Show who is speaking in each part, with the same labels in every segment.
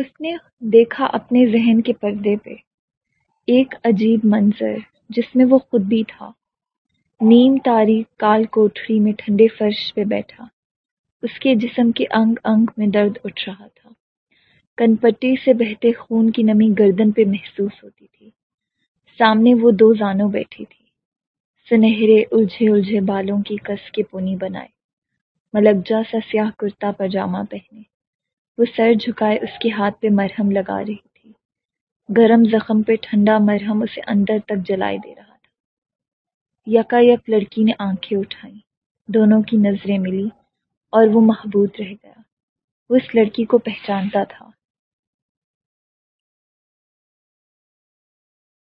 Speaker 1: اس نے دیکھا اپنے ذہن کے پردے پہ ایک عجیب منظر جس میں وہ خود بھی تھا۔ نیم تاریخ کال کوٹری میں ٹھنڈے فرش پہ بیٹھا۔ اس کے جسم کے انگ انگ میں درد اٹھ رہا تھا۔ کن پٹی سے بہتے خون کی نمی گردن پہ محسوس ہوتی تھی۔ سامنے وہ دو زانوں بیٹھی تھی۔ سنہرے الجھے الجھے بالوں کی کس کے پونی بنائے۔ ملکجا سا سیاہ کرتا پاجامہ پہنے۔ وہ سر جھکائے اس کے ہاتھ پہ مرہم لگا رہی تھی۔ گرم زخم پہ ٹھنڈا مرہم اسے اندر تک جلائے دے رہا یکا یک لڑکی نے آنکھیں اٹھائیں، دونوں کی نظریں ملی اور وہ محبود رہ گیا۔ وہ اس لڑکی کو پہچانتا تھا۔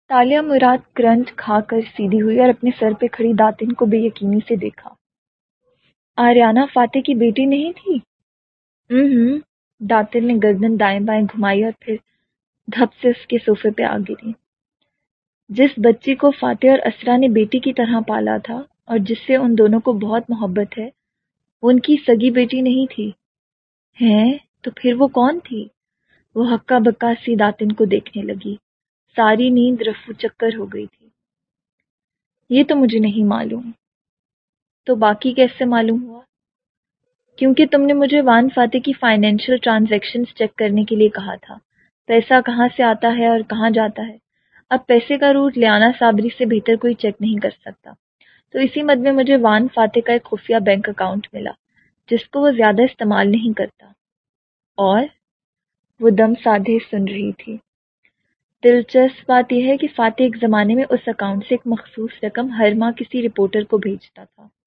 Speaker 1: تالیہ مراد کرنٹ کھا کر سیدھی ہوئی اور اپنے سر پہ کھڑی داتن کو بے یقینی سے دیکھا۔ آریانہ فاتح کی بیٹی نہیں تھی؟ ہوں۔ داتن نے گردن دائیں بائیں گھمائی اور پھر دھپ سے اس کے صوفے پہ آ گری۔ جس بچی کو فاتح اور اسرا نے بیٹی کی طرح پالا تھا اور جس سے ان دونوں کو بہت محبت ہے، وہ ان کی سگی بیٹی نہیں تھی۔ ہیں، تو پھر وہ کون تھی؟ وہ ہکا بکا سی داتن کو دیکھنے لگی۔ ساری نیند رفو چکر ہو گئی تھی۔ یہ تو مجھے نہیں معلوم۔ تو باقی کیسے معلوم ہوا؟ کیونکہ تم نے مجھے وان فاتح کی فائنینشیل ٹرانزیکشنز چیک کرنے کے لیے کہا تھا۔ پیسہ کہاں سے آتا ہے اور کہاں جاتا ہے؟ اب پیسے کا روٹ لیانا صابری سے بہتر کوئی چیک نہیں کر سکتا۔ تو اسی مد میں مجھے وان فاتح کا ایک خفیہ بینک اکاؤنٹ ملا، جس کو وہ زیادہ استعمال نہیں کرتا۔ اور وہ دم سادھے سن رہی تھی۔ دلچسپ بات یہ ہے کہ فاتح ایک زمانے میں اس اکاؤنٹ سے ایک مخصوص رقم ہر ماہ کسی رپورٹر کو بھیجتا تھا۔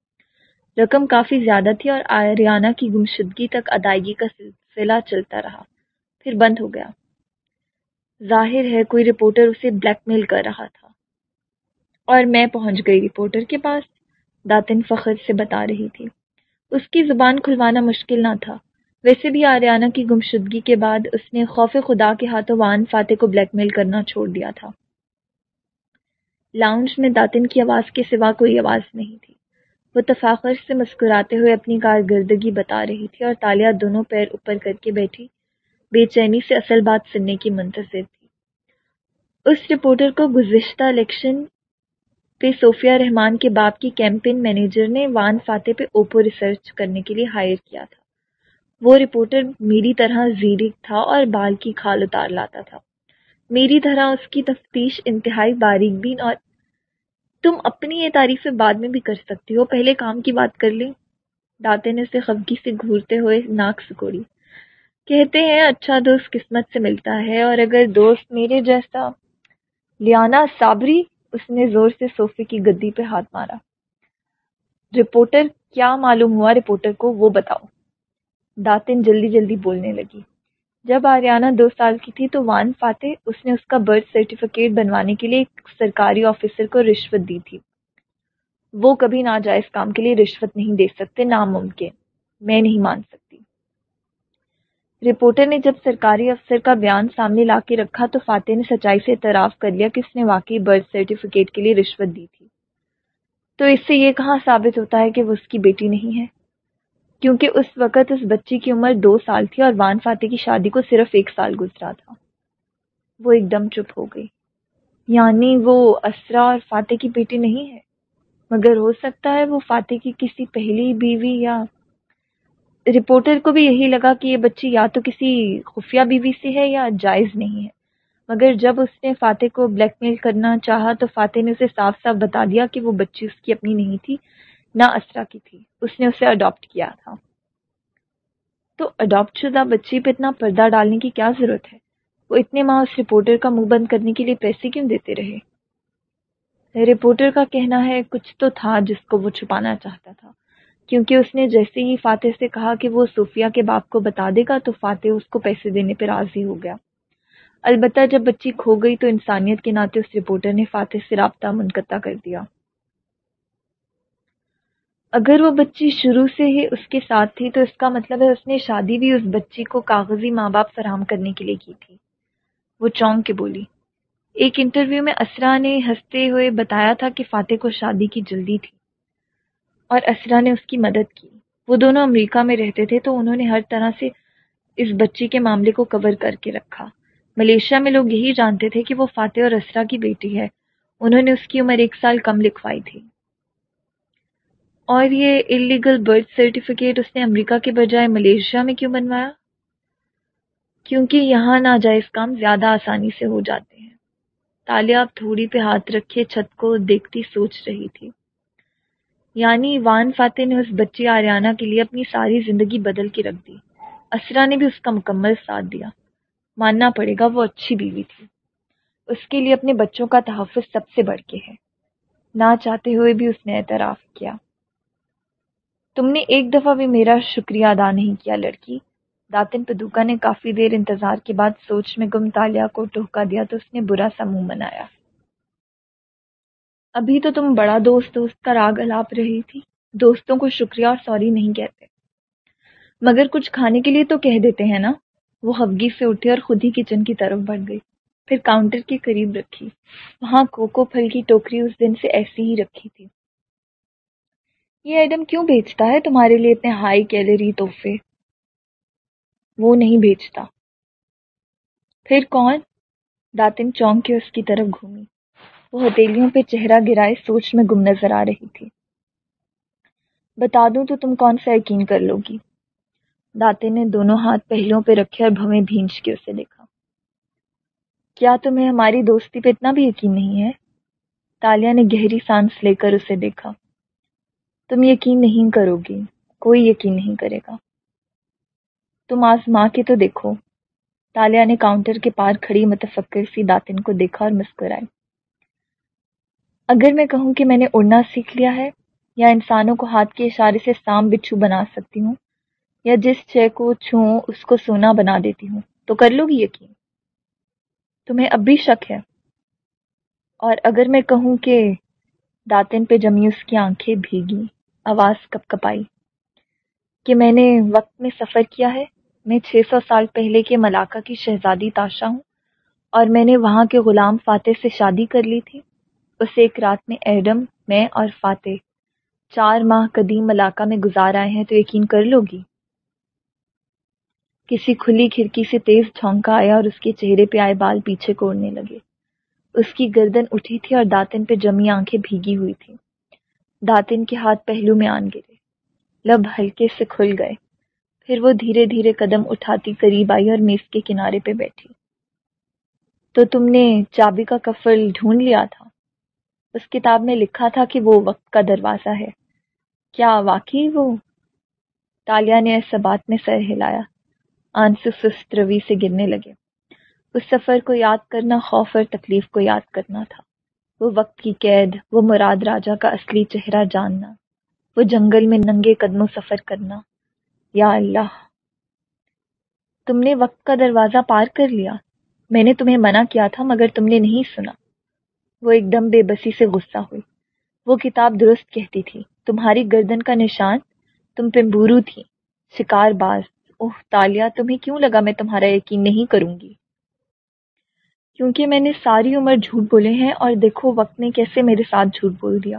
Speaker 1: رقم کافی زیادہ تھی اور آریانہ کی گمشدگی تک ادائیگی کا سلسلہ چلتا رہا، پھر بند ہو گیا۔ ظاہر ہے کوئی رپورٹر اسے بلیک میل کر رہا تھا۔ اور میں پہنچ گئی رپورٹر کے پاس، داتن فخر سے بتا رہی تھی۔ اس کی زبان کھلوانا مشکل نہ تھا۔ ویسے بھی آریانہ کی گمشدگی کے بعد اس نے خوف خدا کے ہاتھوں وان فاتح کو بلیک میل کرنا چھوڑ دیا تھا۔ لاؤنج میں داتن کی آواز کے سوا کوئی آواز نہیں تھی۔ وہ تفاخر سے مسکراتے ہوئے اپنی کارکردگی بتا رہی تھی اور تالیاں دونوں پیر اوپر کر کے بیٹھی، بے چینی سے اصل بات سننے کی منتظر تھی۔ اس رپورٹر کو گزشتہ الیکشن پہ صوفیہ رحمان کے باپ کی کیمپین مینیجر نے وان فاتح پہ اوپو ریسرچ کرنے کے لیے ہائر کیا تھا۔ وہ رپورٹر میری طرح زیرک تھا اور بال کی کھال اتار لاتا تھا۔ میری طرح اس کی تفتیش انتہائی باریک بین اور تم اپنی یہ تعریفیں بعد میں بھی کر سکتی ہو۔ پہلے کام کی بات کر لیں داتے نے اسے خفگی سے گھورتے ہوئے ناک سکوڑی۔ کہتے ہیں اچھا دوست قسمت سے ملتا ہے، اور اگر دوست میرے جیسا لیانا صابری، اس نے زور سے صوفے کی گدی پہ ہاتھ مارا۔ رپورٹر، کیا معلوم ہوا رپورٹر کو؟ وہ بتاؤ۔ داتن جلدی جلدی بولنے لگی۔ جب آریانہ دو سال کی تھی تو وان فاتح اس نے اس کا برتھ سرٹیفکیٹ بنوانے کے لیے ایک سرکاری آفیسر کو رشوت دی تھی۔ وہ کبھی ناجائز کام کے لیے رشوت نہیں دے سکتے، ناممکن۔ میں نہیں مان سکتی۔ رپورٹر نے جب سرکاری افسر کا بیان سامنے لا کے رکھا تو فاتح نے سچائی سے اعتراف کر لیا کہ اس نے واقعی برتھ سرٹیفکیٹ کے لیے رشوت دی تھی۔ تو اس سے یہ کہاں ثابت ہوتا ہے کہ وہ اس کی بیٹی نہیں ہے؟ کیونکہ اس وقت اس بچی کی عمر دو سال تھی اور وان فاتح کی شادی کو صرف ایک سال گزرا تھا۔ وہ ایک دم چپ ہو گئی۔ یعنی وہ اسرا اور فاتح کی بیٹی نہیں ہے۔ مگر ہو سکتا ہے وہ فاتح کی کسی پہلی بیوی یا رپورٹر کو بھی یہی لگا کہ یہ بچی یا تو کسی خفیہ بیوی سے ہے یا جائز نہیں ہے۔ مگر جب اس نے فاتح کو بلیک میل کرنا چاہا تو فاتح نے اسے صاف صاف بتا دیا کہ وہ بچی اس کی اپنی نہیں تھی۔ نہ اسرا کی تھی۔ اس نے اسے اڈاپٹ کیا تھا۔ تو اڈاپٹ شدہ بچی پہ اتنا پردہ ڈالنے کی کیا ضرورت ہے؟ وہ اتنے ماہ اس رپورٹر کا منہ بند کرنے کے لیے پیسے کیوں دیتے رہے؟ رپورٹر کا کہنا ہے، کچھ تو تھا جس کو وہ چھپانا چاہتا تھا۔ کیونکہ اس نے جیسے ہی فاتح سے کہا کہ وہ صوفیہ کے باپ کو بتا دے گا، تو فاتح اس کو پیسے دینے پہ راضی ہو گیا۔ البتہ جب بچی کھو گئی تو انسانیت کے ناطے اس رپورٹر نے فاتح سے رابطہ منقطع کر دیا۔ اگر وہ بچی شروع سے ہی اس کے ساتھ تھی تو اس کا مطلب ہے اس نے شادی بھی اس بچی کو کاغذی ماں باپ فراہم کرنے کے لیے کی تھی۔ وہ چونک کے بولی، ایک انٹرویو میں اسرا نے ہنستے ہوئے بتایا تھا کہ فاتح کو شادی کی جلدی تھی اور اسرا نے اس کی مدد کی۔ وہ دونوں امریکہ میں رہتے تھے تو انہوں نے ہر طرح سے اس بچی کے معاملے کو کور کر کے رکھا۔ ملیشیا میں لوگ یہی جانتے تھے کہ وہ فاتح اور اسرا کی بیٹی ہے۔ انہوں نے اس کی عمر ایک سال کم لکھوائی تھی۔ اور یہ انلیگل برتھ سرٹیفکیٹ اس نے امریکہ کے بجائے ملیشیا میں کیوں بنوایا؟ کیونکہ یہاں ناجائز کام زیادہ آسانی سے ہو جاتے ہیں۔ تالیہ اب تھوڑی پہ ہاتھ رکھے چھت کو دیکھتی سوچ رہی تھی۔ یعنی وان فاتح نے اس بچی آریانہ کے لیے اپنی ساری زندگی بدل کے رکھ دی۔ اسرا نے بھی اس کا مکمل ساتھ دیا۔ ماننا پڑے گا وہ اچھی بیوی تھی۔ اس کے لیے اپنے بچوں کا تحفظ سب سے بڑھ کے ہے۔ نہ چاہتے ہوئے بھی اس نے اعتراف کیا۔ تم نے ایک دفعہ بھی میرا شکریہ ادا نہیں کیا، لڑکی۔ داتن پدوکا نے کافی دیر انتظار کے بعد سوچ میں گم تالیا کو ٹوکا دیا تو اس نے برا سا منہ منایا ابھی تو تم بڑا دوست دوست کا راگ الاپ رہی تھی۔ دوستوں کو شکریہ اور سوری نہیں کہتے۔ مگر کچھ کھانے کے لیے تو کہہ دیتے ہیں نا۔ وہ ہفگی سے اٹھے اور خود ہی کچن کی طرف بڑھ گئی۔ پھر کاؤنٹر کے قریب رکھی۔ وہاں کوکو پھل کی ٹوکری اس دن سے ایسی ہی رکھی تھی۔ یہ ایڈم کیوں بیچتا ہے تمہارے لیے اتنے ہائی کیلری تحفے؟ وہ نہیں بیچتا پھر کون؟ داتن چونک کے اس کی طرف گھومی۔ وہ ہتیلیوں پہ چہرہ گرائے سوچ میں گم نظر آ رہی تھی۔ بتا دوں تو تم کون سا یقین کر لو گی؟ داتے نے دونوں ہاتھ پہلوں پہ رکھے اور بھویں بھینچ کے اسے دیکھا۔ کیا تمہیں ہماری دوستی پہ اتنا بھی یقین نہیں ہے؟ تالیا نے گہری سانس لے کر اسے دیکھا۔ تم یقین نہیں کرو گی، کوئی یقین نہیں کرے گا۔ تم آزما کے تو دیکھو۔ تالیا نے کاؤنٹر کے پار کھڑی متفکر سی داتن کو دیکھا اور مسکرائی اگر میں کہوں کہ میں نے اڑنا سیکھ لیا ہے یا انسانوں کو ہاتھ کے اشارے سے سام بچھو بنا سکتی ہوں یا جس چے کو چھوؤں اس کو سونا بنا دیتی ہوں، تو کر لو گی یقین۔ تمہیں اب بھی شک ہے۔ اور اگر میں کہوں کہ داتن پہ جمی اس کی آنکھیں بھیگی آواز کپ کپائی کہ میں نے وقت میں سفر کیا ہے۔ میں چھ سو سال پہلے کے ملاقہ کی شہزادی تاشا ہوں اور میں نے وہاں کے غلام فاتح سے شادی کر لی تھی۔ اس ایک رات میں ایڈم، میں اور فاتح چار ماہ قدیم ملاقہ میں گزار آئے ہیں تو یقین کر لو گی۔ کسی کھلی کھڑکی سے تیز چھونکا آیا اور اس کے چہرے پہ آئے بال پیچھے کوڑنے لگے۔ اس کی گردن اٹھی تھی اور داتن پہ جمی آنکھیں بھیگی ہوئی تھی داتن کے ہاتھ پہلو میں آن گرے۔ لب ہلکے سے کھل گئے۔ پھر وہ دھیرے دھیرے قدم اٹھاتی قریب آئی اور میز کے کنارے پہ بیٹھی۔ تو تم نے چابی کا کفل ڈھونڈ لیا تھا؟ اس کتاب میں لکھا تھا کہ وہ وقت کا دروازہ ہے۔ کیا واقعی وہ؟ تالیا نے ایسا بات میں سر ہلایا۔ آنسو سست روی سے گرنے لگے۔ اس سفر کو یاد کرنا خوف اور تکلیف کو یاد کرنا تھا۔ وہ وقت کی قید، وہ مراد راجا کا اصلی چہرہ جاننا، وہ جنگل میں ننگے قدموں سفر کرنا۔ یا اللہ، تم نے وقت کا دروازہ پار کر لیا۔ میں نے تمہیں منع کیا تھا، مگر تم نے نہیں سنا۔ وہ ایک دم بے بسی سے غصہ ہوئی۔ وہ کتاب درست کہتی تھی۔ تمہاری گردن کا نشان تم پمبورو تھی۔ شکار باز، اوہ تالیا، تمہیں کیوں لگا میں تمہارا یقین نہیں کروں گی؟ کیونکہ میں نے ساری عمر جھوٹ بولے ہیں اور دیکھو وقت نے کیسے میرے ساتھ جھوٹ بول دیا۔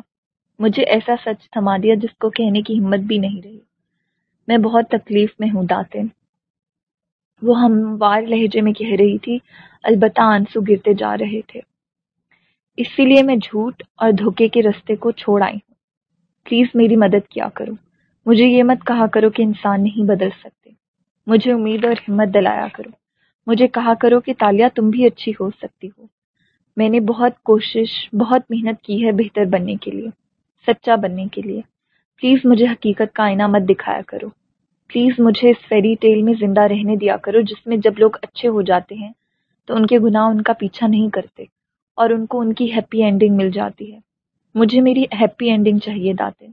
Speaker 1: مجھے ایسا سچ تھما دیا جس کو کہنے کی ہمت بھی نہیں رہی۔ میں بہت تکلیف میں ہوں داتے وہ ہموار لہجے میں کہہ رہی تھی، البتہ آنسو گرتے جا رہے تھے۔ اسی لیے میں جھوٹ اور دھوکے کے رستے کو چھوڑ آئی ہوں۔ پلیز میری مدد کیا کرو۔ مجھے یہ مت کہا کرو کہ انسان نہیں بدل سکتے۔ مجھے امید اور ہمت دلایا کرو۔ مجھے کہا کرو کہ تالیہ تم بھی اچھی ہو سکتی ہو۔ میں نے بہت کوشش، بہت محنت کی ہے بہتر بننے کے لیے، سچا بننے کے لیے۔ پلیز مجھے حقیقت کا آئینہ مت دکھایا کرو۔ پلیز مجھے اس فیری ٹیل میں زندہ رہنے دیا کرو، جس میں جب لوگ اچھے ہو جاتے ہیں تو ان کے گناہ ان کا پیچھا نہیں کرتے اور ان کو ان کی ہیپی اینڈنگ مل جاتی ہے۔ مجھے میری ہیپی اینڈنگ چاہیے داتے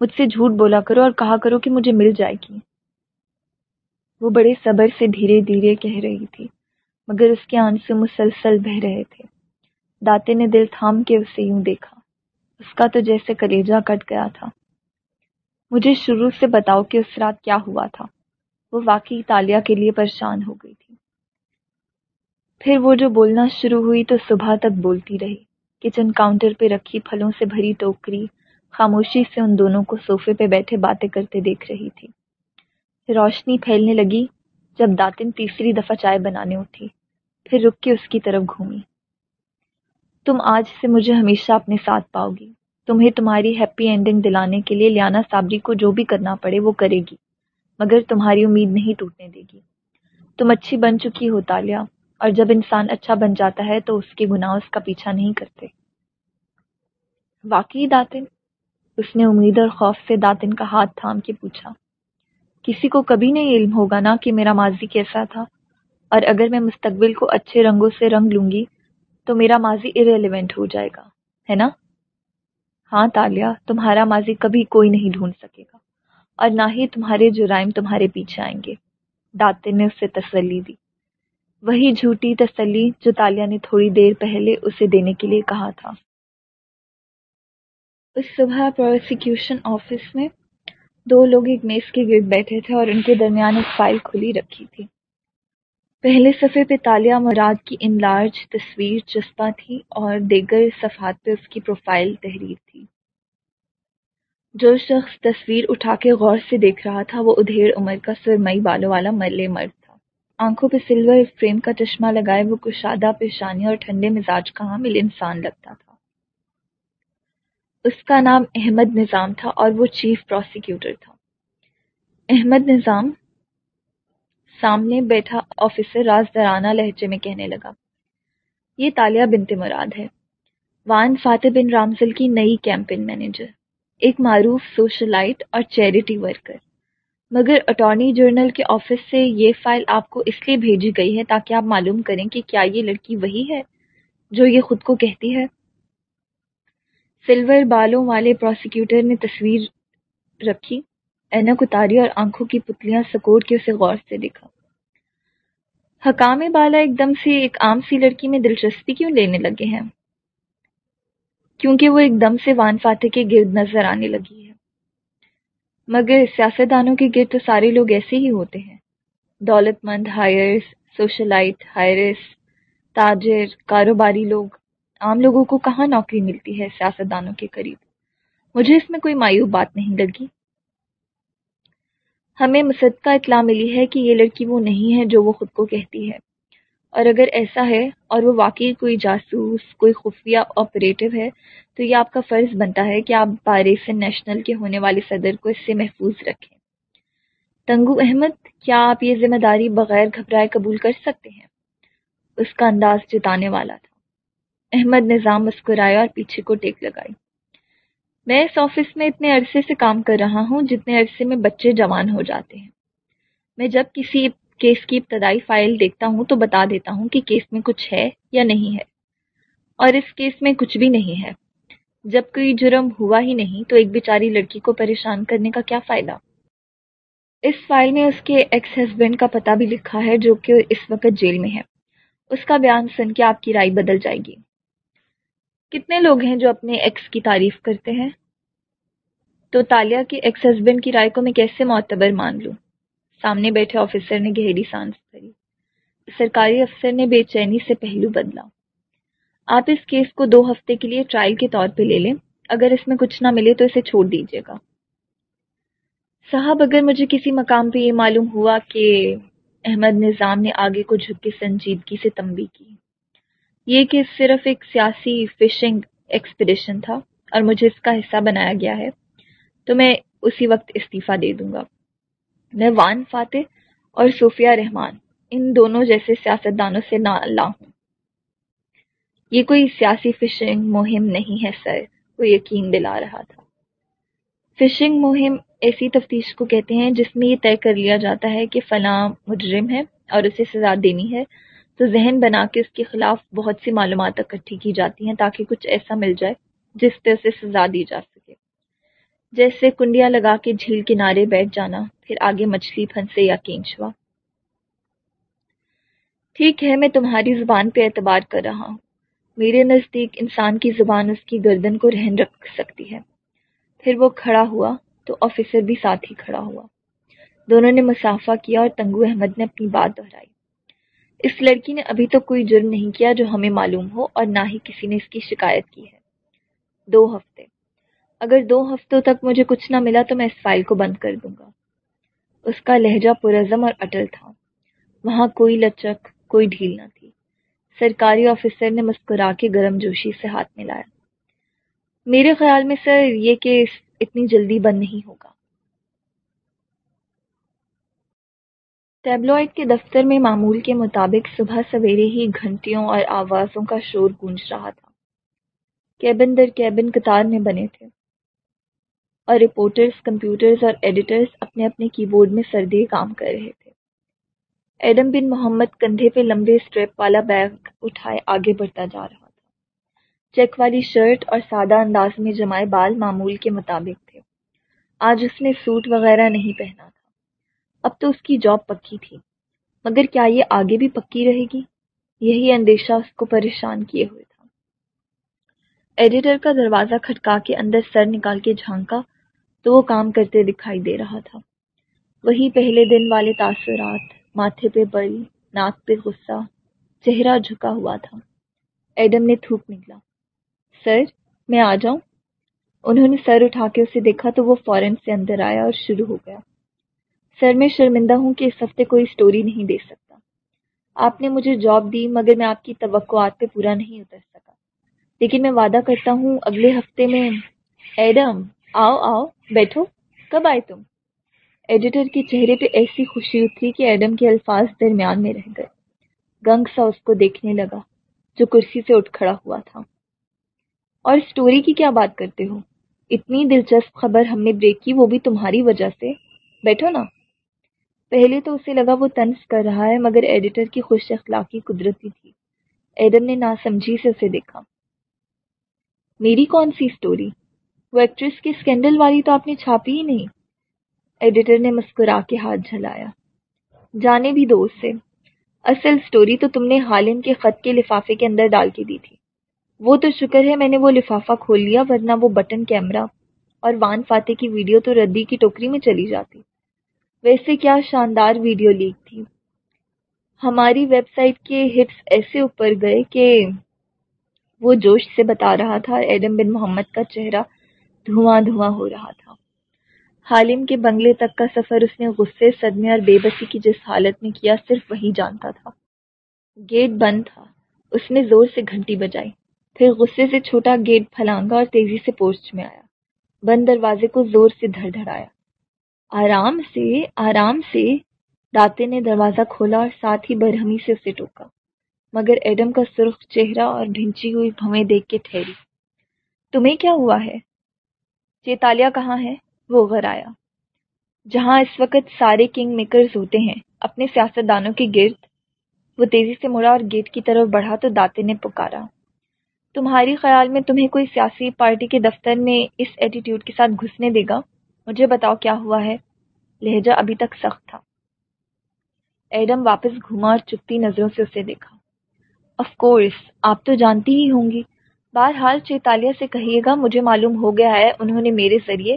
Speaker 1: مجھ سے جھوٹ بولا کرو اور کہا کرو کہ مجھے مل جائے گی۔ وہ بڑے صبر سے دھیرے دھیرے کہہ رہی تھی، مگر اس کے آنسو مسلسل بہ رہے تھے۔ داتے نے دل تھام کے اسے یوں دیکھا، اس کا تو جیسے کلیجہ کٹ گیا تھا۔ مجھے شروع سے بتاؤ کہ اس رات کیا ہوا تھا۔ وہ واقعی تالیہ کے لیے پریشان ہو گئی تھی۔ پھر وہ جو بولنا شروع ہوئی تو صبح تک بولتی رہی۔ کچن کاؤنٹر پہ رکھی پھلوں سے بھری ٹوکری، خاموشی سے ان دونوں کو صوفے پہ بیٹھے باتیں کرتے دیکھ رہی تھی۔ روشنی پھیلنے لگی جب داتن تیسری دفعہ چائے بنانے اٹھی، پھر رک کے اس کی طرف گھومی۔ تم آج سے مجھے ہمیشہ اپنے ساتھ پاؤ گی۔ تمہیں تمہاری ہیپی اینڈنگ دلانے کے لیے لیانا صابری کو جو بھی کرنا پڑے وہ کرے گی، مگر تمہاری امید نہیں ٹوٹنے دے گی۔ تم اچھی بن چکی ہو تالیا اور جب انسان اچھا بن جاتا ہے تو اس کے گناہ اس کا پیچھا نہیں کرتے۔ واقعی داتن؟ اس نے امید اور خوف سے داتن کا ہاتھ تھام کے پوچھا۔ کسی کو کبھی نہیں علم ہوگا نا کہ میرا ماضی کیسا تھا۔ اور اگر میں مستقبل کو اچھے رنگوں سے رنگ لوں گی تو میرا ماضی ارریلیونٹ ہو جائے گا، ہے نا؟ ہاں تالیا، تمہارا ماضی کبھی کوئی نہیں ڈھونڈ سکے گا، اور نہ ہی تمہارے جرائم تمہارے پیچھے آئیں گے۔ داتن نے اسے تسلی دی۔ وہی جھوٹی تسلی جو تالیا نے تھوڑی دیر پہلے اسے دینے کے لیے کہا تھا۔ اس صبح پروسیکیوشن آفس میں دو لوگ ایک میز کے گرد بیٹھے تھے اور ان کے درمیان ایک فائل کھلی رکھی تھی۔ پہلے صفحے پہ تالیہ مراد کی ان لارج تصویر چسپاں تھی اور دیگر صفحات پہ اس کی پروفائل تحریر تھی۔ جو شخص تصویر اٹھا کے غور سے دیکھ رہا تھا، وہ ادھیڑ عمر کا سرمئی بالوں والا مرلے مرد تھا۔ آنکھوں پہ سلور فریم کا چشمہ لگائے وہ کشادہ، پیشانی اور ٹھنڈے مزاج کا حامل انسان لگتا تھا۔ اس کا نام احمد نظام تھا اور وہ چیف پروسیکیوٹر تھا۔ احمد نظام سامنے بیٹھا آفیسر راز درانہ لہجے میں کہنے لگا، یہ تالیہ بنت مراد ہے۔ وان فاتح بن رامزل کی نئی کیمپین مینیجر، ایک معروف سوشلائٹ اور چیریٹی ورکر۔ مگر اٹارنی جنرل کے آفس سے یہ فائل آپ کو اس لیے بھیجی گئی ہے تاکہ آپ معلوم کریں کہ کیا یہ لڑکی وہی ہے جو یہ خود کو کہتی ہے۔ سلور بالوں والے پروسیکیوٹر نے تصویر رکھی اینک اتاری اور آنکھوں کی پتلیاں سکوڑ کے اسے غور سے دیکھا۔ حکام بالا ایک دم سے ایک عام سی لڑکی میں دلچسپی کیوں لینے لگے ہیں؟ کیونکہ وہ ایک دم سے وان فاتح کے گرد نظر آنے لگی ہے۔ مگر سیاستدانوں کے گرد تو سارے لوگ ایسے ہی ہوتے ہیں۔ دولت مند ہائرس سوشلائٹ ہائرس تاجر، کاروباری لوگ۔ عام لوگوں کو کہاں نوکری ملتی ہے سیاستدانوں کے قریب؟ مجھے اس میں کوئی مایوب بات نہیں لگی۔ ہمیں مصدقہ اطلاع ملی ہے کہ یہ لڑکی وہ نہیں ہے جو وہ خود کو کہتی ہے۔ اور اگر ایسا ہے اور وہ واقعی کوئی جاسوس، کوئی خفیہ آپریٹو ہے، تو یہ آپ کا فرض بنتا ہے کہ آپ بارسن نیشنل کے ہونے والے صدر کو اس سے محفوظ رکھیں۔ تنگو احمد، کیا آپ یہ ذمہ داری بغیر گھبرائے قبول کر سکتے ہیں؟ اس کا انداز جتانے والا تھا۔ احمد نظام مسکرایا اور پیچھے کو ٹیک لگائی۔ میں اس آفس میں اتنے عرصے سے کام کر رہا ہوں جتنے عرصے میں بچے جوان ہو جاتے ہیں۔ میں جب کسی کیس کی ابتدائی فائل دیکھتا ہوں تو بتا دیتا ہوں کہ کیس میں کچھ ہے یا نہیں ہے۔ اور اس کیس میں کچھ بھی نہیں ہے۔ جب کوئی جرم ہوا ہی نہیں تو ایک بیچاری لڑکی کو پریشان کرنے کا کیا فائدہ؟ اس فائل میں اس کے ایکس ہسبینڈ کا پتہ بھی لکھا ہے جو کہ اس وقت جیل میں ہے۔ اس کا بیان سن کے آپ کی رائے بدل جائے گی۔ کتنے لوگ ہیں جو اپنے ایکس کی تعریف کرتے ہیں؟ تو تالیہ کے ایکس ہسبینڈ کی رائے کو میں کیسے معتبر مان لوں؟ سامنے بیٹھے آفیسر نے گہری سانس بھری سرکاری افسر نے بے چینی سے پہلو بدلا۔ آپ اس کیس کو دو ہفتے کے لیے ٹرائل کے طور پہ لے لیں۔ اگر اس میں کچھ نہ ملے تو اسے چھوڑ دیجیے گا۔ صاحب، اگر مجھے کسی مقام پہ یہ معلوم ہوا کہ احمد نظام نے آگے کو جھک کے سنجیدگی سے تمبی کی۔ یہ کہ صرف ایک سیاسی فشنگ ایکسپیڈیشن تھا اور مجھے اس کا حصہ بنایا گیا ہے، تو میں اسی وقت استعفیٰ دے دوں گا۔ میں وان فاتح اور صوفیہ رحمان، ان دونوں جیسے سیاستدانوں سے نہ اللہ ہوں۔ یہ کوئی سیاسی فشنگ مہم نہیں ہے، سر، وہ یقین دلا رہا تھا۔ فشنگ مہم ایسی تفتیش کو کہتے ہیں جس میں یہ طے کر لیا جاتا ہے کہ فلاں مجرم ہے اور اسے سزا دینی ہے۔ تو ذہن بنا کے اس کے خلاف بہت سی معلومات اکٹھی کی جاتی ہیں تاکہ کچھ ایسا مل جائے جس پہ اسے سزا دی جا سکے۔ جیسے کنڈیاں لگا کے جھیل کنارے بیٹھ جانا، پھر آگے مچھلی پھنسے یا کینچوا۔ ٹھیک ہے، میں تمہاری زبان پہ اعتبار کر رہا ہوں۔ میرے نزدیک انسان کی زبان اس کی گردن کو رہن رکھ سکتی ہے۔ پھر وہ کھڑا ہوا تو آفیسر بھی ساتھ ہی کھڑا ہوا۔ دونوں نے مسافہ کیا اور تنگو احمد نے اپنی بات دہرائی۔ اس لڑکی نے ابھی تک کوئی جرم نہیں کیا جو ہمیں معلوم ہو اور نہ ہی کسی نے اس کی شکایت کی ہے۔ دو ہفتے۔ اگر دو ہفتوں تک مجھے کچھ نہ ملا تو میں اس فائل کو بند کر دوں گا۔ اس کا لہجہ پرزم اور اٹل تھا۔ وہاں کوئی لچک، کوئی ڈھیل نہ تھی۔ سرکاری آفیسر نے مسکرا کے گرم جوشی سے ہاتھ ملایا۔ میرے خیال میں سر، یہ کیس اتنی جلدی بند نہیں ہوگا۔ ٹیبلوائڈ کے دفتر میں معمول کے مطابق صبح سویرے ہی گھنٹیوں اور آوازوں کا شور گونج رہا تھا۔ کیبن در کیبن قطار میں بنے تھے۔ اور رپورٹرز کمپیوٹرز اور ایڈیٹرز اپنے اپنے کی بورڈ میں سردی کام کر رہے تھے۔ ایڈم بن محمد کندھے پہ لمبے اسٹریپ والا بیگ اٹھائے آگے بڑھتا جا رہا تھا۔ چیک والی شرٹ اور سادہ انداز میں جمائے بال معمول کے مطابق تھے۔ آج اس نے سوٹ وغیرہ نہیں پہنا تھا۔ اب تو اس کی جاب پکی تھی۔ مگر کیا یہ آگے بھی پکی رہے گی؟ یہی اندیشہ اس کو پریشان کیے ہوئے تھا۔ ایڈیٹر کا دروازہ کھٹکا کے اندر سر نکال کے جھانکا تو وہ کام کرتے دکھائی دے رہا تھا۔ وہی پہلے دن والے تاثرات، ماتھے پہ بل، ناک پہ غصہ، چہرہ جھکا ہوا تھا۔ ایڈم نے تھوک نکلا۔ سر، میں آ جاؤں؟ انہوں نے سر اٹھا کے اسے دیکھا تو وہ فوراً سے اندر آیا اور شروع ہو گیا۔ سر میں شرمندہ ہوں کہ اس ہفتے کوئی اسٹوری نہیں دے سکتا۔ آپ نے مجھے جاب دی، مگر میں آپ کی توقعات پہ پورا نہیں اتر سکا۔ لیکن میں وعدہ کرتا ہوں، اگلے ہفتے میں ایڈم، آؤ آؤ، بیٹھو، کب آئے تم؟ ایڈیٹر کے چہرے پہ ایسی خوشی اتری کہ ایڈم کے الفاظ درمیان میں رہ گئے۔ گنگ سا اس کو دیکھنے لگا، جو کرسی سے اٹھ کھڑا ہوا تھا۔ اور اسٹوری کی کیا بات کرتے ہو؟ اتنی دلچسپ خبر ہم نے بریک کی وہ بھی تمہاری وجہ سے۔ بیٹھو نا۔ پہلے تو اسے لگا وہ تنس کر رہا ہے، مگر ایڈیٹر کی خوش اخلاقی قدرتی تھی۔ ایڈم نے ناسمجھی سے اسے دیکھا۔ میری کون سی اسٹوری وہ ایکٹریس کی اسکینڈل والی تو آپ نے چھاپی ہی نہیں۔ ایڈیٹر نے مسکرا کے ہاتھ جھلایا۔ جانے بھی دو اس سے۔ اصل اسٹوری تو تم نے حالم کے خط کے لفافے کے اندر ڈال کے دی تھی۔ وہ تو شکر ہے میں نے وہ لفافہ کھول لیا، ورنہ وہ بٹن کیمرہ اور وان فاتح کی ویڈیو تو ردی کی ٹوکری میں چلی جاتی۔ ویسے کیا شاندار ویڈیو لیک تھی۔ ہماری ویب سائٹ کے ہٹس ایسے اوپر گئے کہ وہ جوش سے بتا رہا تھا، ایڈم بن محمد کا چہرہ دھواں دھواں ہو رہا تھا۔ حالم کے بنگلے تک کا سفر اس نے غصے، صدمے اور بے بسی کی جس حالت میں کیا صرف وہی جانتا تھا۔ گیٹ بند تھا، اس نے زور سے گھنٹی بجائی۔ پھر غصے سے چھوٹا گیٹ پھلانگا اور تیزی سے پوسٹ میں آیا۔ بند دروازے کو زور سے دھڑ دھڑایا۔ آرام سے آرام سے داتے نے دروازہ کھولا اور ساتھ ہی برہمی سے اسے ٹوکا۔ مگر ایڈم کا سرخ چہرہ اور ڈھنچی ہوئی بھویں دیکھ کے ٹھہری۔ تمہیں کیا ہوا ہے؟ چیتالیہ کہاں ہے؟ وہ گھر آیا۔ جہاں اس وقت سارے کنگ میکرز ہوتے ہیں، اپنے سیاست دانوں کے گرد۔ وہ تیزی سے مڑا اور گیٹ کی طرف بڑھا تو داتے نے پکارا۔ تمہاری خیال میں تمہیں کوئی سیاسی پارٹی کے دفتر میں اس ایٹیٹیوڈ کے ساتھ گھسنے دے گا؟ مجھے بتاؤ کیا ہوا ہے؟ لہجہ ابھی تک سخت تھا۔ ایڈم واپس گھما اور چپتی نظروں سے اسے دیکھا۔ اف کورس آپ تو جانتی ہی ہوں گی۔ بہرحال، چیتالیہ سے کہیے گا، مجھے معلوم ہو گیا ہے، انہوں نے میرے ذریعے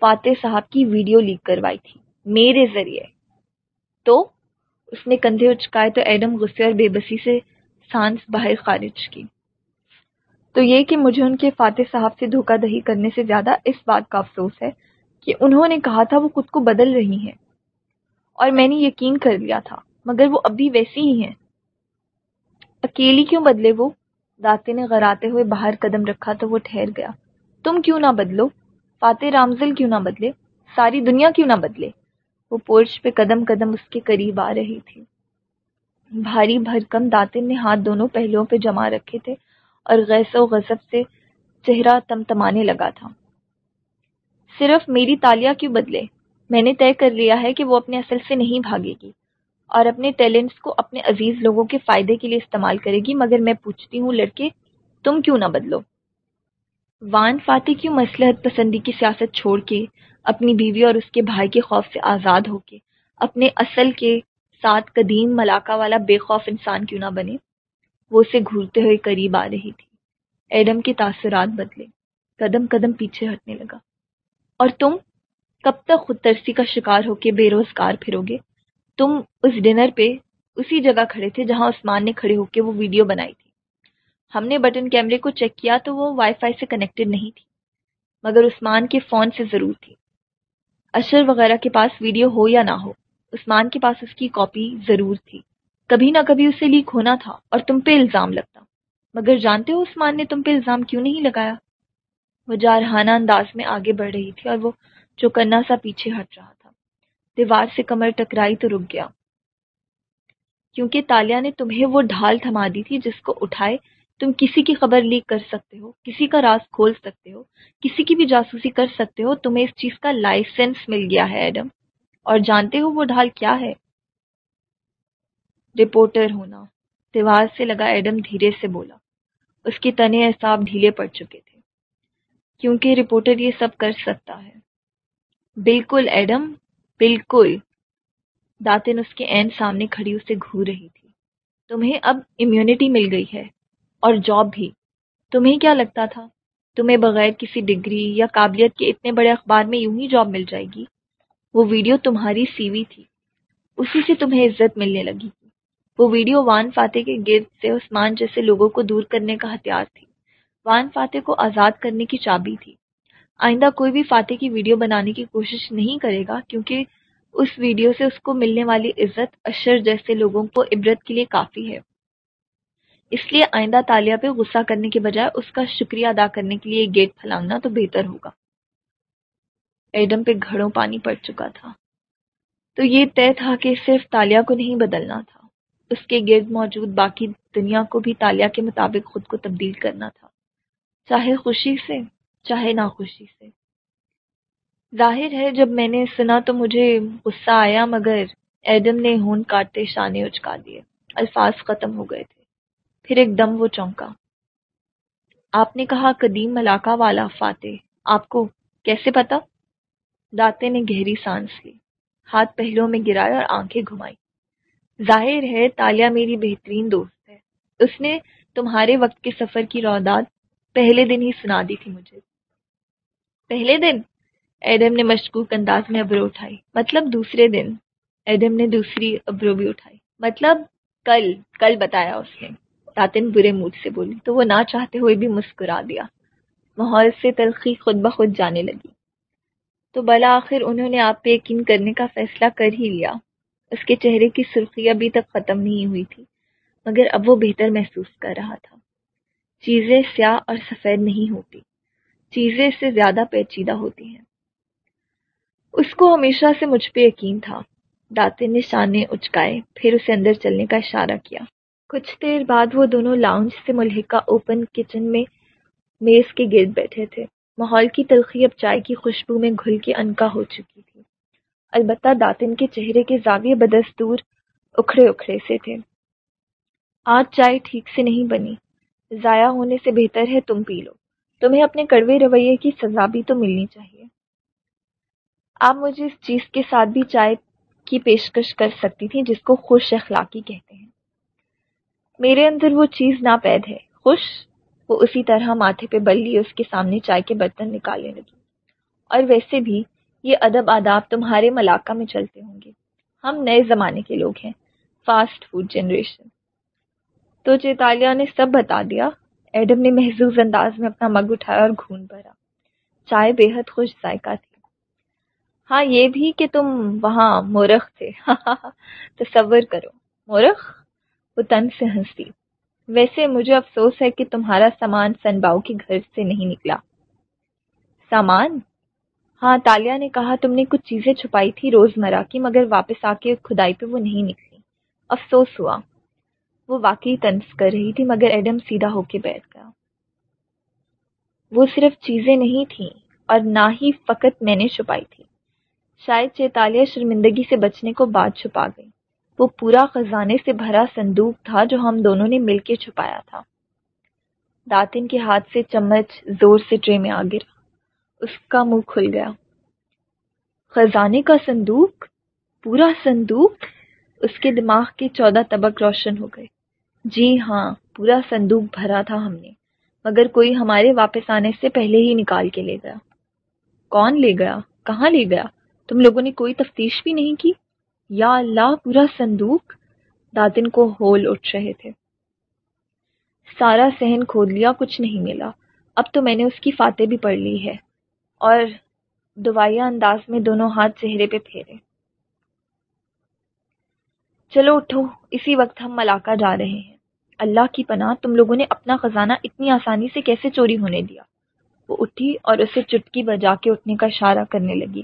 Speaker 1: فاتح صاحب کی ویڈیو لیک کروائی تھی۔ میرے ذریعے۔ تو، اس نے کندھے اچکائے تو ایڈم غصے اور بے بسی سے سانس باہر خارج کی۔ تو یہ کہ مجھے ان کے فاتح صاحب سے دھوکہ دہی کرنے سے زیادہ اس بات کا افسوس ہے کہ انہوں نے کہا تھا وہ خود کو بدل رہی ہیں اور میں نے یقین کر لیا تھا، مگر وہ اب بھی ویسی ہی ہیں۔ اکیلی کیوں بدلے وہ؟ داتے نے غراتے ہوئے باہر قدم رکھا تو وہ ٹھہر گیا۔ تم کیوں نہ بدلو؟ فاتح رامزل کیوں نہ بدلے؟ ساری دنیا کیوں نہ بدلے؟ وہ پورچ پہ قدم قدم اس کے قریب آ رہی تھی۔ بھاری بھرکم داتن نے ہاتھ دونوں پہلوؤں پہ جما رکھے تھے۔ اور غیص و غضب سے چہرہ تم تمانے لگا تھا۔ صرف میری تالیہ کیوں بدلے؟ میں نے طے کر لیا ہے کہ وہ اپنے اصل سے نہیں بھاگے گی اور اپنے ٹیلنٹس کو اپنے عزیز لوگوں کے فائدے کے لیے استعمال کرے گی، مگر میں پوچھتی ہوں، لڑکے، تم کیوں نہ بدلو؟ وان فاتح کیوں مسلحت پسندی کی سیاست چھوڑ کے، اپنی بیوی اور اس کے بھائی کے خوف سے آزاد ہو کے، اپنے اصل کے ساتھ قدیم ملاقہ والا بے خوف انسان کیوں نہ بنے؟ وہ اسے گھورتے ہوئے قریب آ رہی تھی۔ ایڈم کے تاثرات بدلے۔ قدم قدم پیچھے ہٹنے لگا۔ اور تم کب تک خود ترسی کا شکار ہو کے بے روزگار پھرو گے؟ تم اس ڈنر پہ اسی جگہ کھڑے تھے جہاں عثمان نے کھڑے ہو کے وہ ویڈیو بنائی تھی۔ ہم نے بٹن کیمرے کو چیک کیا تو وہ وائی فائی سے کنیکٹڈ نہیں تھی، مگر عثمان کے فون سے ضرور تھی۔ اشر وغیرہ کے پاس ویڈیو ہو یا نہ ہو، عثمان کے پاس اس کی کاپی ضرور تھی۔ کبھی نہ کبھی اسے لیک ہونا تھا اور تم پہ الزام لگتا۔ مگر جانتے ہو عثمان نے تم پہ الزام کیوں نہیں لگایا؟ وہ جارحانہ انداز میں آگے بڑھ رہی تھی اور وہ چوکنا سا پیچھے ہٹ رہا تھا۔ دیوار سے کمر ٹکرائی تو رک گیا۔ کیونکہ تالیا نے تمہیں وہ ڈھال تھما دی تھی جس کو اٹھائے تم کسی کی خبر لیک کر سکتے ہو، کسی کا راز کھول سکتے ہو، کسی کی بھی جاسوسی کر سکتے ہو، تمہیں اس چیز کا لائسنس مل گیا ہے، ایڈم۔ اور جانتے ہو وہ ڈھال کیا ہے؟ رپورٹر ہونا۔ دیوار سے لگا ایڈم دھیرے سے بولا۔ اس کے تنے احساب ڈھیلے پڑ چکے تھے۔ کیونکہ رپورٹر یہ سب کر سکتا ہے۔ بالکل ایڈم، بالکل۔ داتن اس کے این سامنے کھڑی اسے گھور رہی تھی۔ تمہیں اب امیونٹی مل گئی ہے۔ اور جاب بھی۔ تمہیں کیا لگتا تھا؟ تمہیں بغیر کسی ڈگری یا قابلیت کے اتنے بڑے اخبار میں یوں ہی جاب مل جائے گی؟ وہ ویڈیو تمہاری سیوی تھی۔ اسی سے تمہیں عزت ملنے لگی۔ وہ ویڈیو وان فاتح کے گرد سے عثمان جیسے لوگوں کو دور کرنے کا ہتھیار تھی۔ وان فاتح کو آزاد کرنے کی چابی تھی۔ آئندہ کوئی بھی فاتح کی ویڈیو بنانے کی کوشش نہیں کرے گا کیونکہ اس ویڈیو سے اس کو ملنے والی عزت اشر جیسے لوگوں کو عبرت کے لیے کافی ہے۔ اس لیے آئندہ تالیہ پہ غصہ کرنے کے بجائے اس کا شکریہ ادا کرنے کے لیے گیٹ پھلانگنا تو بہتر ہوگا۔ ایڈم پہ گھڑوں پانی پڑ چکا تھا۔ تو یہ طے تھا کہ صرف تالیہ کو نہیں بدلنا تھا۔ اس کے گرد موجود باقی دنیا کو بھی تالیہ کے مطابق خود کو تبدیل کرنا تھا۔ چاہے خوشی سے، چاہے ناخوشی سے۔ ظاہر ہے، جب میں نے سنا تو مجھے غصہ آیا، مگر ایڈم نے ہون کاٹتے شانے اچکا دیے۔ الفاظ ختم ہو گئے تھے۔ پھر ایک دم وہ چونکا۔ آپ نے کہا، قدیم ملاقہ والا فاتح، آپ کو کیسے پتا داتے نے گہری سانس لی۔ ہاتھ پہلوں میں گرائے اور آنکھیں گھمائی ظاہر ہے تالیا میری بہترین دوست ہے۔ اس نے تمہارے وقت کے سفر کی روداد پہلے دن ہی سنا دی تھی مجھے۔ پہلے دن؟ ایڈم نے مشکوک انداز میں ابرو اٹھائی۔ مطلب دوسرے دن۔ ایڈم نے دوسری ابرو بھی اٹھائی۔ مطلب کل کل بتایا اس نے۔ تاتن برے موڈ سے بولی۔ تو وہ نہ چاہتے ہوئے بھی مسکرا دیا۔ ماحول سے تلخی خود بخود جانے لگی۔ تو بلا آخر انہوں نے آپ پہ یقین کرنے کا فیصلہ کر ہی لیا۔ اس کے چہرے کی سرخی ابھی تک ختم نہیں ہوئی تھی، مگر اب وہ بہتر محسوس کر رہا تھا۔ چیزیں سیاہ اور سفید نہیں ہوتی، چیزیں اس سے زیادہ پیچیدہ ہوتی ہیں۔ اس کو ہمیشہ سے مجھ پہ یقین تھا۔ داتے نے شانے اچکائے، پھر اسے اندر چلنے کا اشارہ کیا۔ کچھ دیر بعد وہ دونوں لاؤنج سے ملحقہ اوپن کچن میں میز کے گرد بیٹھے تھے۔ ماحول کی تلخی اب چائے کی خوشبو میں گھل کے انکا ہو چکی تھی۔ البتہ داتن کے چہرے کے زاویے بدستور اکھڑے اکھڑے سے تھے۔ آج چائے ٹھیک سے نہیں بنی۔ ضائع ہونے سے بہتر ہے تم پی لو۔ تمہیں اپنے کڑوے رویے کی سزا بھی تو ملنی چاہیے۔ آپ مجھے اس چیز کے ساتھ بھی چائے کی پیشکش کر سکتی تھی جس کو خوش اخلاقی کہتے ہیں۔ میرے اندر وہ چیز ناپید ہے۔ خوش؟ وہ اسی طرح ماتھے پہ بل لیے اس کے سامنے چائے کے برتن نکالنے لگی۔ اور ویسے بھی یہ ادب آداب تمہارے ملاقہ میں چلتے ہوں گے۔ ہم نئے زمانے کے لوگ ہیں۔ فاسٹ فوڈ جنریشن تو چیتالیہ نے سب بتا دیا۔ ایڈم نے محظوظ انداز میں اپنا مگ اٹھایا اور گھون بھرا۔ چائے بے حد خوش ذائقہ تھی۔ ہاں یہ بھی کہ تم وہاں مورخ تھے۔ تصور کرو۔ مورخ؟ وہ تن سے ہنسی ویسے مجھے افسوس ہے کہ تمہارا سامان سن باؤ کے گھر سے نہیں نکلا۔ سامان؟ ہاں تالیا نے کہا، تم نے کچھ چیزیں چھپائی تھی روز مرہ کی، مگر واپس آ کے کھدائی پہ وہ نہیں نکلی۔ افسوس ہوا۔ وہ واقعی تنس کر رہی تھی، مگر ایڈم سیدھا ہو کے بیٹھ گیا۔ وہ صرف چیزیں نہیں تھیں، اور نہ ہی فقط میں نے چھپائی تھی۔ شاید چیتالیہ شرمندگی سے بچنے کو بات چھپا گئی۔ وہ پورا خزانے سے بھرا صندوق تھا جو ہم دونوں نے مل کے چھپایا تھا۔ داتن کے ہاتھ سے چمچ زور سے ٹرے میں آ گرا۔ اس کا منہ کھل گیا۔ خزانے کا صندوق، پورا صندوق اس کے دماغ کے چودہ طبق روشن ہو گئے۔ جی ہاں پورا صندوق بھرا تھا ہم نے، مگر کوئی ہمارے واپس آنے سے پہلے ہی نکال کے لے گیا۔ کون لے گیا؟ کہاں لے گیا؟ تم لوگوں نے کوئی تفتیش بھی نہیں کی؟ یا اللہ، پورا صندوق؟ دادن کو ہول اٹھ رہے تھے۔ سارا سہن کھود لیا، کچھ نہیں ملا۔ اب تو میں نے اس کی فاتح بھی پڑھ لی ہے۔ اور دعائیا انداز میں دونوں ہاتھ چہرے پہ پھیرے۔ چلو اٹھو، اسی وقت ہم ملاقہ جا رہے ہیں۔ اللہ کی پناہ، تم لوگوں نے اپنا خزانہ اتنی آسانی سے کیسے چوری ہونے دیا؟ وہ اٹھی اور اسے چٹکی بجا کے اٹھنے کا اشارہ کرنے لگی۔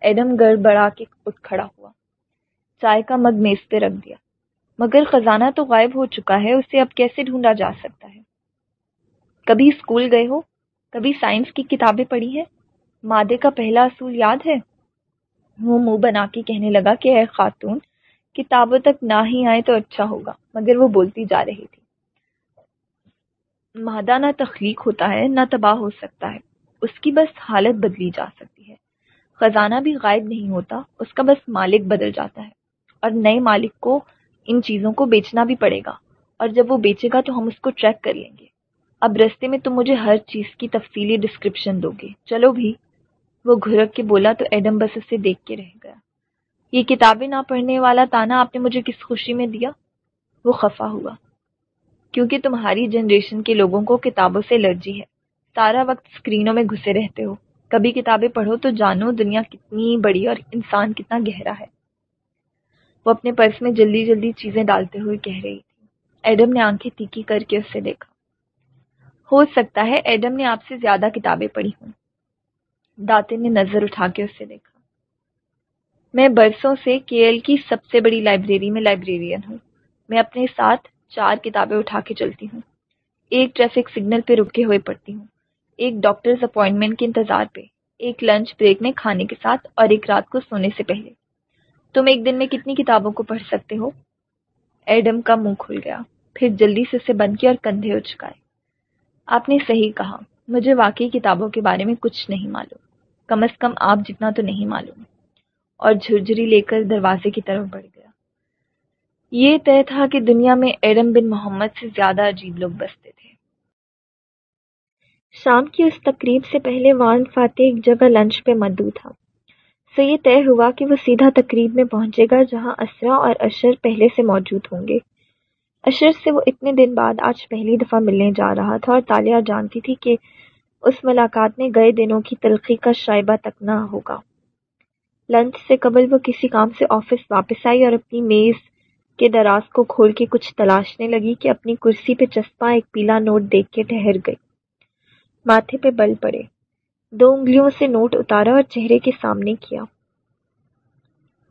Speaker 1: ایڈم گڑ بڑا کے اٹھ کھڑا ہوا۔ چائے کا مگ میز پہ رکھ دیا۔ مگر خزانہ تو غائب ہو چکا ہے، اسے اب کیسے ڈھونڈا جا سکتا ہے؟ کبھی اسکول گئے ہو؟ کبھی سائنس کی کتابیں پڑھی ہیں؟ مادے کا پہلا اصول یاد ہے؟ وہ منہ بنا کے کہنے لگا کہ اے خاتون، کتابوں تک نہ ہی آئے تو اچھا ہوگا، مگر وہ بولتی جا رہی تھی۔ مادہ نہ تخلیق ہوتا ہے، نہ تباہ ہو سکتا ہے، اس کی بس حالت بدلی جا سکتی ہے۔ خزانہ بھی غائب نہیں ہوتا، اس کا بس مالک بدل جاتا ہے۔ اور نئے مالک کو، ان چیزوں کو بیچنا بھی پڑے گا۔ اور جب وہ بیچے گا تو ہم اس کو ٹریک کر لیں گے۔ اب رستے میں تم مجھے ہر چیز کی تفصیلی ڈسکرپشن دو گے چلو بھی، وہ گھرک کے بولا تو ایڈم بس اسے دیکھ کے رہ گیا۔ یہ کتابیں نہ پڑھنے والا تانا آپ نے مجھے کس خوشی میں دیا؟ وہ خفا ہوا۔ کیونکہ تمہاری جنریشن کے لوگوں کو کتابوں سے الرجی ہے۔ سارا وقت اسکرینوں میں گھسے رہتے ہو۔ کبھی کتابیں پڑھو تو جانو دنیا کتنی بڑی اور انسان کتنا گہرا ہے۔ وہ اپنے پرس میں جلدی جلدی چیزیں ڈالتے ہوئے کہہ رہی تھی۔ ایڈم نے آنکھیں تیکی کر کے اسے دیکھا۔ ہو سکتا ہے، ایڈم نے آپ سے زیادہ کتابیں پڑھی ہوں۔ داتے نے نظر اٹھا کے اسے دیکھا۔ میں برسوں سے کے ایل کی سب سے بڑی لائبریری میں لائبریرین ہوں۔ میں اپنے ساتھ چار کتابیں اٹھا کے چلتی ہوں۔ ایک ٹریفک سگنل پہ رکے ہوئے پڑھتی ہوں۔ ایک ڈاکٹرز اپوائنٹمنٹ کے انتظار پہ۔ ایک لنچ بریک میں کھانے کے ساتھ اور ایک رات کو سونے سے پہلے۔ تم ایک دن میں کتنی کتابوں کو پڑھ سکتے ہو؟ ایڈم کا منہ کھل گیا۔ پھر جلدی سے اسے بند کیا اور کندھے اچکائے۔ آپ نے صحیح کہا، مجھے واقعی کتابوں کے بارے میں کچھ نہیں معلوم۔ کم از کم آپ جتنا تو نہیں معلوم۔ اور جھرجری لے کر دروازے کی طرف بڑھ گیا۔ یہ طے تھا کہ دنیا میں ایڈم بن محمد سے زیادہ عجیب لوگ بستے تھے۔ شام کی اس تقریب سے پہلے وان فاتح ایک جگہ لنچ پہ مدعو تھا۔ سو یہ طے ہوا کہ وہ سیدھا تقریب میں پہنچے گا جہاں اسرا اور اشر پہلے سے موجود ہوں گے۔ اشر سے وہ اتنے دن بعد آج پہلی دفعہ ملنے جا رہا تھا اور تالیہ جانتی تھی کہ اس ملاقات میں گئے دنوں کی تلخی کا شائبہ تک نہ ہوگا۔ لنچ سے قبل وہ کسی کام سے آفس واپس آئی اور اپنی میز کے دراز کو کھول کے کچھ تلاشنے لگی کہ اپنی کرسی پہ چسپاں ایک پیلا نوٹ دیکھ کے ٹھہر گئی۔ ماتھے پہ بل پڑے۔ دو انگلیوں سے نوٹ اتارا اور چہرے کے سامنے کیا۔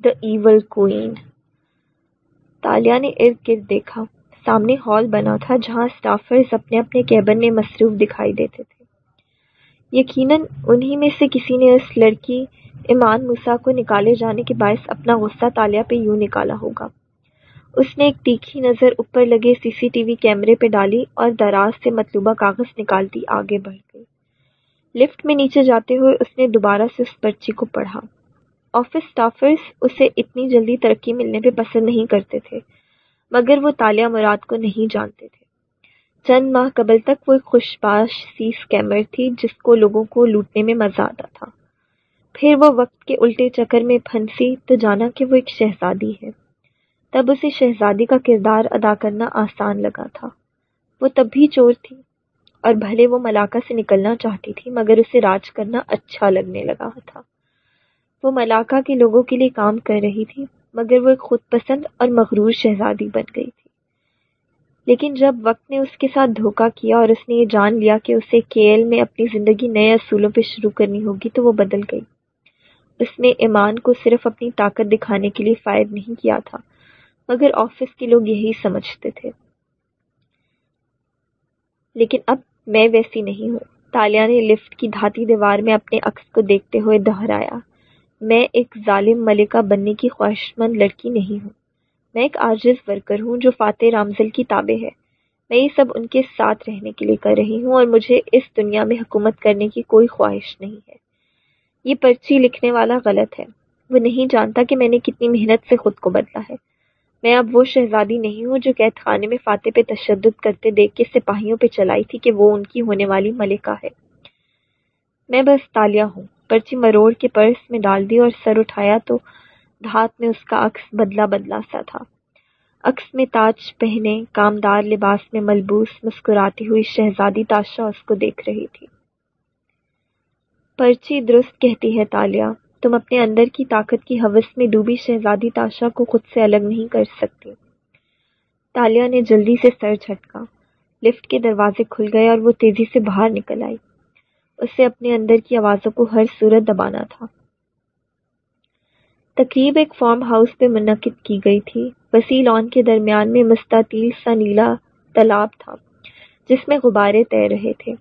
Speaker 1: دا ایول کوئین تالیا نے ارد گرد دیکھا۔ سامنے ہال بنا تھا جہاں اسٹافرز اپنے اپنے کیبن میں مصروف دکھائی دیتے تھے۔ یقیناً انہی میں سے کسی نے اس لڑکی ایمان موسا کو نکالے جانے کے باعث اپنا غصہ تالیا پہ یوں نکالا ہوگا۔ اس نے ایک تیکھی نظر اوپر لگے سی سی ٹی وی کیمرے پہ ڈالی اور دراز سے مطلوبہ کاغذ نکالتی آگے بڑھ گئی۔ لفٹ میں نیچے جاتے ہوئے اس نے دوبارہ سے اس پرچی کو پڑھا۔ آفس سٹافرز اسے اتنی جلدی ترقی ملنے پہ پسند نہیں کرتے تھے۔ مگر وہ تالیہ مراد کو نہیں جانتے تھے۔ چند ماہ قبل تک وہ ایک خوش باش سی اسکیمر تھی جس کو لوگوں کو لوٹنے میں مزہ آتا تھا۔ پھر وہ وقت کے الٹے چکر میں پھنسی تو جانا کہ وہ ایک شہزادی ہے۔ تب اسے شہزادی کا کردار ادا کرنا آسان لگا تھا۔ وہ تب بھی چور تھی اور بھلے وہ ملاقہ سے نکلنا چاہتی تھی، مگر اسے راج کرنا اچھا لگنے لگا تھا۔ وہ ملاقہ کے لوگوں کے لیے کام کر رہی تھی۔ مگر وہ ایک خود پسند اور مغرور شہزادی بن گئی تھی۔ لیکن جب وقت نے اس کے ساتھ دھوکہ کیا اور اس نے یہ جان لیا کہ اسے کیل میں اپنی زندگی نئے اصولوں پہ شروع کرنی ہوگی تو وہ بدل گئی۔ اس نے ایمان کو صرف اپنی طاقت دکھانے کے لیے فائد نہیں کیا تھا، مگر آفس کے لوگ یہی سمجھتے تھے۔ لیکن اب میں ویسی نہیں ہوں۔ تالیہ نے لفٹ کی دھاتی دیوار میں اپنے عکس کو دیکھتے ہوئے دہرایا۔ میں ایک ظالم ملکہ بننے کی خواہش مند لڑکی نہیں ہوں۔ میں ایک عاجز ورکر ہوں جو فاتح رامزل کی تابع ہے۔ میں یہ سب ان کے ساتھ رہنے کے لیے کر رہی ہوں اور مجھے اس دنیا میں حکومت کرنے کی کوئی خواہش نہیں ہے۔ یہ پرچی لکھنے والا غلط ہے۔ وہ نہیں جانتا کہ میں نے کتنی محنت سے خود کو بدلا ہے۔ میں اب وہ شہزادی نہیں ہوں جو قید خانے میں فاتح پہ تشدد کرتے دیکھ کے سپاہیوں پہ چلائی تھی کہ وہ ان کی ہونے والی ملکہ ہے۔ میں بس تالیا ہوں۔ پرچی مروڑ کے پرس میں ڈال دی اور سر اٹھایا تو دھات میں اس کا عکس بدلا بدلا سا تھا۔ عکس میں تاج پہنے کامدار لباس میں ملبوس مسکراتی ہوئی شہزادی تاشا اس کو دیکھ رہی تھی۔ پرچی درست کہتی ہے تالیا، تم اپنے اندر کی طاقت کی حوث میں ڈوبی شہزادی تاشا کو خود سے الگ نہیں کر سکتی۔ تالیہ نے جلدی سے سر جھٹکا، لفٹ کے دروازے کھل گئے اور وہ تیزی سے باہر نکل آئی۔ اسے اپنے اندر کی آوازوں کو ہر صورت دبانا تھا۔ تقریب ایک فارم ہاؤس پہ منعقد کی گئی تھی۔ وسیع لان کے درمیان میں مستطیل سا نیلا تالاب تھا، جس میں غبارے تیر رہے تھے۔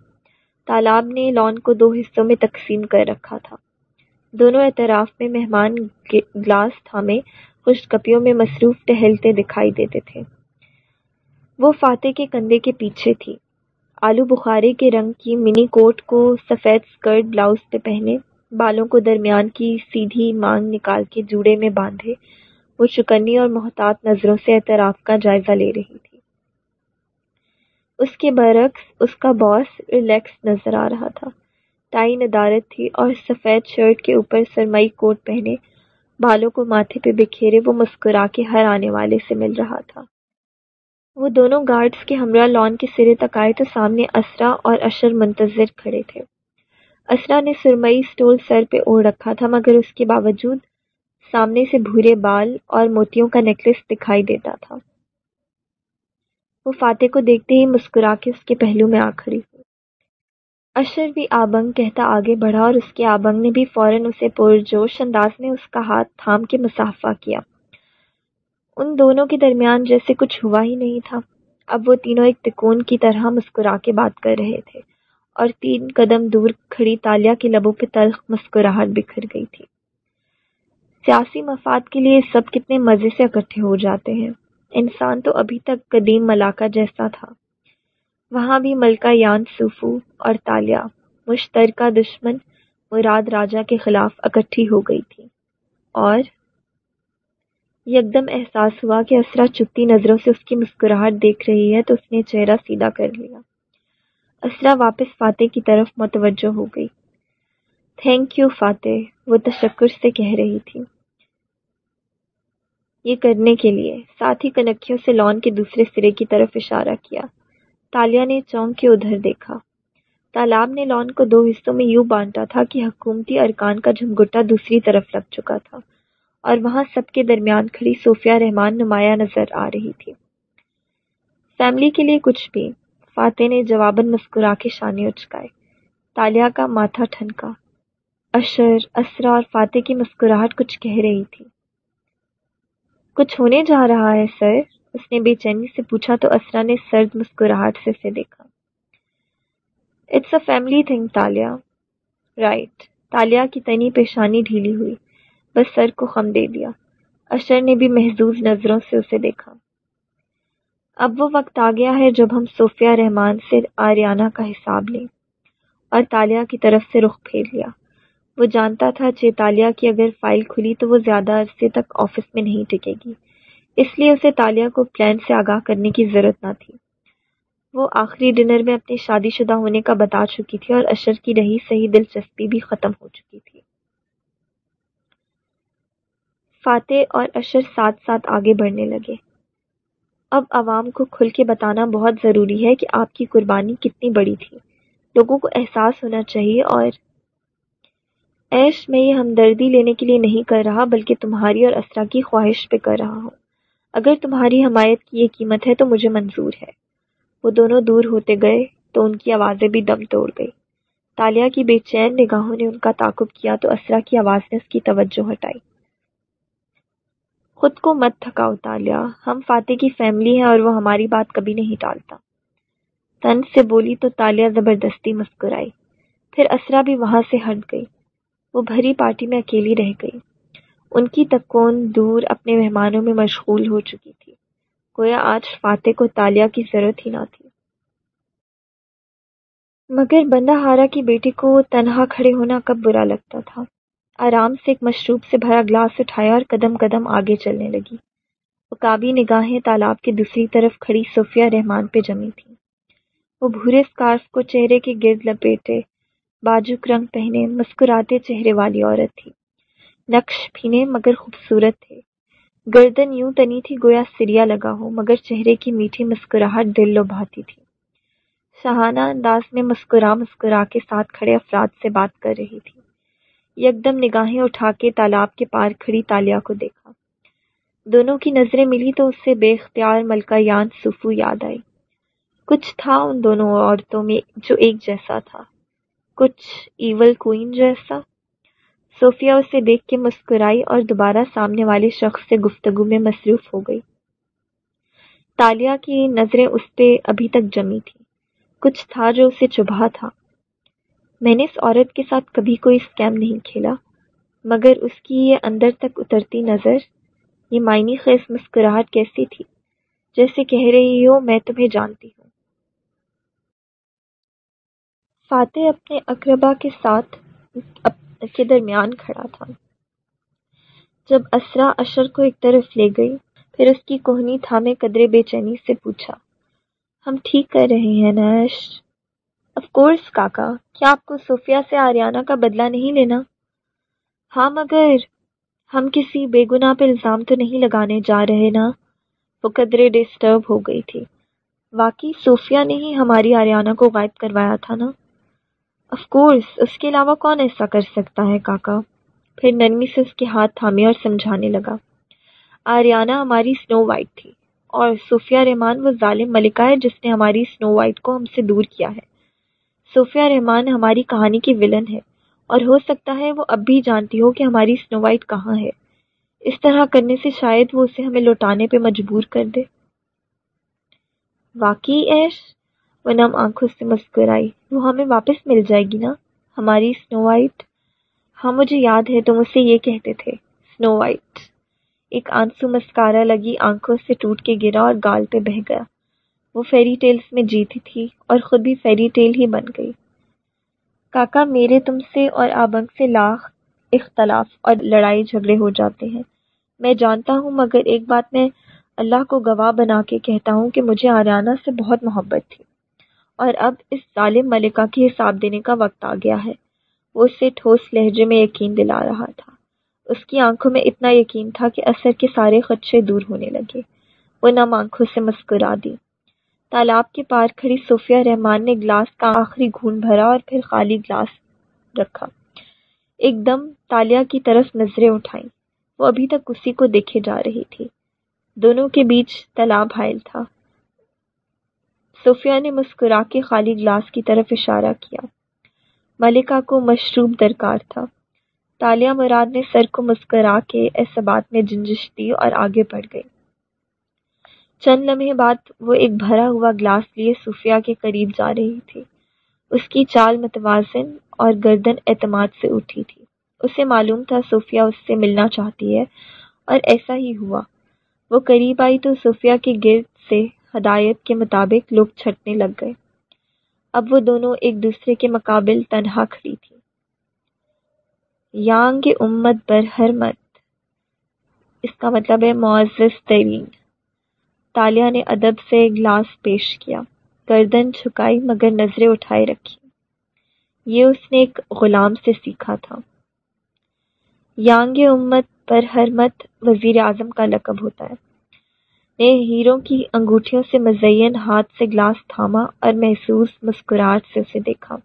Speaker 1: تالاب نے لان کو دو حصوں میں تقسیم کر رکھا تھا۔ دونوں اعتراف میں مہمان گلاس تھامے خوش کپیوں میں مصروف ٹہلتے دکھائی دیتے تھے۔ وہ فاتح کے کندھے کے پیچھے تھی۔ آلو بخارے کے رنگ کی منی کوٹ کو سفید اسکرٹ بلاؤز پہ پہنے بالوں کو درمیان کی سیدھی مانگ نکال کے جوڑے میں باندھے۔ وہ چکنی اور محتاط نظروں سے اعتراف کا جائزہ لے رہی تھی۔ اس کے برعکس اس کا باس ریلیکس نظر آ رہا تھا۔ ٹائی ندارت تھی اور سفید شرٹ کے اوپر سرمئی کوٹ پہنے، بالوں کو ماتھے پہ بکھیرے وہ مسکرا کے ہر آنے والے سے مل رہا تھا۔ وہ دونوں گارڈز کے ہمراہ لان کے سرے تک آئے تو سامنے اسرا اور اشر منتظر کھڑے تھے۔ اسرا نے سرمئی اسٹول سر پہ اوڑھ رکھا تھا، مگر اس کے باوجود سامنے سے بھورے بال اور موتیوں کا نیکلس دکھائی دیتا تھا۔ وہ فاتح کو دیکھتے ہی مسکرا کے اس کے پہلو میں آ کھڑی ہوئی۔ اشر بھی آبنگ کہتا آگے بڑھا اور اس کے آبنگ نے بھی فوراً اسے پرجوش انداز میں اس کا ہاتھ تھام کے مسافہ کیا۔ ان دونوں کے درمیان جیسے کچھ ہوا ہی نہیں تھا۔ اب وہ تینوں ایک تکون کی طرح مسکرا کے بات کر رہے تھے اور تین قدم دور کھڑی تالیا کے لبوں پہ تلخ مسکراہٹ بکھر گئی تھی۔ سیاسی مفاد کے لیے سب کتنے مزے سے اکٹھے ہو جاتے ہیں۔ انسان تو ابھی تک قدیم ملاقہ جیسا تھا۔ وہاں بھی ملکہ یان سوفو اور تالیا مشترکہ دشمن مراد راجا کے خلاف اکٹھی ہو گئی تھی۔ اور یکدم احساس ہوا کہ اسرا چپتی نظروں سے اس کی مسکراہٹ دیکھ رہی ہے تو اس نے چہرہ سیدھا کر لیا۔ اسرا واپس فاتح کی طرف متوجہ ہو گئی۔ تھینک یو فاتح، وہ تشکر سے کہہ رہی تھی۔ یہ کرنے کے لیے۔ ساتھ ہی کنکھیوں سے لان کے دوسرے سرے کی طرف اشارہ کیا۔ تالیا نے چونک کے ادھر دیکھا۔ تالاب نے لان کو دو حصوں میں یوں بانٹا تھا کہ حکومتی ارکان کا جھمگٹا دوسری طرف لگ چکا تھا۔ اور وہاں سب کے درمیان کھڑی صوفیہ رحمان نمایاں نظر آ رہی تھی۔ فیملی کے لیے کچھ بھی۔ فاتح نے جواباً مسکرا کے شانے اچکائے تالیا کا ماتھا ٹھنکا۔ اشر اسرا اور فاتح کی مسکراہٹ کچھ کہہ رہی تھی۔ کچھ ہونے جا رہا ہے، سر۔ اس نے بے چینی سے پوچھا تو اسرا نے سرد مسکراہٹ سے اسے دیکھا۔ It's a family thing Talia right Talia کی تنی پیشانی ڈھیلی ہوئی۔ بس سر کو خم دے دیا۔ اشر نے بھی محظوظ نظروں سے اسے دیکھا۔ اب وہ وقت آ گیا ہے جب ہم صوفیہ رحمان سے آریانہ کا حساب لیں۔ اور تالیہ کی طرف سے رخ پھیر لیا۔ وہ جانتا تھا چیتالیہ کی اگر فائل کھلی تو وہ زیادہ عرصے تک آفس میں نہیں ٹکے گی۔ اس لیے اسے تالیہ کو پلان سے آگاہ کرنے کی ضرورت نہ تھی۔ وہ آخری ڈنر میں اپنے شادی شدہ ہونے کا بتا چکی تھی اور اشر کی رہی صحیح دلچسپی بھی ختم ہو چکی تھی۔ فاتح اور اشر ساتھ ساتھ آگے بڑھنے لگے۔ اب عوام کو کھل کے بتانا بہت ضروری ہے کہ آپ کی قربانی کتنی بڑی تھی۔ لوگوں کو احساس ہونا چاہیے اور ایش میں یہ ہمدردی لینے کے لیے نہیں کر رہا، بلکہ تمہاری اور اسرا کی خواہش پہ کر رہا ہوں۔ اگر تمہاری حمایت کی یہ قیمت ہے تو مجھے منظور ہے۔ وہ دونوں دور ہوتے گئے تو ان کی آوازیں بھی دم توڑ گئی تالیہ کی بے چین نگاہوں نے ان کا تعاقب کیا تو اسرا کی آواز نے اس کی توجہ ہٹائی۔ خود کو مت تھکاؤ تالیا ہم فاتح کی فیملی ہیں اور وہ ہماری بات کبھی نہیں ٹالتا۔ تن سے بولی تو تالیا زبردستی مسکرائی۔ پھر اسرا بھی وہاں سے ہٹ گئی۔ وہ بھری پارٹی میں اکیلی رہ گئی۔ ان کی تکون دور اپنے مہمانوں میں مشغول ہو چکی تھی۔ گویا آج فاتح کو تالیا کی ضرورت ہی نہ تھی۔ مگر بندہ ہارا کی بیٹی کو تنہا کھڑے ہونا کب برا لگتا تھا؟ آرام سے ایک مشروب سے بھرا گلاس اٹھایا اور قدم قدم آگے چلنے لگی۔ کابی نگاہیں تالاب کی دوسری طرف کھڑی صوفیہ رحمان پہ جمی تھیں۔ وہ بھورے اسکارف کو چہرے کے گرد لپیٹے باجوک رنگ پہنے مسکراتے چہرے والی عورت تھی۔ نقش پھینے مگر خوبصورت تھے۔ گردن یوں تنی تھی گویا سریا لگا ہو، مگر چہرے کی میٹھی مسکراہٹ دل لبھاتی تھی۔ شہانہ انداز میں مسکرا مسکرا کے ساتھ کھڑے افراد سے بات کر رہی تھی۔ یکدم نگاہیں اٹھا کے تالاب کے پار کھڑی تالیا کو دیکھا۔ دونوں کی نظریں ملی تو اس سے بے اختیار ملکہ یان سفو یاد آئی۔ کچھ تھا ان دونوں عورتوں میں جو ایک جیسا تھا۔ کچھ ایول کوئن جیسا۔ صوفیہ اسے دیکھ کے مسکرائی اور دوبارہ سامنے والے شخص سے گفتگو میں مصروف ہو گئی۔ تالیا کی نظریں اس پہ ابھی تک جمی تھی کچھ تھا جو اسے چبھا تھا۔ میں نے اس عورت کے ساتھ کبھی کوئی اسکیم نہیں کھیلا، مگر اس کی یہ اندر تک اترتی نظر، یہ معنی خیز مسکراہٹ کیسی تھی، جیسے کہہ رہی ہو میں تمہیں جانتی ہوں۔ فاتح اپنے اقربا کے ساتھ کے درمیان کھڑا تھا۔ جب اسرا اشر کو ایک طرف لے گئی، پھر اس کی کوہنی تھامے قدرے بے چینی سے پوچھا، ہم ٹھیک کر رہے ہیں نش اف کورس کاکا۔ کیا آپ کو صوفیہ سے آریانہ کا بدلہ نہیں لینا؟ ہاں مگر ہم کسی بے گناہ پہ الزام تو نہیں لگانے جا رہے نا؟ وہ قدرے ڈسٹرب ہو گئی تھی۔ واقعی صوفیہ نے ہی ہماری آریانہ کو غائب کروایا تھا نا؟ اف کورس اس کے علاوہ کون ایسا کر سکتا ہے کاکا؟ پھر نرمی سے اس کے ہاتھ تھامے اور سمجھانے لگا۔ آریانہ ہماری سنو وائٹ تھی اور صوفیہ رحمان وہ ظالم ملکہ ہے جس نے ہماری سنو وائٹ کو ہم سے دور کیا ہے۔ صوفیہ رحمان ہماری کہانی کی ولن ہے اور ہو سکتا ہے وہ اب بھی جانتی ہو کہ ہماری سنو وائٹ کہاں ہے۔ اس طرح کرنے سے شاید وہ اسے ہمیں لوٹانے پہ مجبور کر دے۔ واقعی ایش؟ وہ نم آنکھوں سے مسکرائی۔ وہ ہمیں واپس مل جائے گی نا؟ ہماری سنو وائٹ؟ ہاں مجھے یاد ہے تم اسے یہ کہتے تھے۔ سنو وائٹ۔ ایک آنسو مسکارا لگی آنکھوں سے ٹوٹ کے گرا اور گال پہ بہ گیا۔ وہ فیری ٹیلز میں جیتی تھی اور خود بھی فیری ٹیل ہی بن گئی۔ کاکا میرے تم سے اور آبنگ سے لاکھ اختلاف اور لڑائی جھگڑے ہو جاتے ہیں۔ میں جانتا ہوں، مگر ایک بات میں اللہ کو گواہ بنا کے کہتا ہوں کہ مجھے آریانہ سے بہت محبت تھی۔ اور اب اس ظالم ملکہ کی حساب دینے کا وقت آ گیا ہے۔ وہ اسے ٹھوس لہجے میں یقین دلا رہا تھا۔ اس کی آنکھوں میں اتنا یقین تھا کہ اثر کے سارے خدشے دور ہونے لگے۔ وہ نم آنکھوں سے مسکرا دی۔ تالاب کے پار کھڑی صوفیہ رحمان نے گلاس کا آخری گھون بھرا اور پھر خالی گلاس رکھا۔ ایک دم تالیا کی طرف نظریں اٹھائیں۔ وہ ابھی تک اسی کو دیکھے جا رہی تھی۔ دونوں کے بیچ تالاب حائل تھا۔ صوفیہ نے مسکرا کے خالی گلاس کی طرف اشارہ کیا۔ ملکہ کو مشروب درکار تھا۔ تالیہ مراد نے سر کو مسکرا کے ایسا بات میں جنجش دی اور آگے بڑھ گئی۔ چند لمحے بعد وہ ایک بھرا ہوا گلاس لیے صوفیہ کے قریب جا رہی تھی۔ اس کی چال متوازن اور گردن اعتماد سے اٹھی تھی۔ اسے معلوم تھا صوفیہ اس سے ملنا چاہتی ہے اور ایسا ہی ہوا۔ وہ قریب آئی تو صوفیہ کے گرد سے ہدایت کے مطابق لوگ چھٹنے لگ گئے۔ اب وہ دونوں ایک دوسرے کے مقابل تنہا کھڑی تھی۔ یانگ امت برہرمت اس کا مطلب ہے معزز ترین۔ تالیہ نے ادب سے گلاس پیش کیا۔ گردن چھکائی مگر نظریں اٹھائے رکھی۔ یہ اس نے ایک غلام سے سیکھا تھا۔ یانگ امت برہرمت وزیر اعظم کا لقب ہوتا ہے۔ نے ہیروں کی انگوٹھیوں سے مزین ہاتھ سے گلاس تھاما اور محسوس مسکراہٹ سے اسے دیکھا۔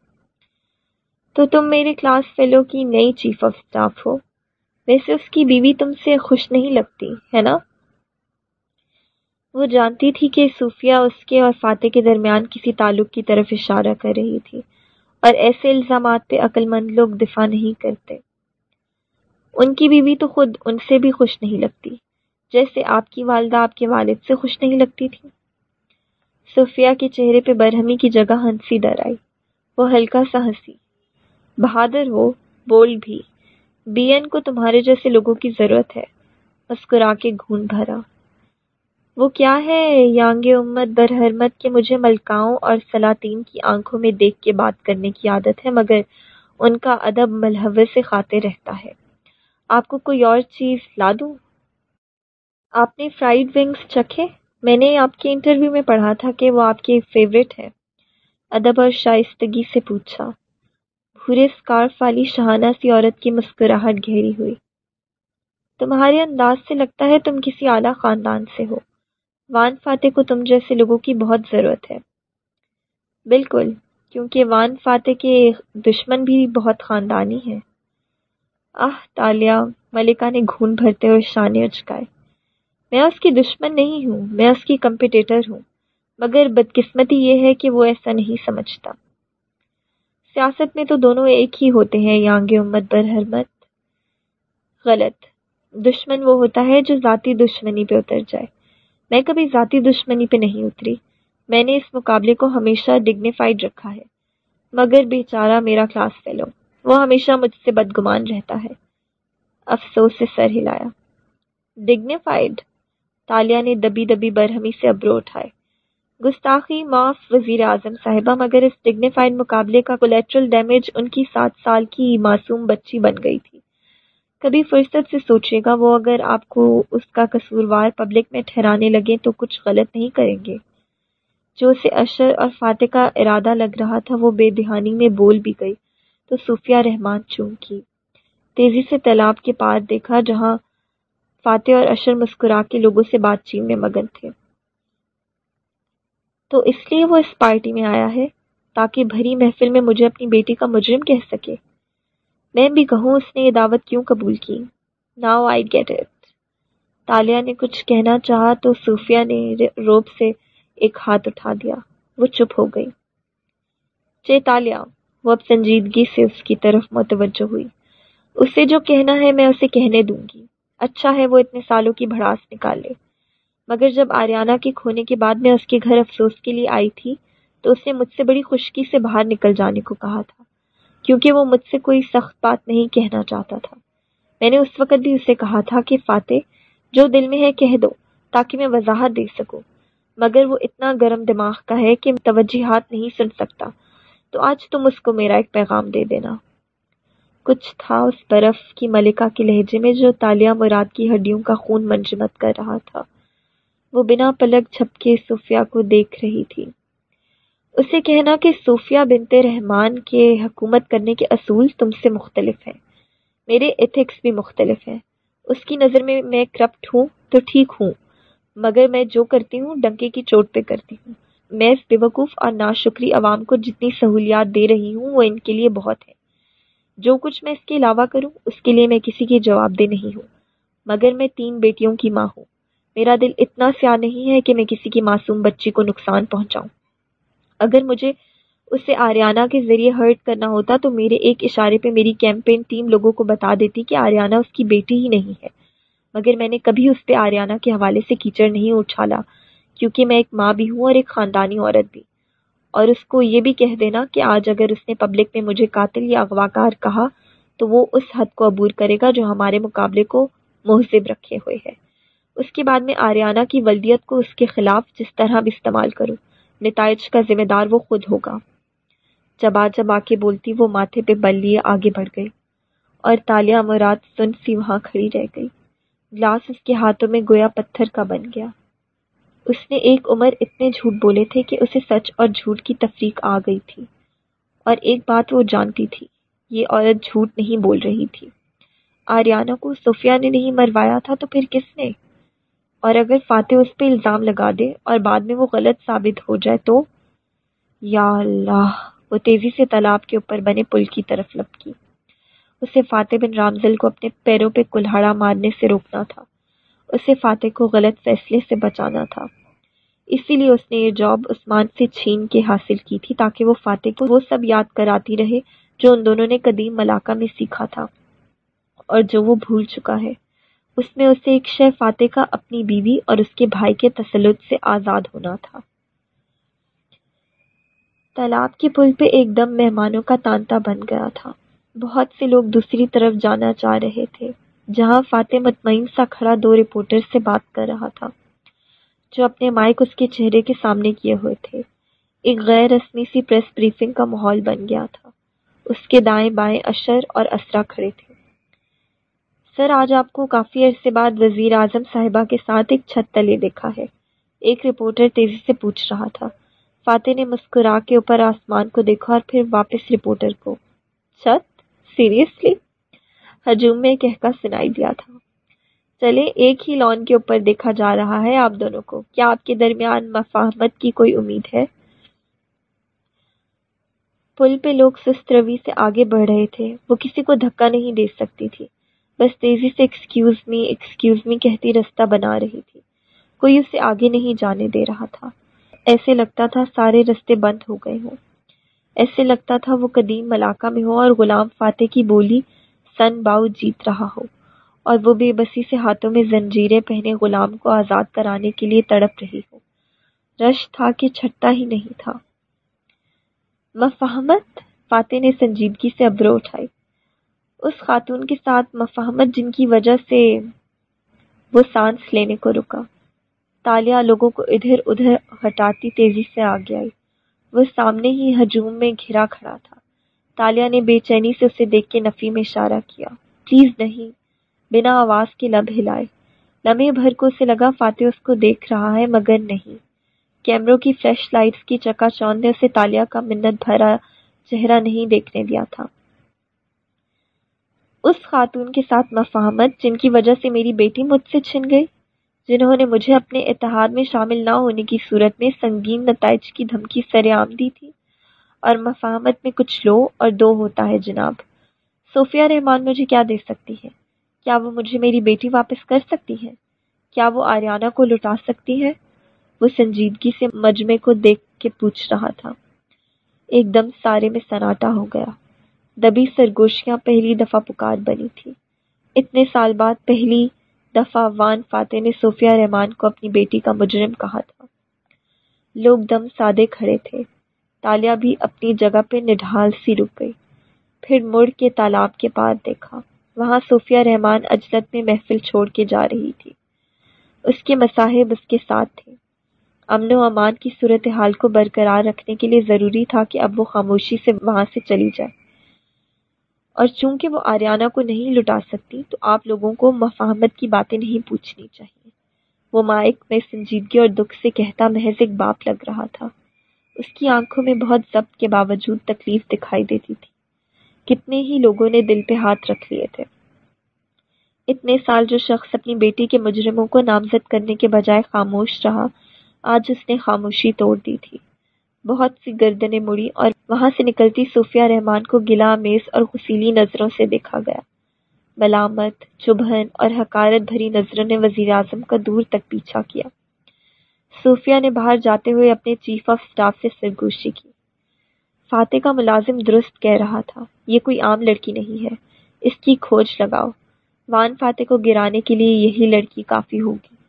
Speaker 1: تو تم میرے کلاس فیلو کی نئی چیف آف اسٹاف ہو۔ ویسے اس کی بیوی تم سے خوش نہیں لگتی، ہے نا؟ وہ جانتی تھی کہ صوفیہ اس کے اور فاتح کے درمیان کسی تعلق کی طرف اشارہ کر رہی تھی اور ایسے الزامات پہ عقل مند لوگ دفاع نہیں کرتے۔ ان کی بیوی تو خود ان سے بھی خوش نہیں لگتی، جیسے آپ کی والدہ آپ کے والد سے خوش نہیں لگتی تھی۔ صوفیہ کے چہرے پہ برہمی کی جگہ ہنسی ڈر آئی، وہ ہلکا سا ہنسی۔ بہادر ہو بول بھی۔ بی این کو تمہارے جیسے لوگوں کی ضرورت ہے، مسکرا کے گھون بھرا۔ وہ کیا ہے؟ یانگ امت برحرمت کہ مجھے ملکاؤں اور سلاطین کی آنکھوں میں دیکھ کے بات کرنے کی عادت ہے، مگر ان کا ادب ملحوے سے کھاتے رہتا ہے۔ آپ کو کوئی اور چیز لا دوں؟ آپ نے فرائیڈ ونگس چکھے؟ میں نے آپ کے انٹرویو میں پڑھا تھا کہ وہ آپ کے فیوریٹ ہے۔ ادب اور شائستگی سے پوچھا۔ بھورے اسکارف والی شہانہ سی عورت کی مسکراہٹ گہری ہوئی۔ تمہارے انداز سے لگتا ہے تم کسی اعلیٰ خاندان سے ہو۔ وان فاتح کو تم جیسے لوگوں کی بہت ضرورت ہے۔ بالکل، کیونکہ وان فاتح کے دشمن بھی بہت خاندانی ہیں۔ آہ، تالیا، ملکہ نے گھون بھرتے ہوئے شانے اچکائے۔ میں اس کی دشمن نہیں ہوں، میں اس کی کمپٹیٹر ہوں، مگر بدقسمتی یہ ہے کہ وہ ایسا نہیں سمجھتا۔ سیاست میں تو دونوں ایک ہی ہوتے ہیں، یانگ امت بر حرمت غلط۔ دشمن وہ ہوتا ہے جو ذاتی دشمنی پہ اتر جائے۔ میں کبھی ذاتی دشمنی پہ نہیں اتری۔ میں نے اس مقابلے کو ہمیشہ ڈگنیفائڈ رکھا ہے، مگر بیچارہ میرا کلاس فیلو وہ ہمیشہ مجھ سے بدگمان رہتا ہے۔ افسوس سے سر ہلایا۔ ڈگنیفائڈ تالیہ نے دبی دبی برہمی سے ابرو اٹھائے۔ گستاخی، معاف وزیر اعظم صاحبہ، مگر اس ڈگنیفائڈ مقابلے کا کولیٹرل ڈیمیج ان کی سات سال کی معصوم بچی بن گئی تھی۔ کبھی فرصت سے سوچے گا، وہ اگر آپ کو اس کا قصوروار پبلک میں ٹھہرانے لگے تو کچھ غلط نہیں کریں گے۔ جو اسے اشر اور فاتح کا ارادہ لگ رہا تھا، وہ بے دہانی میں بول بھی گئی۔ تو صوفیہ رحمان چونکی۔ تیزی سے تالاب کے پار دیکھا، جہاں فاتح اور اشر مسکرا کے لوگوں سے بات چیت میں مگن تھے۔ تو اس لیے وہ اس پارٹی میں آیا ہے تاکہ بھری محفل میں مجھے اپنی بیٹی کا مجرم کہہ سکے۔ میں بھی کہوں اس نے یہ دعوت کیوں قبول کی؟ Now I get it Talia نے کچھ کہنا چاہا تو صوفیہ نے روب سے ایک ہاتھ اٹھا دیا وہ چپ ہو گئی۔ چے تالیہ، وہ اب سنجیدگی سے اس کی طرف متوجہ ہوئی۔ اسے جو کہنا ہے میں اسے کہنے دوں گی۔ اچھا ہے وہ اتنے سالوں کی بھڑاس نکال لے۔ مگر جب آریانہ کے کھونے کے بعد میں اس کے گھر افسوس کے لیے آئی تھی تو اس نے مجھ سے بڑی خشکی سے باہر نکل جانے کو کہا تھا۔ کیونکہ وہ مجھ سے کوئی سخت بات نہیں کہنا چاہتا تھا۔ میں نے اس وقت بھی اسے کہا تھا کہ فاتح، جو دل میں ہے کہہ دو تاکہ میں وضاحت دے سکوں۔ مگر وہ اتنا گرم دماغ کا ہے کہ توجہات نہیں سن سکتا۔ تو آج تم اس کو میرا ایک پیغام دے دینا۔ کچھ تھا اس برف کی ملکہ کے لہجے میں جو تالیہ مراد کی ہڈیوں کا خون منجمت کر رہا تھا۔ وہ بنا پلک جھپکے صوفیہ کو دیکھ رہی تھی۔ اسے کہنا کہ صوفیہ بنت رحمان کے حکومت کرنے کے اصول تم سے مختلف ہیں۔ میرے ایتھکس بھی مختلف ہیں۔ اس کی نظر میں میں کرپٹ ہوں تو ٹھیک ہوں، مگر میں جو کرتی ہوں ڈنکے کی چوٹ پہ کرتی ہوں۔ میں اس بیوقوف اور ناشکری عوام کو جتنی سہولیات دے رہی ہوں وہ ان کے لیے بہت ہے جو کچھ میں اس کے علاوہ کروں، اس کے لیے میں کسی کی جواب دہ نہیں ہوں، مگر میں تین بیٹیوں کی ماں ہوں۔ میرا دل اتنا سیاہ نہیں ہے کہ میں کسی کی معصوم بچی کو نقصان پہنچاؤں۔ اگر مجھے اسے آریانہ کے ذریعے ہرٹ کرنا ہوتا تو میرے ایک اشارے پہ میری کیمپین ٹیم لوگوں کو بتا دیتی کہ آریانہ اس کی بیٹی ہی نہیں ہے۔ مگر میں نے کبھی اس پہ آریانہ کے حوالے سے کیچڑ نہیں اچھالا، کیونکہ میں ایک ماں بھی ہوں اور ایک خاندانی عورت بھی۔ اور اس کو یہ بھی کہہ دینا کہ آج اگر اس نے پبلک میں مجھے قاتل یا اغواکار کہا تو وہ اس حد کو عبور کرے گا جو ہمارے مقابلے کو مہذب رکھے ہوئے ہے۔ اس کے بعد میں آریانہ کی ولدیت کو اس کے خلاف جس طرح بھی استعمال کروں۔ نتائج کا ذمہ دار وہ خود ہوگا۔ چبا چبا کے بولتی، وہ ماتھے پہ بل لیے آگے بڑھ گئی اور تالیہ مراد سن سی وہاں کھڑی رہ گئی۔ گلاس اس کے ہاتھوں میں گویا پتھر کا بن گیا۔ اس نے ایک عمر اتنے جھوٹ بولے تھے کہ اسے سچ اور جھوٹ کی تفریق آ گئی تھی۔ اور ایک بات وہ جانتی تھی، یہ عورت جھوٹ نہیں بول رہی تھی۔ آریانہ کو صوفیہ نے نہیں مروایا تھا تو پھر کس نے؟ اور اگر فاتح اس پہ الزام لگا دے اور بعد میں وہ غلط ثابت ہو جائے تو یا اللہ، وہ تیزی سے تالاب کے اوپر بنے پل کی طرف لپکی۔ اسے فاتح بن رامزل کو اپنے پیروں پہ کلہاڑا مارنے سے روکنا تھا۔ اسے فاتح کو غلط فیصلے سے بچانا تھا۔ اسی لیے اس نے یہ جاب عثمان سے چھین کے حاصل کی تھی تاکہ وہ فاتح کو وہ سب یاد کراتی رہے جو ان دونوں نے قدیم ملاقہ میں سیکھا تھا اور جو وہ بھول چکا ہے۔ اس میں اسے ایک شہ فاتح کا اپنی بیوی اور اس کے بھائی کے تسلط سے آزاد ہونا تھا۔ تالاب کے پل پہ ایک دم مہمانوں کا تانتا بن گیا تھا۔ بہت سے لوگ دوسری طرف جانا چاہ رہے تھے، جہاں فاتح مطمئن سا کھڑا دو رپورٹر سے بات کر رہا تھا، جو اپنے مائک اس کے چہرے کے سامنے کیے ہوئے تھے۔ ایک غیر رسمی سی پریس بریفنگ کا ماحول بن گیا تھا۔ اس کے دائیں بائیں اشر اور اسرا کھڑے تھے۔ سر، آج آپ کو کافی عرصے بعد وزیر اعظم صاحبہ کے ساتھ ایک چھت تلے دیکھا ہے۔ ایک رپورٹر تیزی سے پوچھ رہا تھا۔ فاتح نے مسکرا کے اوپر آسمان کو دیکھا اور پھر واپس رپورٹر کو۔ چھت؟ سیریسلی؟ ہجوم میں کہہ سنائی دیا تھا۔ چلے ایک ہی لان کے اوپر دیکھا جا رہا ہے آپ دونوں کو۔ کیا آپ کے درمیان مفاہمت کی کوئی امید ہے؟ پل پہ لوگ سست روی سے آگے بڑھ رہے تھے۔ وہ کسی کو دھکا نہیں دے سکتی تھی۔ بس تیزی سے ایکسکیوز می ایکسکیوز می کہتی رستہ بنا رہی تھی۔ کوئی اسے آگے نہیں جانے دے رہا تھا۔ ایسے لگتا تھا سارے رستے بند ہو گئے ہوں۔ ایسے لگتا تھا وہ قدیم ملاقہ میں ہو اور غلام فاتح کی بولی سن باؤ جیت رہا ہو۔ اور وہ بے بسی سے ہاتھوں میں زنجیریں پہنے غلام کو آزاد کرانے کے لیے تڑپ رہی ہو۔ رش تھا کہ چھٹا ہی نہیں تھا۔ مفاہمت؟ فاتح نے سنجیدگی سے ابرو اٹھائی۔ اس خاتون کے ساتھ مفاہمت جن کی وجہ سے وہ سانس لینے کو رکا۔ تالیا لوگوں کو ادھر ادھر ہٹاتی تیزی سے آگے آئی۔ وہ سامنے ہی ہجوم میں گھرا کھڑا تھا۔ تالیا نے بے چینی سے اسے دیکھ کے نفی میں اشارہ کیا، پلیز نہیں، بنا آواز کے لب ہلائے۔ لمحے بھر کو اسے لگا فاتح اس کو دیکھ رہا ہے مگر نہیں۔ کیمروں کی فلیش لائٹس کی چکا چوند نے اسے تالیا کا منت بھرا چہرہ نہیں دیکھنے دیا تھا۔ اس خاتون کے ساتھ مفاہمت جن کی وجہ سے میری بیٹی مجھ سے چھن گئی، جنہوں نے مجھے اپنے اتحاد میں شامل نہ ہونے کی صورت میں سنگین نتائج کی دھمکی سر عام دی تھی۔ اور مفاہمت میں کچھ لو اور دو ہوتا ہے جناب۔ صوفیہ رحمان مجھے کیا دے سکتی ہے؟ کیا وہ مجھے میری بیٹی واپس کر سکتی ہے؟ کیا وہ آریانہ کو لٹا سکتی ہے؟ وہ سنجیدگی سے مجمع کو دیکھ کے پوچھ رہا تھا۔ ایک دم سارے میں سناٹا ہو گیا۔ دبی سرگوشیاں پہلی دفعہ پکار بنی تھی۔ اتنے سال بعد پہلی دفعہ وان فاتح نے صوفیہ رحمان کو اپنی بیٹی کا مجرم کہا تھا۔ لوگ دم سادے کھڑے تھے۔ تالیا بھی اپنی جگہ پہ نڈھال سی رک گئی۔ پھر مڑ کے تالاب کے پار دیکھا۔ وہاں صوفیہ رحمان اجلت میں محفل چھوڑ کے جا رہی تھی۔ اس کے مصاحب اس کے ساتھ تھے۔ امن و امان کی صورتحال کو برقرار رکھنے کے لیے ضروری تھا کہ اب وہ خاموشی سے وہاں سے چلی جائے۔ اور چونکہ وہ آریانہ کو نہیں لٹا سکتی، تو آپ لوگوں کو مفاہمت کی باتیں نہیں پوچھنی چاہیے۔ وہ مائک میں سنجیدگی اور دکھ سے کہتا محض ایک باپ لگ رہا تھا۔ اس کی آنکھوں میں بہت ضبط کے باوجود تکلیف دکھائی دیتی تھی۔ کتنے ہی لوگوں نے دل پہ ہاتھ رکھ لیے تھے۔ اتنے سال جو شخص اپنی بیٹی کے مجرموں کو نامزد کرنے کے بجائے خاموش رہا، آج اس نے خاموشی توڑ دی تھی۔ بہت سی گردنیں مڑی اور وہاں سے نکلتی صوفیہ رحمان کو گلا میز اور خسیلی نظروں سے دیکھا گیا۔ ملامت، چبھن اور حکارت بھری نظروں نے وزیر اعظم کا دور تک پیچھا کیا۔ صوفیہ نے باہر جاتے ہوئے اپنے چیف آف سٹاف سے سرگوشی کی۔ فاتح کا ملازم درست کہہ رہا تھا، یہ کوئی عام لڑکی نہیں ہے، اس کی کھوج لگاؤ۔ وان فاتح کو گرانے کے لیے یہی لڑکی کافی ہوگی۔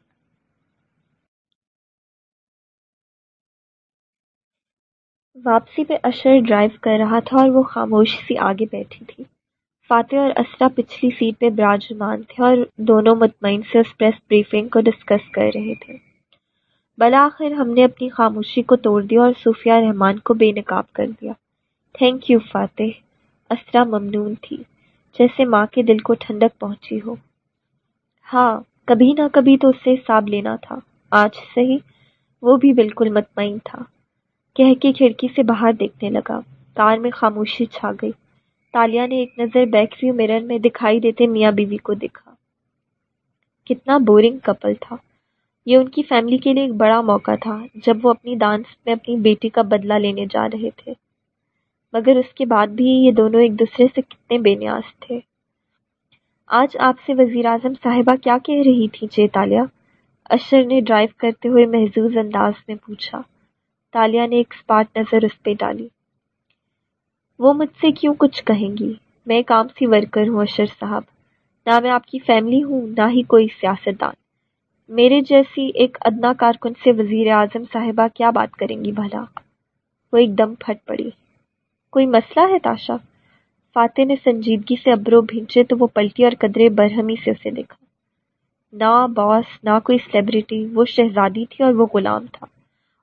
Speaker 1: واپسی پہ اشر ڈرائیو کر رہا تھا اور وہ خاموش سی آگے بیٹھی تھی۔ فاتح اور اسرا پچھلی سیٹ پہ براجمان تھے اور دونوں مطمئن سے اس پریس بریفنگ کو ڈسکس کر رہے تھے۔ بلاخر ہم نے اپنی خاموشی کو توڑ دیا اور صوفیہ رحمان کو بے نقاب کر دیا۔ تھینک یو فاتح اسرا ممنون تھی، جیسے ماں کے دل کو ٹھنڈک پہنچی ہو۔ ہاں کبھی نہ کبھی تو اسے حساب لینا تھا۔ آج صحیح، وہ بھی بالکل مطمئن تھا۔ کہہ کے کھڑکی سے باہر دیکھنے لگا۔ کار میں خاموشی چھا گئی۔ تالیا نے ایک نظر بیک ویو مرر میں دکھائی دیتے میاں بیوی کو دیکھا۔ کتنا بورنگ کپل تھا۔ یہ ان کی فیملی کے لیے ایک بڑا موقع تھا جب وہ اپنی ڈانس میں اپنی بیٹی کا بدلہ لینے جا رہے تھے۔ مگر اس کے بعد بھی یہ دونوں ایک دوسرے سے کتنے بے نیاز تھے۔ آج آپ سے وزیر اعظم صاحبہ کیا کہہ رہی تھی چے تالیہ اشر نے ڈرائیو کرتے ہوئے محظوظ انداز میں پوچھا۔ تالیہ نے ایک اسپاٹ نظر اس پہ ڈالی۔ وہ مجھ سے کیوں کچھ کہیں گی؟ میں ایک عام سی ورکر ہوں، اشر صاحب۔ نہ میں آپ کی فیملی ہوں، نہ ہی کوئی سیاستدان۔ میرے جیسی ایک ادنا کارکن سے وزیر اعظم صاحبہ کیا بات کریں گی بھلا؟ وہ ایک دم پھٹ پڑی۔ کوئی مسئلہ ہے تاشا؟ فاتح نے سنجیدگی سے ابرو بھینچے تو وہ پلٹی اور قدرے برہمی سے اسے دیکھا۔ نہ باس، نہ کوئی سیلیبریٹی وہ شہزادی تھی اور وہ غلام تھا۔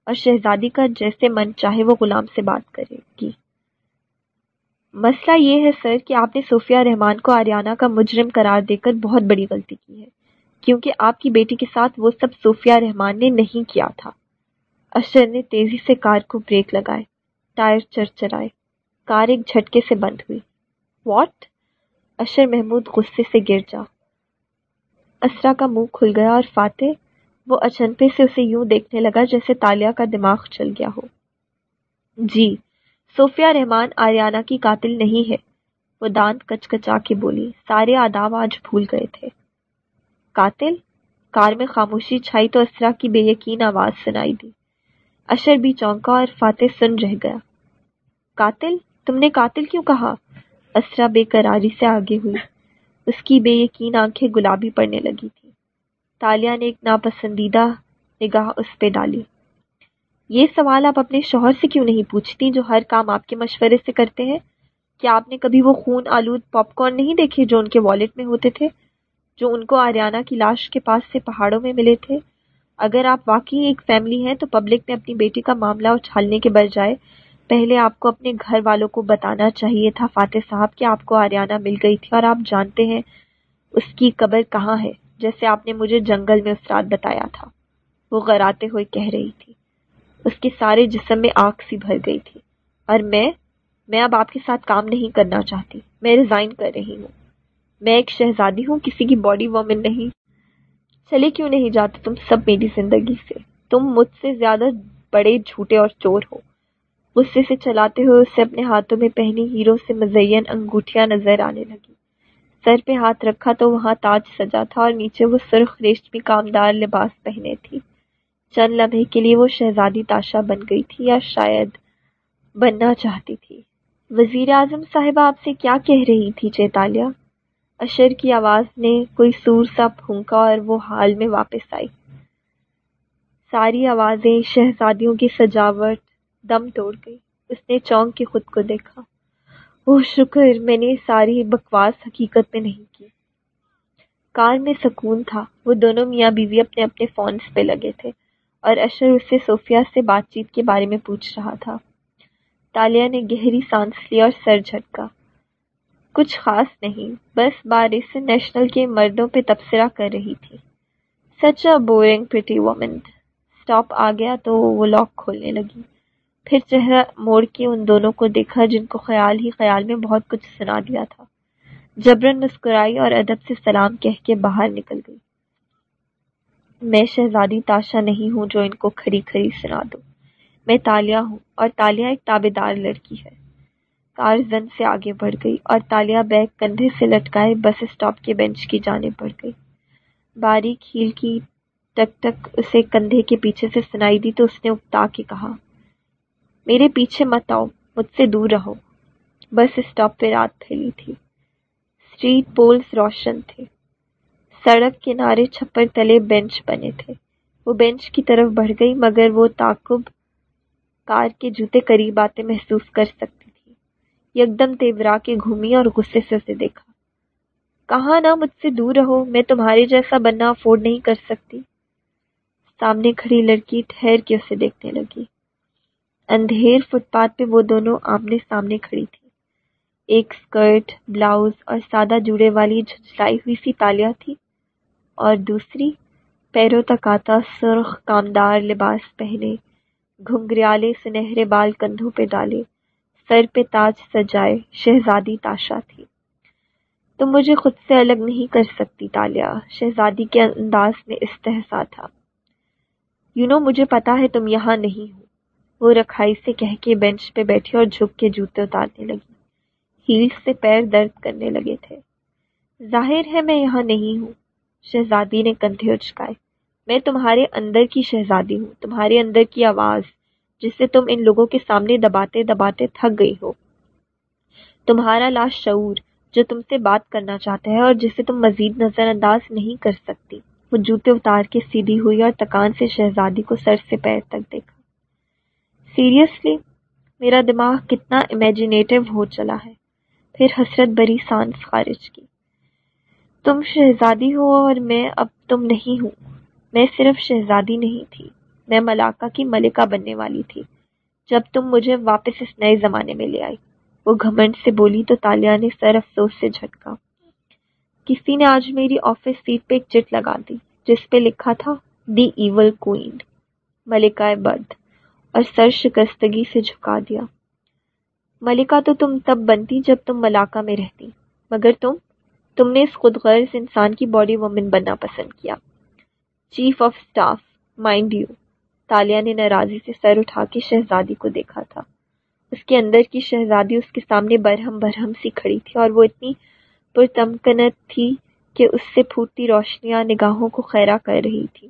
Speaker 1: اور شہزادی کا جیسے من چاہے وہ غلام سے بات کرے گی۔ مسئلہ یہ ہے سر کہ آپ نے صوفیہ رحمان کو آریانہ کا مجرم قرار دے کر بہت بڑی غلطی کی ہے، کیونکہ آپ کی بیٹی کے ساتھ وہ سب صوفیہ رحمان نے نہیں کیا تھا۔ اشر نے تیزی سے کار کو بریک لگائے، ٹائر چر چرائے کار ایک جھٹکے سے بند ہوئی۔ واٹ؟ اشر محمود غصے سے گر جا۔ اسرا کا منہ کھل گیا اور فاتح وہ اچنپے سے اسے یوں دیکھنے لگا جیسے تالیا کا دماغ چل گیا ہو۔ جی صوفیہ رحمان آریانہ کی قاتل نہیں ہے، وہ دانت کچ کچا کے بولی۔ سارے آداب آج بھول گئے تھے۔ قاتل؟ کار میں خاموشی چھائی تو اسرا کی بے یقین آواز سنائی دی۔ اشر بھی چونکا اور فاتح سن رہ گیا۔ قاتل؟ تم نے قاتل کیوں کہا؟ اسرا بے قراری سے آگے ہوئی۔ اس کی بے یقین آنکھیں گلابی پڑنے لگی تھی تالیہ نے ایک ناپسندیدہ نگاہ اس پہ ڈالی۔ یہ سوال آپ اپنے شوہر سے کیوں نہیں پوچھتی جو ہر کام آپ کے مشورے سے کرتے ہیں؟ کیا آپ نے کبھی وہ خون آلود پاپ کارن نہیں دیکھے جو ان کے والیٹ میں ہوتے تھے، جو ان کو آریانہ کی لاش کے پاس سے پہاڑوں میں ملے تھے؟ اگر آپ واقعی ایک فیملی ہیں تو پبلک میں اپنی بیٹی کا معاملہ اچھالنے کے بجائے پہلے آپ کو اپنے گھر والوں کو بتانا چاہیے تھا۔ فاتح صاحب کہ آپ کو آریانہ مل گئی تھی اور آپ جانتے ہیں اس کی قبر کہاں ہے۔ جیسے آپ نے مجھے جنگل میں اس رات بتایا تھا۔ وہ غراتے ہوئے کہہ رہی تھی، اس کے سارے جسم میں آگ سی بھر گئی تھی۔ اور میں میں اب آپ کے ساتھ کام نہیں کرنا چاہتی، میں ریزائن کر رہی ہوں۔ میں ایک شہزادی ہوں، کسی کی باڈی وومن نہیں۔ چلے کیوں نہیں جاتے تم سب میری زندگی سے؟ تم مجھ سے زیادہ بڑے جھوٹے اور چور ہو۔ غصے سے چلاتے ہوئے اسے اپنے ہاتھوں میں پہنی ہیرو سے مزین انگوٹھیاں نظر آنے لگی سر پہ ہاتھ رکھا تو وہاں تاج سجا تھا اور نیچے وہ سرخ ریشمی کامدار لباس پہنے تھی۔ چند لمحے کے لیے وہ شہزادی تاشا بن گئی تھی یا شاید بننا چاہتی تھی۔ وزیر اعظم صاحبہ آپ سے کیا کہہ رہی تھی چیتالیہ؟ اشر کی آواز نے کوئی سور سا پھونکا اور وہ حال میں واپس آئی۔ ساری آوازیں شہزادیوں کی سجاوٹ دم توڑ گئی۔ اس نے چونک کے خود کو دیکھا۔ وہ شکر میں نے ساری بکواس حقیقت میں نہیں کی۔ کار میں سکون تھا۔ وہ دونوں میاں بیوی اپنے اپنے فونس پہ لگے تھے اور اشر اس سے صوفیہ سے بات چیت کے بارے میں پوچھ رہا تھا۔ تالیہ نے گہری سانس لی اور سر جھٹکا۔ کچھ خاص نہیں، بس بارش نیشنل کے مردوں پہ تبصرہ کر رہی تھی۔ Such a boring pretty woman. Stop آ گیا تو وہ لاک کھولنے لگی۔ پھر چہرہ موڑ کے ان دونوں کو دیکھا جن کو خیال ہی خیال میں بہت کچھ سنا دیا تھا۔ جبرن مسکرائی اور ادب سے سلام کہہ کے باہر نکل گئی۔ میں شہزادی تاشا نہیں ہوں جو ان کو کھری کھری سنا دو۔ میں تالیہ ہوں اور تالیہ ایک تابے دار لڑکی ہے۔ کار زن سے آگے بڑھ گئی اور تالیہ بیگ کندھے سے لٹکائے بس اسٹاپ کے بینچ کی جانب بڑھ گئی۔ باریک ہیل کی ٹک ٹک اسے کندھے کے پیچھے سے سنائی دی تو اس نے اکتا کے کہا میرے پیچھے مت آؤ، مجھ سے دور رہو۔ بس اسٹاپ پہ رات پھیلی تھی۔ اسٹریٹ پولز روشن تھے۔ سڑک کنارے چھپر تلے بینچ بنے تھے۔ وہ بینچ کی طرف بڑھ گئی، مگر وہ تعقب کار کے جوتے قریب آتے محسوس کر سکتی تھی۔ یک دم تیورا کے گھومی اور غصے سے اسے دیکھا۔ کہاں نہ مجھ سے دور رہو، میں تمہارے جیسا بننا افورڈ نہیں کر سکتی۔ سامنے کھڑی لڑکی ٹھہر کے اسے دیکھنے لگی۔ اندھیر فٹ پاتھ پہ وہ دونوں آمنے سامنے کھڑی تھی ایک اسکرٹ بلاؤز اور سادہ جوڑے والی جھجلائی ہوئی سی تالیاں تھی اور دوسری پیروں تک آتا سرخ کامدار لباس پہنے، گھنگریالے سنہرے بال کندھوں پہ ڈالے، سر پہ تاج سجائے شہزادی تاشا تھی تم مجھے خود سے الگ نہیں کر سکتی تالیا شہزادی کے انداز میں استحصا تھا۔ یو نو مجھے پتا ہے تم یہاں نہیں ہو۔ وہ رکھائی سے کہہ کے بینچ پہ بیٹھی اور جھک کے جوتے اتارنے لگی۔ ہیلس سے پیر درد کرنے لگے تھے۔ ظاہر ہے میں یہاں نہیں ہوں۔ شہزادی نے کندھے اچکائے۔ میں تمہارے اندر کی شہزادی ہوں، تمہارے اندر کی آواز جسے تم ان لوگوں کے سامنے دباتے دباتے تھک گئی ہو۔ تمہارا لاش شعور، جو تم سے بات کرنا چاہتا ہے اور جسے تم مزید نظر انداز نہیں کر سکتی۔ وہ جوتے اتار کے سیدھی ہوئی اور تکان سے شہزادی کو سر سے پیر تک دیکھا۔ سیریسلی میرا دماغ کتنا امیجینیٹو ہو چلا ہے۔ پھر حسرت بری سانس خارج کی۔ تم شہزادی ہو اور میں اب تم نہیں ہوں۔ میں صرف شہزادی نہیں تھی۔ میں ملاقہ کی ملکہ بننے والی تھی۔ جب تم مجھے واپس اس نئے زمانے میں لے آئی وہ گھمنڈ سے بولی تو تالیہ نے سر افسوس سے جھٹکا۔ کسی نے آج میری آفس سیٹ پہ ایک چٹ لگا دی جس پہ لکھا تھا دی ایول کوئن ملکہ بد اور سر شکستگی سے جھکا دیا۔ ملکہ تو تم تب بنتی جب تم ملاقہ میں رہتی، مگر تم تم نے اس خود غرض انسان کی باڈی وومن بننا پسند کیا۔ Chief of staff mind you Talia نے ناراضی سے سر اٹھا کے شہزادی کو دیکھا تھا۔ اس کے اندر کی شہزادی اس کے سامنے برہم برہم سی کھڑی تھی اور وہ اتنی پرتمکنت تھی کہ اس سے پھوٹتی روشنیاں نگاہوں کو خیرہ کر رہی تھی۔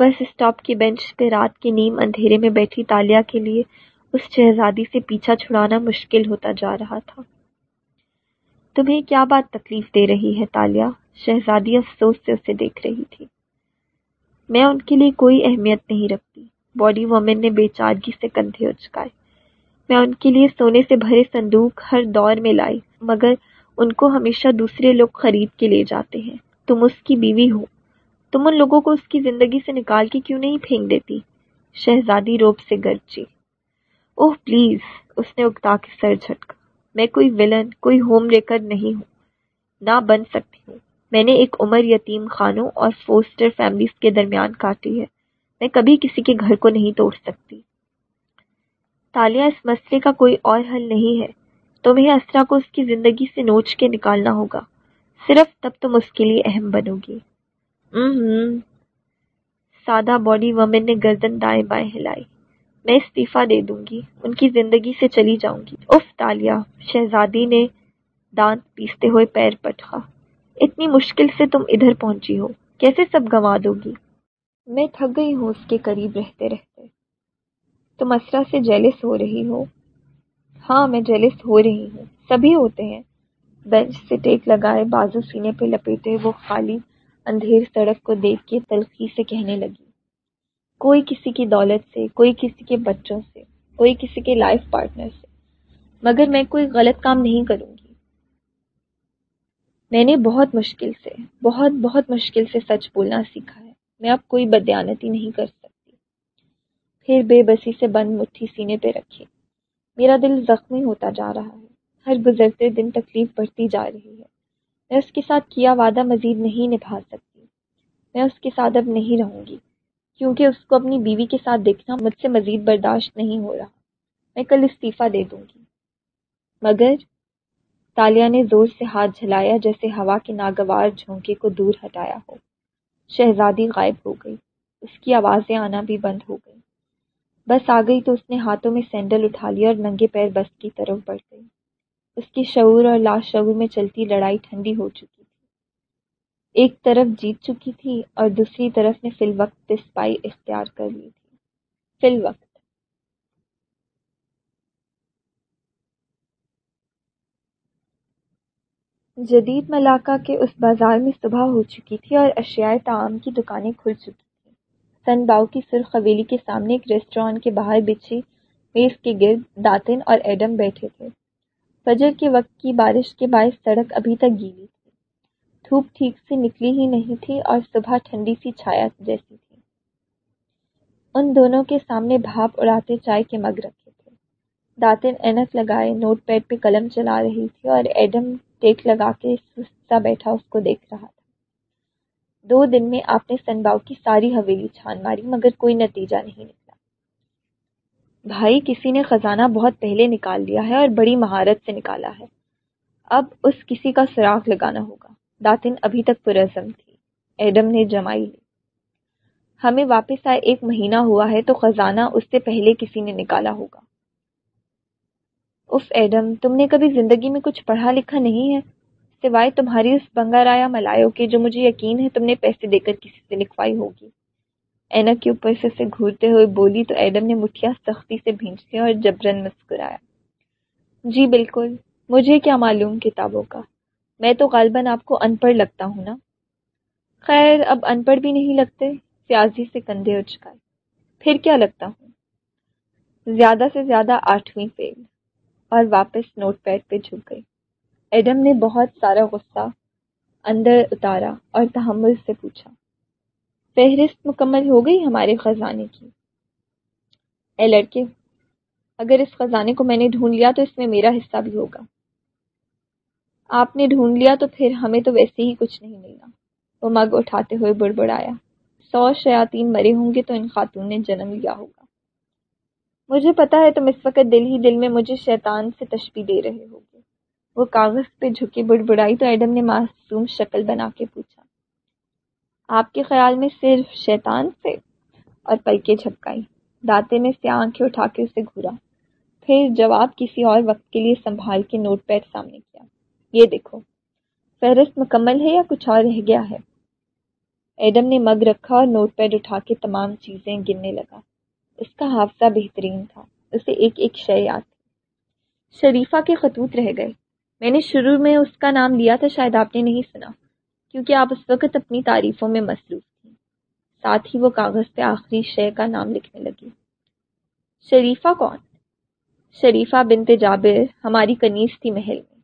Speaker 1: بس اسٹاپ کی بینچ پہ رات کے نیم اندھیرے میں بیٹھی تالیا کے لیے اس شہزادی سے پیچھا چھڑانا مشکل ہوتا جا رہا تھا۔ تمہیں کیا بات تکلیف دے رہی ہے تالیا؟ شہزادی افسوس سے اسے دیکھ رہی تھی۔ میں ان کے لیے کوئی اہمیت نہیں رکھتی۔ باڈی وومن نے بے چارگی سے کندھے اچکائے۔ میں ان کے لیے سونے سے بھرے صندوق ہر دور میں لائی، مگر ان کو ہمیشہ دوسرے لوگ خرید کے لے جاتے ہیں۔ تم اس کی بیوی ہو۔ تم ان لوگوں کو اس کی زندگی سے نکال کے کیوں نہیں پھینک دیتی؟ شہزادی روپ سے گرجی۔ اوہ، پلیز، اس نے اگتا کے سر جھٹکا۔ میں کوئی ولن کوئی ہوم ریکر نہیں ہوں۔ نہ بن سکتی ہوں۔ میں نے ایک عمر یتیم خانوں اور فوسٹر فیملیز کے درمیان کاٹی ہے۔ میں کبھی کسی کے گھر کو نہیں توڑ سکتی۔ تالیہ اس مسئلے کا کوئی اور حل نہیں ہے۔ تمہیں اسرا کو اس کی زندگی سے نوچ کے نکالنا ہوگا۔ صرف تب تم اس کے لیے اہم بنو گی۔ سادہ باڈی وومن نے گردن دائیں بائیں ہلائی۔ میں استعفی دے دوں گی۔ ان کی زندگی سے چلی جاؤں گی۔ اف تالیا، شہزادی نے دانت پیستے ہوئے پیر پٹخا اتنی مشکل سے تم ادھر پہنچی ہو۔ کیسے سب گنوا دو گی؟ میں تھک گئی ہوں اس کے قریب رہتے رہتے۔ تم اسرا سے جیلس ہو رہی ہو۔ ہاں میں جیلس ہو رہی ہوں۔ سبھی ہوتے ہیں۔ بینچ سے ٹیک لگائے، بازو سینے پہ لپیٹے، وہ خالی اندھیر سڑک کو دیکھ کے تلخی سے کہنے لگی، کوئی کسی کی دولت سے، کوئی کسی کے بچوں سے، کوئی کسی کے لائف پارٹنر سے، مگر میں کوئی غلط کام نہیں کروں گی. میں نے بہت مشکل سے، بہت بہت مشکل سے سچ بولنا سیکھا ہے۔ میں اب کوئی بدیانتی نہیں کر سکتی۔ پھر بے بسی سے بند مٹھی سینے پہ رکھی میرا دل زخمی ہوتا جا رہا ہے۔ ہر گزرتے دن تکلیف بڑھتی جا رہی ہے۔ میں اس کے ساتھ کیا وعدہ مزید نہیں نبھا سکتی۔ میں اس کے ساتھ اب نہیں رہوں گی، کیونکہ اس کو اپنی بیوی کے ساتھ دیکھنا مجھ سے مزید برداشت نہیں ہو رہا۔ میں کل استعفیٰ دے دوں گی۔ مگر تالیہ نے زور سے ہاتھ جھلایا جیسے ہوا کے ناگوار جھونکے کو دور ہٹایا ہو۔ شہزادی غائب ہو گئی۔ اس کی آوازیں آنا بھی بند ہو گئی۔ بس آ گئی تو اس نے ہاتھوں میں سینڈل اٹھا لیا اور ننگے پیر بس کی طرف بڑھ گئی۔ اس کی شعور اور لاشعور میں چلتی لڑائی ٹھنڈی ہو چکی تھی۔ ایک طرف جیت چکی تھی اور دوسری طرف نے فی الوقت پسپائی اختیار کر لی تھی۔ فی الوقت۔ جدید ملاقہ کے اس بازار میں صبح ہو چکی تھی اور اشیاء تعام کی دکانیں کھل چکی تھیں۔ سن باؤ کی سرخ حویلی کے سامنے ایک ریسٹورانٹ کے باہر بچھی میز کے گرد داتن اور ایڈم بیٹھے تھے۔ فجر کے وقت کی بارش کے باعث سڑک ابھی تک گیلی تھی۔ دھوپ ٹھیک سے نکلی ہی نہیں تھی اور صبح ٹھنڈی سی چھایا جیسی تھی۔ ان دونوں کے سامنے بھاپ اڑاتے چائے کے مگ رکھے تھے۔ داتن اینک لگائے نوٹ پیڈ پہ قلم چلا رہی تھی اور ایڈم ٹیک لگا کے سستا بیٹھا اس کو دیکھ رہا تھا۔ دو دن میں آپ نے سنباؤ کی ساری حویلی چھان ماری، مگر کوئی نتیجہ نہیں نکلا۔ بھائی کسی نے خزانہ بہت پہلے نکال لیا ہے اور بڑی مہارت سے نکالا ہے۔ اب اس کسی کا سراغ لگانا ہوگا۔ داتن ابھی تک پرزم تھی۔ ایڈم نے جمائی لی۔ ہمیں واپس آئے ایک مہینہ ہوا ہے تو خزانہ اس سے پہلے کسی نے نکالا ہوگا۔ اف ایڈم، تم نے کبھی زندگی میں کچھ پڑھا لکھا نہیں ہے؟ سوائے تمہاری اس بنگا رایا ملایو کے جو مجھے یقین ہے تم نے پیسے دے کر کسی سے لکھوائی ہوگی۔ اینا کے اوپر سے اسے گھورتے ہوئے بولی تو ایڈم نے مٹھیاں سختی سے بھینچ لیا اور جبرن مسکرایا۔ جی بالکل، مجھے کیا معلوم کتابوں کا؟ میں تو غالباً آپ کو ان پڑھ لگتا ہوں نا۔ خیر، اب ان پڑھ بھی نہیں لگتے سیاضی سے کندھے اچکائے۔ پھر کیا لگتا ہوں؟ زیادہ سے زیادہ آٹھویں فیل۔ اور واپس نوٹ پیڈ پہ جھک گئی۔ ایڈم نے بہت سارا غصہ اندر اتارا اور تحمل سے پوچھا فہرست مکمل ہو گئی ہمارے خزانے کی۔ اے لڑکے، اگر اس خزانے کو میں نے ڈھونڈ لیا تو اس میں میرا حصہ بھی ہوگا۔ آپ نے ڈھونڈ لیا تو پھر ہمیں تو ویسے ہی کچھ نہیں ملنا۔ وہ مگ اٹھاتے ہوئے بڑبڑایا۔ سو شیاطین مرے ہوں گے تو ان خاتون نے جنم لیا ہوگا۔ مجھے پتا ہے تم اس وقت دل ہی دل میں مجھے شیطان سے تشبی دے رہے ہوگے۔ وہ کاغذ پہ جھکی بڑبڑائی تو ایڈم نے معصوم شکل بنا کے پوچھا۔ آپ کے خیال میں صرف شیطان سے اور پلکیں جھپکائی داتے نے سیاہ آنکھیں اٹھا کے اسے گھورا۔ پھر جواب کسی اور وقت کے لیے سنبھال کے نوٹ پیڈ سامنے کیا۔ یہ دیکھو، فہرست مکمل ہے یا کچھ اور رہ گیا ہے؟ ایڈم نے مگ رکھا اور نوٹ پیڈ اٹھا کے تمام چیزیں گننے لگا۔ اس کا حافظہ بہترین تھا۔ اسے ایک ایک شے یاد۔ تھی شریفہ کے خطوط رہ گئے۔ میں نے شروع میں اس کا نام لیا تھا، شاید آپ نے نہیں سنا۔ کیونکہ آپ اس وقت اپنی تعریفوں میں مصروف تھیں۔ ساتھ ہی وہ کاغذ پہ آخری شے کا نام لکھنے لگی۔ شریفہ کون؟ شریفہ بنت جابر، ہماری کنیز تھی محل میں۔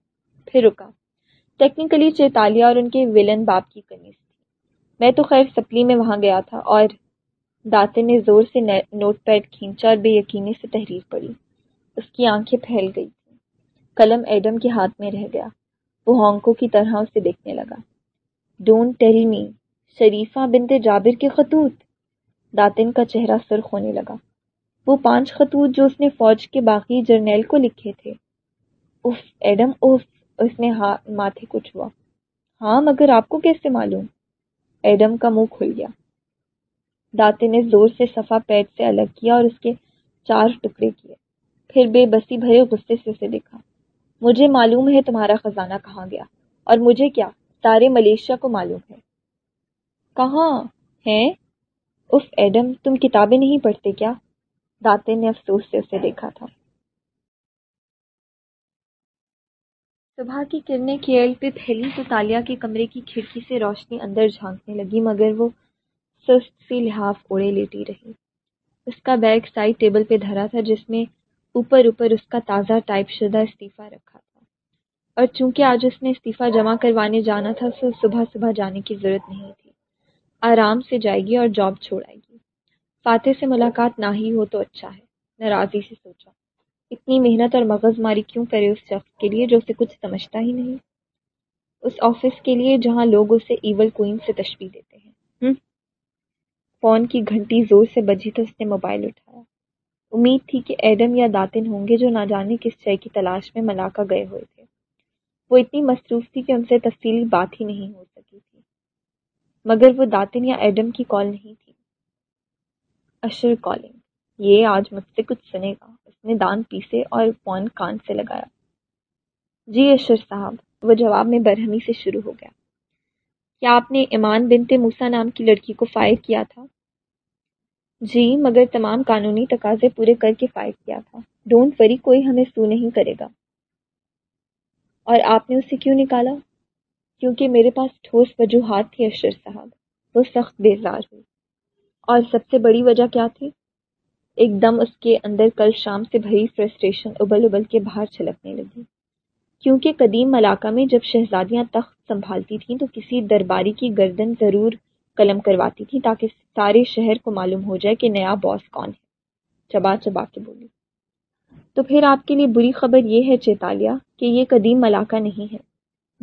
Speaker 1: پھر رکا۔ ٹیکنیکلی چیتالیہ اور ان کے ولن باپ کی کنیز تھی۔ میں تو خیر سپلی میں وہاں گیا تھا اور داتے نے زور سے نوٹ پیڈ کھینچا اور بے یقینی سے تحریر پڑی اس کی آنکھیں پھیل گئی تھیں۔ قلم ایڈم کے ہاتھ میں رہ گیا۔ وہ ہانکوں کی طرح اسے دیکھنے لگا۔ ڈونٹ ٹیل می شریفہ بنت جابر کے خطوط. داتن کا چہرہ سرخ ہونے لگا. وہ پانچ خطوط جو اس نے فوج کے باقی جرنیل کو لکھے تھے. اف ایڈم اف اس نے ماتھے کو چھوا ہاں مگر آپ کو کیسے معلوم؟ ایڈم کا منہ کھل گیا. داتے نے زور سے صفا پیٹ سے الگ کیا اور اس کے چار ٹکڑے کیے. پھر بے بسی بھرے غصے سے اسے دیکھا. مجھے معلوم ہے تمہارا خزانہ کہاں گیا اور مجھے کیا؟ سارے ملیشیا کو معلوم ہے۔ کہاں ہیں؟ اف ایڈم، تم کتابیں نہیں پڑھتے کیا؟ داتے نے افسوس سے اسے دیکھا تھا۔ صبح کی کرنیں کیل پہ پھیلی تو تالیا کے کمرے کی کھڑکی سے روشنی اندر جھانکنے لگی، مگر وہ سست سی لحاف اوڑے لیٹی رہی۔ اس کا بیگ سائڈ ٹیبل پہ دھرا تھا، جس میں اوپر اوپر اس کا تازہ ٹائپ شدہ استعفیٰ رکھا۔ تھا اور چونکہ آج اس نے استعفیٰ جمع کروانے جانا تھا سو صبح صبح جانے کی ضرورت نہیں تھی۔ آرام سے جائے گی اور جاب چھوڑائے گی۔ فاتح سے ملاقات نہ ہی ہو تو اچھا ہے۔ ناراضی سے سوچا۔ اتنی محنت اور مغز ماری کیوں کرے اس شخص کے لیے جو اسے کچھ سمجھتا ہی نہیں؟ اس آفس کے لیے جہاں لوگ اسے ایول کوئن سے تشبیح دیتے ہیں۔ فون کی گھنٹی زور سے بجی تو اس نے موبائل اٹھایا۔ امید تھی کہ ایڈم یا داتن ہوں گے جو نہ جانے کس شے کی تلاش میں ملاقہ گئے ہوئے تھے۔ وہ اتنی مصروف تھی کہ ان سے تفصیلی بات ہی نہیں ہو سکی تھی۔ مگر وہ داتن یا ایڈم کی کال نہیں تھی۔ اشر کالنگ، یہ آج مجھ سے کچھ سنے گا۔ اس نے دان پیسے اور فون کان سے لگایا۔ جی اشر صاحب، وہ جواب میں برہمی سے شروع ہو گیا۔ کیا آپ نے ایمان بنتے موسا نام کی لڑکی کو فائر کیا تھا؟ جی مگر تمام قانونی تقاضے پورے کر کے فائر کیا تھا۔ ڈونٹ وری، کوئی ہمیں سو نہیں کرے گا۔ اور آپ نے اسے کیوں نکالا؟ کیونکہ میرے پاس ٹھوس وجوہات تھی اشر صاحب، وہ سخت بیزار ہوئی۔ اور سب سے بڑی وجہ کیا تھی؟ ایک دم اس کے اندر کل شام سے بھری فرسٹریشن ابل ابل کے باہر چھلکنے لگی۔ کیونکہ قدیم علاقہ میں جب شہزادیاں تخت سنبھالتی تھیں تو کسی درباری کی گردن ضرور قلم کرواتی تھیں تاکہ سارے شہر کو معلوم ہو جائے کہ نیا باس کون ہے۔ چبا چبا کے بولی، تو پھر آپ کے لیے بری خبر یہ ہے چیتالیہ کہ یہ قدیم علاقہ نہیں ہے۔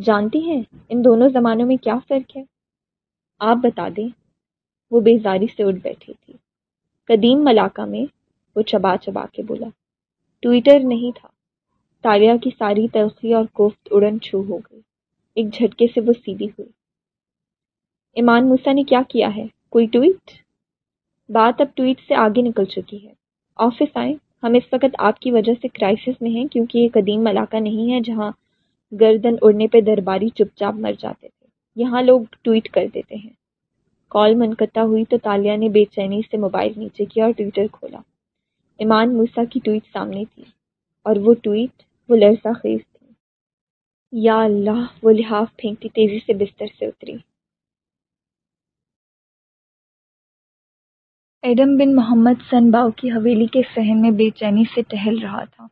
Speaker 1: جانتی ہیں ان دونوں زمانوں میں کیا فرق ہے؟ آپ بتا دیں۔ وہ بیزاری سے اٹھ بیٹھی تھی۔ قدیم ملاقہ میں وہ چبا چبا کے بولا۔ ٹویٹر نہیں تھا۔ تالیہ کی ساری تلخی اور کوفت اڑن چھو ہو گئی۔ ایک جھٹکے سے وہ سیدھی ہوئی۔ ایمان موسا نے کیا کیا ہے؟ کوئی ٹویٹ؟ بات اب ٹویٹ سے آگے نکل چکی ہے۔ آفس آئیں۔ ہم اس وقت آپ کی وجہ سے کرائسس میں ہیں کیونکہ یہ قدیم علاقہ نہیں ہے جہاں گردن اڑنے پہ درباری چپ چاپ مر جاتے تھے۔ یہاں لوگ ٹویٹ کر دیتے ہیں۔ کال منقطع ہوئی تو تالیہ نے بے چینی سے موبائل نیچے کیا اور ٹویٹر کھولا۔ ایمان موسا کی ٹویٹ سامنے تھی اور وہ ٹویٹ وہ لرزہ خیز تھی۔ یا اللہ وہ لحاف پھینکتی تیزی سے بستر سے اتری۔ ایڈم بن محمد سن باؤ کی حویلی کے سہن میں بے چینی سے ٹہل رہا تھا۔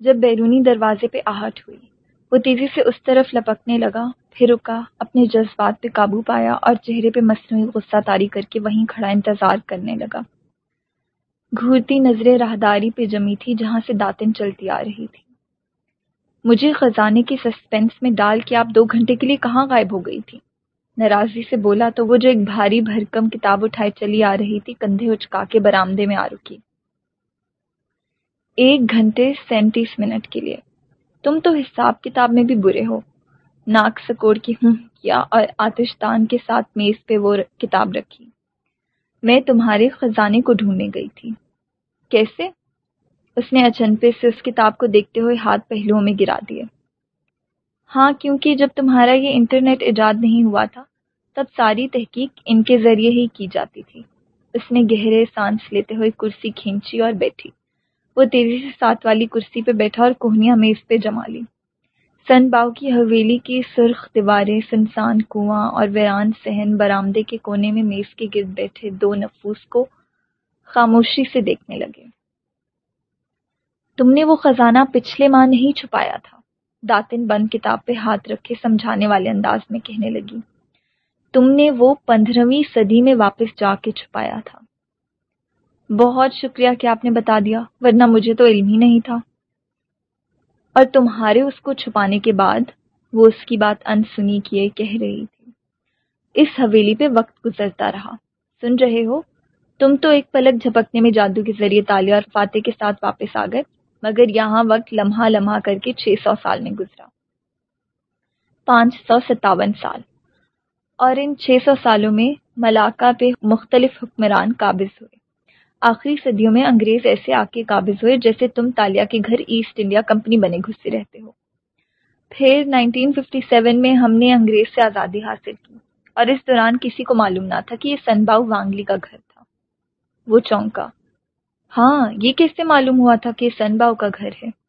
Speaker 1: جب بیرونی دروازے پہ آہٹ ہوئی، وہ تیزی سے اس طرف لپکنے لگا، پھر رکا، اپنے جذبات پہ قابو پایا اور چہرے پہ مصنوعی غصہ تاری کر کے وہیں کھڑا انتظار کرنے لگا۔ گھورتی نظریں راہداری پہ جمی تھی جہاں سے داتن چلتی آ رہی تھی مجھے خزانے کے سسپینس میں ڈال کے آپ دو گھنٹے کے لیے کہاں غائب ہو گئی تھی ناراضی سے بولا تو وہ جو ایک بھاری بھرکم کتاب اٹھائے چلی آ رہی تھی، کندھے اچکا کے برامدے میں آ رکی۔ ایک گھنٹے سینتیس منٹ کے لیے۔ تم تو حساب کتاب میں بھی برے ہو۔ ناک سکوڑ کی ہوں کیا اور آتش دان کے ساتھ میز پہ وہ کتاب رکھی۔ میں تمہارے خزانے کو ڈھونڈنے گئی تھی۔ کیسے؟ اس نے اچنپے سے اس کتاب کو دیکھتے ہوئے ہاتھ پہلوؤں میں گرا دیے۔ ہاں کیونکہ جب تمہارا یہ انٹرنیٹ ایجاد نہیں ہوا تھا تب ساری تحقیق ان کے ذریعے ہی کی جاتی تھی۔ اس نے گہرے سانس لیتے ہوئے کرسی کھینچی اور بیٹھی۔ وہ تیزی سے ساتھ والی کرسی پہ بیٹھا اور کوہنیاں میز پہ جما لی۔ سن باؤ کی حویلی کی سرخ دیواریں، سنسان کنواں اور ویران سہن برامدے کے کونے میں میز کے گرد بیٹھے دو نفوس کو خاموشی سے دیکھنے لگے۔ تم نے وہ خزانہ پچھلے ماہ نہیں چھپایا تھا، داتن بند کتاب پہ ہاتھ رکھے سمجھانے والے انداز میں کہنے لگی۔ تم نے وہ پندرہویں صدی میں واپس جا کے چھپایا تھا۔ بہت شکریہ کہ آپ نے بتا دیا، ورنہ مجھے تو علم ہی نہیں تھا۔ اور تمہارے اس کو چھپانے کے بعد وہ اس کی بات انسنی کیے کہہ رہی تھی۔ اس حویلی پہ وقت گزرتا رہا۔ سن رہے ہو، تم تو ایک پلک جھپکنے میں جادو کے ذریعے تالیہ اور فاتح کے ساتھ واپس آ گئے، مگر یہاں وقت لمحہ لمحہ کر کے چھ سو سال میں گزرا۔ پانچ سو ستاون سال۔ اور ان چھ سو سالوں میں ملاقہ پہ مختلف حکمران قابض ہوئے۔ آخری صدیوں میں انگریز ایسے آ کے قابض ہوئے جیسے تم تالیہ کے گھر ایسٹ انڈیا کمپنی بنے گھسے رہتے ہو۔ پھر 1957 میں ہم نے انگریز سے آزادی حاصل کی اور اس دوران کسی کو معلوم نہ تھا کہ یہ سنباؤ وانگلی کا گھر تھا۔ وہ چونکا۔ ہاں یہ کیسے معلوم ہوا تھا کہ سن باؤ کا گھر ہے؟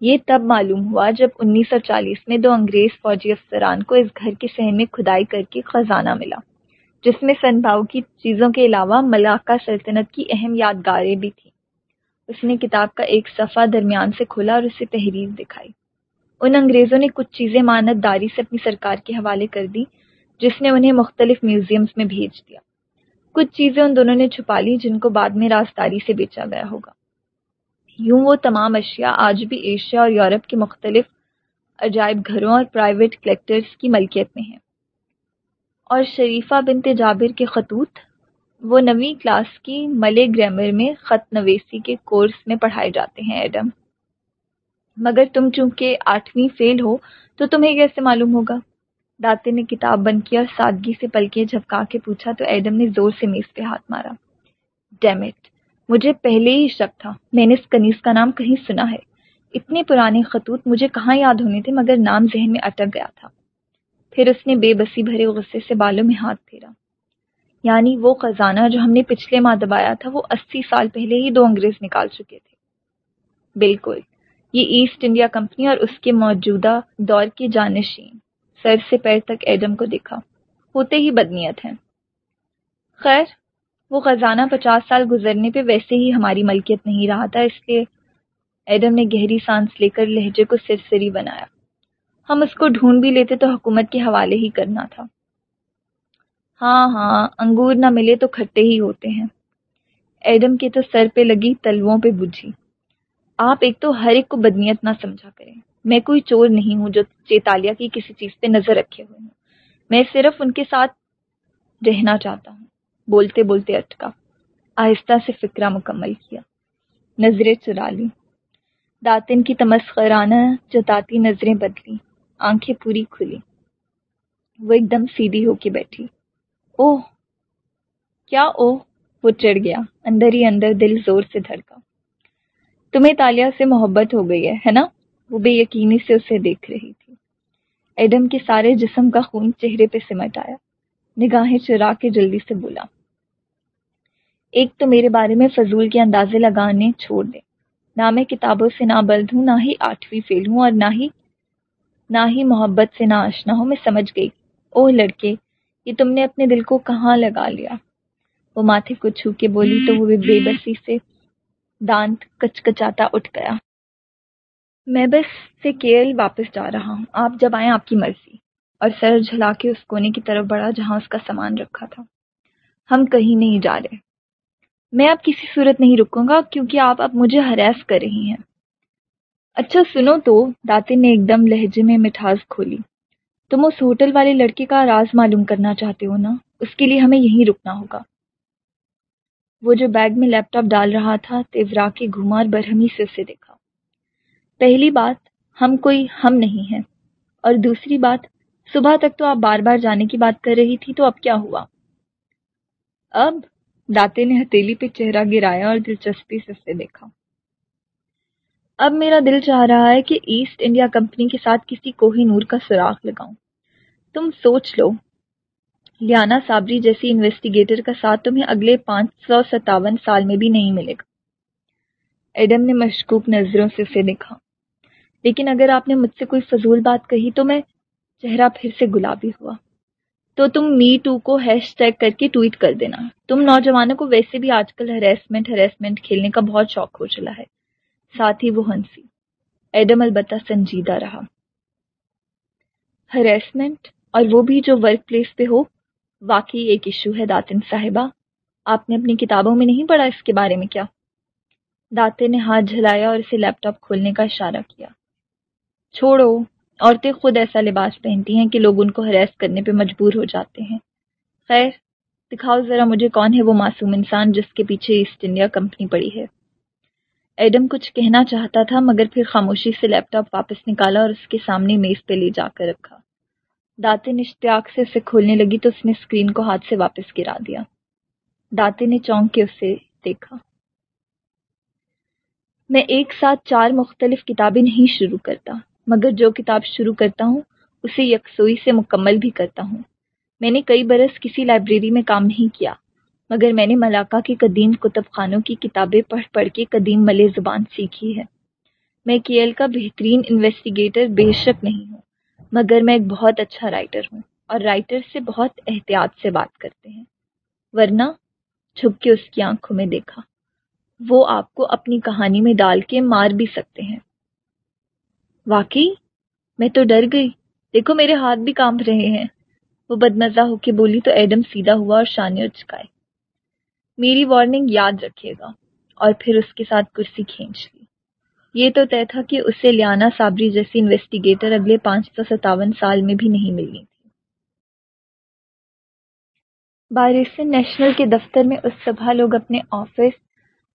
Speaker 1: یہ تب معلوم ہوا جب انیس سو چالیس میں دو انگریز فوجی افسران کو اس گھر کے سہن میں کھدائی کر کے خزانہ ملا، جس میں سن باؤ کی چیزوں کے علاوہ ملاقہ سلطنت کی اہم یادگاریں بھی تھیں۔ اس نے کتاب کا ایک صفحہ درمیان سے کھولا اور اسے تحریر دکھائی۔ ان انگریزوں نے کچھ چیزیں مانت داری سے اپنی سرکار کے حوالے کر دی، جس نے انہیں مختلف میوزیمز میں بھیج دیا۔ کچھ چیزیں ان دونوں نے چھپا لی جن کو بعد میں رازداری سے بیچا گیا ہوگا۔ یوں وہ تمام اشیاء آج بھی ایشیا اور یورپ کے مختلف عجائب گھروں اور پرائیویٹ کلیکٹرز کی ملکیت میں ہیں۔ اور شریفہ بنت جابر کے خطوط، وہ نویں کلاس کی ملے گرامر میں خط نویسی کے کورس میں پڑھائے جاتے ہیں، ایڈم۔ مگر تم چونکہ آٹھویں فیل ہو، تو تمہیں کیسے معلوم ہوگا؟ داتے نے کتاب بند کیا اور سادگی سے پلکے جھپکا کے پوچھا تو ایڈم نے زور سے میز پہ ہاتھ مارا۔ ڈیمٹ مجھے پہلے ہی شک تھا۔ میں نے اس کنیز کا نام کہیں سنا ہے۔ اتنے پرانے خطوط مجھے کہاں یاد ہونے تھے مگر نام ذہن میں اٹک گیا تھا۔ پھر اس نے بے بسی بھرے غصے سے بالوں میں ہاتھ پھیرا۔ یعنی وہ خزانہ جو ہم نے پچھلے ماہ دبایا تھا، وہ اسی سال پہلے ہی دو انگریز نکال چکے تھے۔ بالکل، یہ ایسٹ انڈیا کمپنی اور اس کے موجودہ دور کے جانشین۔ سر سے پیر تک ایڈم کو دیکھا۔ ہوتے ہی بدنیت ہیں۔ خیر وہ خزانہ پچاس سال گزرنے پہ ویسے ہی ہماری ملکیت نہیں رہا تھا، اس لیے ایڈم نے گہری سانس لے کر لہجے کو سرسری بنایا۔ ہم اس کو ڈھونڈ بھی لیتے تو حکومت کے حوالے ہی کرنا تھا۔ ہاں ہاں انگور نہ ملے تو کھٹے ہی ہوتے ہیں۔ ایڈم کے تو سر پہ لگی، تلووں پہ بجھی۔ آپ ایک تو ہر ایک کو بدنیت نہ سمجھا کریں۔ میں کوئی چور نہیں ہوں جو چیتالیہ کی کسی چیز پہ نظر رکھے ہوئے ہوں۔ میں صرف ان کے ساتھ رہنا چاہتا ہوں۔ بولتے بولتے اٹکا۔ آہستہ سے فکرہ مکمل کیا۔ نظریں چرا لی داتن کی تمسخرانہ جتاتی نظریں بدلی آنکھیں پوری کھلی۔ وہ ایک دم سیدھی ہو کے بیٹھی۔ اوہ، کیا اوہ؟ وہ چڑھ گیا۔ اندر ہی اندر دل زور سے دھڑکا۔ تمہیں تالیہ سے محبت ہو گئی ہے ہے نا؟ وہ بے یقینی سے اسے دیکھ رہی تھی۔ ایڈم کے سارے جسم کا خون چہرے پہ سمٹ آیا۔ نگاہیں چرا کے جلدی سے بولا۔ ایک تو میرے بارے میں فضول کے اندازے لگانے چھوڑ دے نہ میں کتابوں سے نہ بلد ہوں، نہ ہی آٹھویں فیل ہوں، اور نہ ہی نہ ہی محبت سے نہ آشنا ہوں۔ میں سمجھ گئی۔ اوہ لڑکے، یہ تم نے اپنے دل کو کہاں لگا لیا؟ وہ ماتھے کو چھو کے بولی تو وہ بے بسی سے دانت کچ کچاتا اٹھ گیا۔ میں بس سے کیرل واپس جا رہا ہوں۔ آپ جب آئیں آپ کی مرضی۔ اور سر جھلا کے اس کونے کی طرف بڑھا جہاں اس کا سامان رکھا تھا۔ ہم کہیں نہیں جا رہے۔ میں اب کسی صورت نہیں رکوں گا کیونکہ آپ اب مجھے ہراس کر رہی ہیں۔ اچھا سنو تو داتے نے ایک دم لہجے میں مٹھاس کھولی۔ تم اس ہوٹل والے لڑکے کا راز معلوم کرنا چاہتے ہو نا؟ اس کے لیے ہمیں یہیں رکنا ہوگا۔ وہ جو بیگ میں لیپ ٹاپ ڈال رہا تھا، تیورا کے گھمار برہمی سے اسے دیکھا۔ پہلی بات، ہم کوئی ہم نہیں ہیں۔ اور دوسری بات، صبح تک تو آپ بار بار جانے کی بات کر رہی تھی، تو اب کیا ہوا؟ اب داتے نے ہتیلی پہ چہرہ گرایا اور دلچسپی سے اسے دیکھا۔ اب میرا دل چاہ رہا ہے کہ ایسٹ انڈیا کمپنی کے ساتھ کسی کوہی نور کا سراغ لگاؤں۔ تم سوچ لو، لیانا صابری جیسی انویسٹیگیٹر کا ساتھ تمہیں اگلے پانچ سو ستاون سال میں بھی نہیں ملے گا۔ ایڈم نے مشکوک نظروں سے اسے دیکھا۔ لیکن اگر آپ نے مجھ سے کوئی فضول بات کہی تو میں چہرہ پھر سے گلابی ہوا۔ تو تم می ٹو کو ہیش ٹیگ کر کے ٹویٹ کر دینا۔ تم نوجوانوں کو ویسے بھی آج کل ہراسمنٹ ہراسمنٹ کھیلنے کا بہت شوق ہو چلا ہے۔ ساتھ ہی وہ ہنسی۔ ایڈم البتہ سنجیدہ رہا۔ ہراسمنٹ اور وہ بھی جو ورک پلیس پہ ہو، واقعی ایک ایشو ہے داتن صاحبہ۔ آپ نے اپنی کتابوں میں نہیں پڑھا اس کے بارے میں کیا؟ داتے نے ہاتھ جھلایا اور اسے لیپ ٹاپ کھولنے کا اشارہ کیا۔ چھوڑو۔ عورتیں خود ایسا لباس پہنتی ہیں کہ لوگ ان کو ہراس کرنے پہ مجبور ہو جاتے ہیں۔ خیر، دکھاؤ ذرا مجھے کون ہے وہ معصوم انسان جس کے پیچھے ایسٹ انڈیا کمپنی پڑی ہے۔ ایڈم کچھ کہنا چاہتا تھا مگر پھر خاموشی سے لیپ ٹاپ واپس نکالا اور اس کے سامنے میز پہ لے جا کر رکھا۔ داتے نے اشتیاق سے اسے کھولنے لگی تو اس نے اسکرین کو ہاتھ سے واپس گرا دیا۔ داتے نے چونک کے اسے دیکھا۔ میں ایک ساتھ چار مختلف کتابیں نہیں شروع کرتا۔ مگر جو کتاب شروع کرتا ہوں، اسے یکسوئی سے مکمل بھی کرتا ہوں۔ میں نے کئی برس کسی لائبریری میں کام نہیں کیا، مگر میں نے ملاقہ کے قدیم کتب خانوں کی کتابیں پڑھ پڑھ کے قدیم ملے زبان سیکھی ہے۔ میں کیل کا بہترین انویسٹیگیٹر بے شک نہیں ہوں، مگر میں ایک بہت اچھا رائٹر ہوں اور رائٹر سے بہت احتیاط سے بات کرتے ہیں۔ ورنہ چھپ کے اس کی آنکھوں میں دیکھا، وہ آپ کو اپنی کہانی میں ڈال کے مار بھی سکتے ہیں۔ واقعی؟ میں تو ڈر گئی۔ دیکھو میرے ہاتھ بھی کانپ رہے ہیں۔ وہ بدمزہ ہو کے بولی تو ایڈم سیدھا ہوا اور شانیہ چکائے۔ میری وارننگ یاد رکھیے گا۔ اور پھر اس کے ساتھ کرسی کھینچ لی۔ یہ تو طے تھا کہ اسے لیانا صابری جیسی انویسٹیگیٹر اگلے پانچ سو ستاون سال میں بھی نہیں ملنی تھی۔ بارسن نیشنل کے دفتر میں اس صبح لوگ اپنے آفس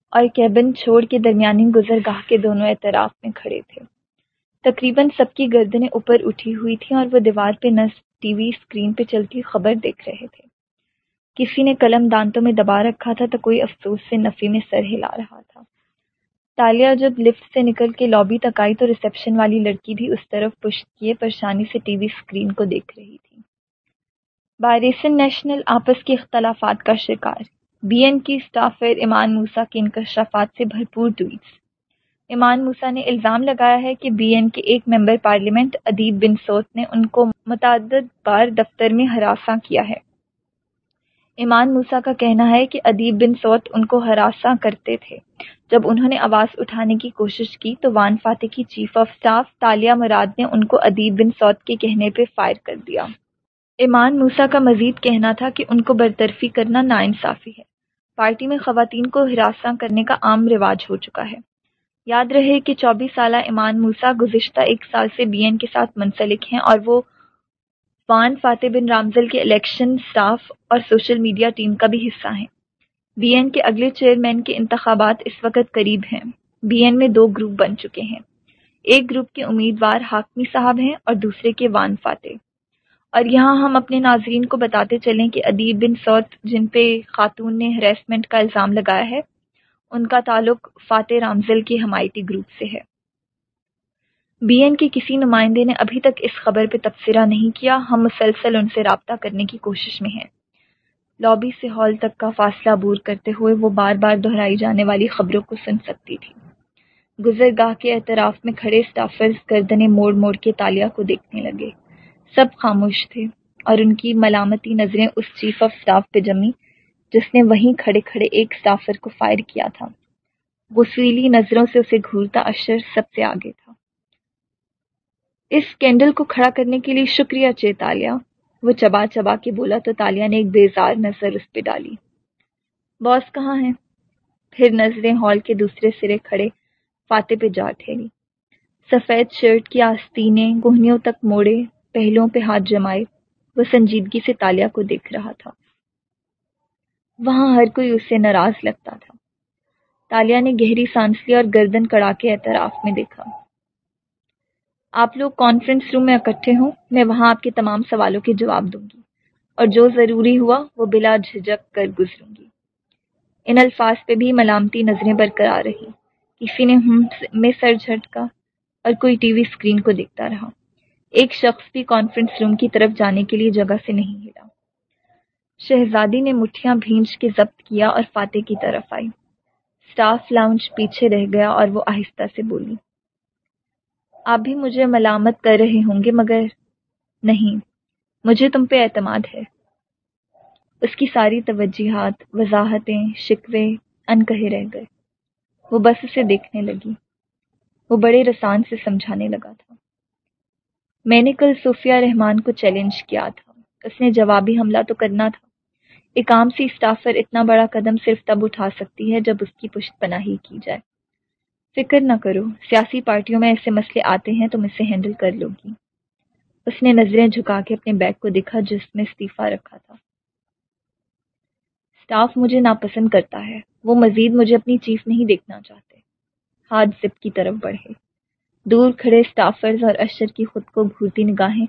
Speaker 1: اور کیبن چھوڑ کے درمیانی گزرگاہ کے دونوں اعتراف میں کھڑے تھے۔ تقریباً سب کی گردنیں اوپر اٹھی ہوئی تھیں اور وہ دیوار پہ نصب ٹی وی اسکرین پہ چلتی خبر دیکھ رہے تھے۔ کسی نے قلم دانتوں میں دبا رکھا تھا تو کوئی افسوس سے نفی میں سر ہلا رہا تھا۔ تالیہ جب لفٹ سے نکل کے لابی تک آئی تو ریسپشن والی لڑکی بھی اس طرف پشت کیے، پریشانی سے ٹی وی اسکرین کو دیکھ رہی تھی۔ بائریسن نیشنل آپس کے اختلافات کا شکار۔ بی این کی اسٹافر ایمان موسا کے انکشافات سے بھرپور ٹویٹس۔ ایمان موسا نے الزام لگایا ہے کہ بی این کے ایک ممبر پارلیمنٹ ادیب بن سوت نے ان کو متعدد بار دفتر میں ہراساں کیا ہے۔ ایمان موسا کا کہنا ہے کہ ادیب بن سوت ان کو ہراساں کرتے تھے۔ جب انہوں نے آواز اٹھانے کی کوشش کی تو وان فاتح کی chief of staff Talia Murad نے ان کو ادیب بن سوت کے کہنے پہ فائر کر دیا۔ ایمان موسا کا مزید کہنا تھا کہ ان کو برطرفی کرنا ناانصافی ہے۔ پارٹی میں خواتین کو ہراساں کرنے کا عام رواج ہو چکا ہے۔ یاد رہے کہ چوبیس سالہ ایمان موسا گزشتہ ایک سال سے بی این کے ساتھ منسلک ہیں اور وہ وان فاتح بن رامزل کے الیکشن سٹاف اور سوشل میڈیا ٹیم کا بھی حصہ ہیں۔ بی این کے اگلے چیئرمین کے انتخابات اس وقت قریب ہیں۔ بی این میں دو گروپ بن چکے ہیں۔ ایک گروپ کے امیدوار حاکمی صاحب ہیں اور دوسرے کے وان فاتح۔ اور یہاں ہم اپنے ناظرین کو بتاتے چلیں کہ ادیب بن سعود جن پہ خاتون نے ہراسمنٹ کا الزام لگایا ہے ان کا تعلق فاتح رامزل کے حمایتی گروپ سے ہے۔ بی این کے کسی نمائندے نے ابھی تک اس خبر پہ تبصرہ نہیں کیا، ہم مسلسل ان سے رابطہ کرنے کی کوشش میں ہیں۔ لابی سے ہال تک کا فاصلہ عبور کرتے ہوئے وہ بار بار دہرائی جانے والی خبروں کو سن سکتی تھی۔ گزر گاہ کے اعتراف میں کھڑے اسٹافرز گردنے موڑ موڑ کے تالیہ کو دیکھنے لگے۔ سب خاموش تھے اور ان کی ملامتی نظریں اس چیف آف اسٹاف پہ جمی۔ جس نے وہیں کھڑے کھڑے ایک اسٹافر کو فائر کیا تھا۔ غسیلی نظروں سے اسے گھورتا اشر سب سے آگے تھا۔ اس کینڈل کو کھڑا کرنے کے لیے شکریہ چے تالیا۔ وہ چبا چبا کے بولا تو تالیا نے ایک بیزار نظر اس پہ ڈالی۔ باس کہاں ہے پھر نظریں ہال کے دوسرے سرے کھڑے فاتح پہ جا ٹھہری۔ سفید شرٹ کی آستینیں گہنیوں تک موڑے، پہلوں پہ ہاتھ جمائے، وہ سنجیدگی سے تالیا کو دیکھ رہا تھا۔ وہاں ہر کوئی اس سے ناراض لگتا تھا۔ تالیا نے گہری سانس لی اور گردن کڑا کے اعتراف میں دیکھا۔ آپ لوگ کانفرنس روم میں اکٹھے ہوں، میں وہاں آپ کے تمام سوالوں کے جواب دوں گی۔ اور جو ضروری ہوا، وہ بلا جھجک کر گزروں گی۔ ان الفاظ پہ بھی ملامتی نظریں برقرار رہی۔ کسی نے ہم میں سر جھٹکا اور کوئی ٹی وی اسکرین کو دیکھتا رہا۔ ایک شخص بھی کانفرنس روم کی طرف جانے کے لیے جگہ سے نہیں ہلا۔ شہزادی نے مٹھیاں بھینج کے ضبط کیا اور فاتح کی طرف آئی۔ اسٹاف لاؤنج پیچھے رہ گیا اور وہ آہستہ سے بولی، آپ بھی مجھے ملامت کر رہے ہوں گے مگر نہیں، مجھے تم پہ اعتماد ہے۔ اس کی ساری توجہات وضاحتیں، شکوے ان کہے رہ گئے۔ وہ بس اسے دیکھنے لگی۔ وہ بڑے رسان سے سمجھانے لگا تھا۔ میں نے کل صوفیہ رحمان کو چیلنج کیا تھا، اس نے جوابی حملہ تو کرنا تھا۔ ایک عام سی اسٹافر اتنا بڑا قدم صرف تب اٹھا سکتی ہے جب اس کی پشت پناہی کی جائے۔ فکر نہ کرو، سیاسی پارٹیوں میں ایسے مسئلے آتے ہیں تم اسے ہینڈل کر لو گی۔ اس نے نظریں جھکا کے اپنے بیگ کو دیکھا جس میں استعفی رکھا تھا۔ اسٹاف مجھے ناپسند کرتا ہے، وہ مزید مجھے اپنی چیف نہیں دیکھنا چاہتے۔ ہاتھ زپ کی طرف بڑھے۔ دور کھڑے اسٹافرز اور اشر کی خود کو گھورتی نگاہیں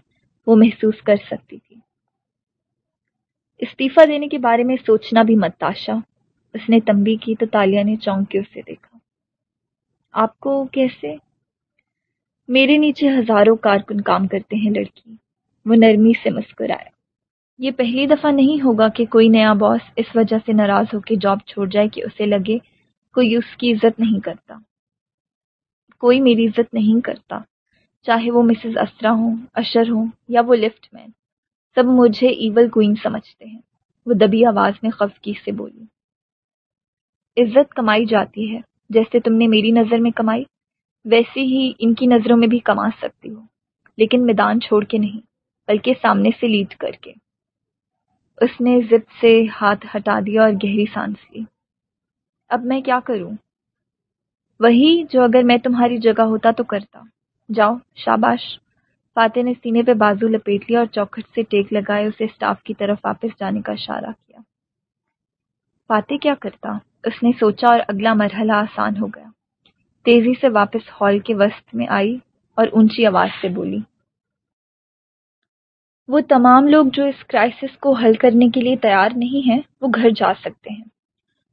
Speaker 1: وہ محسوس کر سکتی تھی استعفی دینے کے بارے میں سوچنا بھی مت تاشا۔ اس نے تمبی کی تو تالیہ نے چونک کے اسے دیکھا۔ آپ کو کیسے؟ میرے نیچے ہزاروں کارکن کام کرتے ہیں لڑکی۔ وہ نرمی سے مسکرایا۔ یہ پہلی دفعہ نہیں ہوگا کہ کوئی نیا باس اس وجہ سے ناراض ہو کے جاب چھوڑ جائے کہ اسے لگے کوئی اس کی عزت نہیں کرتا۔ کوئی میری عزت نہیں کرتا، چاہے وہ مسز اسرا ہوں، اشر ہوں یا وہ لفٹ مین۔ سب مجھے ایول کوئن سمجھتے ہیں۔ وہ دبی آواز میں خفگی سے بولی، عزت کمائی جاتی ہے، جیسے تم نے میری نظر میں کمائی، ویسے ہی ان کی نظروں میں بھی کما سکتی ہو۔ لیکن میدان چھوڑ کے نہیں، بلکہ سامنے سے لیڈ کر کے۔ اس نے زد سے ہاتھ ہٹا دیا اور گہری سانس لی۔ اب میں کیا کروں؟ وہی جو اگر میں تمہاری جگہ ہوتا تو کرتا۔ جاؤ، شاباش۔ فاتح نے سینے پہ بازو لپیٹ لیا اور چوکھٹ سے ٹیک لگائے، اسے اسٹاف کی طرف واپس جانے کا اشارہ کیا۔ فاتح کیا کرتا؟ اس نے سوچا اور اگلا مرحلہ آسان ہو گیا۔ تیزی سے واپس ہال کے وسط میں آئی اور اونچی آواز سے بولی۔ وہ تمام لوگ جو اس کرائسس کو حل کرنے کے لیے تیار نہیں ہیں، وہ گھر جا سکتے ہیں۔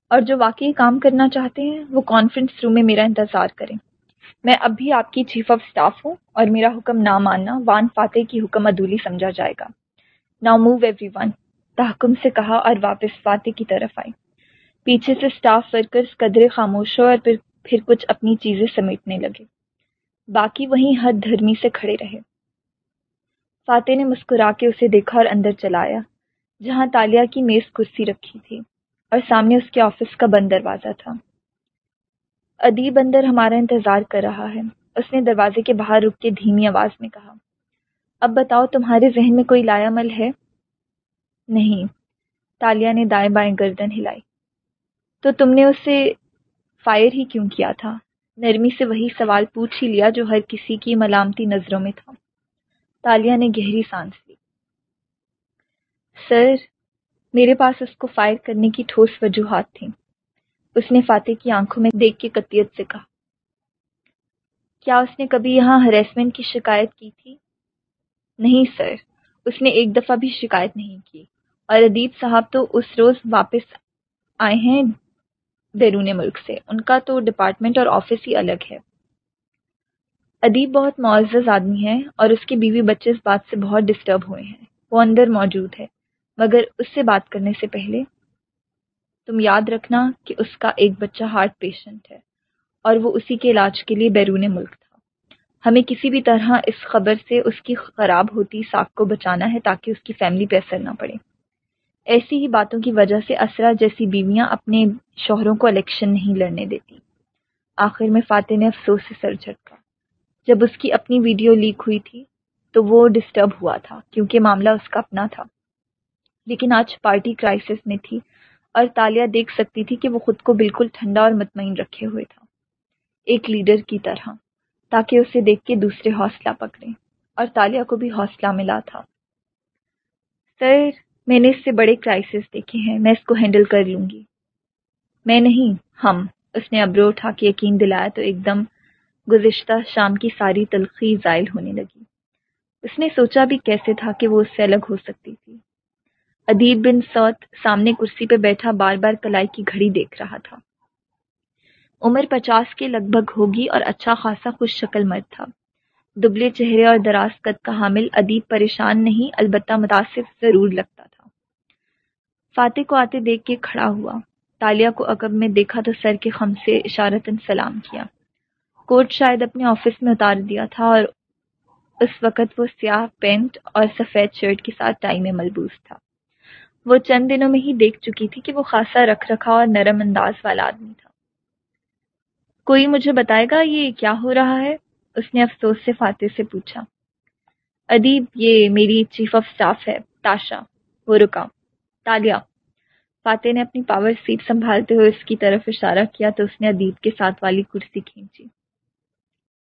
Speaker 1: اور جو واقعی کام کرنا چاہتے ہیں، وہ کانفرنس روم میں میرا انتظار کریں۔ میں اب بھی آپ کی چیف آف اسٹاف ہوں اور میرا حکم نہ ماننا، وان فاتح کی حکم عدولی سمجھا جائے گا۔ ناؤ موو ایوری ون تحکم سے کہا اور واپس فاتح کی طرف آئی پیچھے سے اسٹاف ورکرز قدرے خاموش ہو اور پھر پھر کچھ اپنی چیزیں سمیٹنے لگے۔ باقی وہیں حد دھرمی سے کھڑے رہے۔ فاتح نے مسکرا کے اسے دیکھا اور اندر چلایا، جہاں تالیہ کی میز کرسی رکھی تھی اور سامنے اس کے آفس کا بند دروازہ تھا۔ ادیب اندر ہمارا انتظار کر رہا ہے۔ اس نے دروازے کے باہر رک کے دھیمی آواز میں کہا، اب بتاؤ تمہارے ذہن میں کوئی لایا مل ہے؟ نہیں تالیہ نے دائیں بائیں گردن ہلائی۔ تو تم نے اسے فائر ہی کیوں کیا تھا؟ نرمی سے وہی سوال پوچھ ہی لیا جو ہر کسی کی ملامتی نظروں میں تھا۔ تالیہ نے گہری سانس لی۔ سر، میرے پاس اس کو فائر کرنے کی ٹھوس وجوہات تھیں۔ اس نے فاتح کی آنکھوں میں دیکھ کے قطیت سے کہا، کیا اس نے کبھی یہاں ہریسمنٹ کی شکایت کی تھی؟ نہیں سر، اس نے ایک دفعہ بھی شکایت نہیں کی اور ادیب صاحب تو اس روز واپس آئے ہیں بیرون ملک سے۔ ان کا تو ڈپارٹمنٹ اور آفس ہی الگ ہے۔ ادیب بہت معزز آدمی ہے اور اس کی بیوی بچے اس بات سے بہت ڈسٹرب ہوئے ہیں۔ وہ اندر موجود ہے، مگر اس سے بات کرنے سے پہلے تم یاد رکھنا کہ اس کا ایک بچہ ہارٹ پیشنٹ ہے اور وہ اسی کے علاج کے لیے بیرون ملک تھا۔ ہمیں کسی بھی طرح اس خبر سے اس کی خراب ہوتی ساکھ کو بچانا ہے تاکہ اس کی فیملی پہ اثر نہ پڑے۔ ایسی ہی باتوں کی وجہ سے اسرا جیسی بیویاں اپنے شوہروں کو الیکشن نہیں لڑنے دیتی۔ آخر میں فاتح نے افسوس سے سر جھٹکا۔ جب اس کی اپنی ویڈیو لیک ہوئی تھی تو وہ ڈسٹرب ہوا تھا کیونکہ معاملہ اس کا اپنا تھا۔ لیکن آج پارٹی کرائسس میں تھی۔ اور تالیہ دیکھ سکتی تھی کہ وہ خود کو بالکل ٹھنڈا اور مطمئن رکھے ہوئے تھا۔ ایک لیڈر کی طرح، تاکہ اسے دیکھ کے دوسرے حوصلہ پکڑے اور تالیہ کو بھی حوصلہ ملا تھا۔ سر، میں نے اس سے بڑے کرائسس دیکھے ہیں، میں اس کو ہینڈل کر لوں گی۔ میں نہیں، ہم۔ اس نے ابرو اٹھا کے یقین دلایا تو ایک دم گزشتہ شام کی ساری تلخی زائل ہونے لگی۔ اس نے سوچا بھی کیسے تھا کہ وہ اس سے الگ ہو سکتی تھی۔ ادیب بن سوت سامنے کرسی پہ بیٹھا بار بار کلائی کی گھڑی دیکھ رہا تھا۔ عمر پچاس کے لگ بھگ ہوگی اور اچھا خاصا خوش شکل مرد تھا۔ دبلے چہرے اور دراز قد کا حامل ادیب پریشان نہیں، البتہ متاثر ضرور لگتا تھا۔ فاتح کو آتے دیکھ کے کھڑا ہوا۔ تالیا کو عقب میں دیکھا تو سر کے خم سے اشارتاً سلام کیا۔ کوٹ شاید اپنے آفس میں اتار دیا تھا اور اس وقت وہ سیاہ پینٹ اور سفید شرٹ کے ساتھ ٹائی میں ملبوس تھا۔ وہ چند دنوں میں ہی دیکھ چکی تھی کہ وہ خاصا رکھ رکھا اور نرم انداز والا آدمی تھا۔ کوئی مجھے بتائے گا یہ کیا ہو رہا ہے؟ اس نے افسوس سے فاتح سے پوچھا۔ ادیب، یہ میری چیف آف سٹاف ہے، تاشا۔ وہ رکا۔ تالیا فاتح نے اپنی پاور سیٹ سنبھالتے ہوئے اس کی طرف اشارہ کیا تو اس نے ادیب کے ساتھ والی کرسی کھینچی۔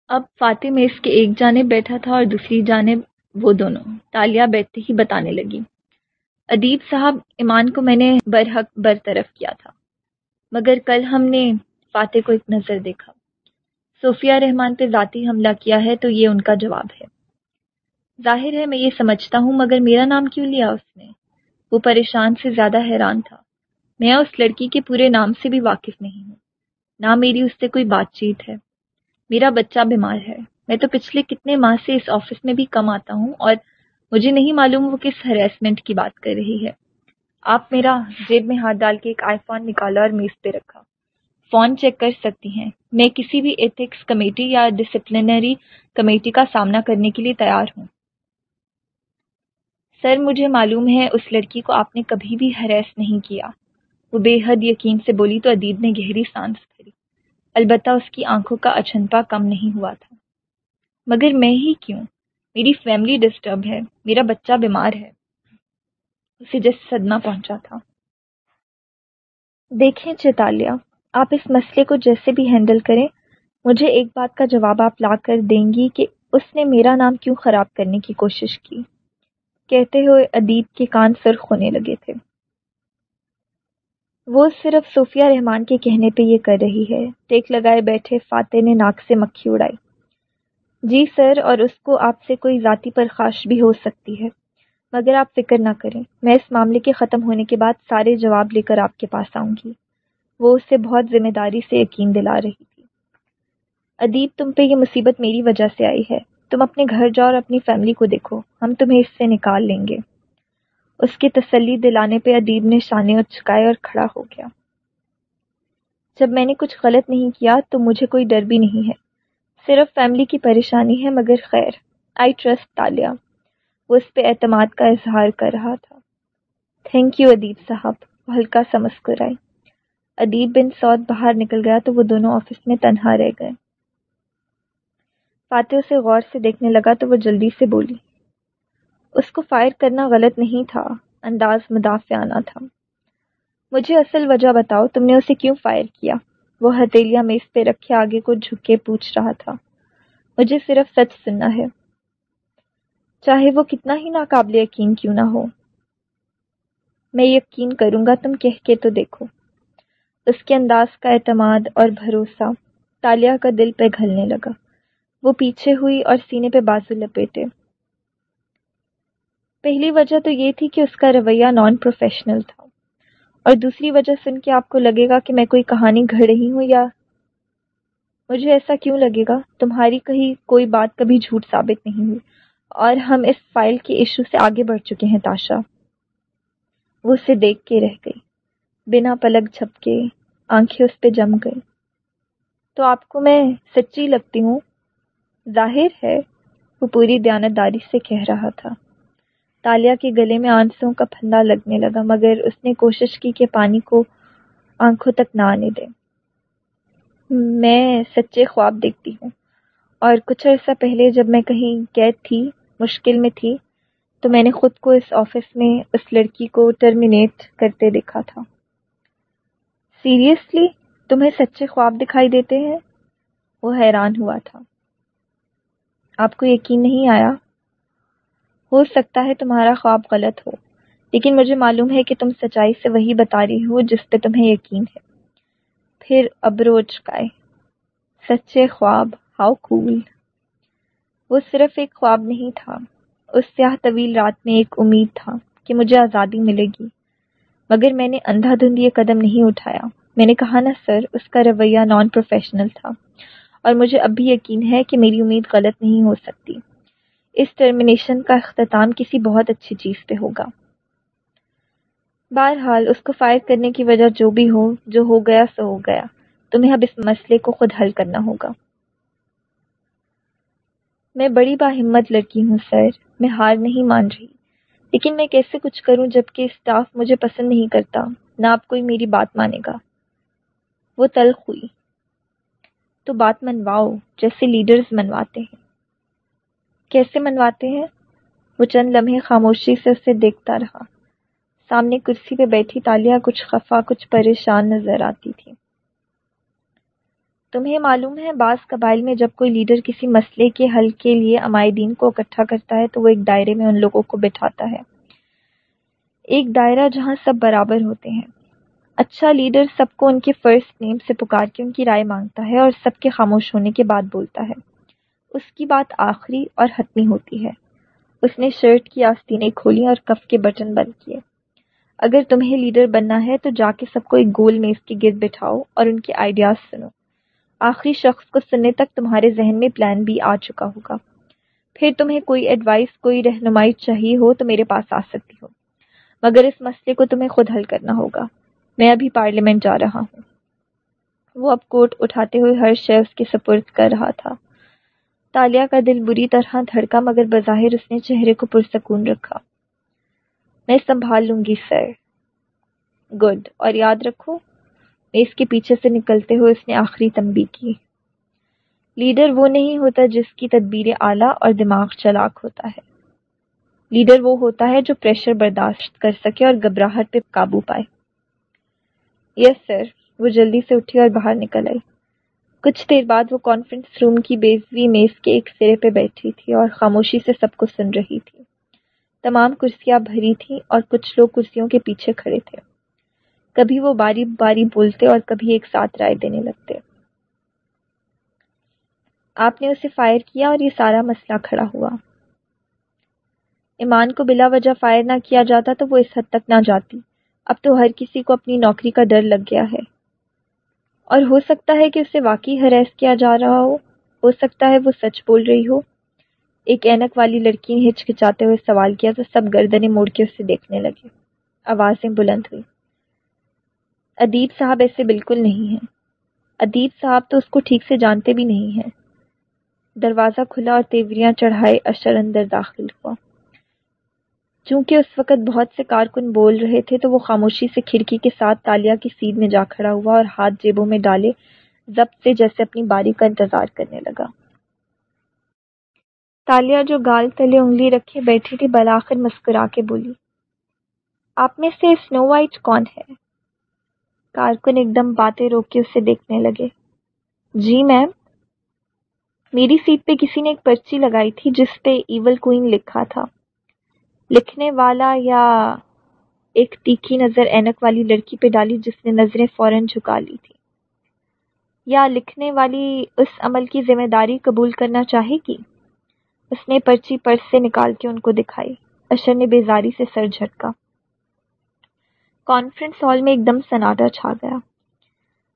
Speaker 1: اب فاتح میں اس کے ایک جانب بیٹھا تھا اور دوسری جانب وہ دونوں۔ تالیا بیٹھتے ہی بتانے لگی۔ ادیب صاحب، ایمان کو میں نے برحق برطرف کیا تھا، مگر کل ہم نے فاتح کو ایک نظر دیکھا۔ صوفیہ رحمان پہ ذاتی حملہ کیا ہے تو یہ ان کا جواب ہے۔ ظاہر ہے میں یہ سمجھتا ہوں، مگر میرا نام کیوں لیا اس نے؟ وہ پریشان سے زیادہ حیران تھا۔ میں اس لڑکی کے پورے نام سے بھی واقف نہیں ہوں۔ نہ میری اس سے کوئی بات چیت ہے۔ میرا بچہ بیمار ہے۔ میں تو پچھلے کتنے ماہ سے اس آفس میں بھی کم آتا ہوں اور مجھے نہیں معلوم وہ کس ہریسمنٹ کی بات کر رہی ہے۔ آپ میرا جیب میں ہاتھ ڈال کے ایک آئی فون نکالا اور میز پہ رکھا۔ فون چیک کر سکتی ہیں۔ میں کسی بھی ایتھکس کمیٹی یا ڈسپلنری کمیٹی کا سامنا کرنے کے لیے تیار ہوں۔ سر، مجھے معلوم ہے اس لڑکی کو آپ نے کبھی بھی ہریس نہیں کیا۔ وہ بے حد یقین سے بولی تو ادیب نے گہری سانس بھری۔ البتہ اس کی آنکھوں کا اچھنپا کم نہیں ہوا تھا۔ مگر میں ہی کیوں؟ میری فیملی ڈسٹرب ہے، میرا بچہ بیمار ہے۔ اسے جس صدمہ پہنچا تھا۔ دیکھیں چیتالیہ، آپ اس مسئلے کو جیسے بھی ہینڈل کریں، مجھے ایک بات کا جواب آپ لا کر دیں گی کہ اس نے میرا نام کیوں خراب کرنے کی کوشش کی؟ کہتے ہوئے ادیب کے کان سرخ ہونے لگے تھے۔ وہ صرف صوفیہ رحمان کے کہنے پہ یہ کر رہی ہے۔ ٹیک لگائے بیٹھے فاتح نے ناک سے مکھی اڑائی۔ جی سر، اور اس کو آپ سے کوئی ذاتی پرخاش بھی ہو سکتی ہے، مگر آپ فکر نہ کریں۔ میں اس معاملے کے ختم ہونے کے بعد سارے جواب لے کر آپ کے پاس آؤں گی۔ وہ اسے بہت ذمہ داری سے یقین دلا رہی تھی۔ ادیب، تم پہ یہ مصیبت میری وجہ سے آئی ہے۔ تم اپنے گھر جاؤ اور اپنی فیملی کو دیکھو۔ ہم تمہیں اس سے نکال لیں گے۔ اس کی تسلی دلانے پہ ادیب نے شانے اور چکائے اور کھڑا ہو گیا۔ جب میں نے کچھ غلط نہیں کیا تو مجھے کوئی ڈر بھی نہیں ہے۔ صرف فیملی کی پریشانی ہے، مگر خیر آئی ٹرسٹ تالیا۔ وہ اس پہ اعتماد کا اظہار کر رہا تھا۔ تھینک یو ادیب صاحب۔ وہ ہلکا سا مسکرائی۔ ادیب بن سعود باہر نکل گیا تو وہ دونوں آفس میں تنہا رہ گئے۔ فاتح اسے غور سے دیکھنے لگا تو وہ جلدی سے بولی، اس کو فائر کرنا غلط نہیں تھا، انداز مدافعانہ تھا۔ مجھے اصل وجہ بتاؤ، تم نے اسے کیوں فائر کیا؟ وہ ہتھیلیاں میز پہ رکھے آگے کو جھک کے پوچھ رہا تھا۔ مجھے صرف سچ سننا ہے۔ چاہے وہ کتنا ہی ناقابل یقین کیوں نہ ہو۔ میں یقین کروں گا تم کہہ کے تو دیکھو۔ اس کے انداز کا اعتماد اور بھروسہ تالیہ کا دل پہ گھلنے لگا۔ وہ پیچھے ہوئی اور سینے پہ بازو لپیٹے۔ پہلی وجہ تو یہ تھی کہ اس کا رویہ نان پروفیشنل تھا۔ اور دوسری وجہ سن کے آپ کو لگے گا کہ میں کوئی کہانی گھڑ رہی ہوں یا مجھے ایسا کیوں لگے گا؟ تمہاری کہیں کوئی بات کبھی جھوٹ ثابت نہیں ہوئی۔ اور ہم اس فائل کے ایشو سے آگے بڑھ چکے ہیں، تاشا۔ وہ اسے دیکھ کے رہ گئی۔ بنا پلک جھپکے، آنکھیں اس پہ جم گئی تو آپ کو میں سچی لگتی ہوں؟ ظاہر ہے، وہ پوری دیانتداری سے کہہ رہا تھا۔ تالیا کے گلے میں آنسوں کا پھندا لگنے لگا، مگر اس نے کوشش کی کہ پانی کو آنکھوں تک نہ آنے دے۔ میں سچے خواب دیکھتی ہوں۔ اور کچھ عرصہ پہلے جب میں کہیں قید تھی، مشکل میں تھی، تو میں نے خود کو اس آفس میں اس لڑکی کو ٹرمینیٹ کرتے دیکھا تھا۔ سیریسلی تمہیں سچے خواب دکھائی دیتے ہیں؟ وہ حیران ہوا تھا۔ آپ کو یقین نہیں آیا ہو سکتا ہے تمہارا خواب غلط ہو۔ لیکن مجھے معلوم ہے کہ تم سچائی سے وہی بتا رہی ہو جس پہ تمہیں یقین ہے۔ پھر ابروچ کائے سچے خواب ہاؤ کول وہ صرف ایک خواب نہیں تھا۔ اس سیاہ طویل رات میں ایک امید تھا کہ مجھے آزادی ملے گی۔ مگر میں نے اندھا دھند یہ قدم نہیں اٹھایا۔ میں نے کہا نا سر، اس کا رویہ نان پروفیشنل تھا۔ اور مجھے اب بھی یقین ہے کہ میری امید غلط نہیں ہو سکتی۔ اس ٹرمینیشن کا اختتام کسی بہت اچھی چیز پہ ہوگا۔ بہرحال، اس کو فائر کرنے کی وجہ جو بھی ہو، جو ہو گیا، سو ہو گیا۔ تمہیں اب اس مسئلے کو خود حل کرنا ہوگا۔ میں بڑی باہمت لڑکی ہوں، سر۔ میں ہار نہیں مان رہی۔ لیکن میں کیسے کچھ کروں جبکہ اسٹاف مجھے پسند نہیں کرتا؟ نہ آپ کوئی میری بات مانے گا۔ وہ تلخ ہوئی۔ تو بات منواؤ، جیسے لیڈرز منواتے ہیں۔ کیسے منواتے ہیں؟ وہ چند لمحے خاموشی سے اسے دیکھتا رہا۔ سامنے کرسی پہ بیٹھی تالیہ کچھ خفا، کچھ پریشان نظر آتی تھی تمہیں معلوم ہے، بعض قبائل میں جب کوئی لیڈر کسی مسئلے کے حل کے لیے عمائدین کو اکٹھا کرتا ہے، تو وہ ایک دائرے میں ان لوگوں کو بٹھاتا ہے۔ ایک دائرہ جہاں سب برابر ہوتے ہیں۔ اچھا لیڈر سب کو ان کے فرسٹ نیم سے پکار کے ان کی رائے مانگتا ہے اور سب کے خاموش ہونے کے بعد بولتا ہے۔ اس کی بات آخری اور حتمی ہوتی ہے۔ اس نے شرٹ کی آستینیں کھولی اور کف کے بٹن بند کیے۔ اگر تمہیں لیڈر بننا ہے تو جا کے سب کو ایک گول میز کے گرد بٹھاؤ اور ان کے آئیڈیاز سنو۔ آخری شخص کو سننے تک تمہارے ذہن میں پلان بھی آ چکا ہوگا۔ پھر تمہیں کوئی ایڈوائس کوئی رہنمائی چاہیے ہو تو میرے پاس آ سکتی ہو۔ مگر اس مسئلے کو تمہیں خود حل کرنا ہوگا۔ میں ابھی پارلیمنٹ جا رہا ہوں۔ وہ اب کوٹ اٹھاتے ہوئے ہر شخص کے سپرد کر رہا تھا۔ تالیہ کا دل بری طرح دھڑکا مگر بظاہر اس نے چہرے کو پرسکون رکھا۔ میں سنبھال لوں گی، سر۔ گڈ۔ اور یاد رکھو، میں اس کے پیچھے سے نکلتے ہوئے اس نے آخری تنبی کی۔ لیڈر وہ نہیں ہوتا جس کی تدبیر اعلیٰ اور دماغ چلاک ہوتا ہے۔ لیڈر وہ ہوتا ہے جو پریشر برداشت کر سکے اور گھبراہٹ پہ قابو پائے۔ یس، سر۔ وہ جلدی سے اٹھی اور باہر نکل آئی۔ کچھ دیر بعد وہ کانفرنس روم کی بیزوی میز کے ایک سرے پہ بیٹھی تھی اور خاموشی سے سب کو سن رہی تھی۔ تمام کرسیاں بھری تھیں اور کچھ لوگ کرسیوں کے پیچھے کھڑے تھے۔ کبھی وہ باری باری بولتے اور کبھی ایک ساتھ رائے دینے لگتے۔ آپ نے اسے فائر کیا اور یہ سارا مسئلہ کھڑا ہوا۔ ایمان کو بلا وجہ فائر نہ کیا جاتا تو وہ اس حد تک نہ جاتی۔ اب تو ہر کسی کو اپنی نوکری کا ڈر لگ گیا ہے۔ اور ہو سکتا ہے کہ اسے واقعی ہراس کیا جا رہا ہو۔ ہو سکتا ہے وہ سچ بول رہی ہو۔ ایک اینک والی لڑکی نے ہچکچاتے ہوئے سوال کیا تو سب گردنیں موڑ کے اسے دیکھنے لگے۔ آوازیں بلند ہوئی ادیب صاحب ایسے بالکل نہیں ہیں۔ ادیب صاحب تو اس کو ٹھیک سے جانتے بھی نہیں ہیں۔ دروازہ کھلا اور تیوریاں چڑھائے اشر اندر داخل ہوا۔ چونکہ اس وقت بہت سے کارکن بول رہے تھے، تو وہ خاموشی سے کھڑکی کے ساتھ تالیا کی سیدھ میں جا کھڑا ہوا اور ہاتھ جیبوں میں ڈالے ضبط سے جیسے اپنی باری کا انتظار کرنے لگا۔ تالیا جو گال تلے انگلی رکھے بیٹھی تھی، بلاخر مسکرا کے بولی، آپ میں سے اسنو وائٹ کون ہے؟ کارکن ایک دم باتیں روک کے اسے دیکھنے لگے۔ جی میم، میری سیٹ پہ کسی نے ایک پرچی لگائی تھی جس پہ ایول کوئن لکھا تھا۔ لکھنے والا یا ایک تیکھی نظر اینک والی لڑکی پہ ڈالی جس نے نظریں فوراً جھکا لی تھی یا لکھنے والی اس عمل کی ذمہ داری قبول کرنا چاہے گی؟ اس نے پرچی پرس سے نکال کے ان کو دکھائی۔ اشر نے بیزاری سے سر جھٹکا۔ کانفرنس ہال میں ایک دم سناٹا چھا گیا۔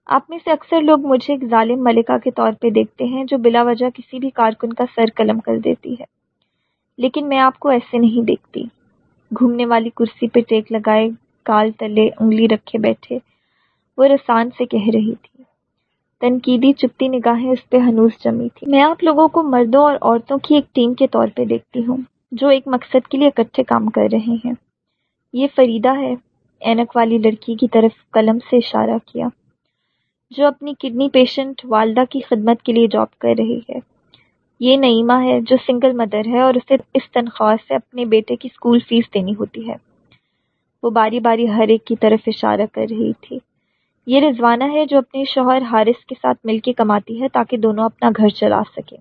Speaker 1: آپ میں سے اکثر لوگ مجھے ایک ظالم ملکہ کے طور پہ دیکھتے ہیں جو بلا وجہ کسی بھی کارکن کا سر قلم کر دیتی ہے۔ لیکن میں آپ کو ایسے نہیں دیکھتی۔ گھومنے والی کرسی پہ ٹیک لگائے، کال تلے، انگلی رکھے بیٹھے، وہ رسان سے کہہ رہی تھی۔ تنقیدی چپتی نگاہیں اس پہ ہنوس جمی تھی۔ میں آپ لوگوں کو مردوں اور عورتوں کی ایک ٹیم کے طور پہ دیکھتی ہوں، جو ایک مقصد کے لیے اکٹھے کام کر رہے ہیں۔ یہ فریدہ ہے، اینک والی لڑکی کی طرف قلم سے اشارہ کیا، جو اپنی کڈنی پیشنٹ والدہ کی خدمت کے لیے جاب کر رہی ہے۔ یہ نعیمہ ہے جو سنگل مدر ہے اور اسے اس تنخواہ سے اپنے بیٹے کی اسکول فیس دینی ہوتی ہے۔ وہ باری باری ہر ایک کی طرف اشارہ کر رہی تھی۔ یہ رضوانہ ہے جو اپنے شوہر حارث کے ساتھ مل کے کماتی ہے تاکہ دونوں اپنا گھر چلا سکیں۔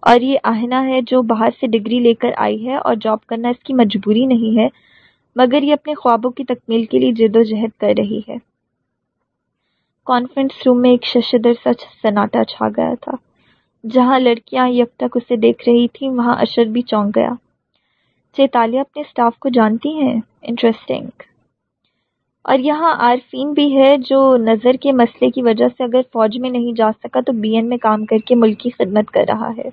Speaker 1: اور یہ آہنا ہے جو باہر سے ڈگری لے کر آئی ہے اور جاب کرنا اس کی مجبوری نہیں ہے، مگر یہ اپنے خوابوں کی تکمیل کے لیے جد و جہد کر رہی ہے۔ کانفرنس روم میں ایک ششدر سچ سناٹا چھا گیا تھا۔ جہاں لڑکیاں یک تک اسے دیکھ رہی تھیں، وہاں اشر بھی چونک گیا۔ چیتالیہ اپنے اسٹاف کو جانتی ہیں؟ انٹرسٹنگ اور یہاں عارفین بھی ہے جو نظر کے مسئلے کی وجہ سے اگر فوج میں نہیں جا سکا تو بی این میں کام کر کے ملک کی خدمت کر رہا ہے۔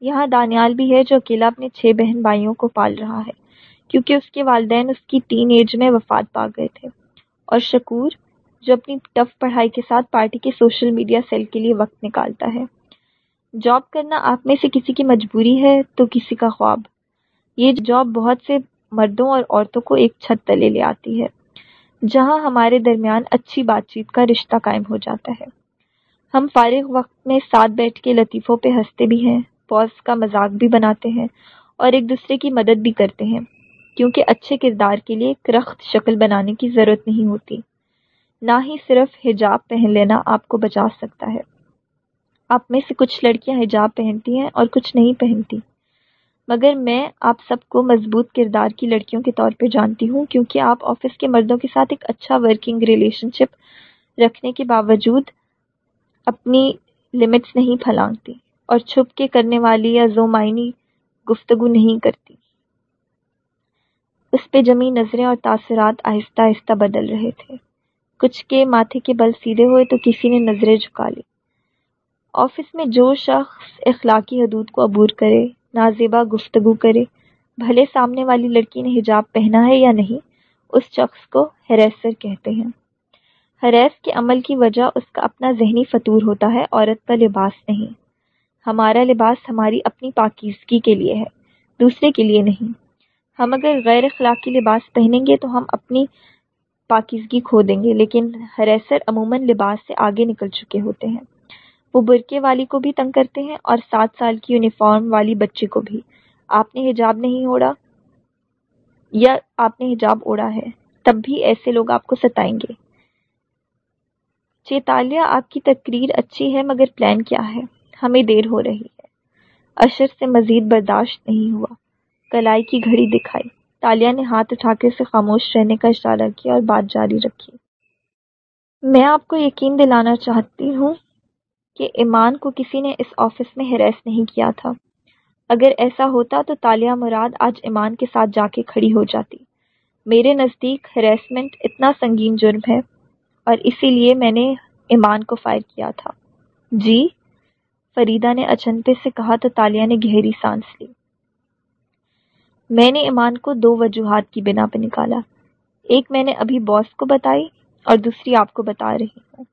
Speaker 1: یہاں دانیال بھی ہے جو اکیلا اپنے چھ بہن بھائیوں کو پال رہا ہے، کیونکہ اس کے والدین اس کی تین ایج میں وفات پا گئے تھے۔ اور شکور، جو اپنی ٹف پڑھائی کے ساتھ پارٹی کے سوشل میڈیا سیل کے لیے وقت نکالتا ہے۔ جاب کرنا آپ میں سے کسی کی مجبوری ہے تو کسی کا خواب۔ یہ جاب بہت سے مردوں اور عورتوں کو ایک چھت تلے لے آتی ہے، جہاں ہمارے درمیان اچھی بات چیت کا رشتہ قائم ہو جاتا ہے۔ ہم فارغ وقت میں ساتھ بیٹھ کے لطیفوں پہ ہنستے بھی ہیں، پوز کا مذاق بھی بناتے ہیں اور ایک دوسرے کی مدد بھی کرتے ہیں، کیونکہ اچھے کردار کے لیے ایک رخت شکل بنانے کی ضرورت نہیں ہوتی۔ نہ ہی صرف حجاب پہن لینا آپ کو بچا سکتا ہے۔ آپ میں سے کچھ لڑکیاں حجاب پہنتی ہیں اور کچھ نہیں پہنتی۔ مگر میں آپ سب کو مضبوط کردار کی لڑکیوں کے طور پہ جانتی ہوں، کیونکہ آپ آفس کے مردوں کے ساتھ ایک اچھا ورکنگ ریلیشن شپ رکھنے کے باوجود اپنی لمٹس نہیں پھلانگتی اور چھپ کے کرنے والی یا زومائنی گفتگو نہیں کرتی۔ اس پہ جمی نظریں اور تاثرات آہستہ آہستہ بدل رہے تھے۔ کچھ کے ماتھے کے بل سیدھے ہوئے تو کسی نے نظریں جھکا لی۔ آفس میں جو شخص اخلاقی حدود کو عبور کرے نازیبا گفتگو کرے، بھلے سامنے والی لڑکی نے حجاب پہنا ہے یا نہیں، اس شخص کو ہریسر کہتے ہیں۔ ہریس کے عمل کی وجہ اس کا اپنا ذہنی فطور ہوتا ہے، عورت کا لباس نہیں۔ ہمارا لباس ہماری اپنی پاکیزگی کے لیے ہے، دوسرے کے لیے نہیں۔ ہم اگر غیر اخلاقی لباس پہنیں گے تو ہم اپنی پاکیزگی کھو دیں گے، لیکن ہریسر عموماً لباس سے آگے نکل چکے ہوتے ہیں۔ وہ برقے والی کو بھی تنگ کرتے ہیں اور سات سال کی یونیفارم والی بچے کو بھی۔ آپ نے حجاب نہیں اوڑا یا آپ نے حجاب اوڑا ہے؟ تب بھی ایسے لوگ آپ کو ستائیں گے۔ چیتالیہ، آپ کی تقریر اچھی ہے مگر پلان کیا ہے؟ ہمیں دیر ہو رہی ہے۔ اشر سے مزید برداشت نہیں ہوا۔ کلائی کی گھڑی دکھائی۔ تالیہ نے ہاتھ اٹھا کے اسے خاموش رہنے کا اشارہ کیا اور بات جاری رکھی۔ میں آپ کو یقین دلانا چاہتی ہوں کہ ایمان کو کسی نے اس آفس میں ہراس نہیں کیا تھا۔ اگر ایسا ہوتا تو تالیہ مراد آج ایمان کے ساتھ جا کے کھڑی ہو جاتی۔ میرے نزدیک ہراسمنٹ اتنا سنگین جرم ہے اور اسی لیے میں نے ایمان کو فائر کیا تھا۔ جی؟ فریدہ نے اچنتے سے کہا تو تالیہ نے گہری سانس لی۔ میں نے ایمان کو دو وجوہات کی بنا پہ نکالا۔ ایک میں نے ابھی باس کو بتائی اور دوسری آپ کو بتا رہی ہوں۔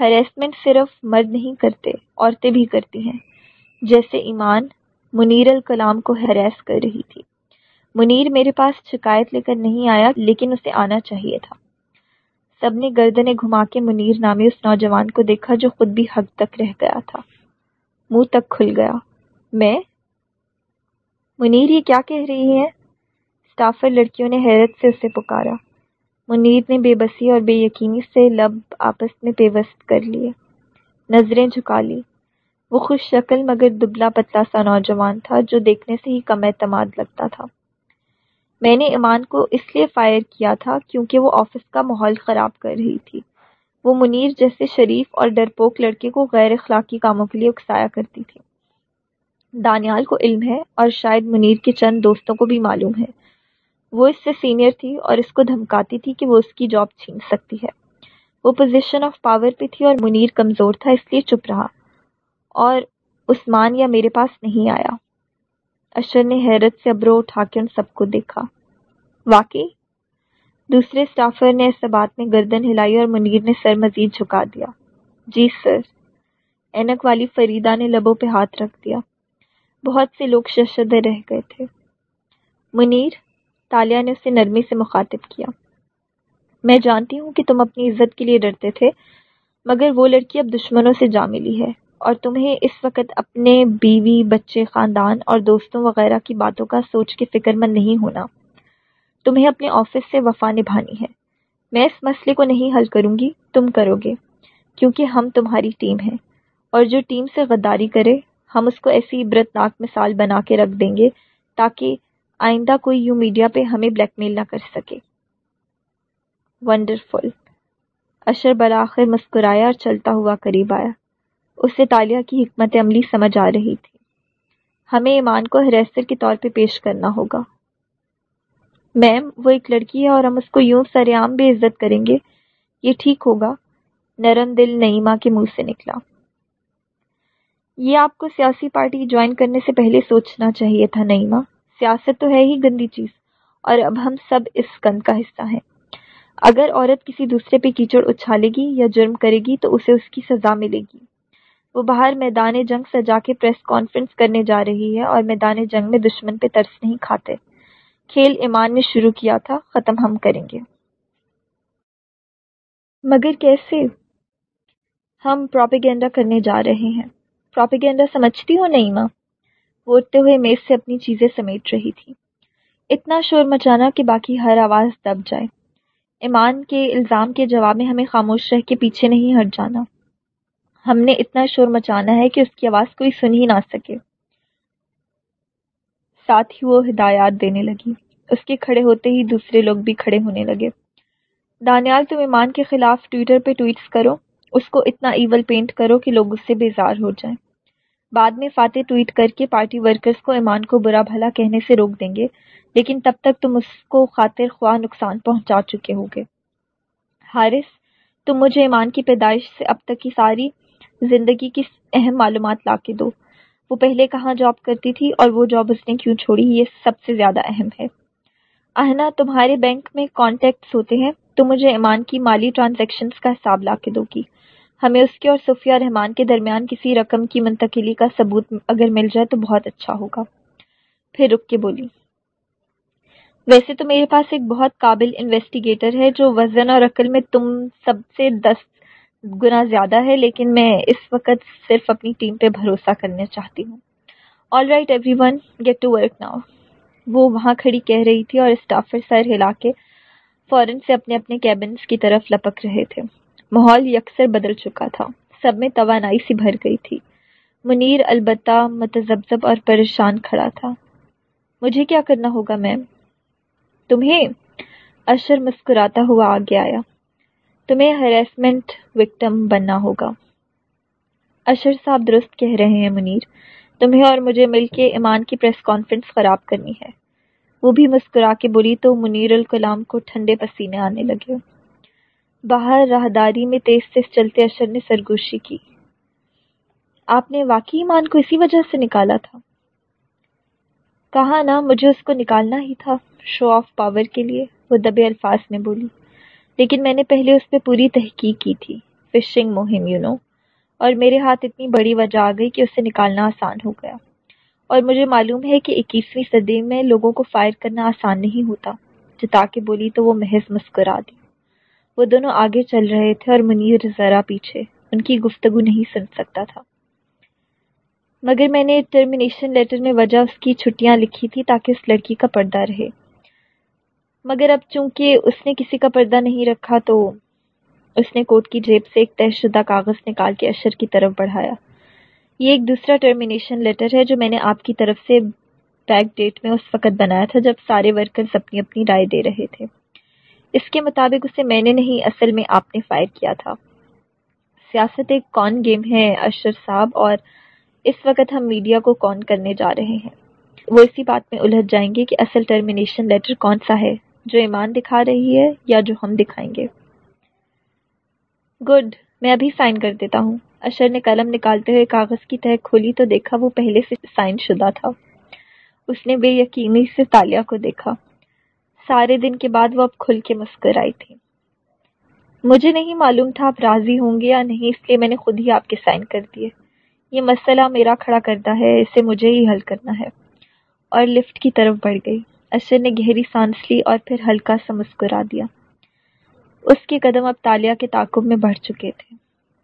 Speaker 1: ہریسمنٹ صرف مرد نہیں کرتے، عورتیں بھی کرتی ہیں۔ جیسے ایمان منیر الکلام کو ہراس کر رہی تھی۔ منیر میرے پاس شکایت لے کر نہیں آیا، لیکن اسے آنا چاہیے تھا۔ سب نے گردنے گھما کے منیر نامی اس نوجوان کو دیکھا جو خود بھی حق تک رہ گیا تھا۔ منہ تک کھل گیا۔ میں؟ منیر یہ کیا کہہ رہی ہے اسٹافر لڑکیوں نے حیرت سے اسے پکارا۔ منیر نے بے بسی اور بے یقینی سے لب آپس میں پیوست کر لیے۔ نظریں جھکا لی۔ وہ خوش شکل مگر دبلا پتلا سا نوجوان تھا جو دیکھنے سے ہی کم اعتماد لگتا تھا۔ میں نے ایمان کو اس لیے فائر کیا تھا کیونکہ وہ آفس کا ماحول خراب کر رہی تھی۔ وہ منیر جیسے شریف اور ڈرپوک لڑکے کو غیر اخلاقی کاموں کے لیے اکسایا کرتی تھی۔ دانیال کو علم ہے اور شاید منیر کے چند دوستوں کو بھی معلوم ہے۔ وہ اس سے سینئر تھی اور اس کو دھمکاتی تھی کہ وہ اس کی جاب چھین سکتی ہے۔ وہ پوزیشن آف پاور پہ تھی اور منیر کمزور تھا، اس لیے چپ رہا۔ اور عثمان یا میرے پاس نہیں آیا۔ اشر نے حیرت سے ابرو اٹھا کے ان سب کو دیکھا۔ واقعی؟ دوسرے اسٹافر نے اس بات میں گردن ہلائی اور منیر نے سر مزید جھکا دیا۔ جی سر، اینک والی فریدہ نے لبوں پہ ہاتھ رکھ دیا۔ بہت سے لوگ ششدر رہ گئے تھے۔ منیر تالیہ نے اسے نرمی سے مخاطب کیا۔ میں جانتی ہوں کہ تم اپنی عزت کے لیے ڈرتے تھے، مگر وہ لڑکی اب دشمنوں سے جا ملی ہے اور تمہیں اس وقت اپنے بیوی، بچے، خاندان اور دوستوں وغیرہ کی باتوں کا سوچ کے فکر مند نہیں ہونا۔ تمہیں اپنے آفس سے وفا نبھانی ہے۔ میں اس مسئلے کو نہیں حل کروں گی، تم کرو گے، کیونکہ ہم تمہاری ٹیم ہیں۔ اور جو ٹیم سے غداری کرے، ہم اس کو ایسی عبرتناک مثال بنا کے رکھ دیں گے تاکہ آئندہ کوئی یوں میڈیا پہ ہمیں بلیک میل نہ کر سکے۔ ونڈرفل اشر بلاخر مسکرایا اور چلتا ہوا قریب آیا۔ اسے تالیہ کی حکمت عملی سمجھ آ رہی تھی۔ ہمیں ایمان کو ہریسر کے طور پہ پیش کرنا ہوگا۔ میم، وہ ایک لڑکی ہے اور ہم اس کو یوں سر عام بے عزت کریں گے۔ یہ ٹھیک ہوگا۔ نرم دل نئیما کے منہ سے نکلا۔ یہ آپ کو سیاسی پارٹی جوائن کرنے سے پہلے سوچنا چاہیے تھا نئیما سیاست تو ہے ہی گندی چیز، اور اب ہم سب اس گند کا حصہ ہیں۔ اگر عورت کسی دوسرے پہ کیچڑ اچھالے گی یا جرم کرے گی، تو اسے اس کی سزا ملے گی۔ وہ باہر میدان جنگ سجا کے پریس کانفرنس کرنے جا رہی ہے اور میدان جنگ میں دشمن پہ ترس نہیں کھاتے۔ کھیل ایمان نے شروع کیا تھا، ختم ہم کریں گے۔ مگر کیسے؟ ہم پروپیگینڈا کرنے جا رہے ہیں۔ پروپیگینڈا سمجھتی ہو نہیں ماں؟ وہ اٹھتے ہوئے میز سے اپنی چیزیں سمیٹ رہی تھی۔ اتنا شور مچانا کہ باقی ہر آواز دب جائے۔ ایمان کے الزام کے جواب میں ہمیں خاموش رہ کے پیچھے نہیں ہٹ جانا۔ ہم نے اتنا شور مچانا ہے کہ اس کی آواز کوئی سن ہی نہ سکے۔ ساتھ ہی وہ ہدایات دینے لگی۔ اس کے کھڑے ہوتے ہی دوسرے لوگ بھی کھڑے ہونے لگے۔ دانیال، تم ایمان کے خلاف ٹویٹر پہ ٹویٹس کرو۔ اس کو اتنا ایول پینٹ کرو کہ لوگ اس سے بیزار ہو جائیں۔ بعد میں فاتح ٹویٹ کر کے پارٹی ورکرز کو ایمان کو برا بھلا کہنے سے روک دیں گے، لیکن تب تک تم اس کو خاطر خواہ نقصان پہنچا چکے ہوگے۔ حارث، تم مجھے ایمان کی پیدائش سے اب تک کی ساری زندگی کی اہم معلومات لا کے دو۔ وہ پہلے کہاں جاب کرتی تھی اور وہ جاب اس نے کیوں چھوڑی، یہ سب سے زیادہ اہم ہے۔ آہنا تمہارے بینک میں کانٹیکٹس ہوتے ہیں تو مجھے ایمان کی مالی ٹرانزیکشنز کا حساب لا کے دو گی۔ ہمیں اس کے اور صفیہ رحمان کے درمیان کسی رقم کی منتقلی کا ثبوت اگر مل جائے تو بہت اچھا ہوگا۔ پھر رک کے بولی ویسے تو میرے پاس ایک بہت قابل انویسٹیگیٹر ہے جو وزن اور عقل میں تم سب سے دس گنا زیادہ ہے، لیکن میں اس وقت صرف اپنی ٹیم پہ بھروسہ کرنا چاہتی ہوں۔ All right everyone get to work now وہ وہاں کھڑی کہہ رہی تھی اور اسٹافر سر ہلا کے فوراً سے اپنے اپنے کیبنس کی طرف لپک رہے تھے۔ ماحول یکسر بدل چکا تھا۔ سب میں توانائی سی بھر گئی تھی۔ منیر البتہ متذبذب اور پریشان کھڑا تھا۔ مجھے کیا کرنا ہوگا میم؟ تمہیں اشر مسکراتا ہوا آگے آیا۔ تمہیں ہریسمنٹ وکٹم بننا ہوگا۔ اشر صاحب درست کہہ رہے ہیں منیر۔ تمہیں اور مجھے مل کے ایمان کی پریس کانفرنس خراب کرنی ہے۔ وہ بھی مسکرا کے بولی تو منیر الکلام کو ٹھنڈے پسینے آنے لگے۔ باہر راہداری میں تیز تیز چلتے اشر نے سرگوشی کی۔ آپ نے واقعی ایمان کو اسی وجہ سے نکالا تھا؟ کہا نا مجھے اس کو نکالنا ہی تھا شو آف پاور کے لیے، وہ دبے الفاظ میں بولی۔ لیکن میں نے پہلے اس پہ پوری تحقیق کی تھی فشنگ مہم یو نو اور میرے ہاتھ اتنی بڑی وجہ آ گئی کہ اسے نکالنا آسان ہو گیا۔ اور مجھے معلوم ہے کہ اکیسویں صدی میں لوگوں کو فائر کرنا آسان نہیں ہوتا، جتا کے بولی تو وہ محض مسکرا دی۔ وہ دونوں آگے چل رہے تھے اور منیر ذرا پیچھے، ان کی گفتگو نہیں سن سکتا تھا۔ مگر میں نے ٹرمینیشن لیٹر میں وجہ اس کی چھٹیاں لکھی تھی تاکہ اس لڑکی کا پردہ رہے۔ مگر اب چونکہ اس نے کسی کا پردہ نہیں رکھا تو اس نے کوٹ کی جیب سے ایک طے شدہ کاغذ نکال کے اشر کی طرف بڑھایا۔ یہ ایک دوسرا ٹرمینیشن لیٹر ہے جو میں نے آپ کی طرف سے بیک ڈیٹ میں اس وقت بنایا تھا جب سارے ورکرز اپنی اپنی رائے دے رہے تھے۔ اس کے مطابق اسے میں نے نہیں، اصل میں آپ نے فائر کیا تھا۔ سیاست ایک کون گیم ہے، اشر صاحب، اور اس وقت ہم میڈیا کو کون کرنے جا رہے ہیں۔ وہ اسی بات میں الجھ جائیں گے کہ اصل ٹرمینیشن لیٹر کون سا ہے، جو ایمان دکھا رہی ہے یا جو ہم دکھائیں گے۔ گڈ میں ابھی سائن کر دیتا ہوں۔ اشر نے قلم نکالتے ہوئے کاغذ کی تہ کھولی تو دیکھا وہ پہلے سے سائن شدہ تھا۔ اس نے بے یقینی سے تالیہ کو دیکھا۔ سارے دن کے بعد وہ اب کھل کے مسکر آئی تھی۔ مجھے نہیں معلوم تھا آپ راضی ہوں گے یا نہیں، اس لیے میں نے خود ہی آپ کے سائن کر دیے۔ یہ مسئلہ میرا کھڑا کرتا ہے، اسے مجھے ہی حل کرنا ہے۔ اور لفٹ کی طرف بڑھ گئی۔ اشر نے گہری سانس لی اور پھر ہلکا سا مسکرا دیا۔ اس کے قدم اب تالیہ کے تعاقب میں بڑھ چکے تھے۔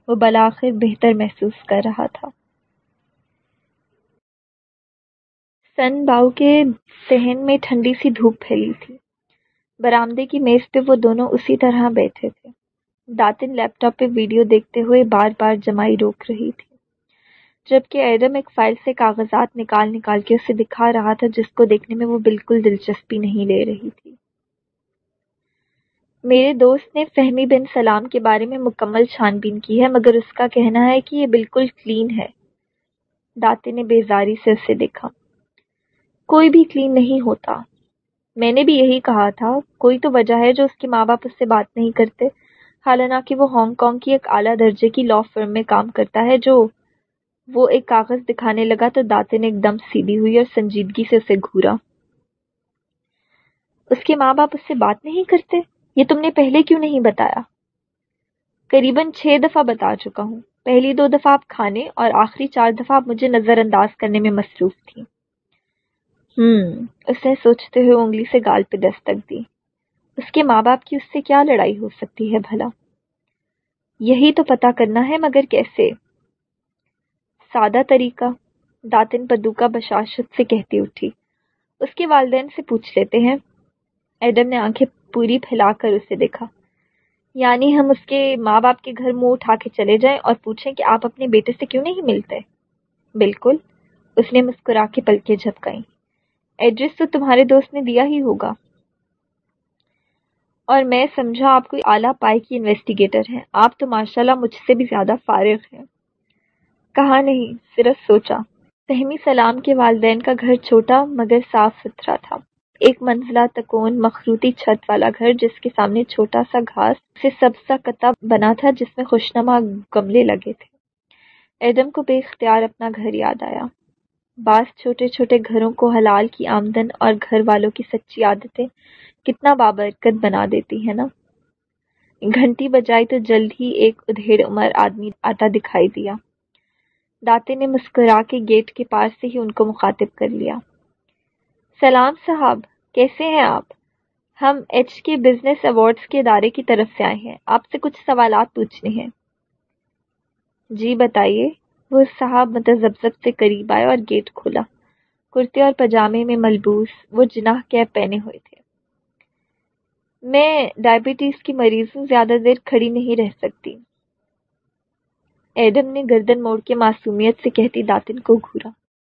Speaker 1: وہ بلاخر بہتر محسوس کر رہا تھا۔ سن باؤ کے صحن میں ٹھنڈی سی دھوپ پھیلی تھی۔ برآمدے کی میز پہ وہ دونوں اسی طرح بیٹھے تھے۔ داتن لیپ ٹاپ پہ ویڈیو دیکھتے ہوئے بار بار جمائی روک رہی تھی۔ جبکہ ایڈم ایک فائل سے کاغذات نکال نکال کے اسے دکھا رہا تھا، جس کو دیکھنے میں وہ بالکل دلچسپی نہیں لے رہی تھی۔ میرے دوست نے فہمی بن سلام کے بارے میں مکمل چھان بین کی ہے، مگر اس کا کہنا ہے کہ یہ بالکل کلین ہے۔ داتے نے بیزاری سے اسے دیکھا۔ کوئی بھی کلین نہیں ہوتا۔ میں نے بھی یہی کہا تھا، کوئی تو وجہ ہے جو اس کے ماں باپ اس سے بات نہیں کرتے۔ حالانکہ وہ ہانگ کانگ کی ایک اعلیٰ درجے کی لا فرم میں کام کرتا ہے، جو وہ ایک کاغذ دکھانے لگا تو داتے نے ایک دم سیدھی ہوئی اور سنجیدگی سے اسے گھورا۔ اس کے ماں باپ اس سے بات نہیں کرتے؟ یہ تم نے پہلے کیوں نہیں بتایا؟ قریباً چھ دفعہ بتا چکا ہوں۔ پہلی دو دفعہ آپ کھانے اور آخری چار دفعہ آپ مجھے نظر انداز کرنے میں مصروف تھی ہوں اس نے سوچتے ہوئے انگلی سے گال پہ دستک دی۔ اس کے ماں باپ کی اس سے کیا لڑائی ہو سکتی ہے بھلا؟ یہی تو پتا کرنا ہے مگر کیسے؟ سادہ طریقہ، داتن پدوکا بشاشت سے کہتی اٹھی۔ اس کے والدین سے پوچھ لیتے ہیں۔ ایڈم نے آنکھیں پوری پھیلا کر اسے دیکھا۔ یعنی ہم اس کے ماں باپ کے گھر منہ اٹھا کے چلے جائیں اور پوچھیں کہ آپ اپنے بیٹے سے کیوں نہیں ملتے؟ بالکل، اس نے مسکرا کے پلکیں جھپکائی ایڈریس تو تمہارے دوست نے دیا ہی ہوگا۔ اور میں سمجھا آپ کوئی اعلیٰ پائی کی انویسٹیگیٹر ہیں۔ آپ تو ماشاء اللہ مجھ سے بھی زیادہ فارغ ہیں۔ کہا نہیں، صرف سوچا۔ فہمی سلام کے والدین کا گھر چھوٹا مگر صاف ستھرا تھا۔ ایک منزلہ تکون مخروطی چھت والا گھر جس کے سامنے چھوٹا سا گھاس سے سب سا کتب بنا تھا جس میں خوشنما گملے لگے تھے۔ ایڈم کو بے اختیار اپنا گھر یاد آیا۔ بعض چھوٹے چھوٹے گھروں کو حلال کی آمدن اور گھر والوں کی سچی عادتیں کتنا بابرکت بنا دیتی ہے نا۔ گھنٹی بجائی تو جلد ہی ایک ادھیڑ عمر آدمی آتا دکھائی دیا۔ داتے نے مسکرا کے گیٹ کے پاس سے ہی ان کو مخاطب کر لیا۔ سلام صاحب، کیسے ہیں آپ؟ ہم ایچ کے بزنس ایوارڈز کے ادارے کی طرف سے آئے ہیں۔ آپ سے کچھ سوالات پوچھنے ہیں۔ جی بتائیے۔ وہ صاحب متذبذب سے قریب آئے اور گیٹ کھولا۔ کرتے اور پجامے میں ملبوس، وہ جناح کیب پہنے ہوئے تھے۔ میں ڈائبٹیز کی مریض ہوں، زیادہ دیر کھڑی نہیں رہ سکتی۔ ایڈم نے گردن موڑ کے معصومیت سے کہتی، داتن کو گھورا۔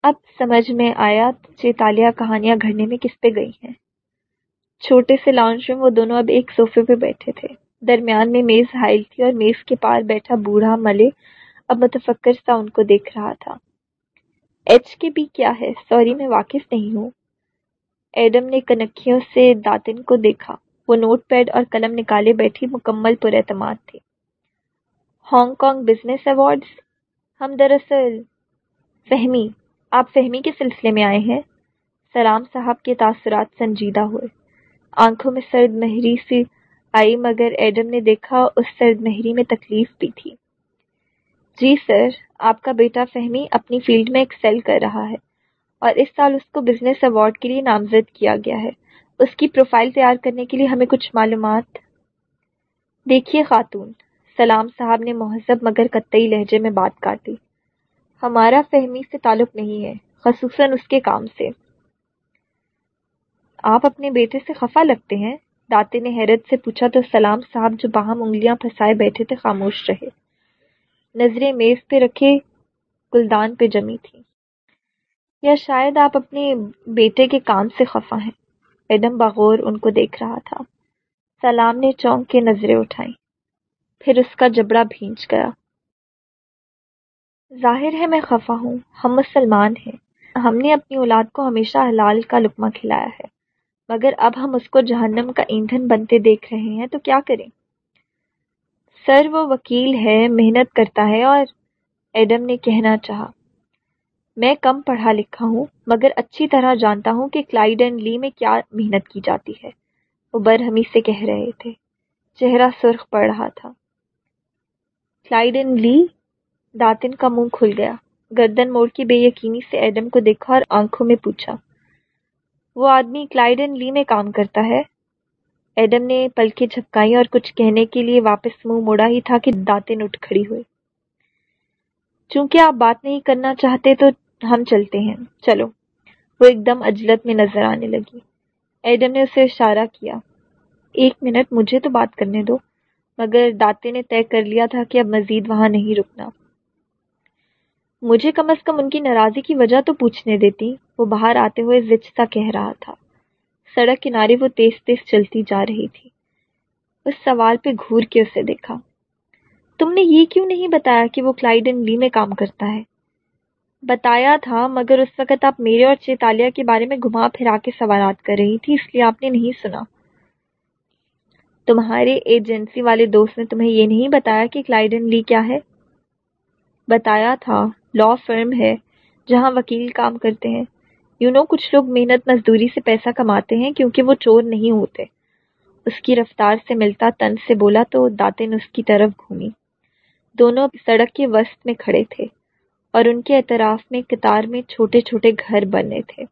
Speaker 1: اب سمجھ میں آیا چیتالیہ کہانیاں گھڑنے میں کس پہ گئی ہیں۔ چھوٹے سے لانچ میں وہ دونوں اب ایک صوفے پہ بیٹھے تھے۔ درمیان میں میز ہائل تھی اور میز کے پار بیٹھا بوڑھا ملے اب متفکر سا ان کو دیکھ رہا تھا۔ ایچ کے بھی کیا ہے؟ سوری، میں واقف نہیں ہوں۔ ایڈم نے کنکھیوں سے داتن کو دیکھا۔ وہ نوٹ پیڈ اور قلم نکالے بیٹھی مکمل پر اعتماد تھی۔ Hong Kong business awards? ہم دراصل فہمی، آپ فہمی کے سلسلے میں آئے ہیں۔ سلام صاحب کے تاثرات سنجیدہ ہوئے۔ آنکھوں میں سرد مہری سی آئی، مگر ایڈم نے دیکھا اس سرد مہری میں تکلیف بھی تھی۔ جی سر، آپ کا بیٹا فہمی اپنی فیلڈ میں ایکسل کر رہا ہے اور اس سال اس کو بزنس ایوارڈ کے لیے نامزد کیا گیا ہے۔ اس کی پروفائل تیار کرنے کے لیے ہمیں کچھ معلومات۔ دیکھیے خاتون، سلام صاحب نے مہذب مگر قطعی لہجے میں بات کاٹی۔ ہمارا فہمی سے تعلق نہیں ہے، خصوصاً اس کے کام سے۔ آپ اپنے بیٹے سے خفا لگتے ہیں؟ داتے نے حیرت سے پوچھا تو سلام صاحب جو باہم انگلیاں پھنسائے بیٹھے تھے خاموش رہے۔ نظریں میز پہ رکھے، گلدان پہ جمی تھی۔ یا شاید آپ اپنے بیٹے کے کام سے خفا ہیں۔ ایڈم باغور ان کو دیکھ رہا تھا۔ سلام نے چونک کے نظریں اٹھائیں۔ پھر اس کا جبڑا بھینچ گیا۔ ظاہر ہے میں خفا ہوں، ہم مسلمان ہیں۔ ہم نے اپنی اولاد کو ہمیشہ حلال کا لقمہ کھلایا ہے۔ مگر اب ہم اس کو جہنم کا ایندھن بنتے دیکھ رہے ہیں، تو کیا کریں؟ سر وہ وکیل ہے، محنت کرتا ہے اور ایڈم نے کہنا چاہا، میں کم پڑھا لکھا ہوں، مگر اچھی طرح جانتا ہوں کہ کلائڈ اینڈ لی میں کیا محنت کی جاتی ہے۔ وہ برہمی سے کہہ رہے تھے۔ چہرہ سرخ پڑ رہا تھا۔ کلائڈ اینڈ لی؟ داتن کا منہ کھل گیا۔ گردن موڑ کی بے یقینی سے ایڈم کو دیکھا اور آنکھوں میں پوچھا، وہ آدمی کلائڈن لی میں کام کرتا ہے؟ ایڈم نے پلکیں جھپکائی اور کچھ کہنے کے لیے واپس منہ موڑا ہی تھا کہ داتن اٹھ کھڑی ہوئی چونکہ آپ بات نہیں کرنا چاہتے تو ہم چلتے ہیں۔ چلو۔ وہ ایک دم اجلت میں نظر آنے لگی۔ ایڈم نے اسے اشارہ کیا۔ ایک منٹ، مجھے تو بات کرنے دو۔ مگر داتے نے طے کر لیا تھا کہ اب مزید وہاں نہیں رکنا۔ مجھے کم از کم ان کی ناراضی کی وجہ تو پوچھنے دیتی۔ وہ باہر آتے ہوئے زچتا کہہ رہا تھا۔ سڑک کنارے وہ تیز تیز چلتی جا رہی تھی۔ اس سوال پہ گھور کے اسے دیکھا۔ تم نے یہ کیوں نہیں بتایا کہ وہ کلائڈن لی میں کام کرتا ہے؟ بتایا تھا، مگر اس وقت آپ میرے اور چیتالیہ کے بارے میں گھما پھرا کے سوالات کر رہی تھی، اس لیے آپ نے نہیں سنا۔ تمہارے ایجنسی والے دوست نے تمہیں یہ نہیں بتایا کہ کلائڈن لی کیا ہے؟ بتایا تھا لا فرم ہے، جہاں وکیل کام کرتے ہیں۔ یو نو کچھ لوگ محنت مزدوری سے پیسہ کماتے ہیں کیونکہ وہ چور نہیں ہوتے۔ اس کی رفتار سے ملتا تن سے بولا تو داتن اس کی طرف گھومی۔ دونوں سڑک کے وسط میں کھڑے تھے اور ان کے اطراف میں قطار میں چھوٹے چھوٹے گھر بنے تھے۔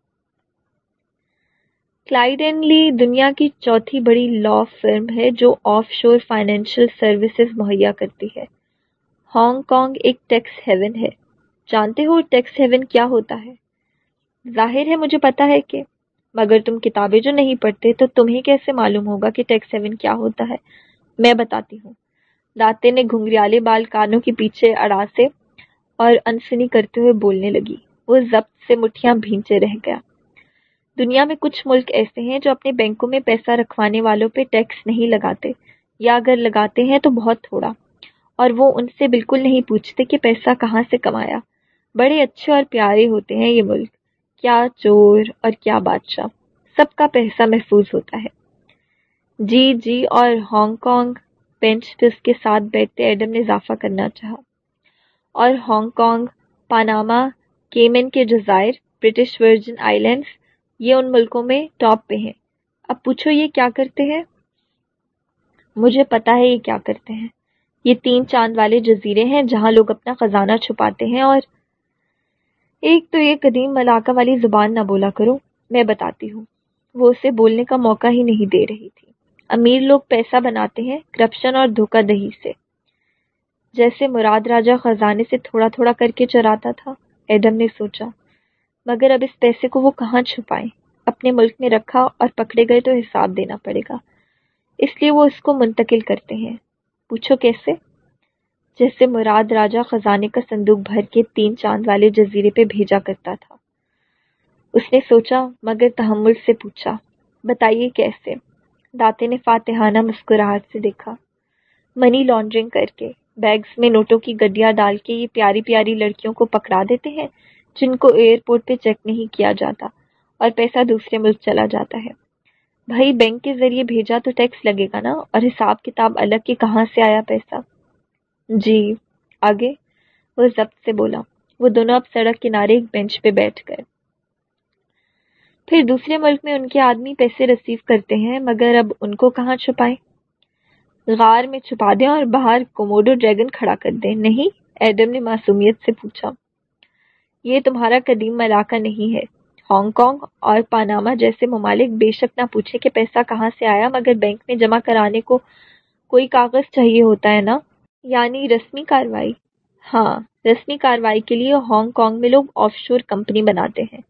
Speaker 1: کلائڈنلی دنیا کی چوتھی بڑی لا فرم ہے جو آف شور فائنینشیل سروسز مہیا کرتی ہے۔ ہانگ کانگ ایک ٹیکس ہیون ہے۔ جانتے ہو ٹیکس ہیون کیا ہوتا ہے؟ ظاہر ہے مجھے پتا ہے کہ مگر تم کتابیں جو نہیں پڑھتے تو تمہیں کیسے معلوم ہوگا کہ ٹیکس ہیون کیا ہوتا ہے؟ میں بتاتی ہوں۔ داتے نے گھنگریالے بال کانوں کے پیچھے اڑا سے اور انسنی کرتے ہوئے بولنے لگی۔ وہ ضبط سے مٹھیاں بھینچے رہ گیا۔ دنیا میں کچھ ملک ایسے ہیں جو اپنے بینکوں میں پیسہ رکھوانے والوں پہ ٹیکس نہیں لگاتے یا اگر لگاتے ہیں تو بہت تھوڑا۔ اور وہ ان سے بالکل نہیں پوچھتے کہ پیسہ کہاں سے کمایا۔ بڑے اچھے اور پیارے ہوتے ہیں یہ ملک۔ کیا چور اور کیا بادشاہ؟ سب کا پیسہ محفوظ ہوتا ہے۔ جی جی اور ہانگ کانگ بینچ پہ اس کے ساتھ بیٹھتے ایڈم نے اضافہ کرنا چاہا۔ اور ہانگ کانگ، پاناما، کیمن کے جزائر، برٹش ورجن آئی لینڈس یہ ان ملکوں میں ٹاپ پہ ہیں۔ اب پوچھو یہ کیا کرتے ہیں؟ مجھے پتا ہے یہ کیا کرتے ہیں۔ یہ تین چاند والے جزیرے ہیں جہاں لوگ اپنا خزانہ چھپاتے ہیں اور ایک تو یہ قدیم ملاقہ والی زبان نہ بولا کرو، میں بتاتی ہوں۔ وہ اسے بولنے کا موقع ہی نہیں دے رہی تھی۔ امیر لوگ پیسہ بناتے ہیں کرپشن اور دھوکہ دہی سے۔ جیسے مراد راجہ خزانے سے تھوڑا تھوڑا کر کے چراتا تھا، ایڈم نے سوچا۔ مگر اب اس پیسے کو وہ کہاں چھپائیں؟ اپنے ملک میں رکھا اور پکڑے گئے تو حساب دینا پڑے گا۔ اس لیے وہ اس کو منتقل کرتے ہیں۔ پوچھو کیسے؟ جیسے مراد راجہ خزانے کا صندوق بھر کے تین چاند والے جزیرے پہ بھیجا کرتا تھا۔ اس نے سوچا، مگر تحمل سے پوچھا، بتائیے کیسے؟ داتے نے فاتحانہ مسکراہٹ سے دیکھا، منی لانڈرنگ کر کے، بیگز میں نوٹوں کی گڈیاں ڈال کے یہ پیاری پیاری لڑکیوں کو پکڑا دیتے ہیں، جن کو ایئرپورٹ پہ چیک نہیں کیا جاتا اور پیسہ دوسرے ملک چلا جاتا ہے۔ بھائی، بینک کے ذریعے بھیجا تو ٹیکس لگے گا نا، اور حساب کتاب الگ کے کہاں سے آیا پیسہ؟ جی آگے۔ وہ ضبط سے بولا، وہ دونوں اب سڑک کنارے ایک بینچ پہ بیٹھ گئے۔ پھر دوسرے ملک میں ان کے آدمی پیسے ریسیو کرتے ہیں، مگر اب ان کو کہاں چھپائیں؟ غار میں چھپا دیں اور باہر کوموڈو ڈریگن کھڑا کر دیں۔ نہیں، ایڈم نے معصومیت سے پوچھا۔ یہ تمہارا قدیم علاقہ نہیں ہے، ہانگ کانگ اور پاناما جیسے ممالک بے شک نہ پوچھے کہ پیسہ کہاں سے آیا، مگر بینک میں جمع کرانے کو کوئی کاغذ چاہیے ہوتا ہے نا؟ یعنی رسمی کاروائی۔ ہاں رسمی کاروائی کے لیے ہانگ کانگ میں لوگ آف شور کمپنی بناتے ہیں۔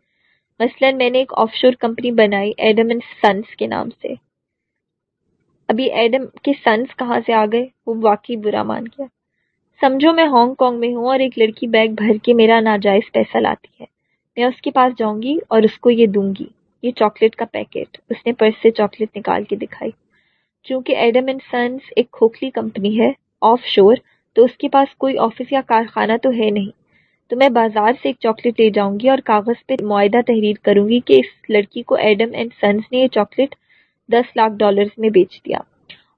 Speaker 1: مثلا میں نے ایک آف شور کمپنی بنائی ایڈم اینڈ سنس کے نام سے۔ ابھی ایڈم کے سنس کہاں سے آ گئے؟ وہ واقعی برا مان گیا۔ سمجھو میں ہانگ کانگ میں ہوں اور ایک لڑکی بیگ بھر کے میرا ناجائز پیسہ لاتی ہے۔ میں اس کے پاس جاؤں گی اور اس کو یہ دوں گی۔ یہ چاکلیٹ کا پیکٹ۔ اس نے پرس سے چاکلیٹ نکال کے دکھائی۔ چونکہ ایڈم اینڈ سنس ایک کھوکھلی کمپنی ہے آف شور، تو اس کے پاس کوئی آفس یا کارخانہ تو ہے نہیں۔ تو میں بازار سے ایک چاکلیٹ لے جاؤں گی اور کاغذ پہ معاہدہ تحریر کروں گی کہ اس لڑکی کو ایڈم اینڈ سنس نے یہ چاکلیٹ دس لاکھ ڈالرز میں بیچ دیا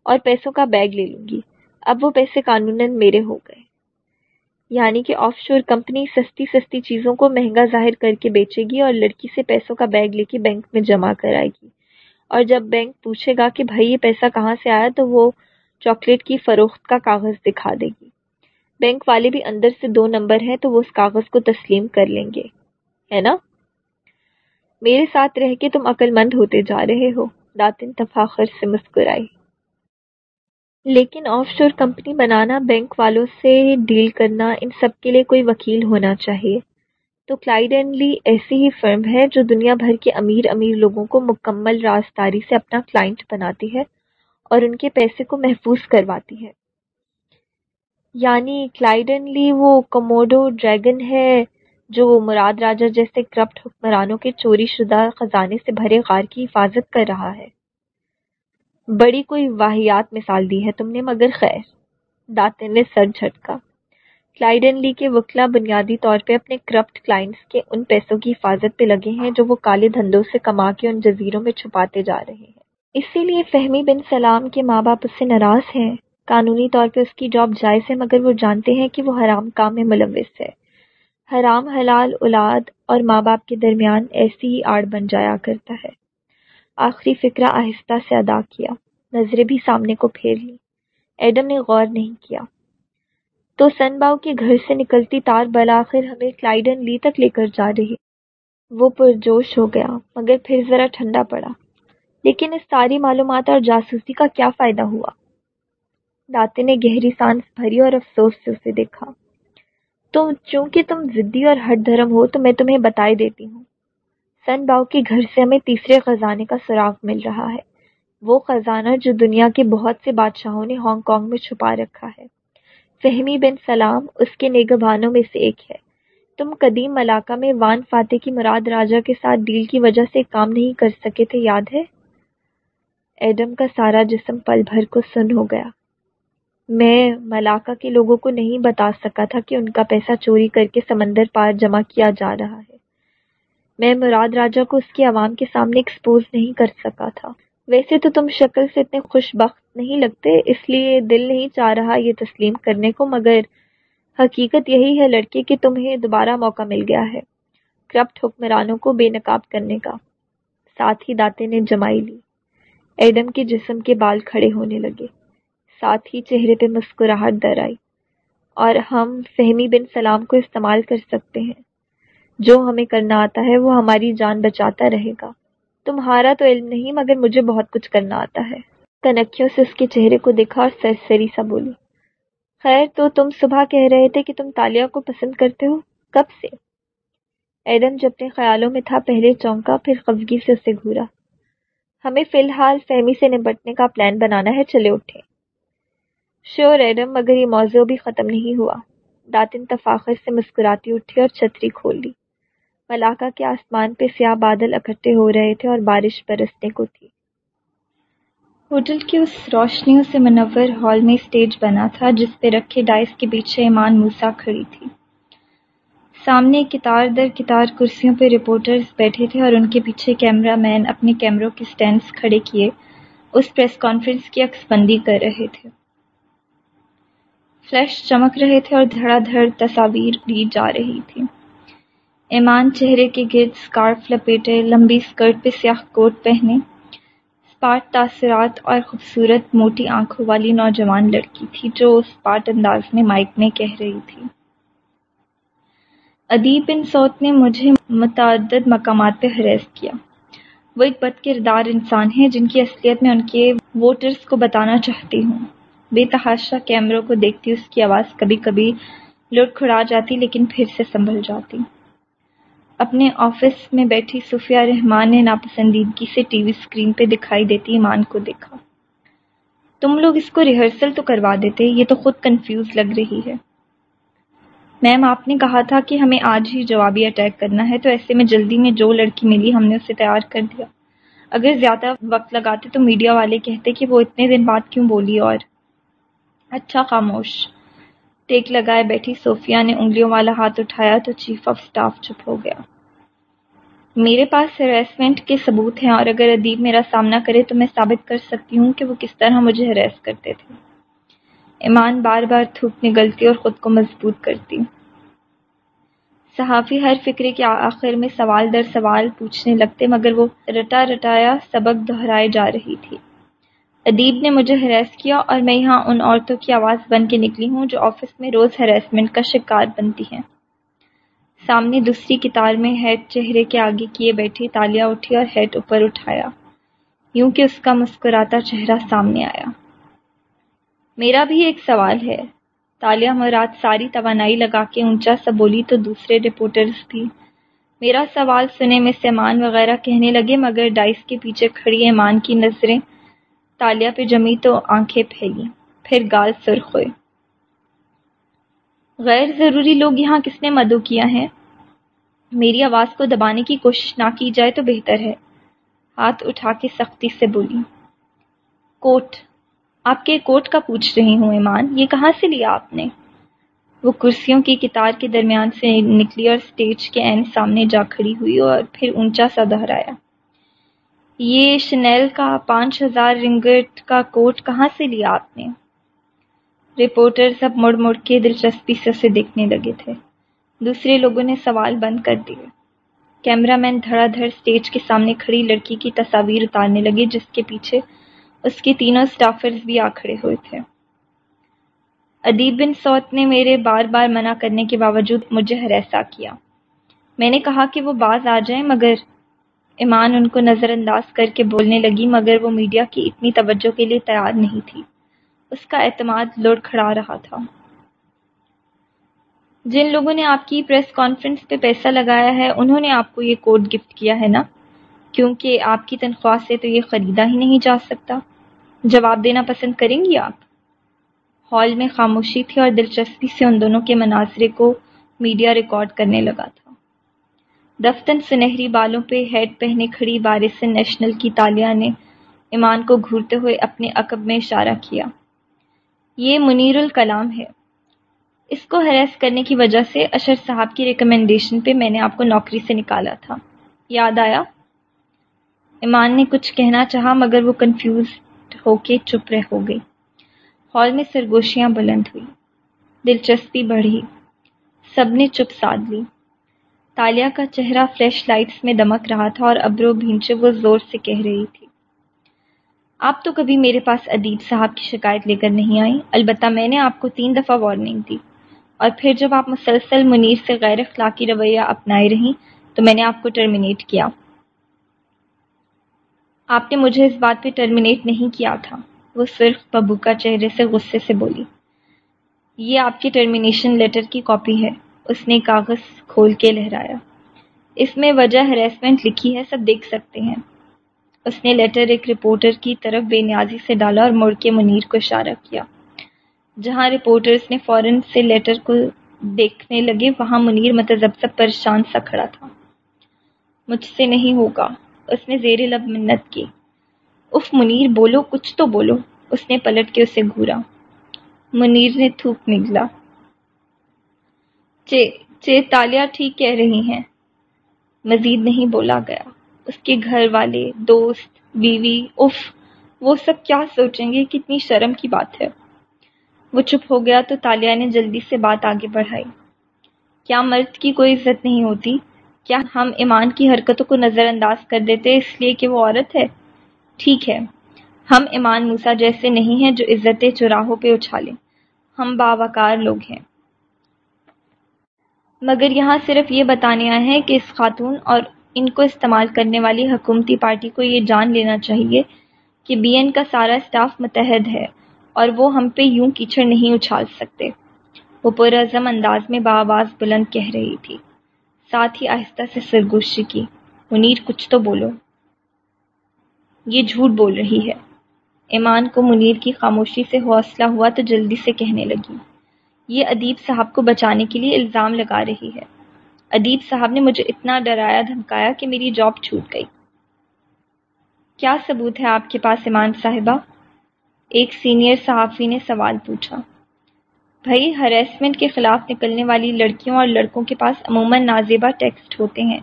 Speaker 1: اور پیسوں کا بیگ لے لوں گی۔ اب وہ پیسے قانوناً میرے ہو گئے۔ یعنی کہ آف شور کمپنی سستی سستی چیزوں کو مہنگا ظاہر کر کے بیچے گی اور لڑکی سے پیسوں کا بیگ لے کے بینک میں جمع کرائے گی۔ اور جب بینک پوچھے گا کہ بھائی یہ پیسہ کہاں سے آیا تو وہ چاکلیٹ کی فروخت کا کاغذ دکھا دے گی۔ بینک والے بھی اندر سے دو نمبر ہیں تو وہ اس کاغذ کو تسلیم کر لیں گے۔ ہے نا؟ میرے ساتھ رہ کے تم عقل مند ہوتے جا رہے ہو۔ داتن تفاخر سے مسکرائی لیکن آف شور کمپنی بنانا بینک والوں سے ڈیل کرنا ان سب کے لیے کوئی وکیل ہونا چاہیے۔ تو کلائڈ اینڈ لی ایسی ہی فرم ہے جو دنیا بھر کے امیر امیر لوگوں کو مکمل رازداری سے اپنا کلائنٹ بناتی ہے۔ اور ان کے پیسے کو محفوظ کرواتی ہے۔ یعنی کلائڈ اینڈ لی وہ کموڈو ڈریگن ہے جو مراد راجہ جیسے کرپٹ حکمرانوں کے چوری شدہ خزانے سے بھرے غار کی حفاظت کر رہا ہے۔ بڑی کوئی واحیات مثال دی ہے تم نے، مگر خیر داتن نے سر جھٹکا۔ کلائڈن لی کے وکلا بنیادی طور پہ اپنے کرپٹ کلائنٹس کے ان پیسوں کی حفاظت پہ لگے ہیں جو وہ کالے دھندوں سے کما کے ان جزیروں میں چھپاتے جا رہے ہیں۔ اسی لیے فہمی بن سلام کے ماں باپ اس سے ناراض ہیں۔ قانونی طور پہ اس کی جاب جائز ہے، مگر وہ جانتے ہیں کہ وہ حرام کام میں ملوث ہے۔ حرام، حلال، اولاد اور ماں باپ کے درمیان ایسی ہی آڑ بن جایا کرتا ہے۔ آخری فکرہ آہستہ سے ادا کیا۔ نظریں بھی سامنے کو پھیر لی ایڈم نے غور نہیں کیا۔ تو سن باؤ کے گھر سے نکلتی تار بلاخر ہمیں کلائڈن لی تک لے کر جا رہی۔ وہ پرجوش ہو گیا، مگر پھر ذرا ٹھنڈا پڑا۔ لیکن اس ساری معلومات اور جاسوسی کا کیا فائدہ ہوا؟ داتے نے گہری سانس بھری اور افسوس سے اسے دیکھا۔ تو چونکہ تم ضدی اور ہٹ دھرم ہو تو میں تمہیں بتائی دیتی ہوں۔ سن باؤ کے گھر سے ہمیں تیسرے خزانے کا سراغ مل رہا ہے۔ وہ خزانہ جو دنیا کے بہت سے بادشاہوں نے ہانگ کانگ میں چھپا رکھا ہے۔ فہمی بن سلام اس کے نگبانوں میں سے ایک ہے۔ تم قدیم ملاقہ میں وان فاتح کی مراد راجہ کے ساتھ ڈیل کی وجہ سے کام نہیں کر سکے تھے، یاد ہے؟ ایڈم کا سارا جسم پل بھر کو سن ہو گیا۔ میں ملاقہ کے لوگوں کو نہیں بتا سکا تھا کہ ان کا پیسہ چوری کر کے سمندر پار جمع کیا جا رہا ہے۔ میں مراد راجہ کو اس کے عوام کے سامنے ایکسپوز نہیں کر سکا تھا۔ ویسے تو تم شکل سے اتنے خوش بخت نہیں لگتے، اس لیے دل نہیں چاہ رہا یہ تسلیم کرنے کو، مگر حقیقت یہی ہے لڑکے کہ تمہیں دوبارہ موقع مل گیا ہے۔ کرپٹ حکمرانوں کو بے نقاب کرنے کا۔ ساتھ ہی داتے نے جمائی لی۔ ایڈم کے جسم کے بال کھڑے ہونے لگے۔ ساتھ ہی چہرے پہ مسکراہٹ در آئی۔ اور ہم فہمی بن سلام کو استعمال کر سکتے ہیں۔ جو ہمیں کرنا آتا ہے وہ ہماری جان بچاتا رہے گا۔ تمہارا تو علم نہیں، مگر مجھے بہت کچھ کرنا آتا ہے۔ کنکھیوں سے اس کے چہرے کو دیکھا اور سرسری سا بولی، خیر تو تم صبح کہہ رہے تھے کہ تم تالیہ کو پسند کرتے ہو؟ کب سے؟ ایڈم جب اپنے خیالوں میں تھا، پہلے چونکا، پھر قبضگی سے اسے گھورا۔ ہمیں فی الحال فہمی سے نپٹنے کا پلان بنانا ہے، چلے اٹھے شیور ایڈم، مگر یہ موضوع بھی ختم نہیں ہوا۔ داتن تفاخر سے مسکراتی اٹھی اور چھتری کھول لی ملاقہ کے آسمان پہ سیاہ بادل اکٹھے ہو رہے تھے اور بارش برسنے کو تھی۔ ہوٹل کی اس روشنیوں سے منور ہال میں اسٹیج بنا تھا، جس پہ رکھے ڈائس کے پیچھے ایمان موسا کھڑی تھی۔ سامنے کتار در کتار کرسیوں پہ رپورٹرز بیٹھے تھے اور ان کے پیچھے کیمرہ مین اپنے کیمروں کے سٹینڈز کھڑے کیے۔ اس پریس کانفرنس کی عکس بندی کر رہے تھے۔ فلیش چمک رہے تھے اور دھڑا دھڑ تصاویر لی جا رہی تھی۔ ایمان چہرے کے گرد اسکارف لپیٹے، لمبی اسکرٹ پہ سیاہ کوٹ پہنے۔ اسپاٹ تاثرات اور خوبصورت موٹی آنکھوں والی نوجوان لڑکی تھی جو اسپاٹ انداز میں مائک میں کہہ رہی تھی۔ ادیب بن سوت نے مجھے متعدد مقامات پہ ہریس کیا۔ وہ ایک بد کردار انسان ہے جن کی اصلیت میں ان کے ووٹرز کو بتانا چاہتی ہوں۔ بے تحاشا کیمروں کو دیکھتی اس کی آواز کبھی کبھی لٹ کھڑا جاتی لیکن پھر سے سنبھل جاتی۔ اپنے آفس میں بیٹھی صوفیہ رحمان نے ناپسندیدگی سے ٹی وی اسکرین پہ دکھائی دیتی ایمان کو دیکھا۔ تم لوگ اس کو ریہرسل تو کروا دیتے، یہ تو خود کنفیوز لگ رہی ہے۔ میم آپ نے کہا تھا کہ ہمیں آج ہی جوابی اٹیک کرنا ہے، تو ایسے میں جلدی میں جو لڑکی ملی، ہم نے اسے تیار کر دیا۔ اگر زیادہ وقت لگاتے تو میڈیا والے کہتے کہ وہ اتنے دن بعد کیوں بولی اور۔ اچھا خاموش۔ ٹیک لگائے بیٹھی صوفیہ نے انگلیوں والا ہاتھ اٹھایا تو چیف آف سٹاف چپ ہو گیا۔ میرے پاس ہراسمنٹ کے ثبوت ہیں اور اگر ادیب میرا سامنا کرے تو میں ثابت کر سکتی ہوں کہ وہ کس طرح مجھے ہراس کرتے تھے۔ ایمان بار بار تھوک نگلتی اور خود کو مضبوط کرتی۔ صحافی ہر فکرے کے آخر میں سوال در سوال پوچھنے لگتے، مگر وہ رٹا رٹایا سبق دہرائے جا رہی تھی۔ ادیب نے مجھے ہراس کیا اور میں یہاں ان عورتوں کی آواز بن کے نکلی ہوں جو آفس میں روز ہراسمنٹ کا شکار بنتی ہیں۔ سامنے دوسری کتار میں ہیڈ چہرے کے آگے کیے بیٹھی تالیا اٹھی اور ہیڈ اوپر اٹھایا۔ یوں کہ اس کا مسکراتا چہرہ سامنے آیا۔ میرا بھی ایک سوال ہے۔ تالیا مراد ساری توانائی لگا کے اونچا سا بولی تو دوسرے رپورٹرز بھی۔ میرا سوال سنے میں سیمان وغیرہ کہنے لگے مگر ڈائس کے پیچھے کھڑی ایمان کی نظریں۔ تالیا پہ جمی تو آنکھیں پھیلی۔ پھر گال سرخ ہوئے۔ غیر ضروری لوگ یہاں کس نے مدعو کیا ہے؟ میری آواز کو دبانے کی کوشش نہ کی جائے تو بہتر ہے۔ ہاتھ اٹھا کے سختی سے بولی۔ کوٹ۔ آپ کے کوٹ کا پوچھ رہی ہوں ایمان، یہ کہاں سے لیا آپ نے؟ وہ کرسیوں کی کتار کے درمیان سے نکلی اور اسٹیج کے عین سامنے جا کھڑی ہوئی اور پھر اونچا سا دہرایا۔ یہ شنیل کا پانچ ہزار رنگٹ کا کوٹ کہاں سے لیا آپ نے؟ رپورٹر سب مڑ مڑ کے دلچسپی سے اسے دیکھنے لگے تھے۔ دوسرے لوگوں نے سوال بند کر دیے کیمرہ مین دھڑا دھڑ اسٹیج کے سامنے کھڑی لڑکی کی تصاویر اتارنے لگے، جس کے پیچھے اس کے تینوں اسٹافرز بھی آ کھڑے ہوئے تھے۔ ادیب بن سوت نے میرے بار بار منع کرنے کے باوجود مجھے ہراساں کیا۔ میں نے کہا کہ وہ باز آ جائیں، مگر ایمان ان کو نظر انداز کر کے بولنے لگی، مگر وہ میڈیا کی اتنی توجہ کے لیے تیار نہیں تھی۔ اس کا اعتماد لوٹ کھڑا رہا تھا۔ جن لوگوں نے آپ کی پریس کانفرنس پہ پیسہ لگایا ہے، انہوں نے آپ کو یہ کوڈ گفٹ کیا ہے نا؟ کیونکہ آپ کی تنخواہ سے تو یہ خریدا ہی نہیں جا سکتا۔ جواب دینا پسند کریں گی آپ؟ ہال میں خاموشی تھی اور دلچسپی سے ان دونوں کے مناظرے کو میڈیا ریکارڈ کرنے لگا تھا۔ دفتن سنہری بالوں پہ ہیڈ پہنے کھڑی بارش نیشنل کی تالیہ نے ایمان کو گھورتے ہوئے اپنے عقب میں اشارہ کیا۔ یہ منیر الکلام ہے۔ اس کو ہراس کرنے کی وجہ سے اشر صاحب کی ریکمنڈیشن پہ میں نے آپ کو نوکری سے نکالا تھا۔ یاد آیا؟ ایمان نے کچھ کہنا چاہا مگر وہ کنفیوز ہو کے چپ رہ ہو گئی۔ ہال میں سرگوشیاں بلند ہوئی دلچسپی بڑھی۔ سب نے چپ ساد لی۔ تالیا کا چہرہ فلیش لائٹس میں دمک رہا تھا اور ابرو بھینچے وہ زور سے کہہ رہی تھی۔ آپ تو کبھی میرے پاس ادیب صاحب کی شکایت لے کر نہیں آئی البتہ میں نے آپ کو تین دفعہ وارننگ دی۔ اور پھر جب آپ مسلسل منیر سے غیر اخلاقی رویہ اپنائے رہیں تو میں نے آپ کو ٹرمینیٹ کیا۔ آپ نے مجھے اس بات پہ ٹرمینیٹ نہیں کیا تھا۔ وہ صرف ببو کا چہرے سے غصے سے بولی، یہ آپ کی ٹرمینیشن لیٹر کی کاپی ہے۔ اس نے کاغذ کھول کے لہرایا۔ اس میں وجہ ہراسمنٹ لکھی ہے، سب دیکھ سکتے ہیں۔ اس نے لیٹر ایک رپورٹر کی طرف بے نیازی سے ڈالا اور مڑ کے منیر کو اشارہ کیا۔ جہاں رپورٹرز نے فوراً سے لیٹر کو دیکھنے لگے، وہاں منیر متذبذب پریشان سا کھڑا تھا۔ مجھ سے نہیں ہوگا۔ اس نے زیر لب منت کی۔ اف منیر بولو، کچھ تو بولو۔ اس نے پلٹ کے اسے گھورا۔ منیر نے تھوک نگلا۔ چے چے تالیا ٹھیک کہہ رہی ہیں۔ مزید نہیں بولا گیا۔ اس کے گھر والے، دوست، بیوی، اف، وہ سب کیا سوچیں گے؟ کتنی شرم کی بات ہے۔ وہ چپ ہو گیا تو تالیہ نے جلدی سے بات آگے بڑھائی۔ کیا مرد کی کوئی عزت نہیں ہوتی؟ کیا ہم ایمان کی حرکتوں کو نظر انداز کر دیتے اس لیے کہ وہ عورت ہے؟ ٹھیک ہے۔ ہم ایمان موسا جیسے نہیں ہیں جو عزتیں چراہوں پہ اچھالیں۔ ہم باوقار لوگ ہیں۔ مگر یہاں صرف یہ بتانے آئے ہیں کہ اس خاتون اور ان کو استعمال کرنے والی حکومتی پارٹی کو یہ جان لینا چاہیے کہ بی این کا سارا اسٹاف متحد ہے اور وہ ہم پہ یوں کیچڑ نہیں اچھال سکتے۔ وہ پرعزم انداز میں بآواز بلند کہہ رہی تھی۔ ساتھ ہی آہستہ سے سرگوشی کی۔ منیر، کچھ تو بولو۔ یہ جھوٹ بول رہی ہے۔ ایمان کو منیر کی خاموشی سے حوصلہ ہوا تو جلدی سے کہنے لگی۔ یہ ادیب صاحب کو بچانے کے لیے الزام لگا رہی ہے۔ ادیب صاحب نے مجھے اتنا ڈرایا، دھمکایا کہ میری جاب چھوٹ گئی۔ کیا ثبوت ہے آپ کے پاس ایمان صاحبہ؟ ایک سینئر صحافی نے سوال پوچھا۔ بھائی ہریسمنٹ کے خلاف نکلنے والی لڑکیوں اور لڑکوں کے پاس عموماً نازیبہ ٹیکسٹ ہوتے ہیں،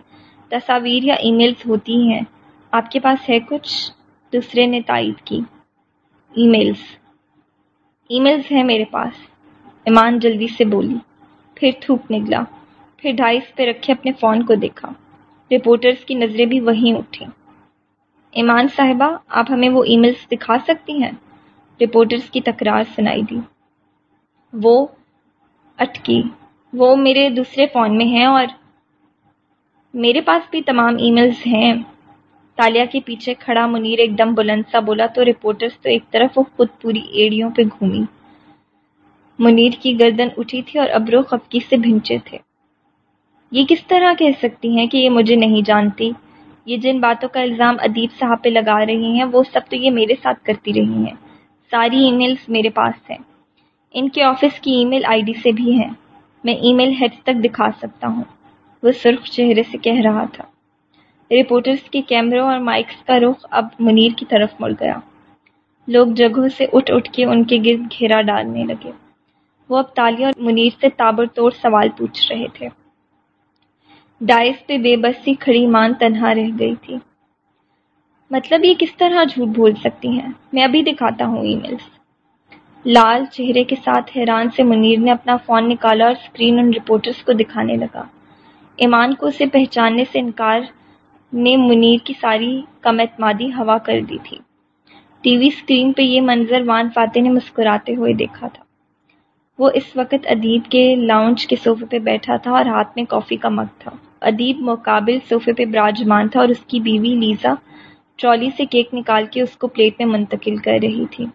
Speaker 1: تصاویر یا ای میلز ہوتی ہیں۔ آپ کے پاس ہے کچھ؟ دوسرے نے تائید کی۔ ای میلز ای میلز ہیں میرے پاس۔ ایمان جلدی سے بولی۔ پھر تھوک نگلا پھر ڈھائیس پہ رکھے اپنے فون کو دیکھا۔ رپورٹرز کی نظریں بھی وہیں اٹھیں۔ ایمان صاحبہ، آپ ہمیں وہ ای میلز دکھا سکتی ہیں؟ رپورٹرز کی تکرار سنائی دی۔ وہ اٹکی۔ وہ میرے دوسرے فون میں ہیں اور میرے پاس بھی تمام ای میلز ہیں۔ تالیا کے پیچھے کھڑا منیر ایک دم بلند سا بولا تو رپورٹرز تو ایک طرف وہ خود پوری ایڑیوں پہ گھومی۔ منیر کی گردن اٹھی تھی اور ابرو خفکی سے بھنچے تھے۔ یہ کس طرح کہہ سکتی ہیں کہ یہ مجھے نہیں جانتی؟ یہ جن باتوں کا الزام ادیب صاحب پہ لگا رہی ہیں، وہ سب تو یہ میرے ساتھ کرتی رہی ہیں۔ ساری ای میلز میرے پاس ہیں۔ ان کے آفس کی ای میل آئی ڈی سے بھی ہیں میں ای میل ہیڈ تک دکھا سکتا ہوں۔ وہ سرخ چہرے سے کہہ رہا تھا۔ رپورٹرز کے کیمروں اور مائکس کا رخ اب منیر کی طرف مڑ گیا۔ لوگ جگہوں سے اٹھ اٹھ کے ان کے گرد گھیرا ڈالنے لگے۔ وہ اب تالیہ اور منیر سے تابڑ توڑ سوال پوچھ رہے تھے۔ ڈائس پہ بے بسی کھڑی مان تنہا رہ گئی تھی۔ مطلب یہ کس طرح جھوٹ بھول سکتی ہیں؟ میں ابھی دکھاتا ہوں ای میلز۔ لال چہرے کے ساتھ حیران سے منیر نے اپنا فون نکالا اور اسکرین ان رپورٹرز کو دکھانے لگا۔ ایمان کو اسے پہچاننے سے انکار نے منیر کی ساری کم اعتمادی ہوا کر دی تھی۔ ٹی وی اسکرین پہ یہ منظر وان فاتح نے مسکراتے ہوئے دیکھا تھا۔ وہ اس وقت ادیب کے لاؤنج کے صوفے پہ بیٹھا تھا اور ہاتھ میں کافی کا مگ تھا۔ ادیب مقابل صوفے پہ براجمان تھا اور اس کی بیوی لیزا ٹرالی سے کیک نکال کے اس کو پلیٹ میں منتقل کر رہی تھی۔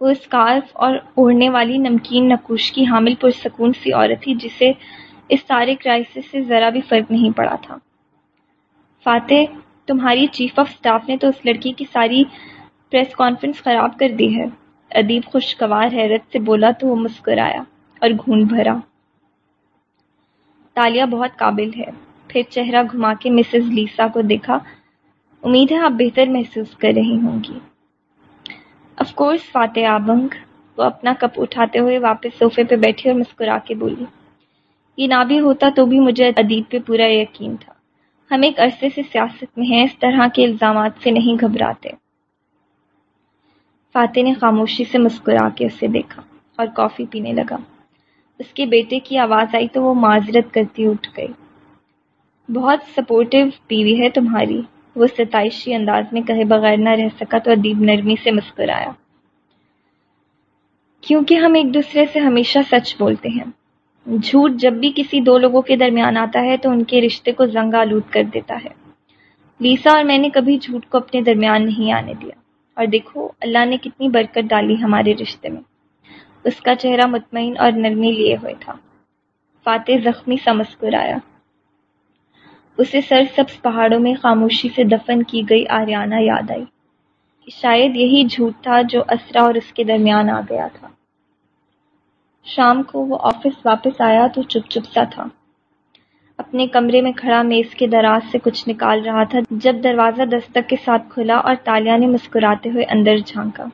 Speaker 1: وہ اسکارف اور اوڑھنے والی نمکین نقوش کی حامل پرسکون سی عورت تھی، جسے اس سارے کرائسس سے ذرا بھی فرق نہیں پڑا تھا۔ فاتح، تمہاری چیف آف سٹاف نے تو اس لڑکی کی ساری پریس کانفرنس خراب کر دی ہے۔ ادیب خوشگوار حیرت سے بولا تو وہ مسکرایا اور گھون بھرا۔ تالیہ بہت قابل ہے۔ پھر چہرہ گھما کے مسز لیسا کو دیکھا۔ امید ہے آپ بہتر محسوس کر رہی ہوں گی۔ اف کورس فاتح آبنگ وہ اپنا کپ اٹھاتے ہوئے واپس صوفے پہ بیٹھی اور مسکرا کے بولی، یہ نہ بھی ہوتا تو بھی مجھے ادیب پہ پورا یقین تھا۔ ہم ایک عرصے سے سیاست میں ہیں، اس طرح کے الزامات سے نہیں گھبراتے۔ فاتح نے خاموشی سے مسکرا کے اسے دیکھا اور کافی پینے لگا۔ اس کے بیٹے کی آواز آئی تو وہ معذرت کرتی اٹھ گئی، بہت سپورٹو بیوی ہے تمہاری۔ وہ ستائشی انداز میں کہے بغیر نہ رہ سکا تو ادیب نرمی سے مسکرایا۔ کیونکہ ہم ایک دوسرے سے ہمیشہ سچ بولتے ہیں۔ جھوٹ جب بھی کسی دو لوگوں کے درمیان آتا ہے تو ان کے رشتے کو زنگ آلود کر دیتا ہے۔ لیسا اور میں نے کبھی جھوٹ کو اپنے درمیان نہیں آنے دیا۔ اور دیکھو، اللہ نے کتنی برکت ڈالی ہمارے رشتے میں۔ اس کا چہرہ مطمئن اور نرمی لیے ہوئے تھا۔ فاتح زخمی سا مسکرایا۔ اسے سرسبز پہاڑوں میں خاموشی سے دفن کی گئی آریانہ یاد آئی شاید یہی جھوٹ تھا جو اسرا اور اس کے درمیان آ گیا تھا۔ شام کو وہ آفس واپس آیا تو چپ چپ سا تھا۔ اپنے کمرے میں کھڑا میز کے دراز سے کچھ نکال رہا تھا جب دروازہ دستک کے ساتھ کھلا اور تالیہ نے مسکراتے ہوئے اندر جھانکا۔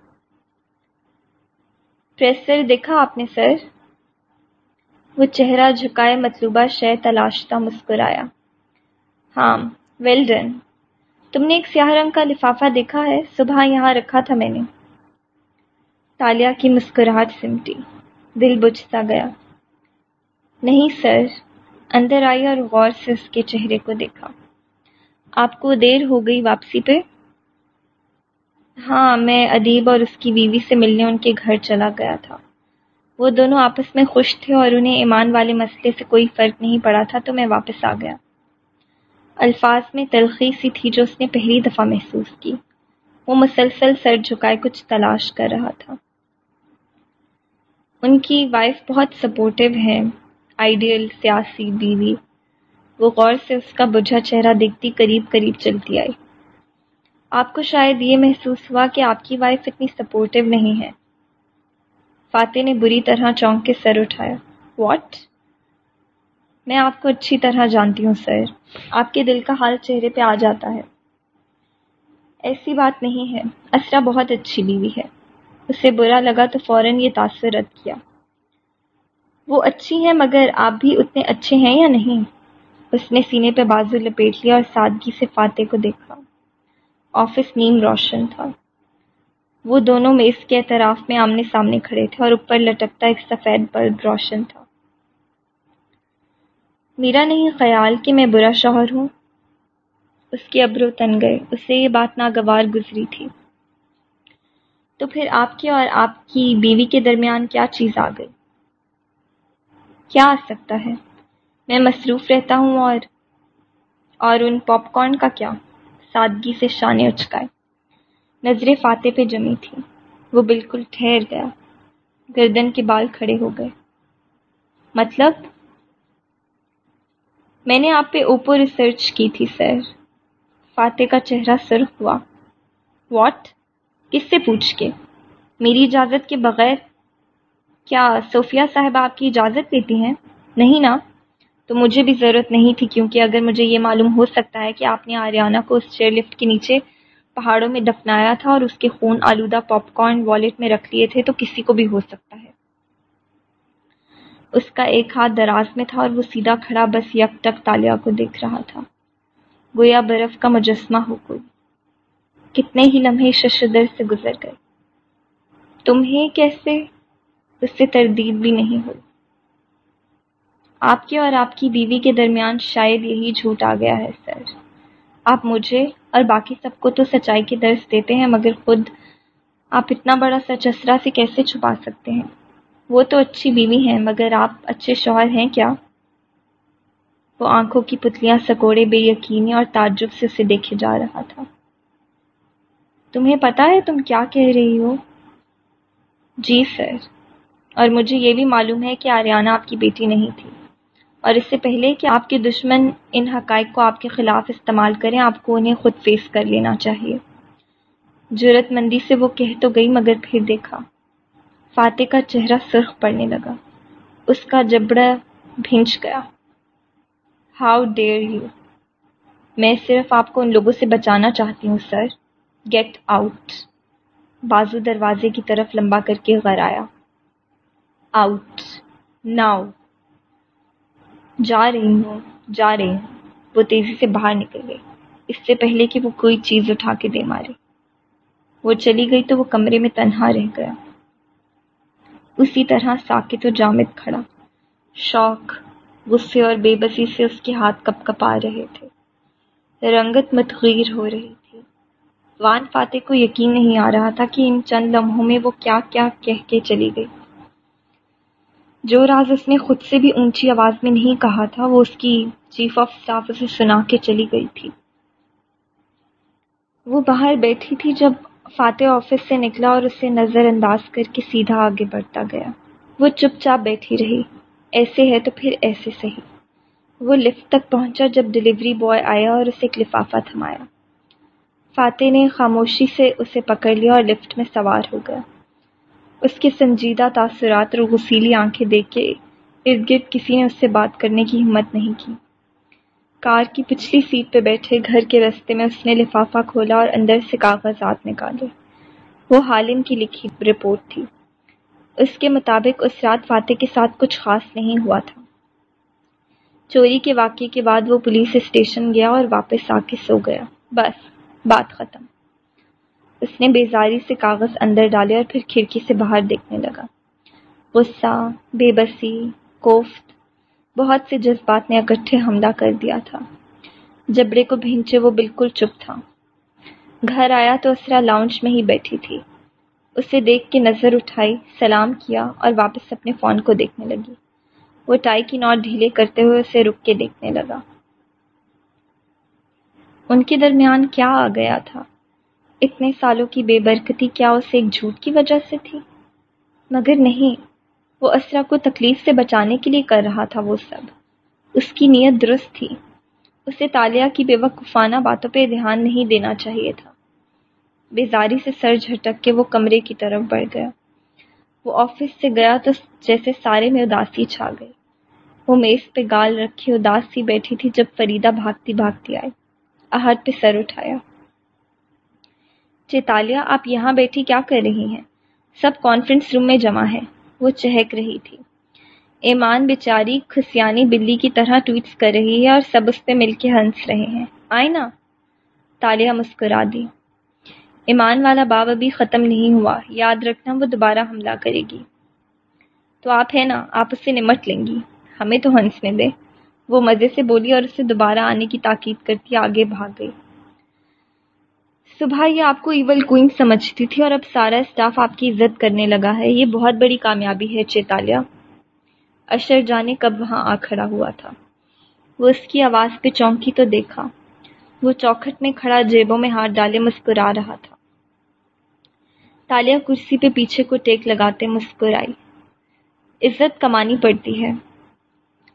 Speaker 1: پریسر دیکھا آپ نے سر؟ وہ چہرہ جھکائے مطلوبہ شے تلاشتا مسکرایا۔ ہاں۔ ویل ڈن تم نے ایک سیاہ رنگ کا لفافہ دیکھا ہے، صبح یہاں رکھا تھا میں نے۔ تالیہ کی مسکراہٹ سمٹی، دل بجھ سا گیا۔ نہیں سر، اندر آئی اور غور سے اس کے چہرے کو دیکھا۔ آپ کو دیر ہو گئی واپسی پہ؟ ہاں میں ادیب اور اس کی بیوی سے ملنے ان کے گھر چلا گیا تھا۔ وہ دونوں آپس میں خوش تھے اور انہیں ایمان والے مسئلے سے کوئی فرق نہیں پڑا تھا، تو میں واپس آ گیا۔ الفاظ میں تلخی سی تھی جو اس نے پہلی دفعہ محسوس کی۔ وہ مسلسل سر جھکائے کچھ تلاش کر رہا تھا۔ ان کی وائف بہت سپورٹو ہے آئیڈیل سیاسی بیوی۔ وہ غور سے اس کا بجھا چہرہ دیکھتی قریب قریب چلتی آئی۔ آپ کو شاید یہ محسوس ہوا کہ آپ کی وائف اتنی سپورٹو نہیں ہے فاتح نے بری طرح چونک کے سر اٹھایا۔ واٹ میں آپ کو اچھی طرح جانتی ہوں، سر۔ آپ کے دل کا حال چہرے پہ آ جاتا ہے۔ ایسی بات نہیں ہے۔ اسرا بہت اچھی بیوی ہے۔ اسے برا لگا تو فوراً یہ تاثر رد کیا۔ وہ اچھی ہیں، مگر آپ بھی اتنے اچھے ہیں یا نہیں؟ اس نے سینے پہ بازو لپیٹ لیا اور سادگی سے فاتح کو دیکھا۔ آفس نیم روشن تھا۔ وہ دونوں میز کے اعتراف میں آمنے سامنے کھڑے تھے اور اوپر لٹکتا ایک سفید بلب روشن تھا۔ میرا نہیں، خیال کہ میں برا شوہر ہوں۔ اس کے ابرو تن گئے اسے یہ بات ناگوار گزری تھی۔ تو پھر آپ کے اور آپ کی بیوی کے درمیان کیا چیز آ گئی؟ کیا آ سکتا ہے؟ میں مصروف رہتا ہوں اور اور ان پاپ کارن کا کیا؟ سادگی سے شانے اچکائے۔ نظریں فاتح پہ جمی تھی۔ وہ بالکل ٹھہر گیا۔ گردن کے بال کھڑے ہو گئے۔ مطلب؟ میں نے آپ پہ اوپو ریسرچ کی تھی، سر۔ فاتح کا چہرہ سرخ ہوا۔ واٹ؟ کس سے پوچھ کے؟ میری اجازت کے بغیر۔ کیا صوفیہ صاحب آپ کی اجازت دیتی ہیں؟ نہیں نا۔ تو مجھے بھی ضرورت نہیں تھی، کیونکہ اگر مجھے یہ معلوم ہو سکتا ہے کہ آپ نے آریانہ کو اس چیئر لفٹ کے نیچے پہاڑوں میں دفنایا تھا اور اس کے خون آلودہ پاپ کارن والیٹ میں رکھ لیے تھے، تو کسی کو بھی ہو سکتا ہے۔ اس کا ایک ہاتھ دراز میں تھا اور وہ سیدھا کھڑا بس یک ٹک تالیا کو دیکھ رہا تھا۔ گویا برف کا مجسمہ ہو کوئی۔ کتنے ہی لمحے ششدر سے گزر گئے۔ تمہیں کیسے؟ اس سے تردید بھی نہیں ہوئی۔ آپ کے اور آپ کی بیوی کے درمیان شاید یہی جھوٹ آ گیا ہے، سر۔ آپ مجھے اور باقی سب کو تو سچائی کی درس دیتے ہیں، مگر خود آپ اتنا بڑا سچ اسرا سے کیسے چھپا سکتے ہیں؟ وہ تو اچھی بیوی ہیں، مگر آپ اچھے شوہر ہیں کیا؟ وہ آنکھوں کی پتلیاں سکوڑے بے یقینی اور تعجب سے اسے دیکھے جا رہا تھا۔ تمہیں پتا ہے تم کیا کہہ رہی ہو؟ جی سر اور مجھے یہ بھی معلوم ہے کہ آریانہ آپ کی بیٹی نہیں تھی۔ اور اس سے پہلے کہ آپ کے دشمن ان حقائق کو آپ کے خلاف استعمال کریں، آپ کو انہیں خود فیس کر لینا چاہیے۔ جرت مندی سے وہ کہہ تو گئی، مگر پھر دیکھا۔ فاتح کا چہرہ سرخ پڑنے لگا۔ اس کا جبڑا بھینچ گیا۔ ہاؤ ڈیئر یو میں صرف آپ کو ان لوگوں سے بچانا چاہتی ہوں، سر۔ گیٹ آؤٹ بازو دروازے کی طرف لمبا کر کے غر آیا۔ آؤٹ ناؤ جا رہی ہوں، جا رہی ہوں۔ وہ تیزی سے باہر نکل گئی۔ اس سے پہلے کہ وہ کوئی چیز اٹھا کے دے مارے۔ وہ چلی گئی تو وہ کمرے میں تنہا رہ گیا۔ اسی طرح ساکت و جامد کھڑا۔ شوق، غصے اور بے بسی سے اس کے ہاتھ کپ کپ آ رہے تھے۔ رنگت متغیر ہو رہی تھی۔ وان فاتح کو یقین نہیں آ رہا تھا کہ ان چند لمحوں میں وہ کیا کیا کہہ کے چلی گئی۔ جو راز اس نے خود سے بھی اونچی آواز میں نہیں کہا تھا، وہ اس کی چیف آف اسٹاف اسے سنا کے چلی گئی تھی۔ وہ باہر بیٹھی تھی جب فاتح آفس سے نکلا اور اسے نظر انداز کر کے سیدھا آگے بڑھتا گیا۔ وہ چپ چاپ بیٹھی رہی۔ ایسے ہے تو پھر ایسے صحیح۔ وہ لفٹ تک پہنچا جب ڈلیوری بوائے آیا اور اسے ایک لفافہ تھمایا۔ فاتح نے خاموشی سے اسے پکڑ لیا اور لفٹ میں سوار ہو گیا۔ اس کے سنجیدہ تاثرات اور غسیلی آنکھیں دیکھ کے ارد گرد کسی نے اس سے بات کرنے کی ہمت نہیں کی۔ کار کی پچھلی سیٹ پہ بیٹھے گھر کے رستے میں اس نے لفافہ کھولا اور اندر سے کاغذات نکالے۔ وہ حالم کی لکھی رپورٹ تھی۔ اس کے مطابق اس رات فاتح کے ساتھ کچھ خاص نہیں ہوا تھا۔ چوری کے واقعے کے بعد وہ پولیس اسٹیشن گیا اور واپس آ کے سو گیا۔ بس، بات ختم۔ اس نے بیزاری سے کاغذ اندر ڈالے اور پھر کھڑکی سے باہر دیکھنے لگا۔ غصہ، بے بسی، کوفت بہت سے جذبات نے اکٹھے حملہ کر دیا تھا۔ جبڑے کو بھینچے وہ بالکل چپ تھا۔ گھر آیا تو اسرا لاؤنج میں ہی بیٹھی تھی۔ اسے دیکھ کے نظر اٹھائی، سلام کیا اور واپس اپنے فون کو دیکھنے لگی۔ وہ ٹائی کی نوٹ ڈھیلے کرتے ہوئے اسے رک کے دیکھنے لگا۔ ان کے درمیان کیا آ گیا تھا؟ اتنے سالوں کی بے برکتی کیا اسے ایک جھوٹ کی وجہ سے تھی؟ مگر نہیں۔ وہ اسرا کو تکلیف سے بچانے کے لیے کر رہا تھا وہ سب۔ اس کی نیت درست تھی۔ اسے تالیہ کی بے وقفانہ باتوں پہ دھیان نہیں دینا چاہیے تھا۔ بیزاری سے سر جھٹک کے وہ کمرے کی طرف بڑھ گیا۔ وہ آفس سے گیا تو جیسے سارے میں اداسی چھا گئی وہ میز پہ گال رکھی اداس سی بیٹھی تھی جب فریدہ بھاگتی بھاگتی آئی۔ احد پہ سر اٹھایا۔ جی چیتالیہ آپ یہاں بیٹھی کیا کر رہی ہیں؟ سب کانفرنس روم میں جمع ہے وہ چہک رہی تھی۔ ایمان بیچاری خسیانی بلی کی طرح ٹویٹس کر رہی ہے اور سب اس پہ مل کے ہنس رہے ہیں۔ آئے نا تالیہ مسکرا دی۔ ایمان والا باب ابھی ختم نہیں ہوا۔ یاد رکھنا وہ دوبارہ حملہ کرے گی۔ تو آپ ہے نا، آپ اس سے نمٹ لیں گی۔ ہمیں تو ہنسنے دے۔ وہ مزے سے بولی اور اسے دوبارہ آنے کی تاکید کرتی آگے بھاگ گئی۔ صبح یہ آپ کو ایول کوئن سمجھتی تھی اور اب سارا اسٹاف آپ کی عزت کرنے لگا ہے۔ یہ بہت بڑی کامیابی ہے چیتالیہ اشر جانے کب وہاں آ کھڑا ہوا تھا۔ وہ اس کی آواز پہ چونکی تو دیکھا۔ وہ چوکھٹ میں کھڑا جیبوں میں ہاتھ ڈالے مسکرا رہا تھا۔ تالیہ کرسی پہ پیچھے کو ٹیک لگاتے مسکرائی۔ عزت کمانی پڑتی ہے۔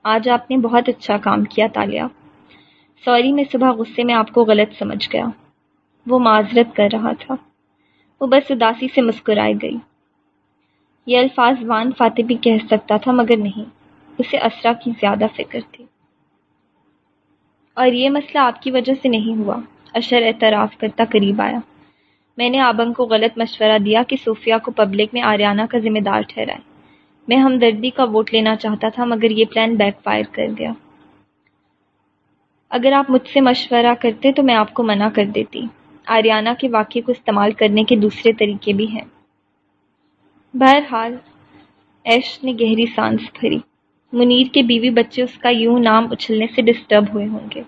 Speaker 1: آج آپ نے بہت اچھا کام کیا تالیہ سوری، میں صبح غصے میں آپ کو غلط سمجھ گیا۔ وہ معذرت کر رہا تھا۔ وہ بس اداسی سے مسکرائے گئی۔ یہ الفاظ وان فاتح بھی کہہ سکتا تھا مگر نہیں، اسے اسرا کی زیادہ فکر تھی۔ اور یہ مسئلہ آپ کی وجہ سے نہیں ہوا۔ اشر اعتراف کرتا قریب آیا۔ میں نے آبنگ کو غلط مشورہ دیا کہ صوفیہ کو پبلک میں آریانہ کا ذمہ دار ٹھہرائے۔
Speaker 2: میں ہمدردی کا ووٹ لینا چاہتا تھا مگر یہ پلان بیک فائر کر گیا۔ اگر آپ مجھ سے مشورہ کرتے تو میں آپ کو منع کر دیتی۔ آریانہ کے واقعے کو استعمال کرنے کے دوسرے طریقے بھی ہیں۔ بہرحال، ایش نے گہری سانس بھری۔ منیر کے بیوی بچے اس کا یوں نام اچھلنے سے ڈسٹرب ہوئے ہوں گے۔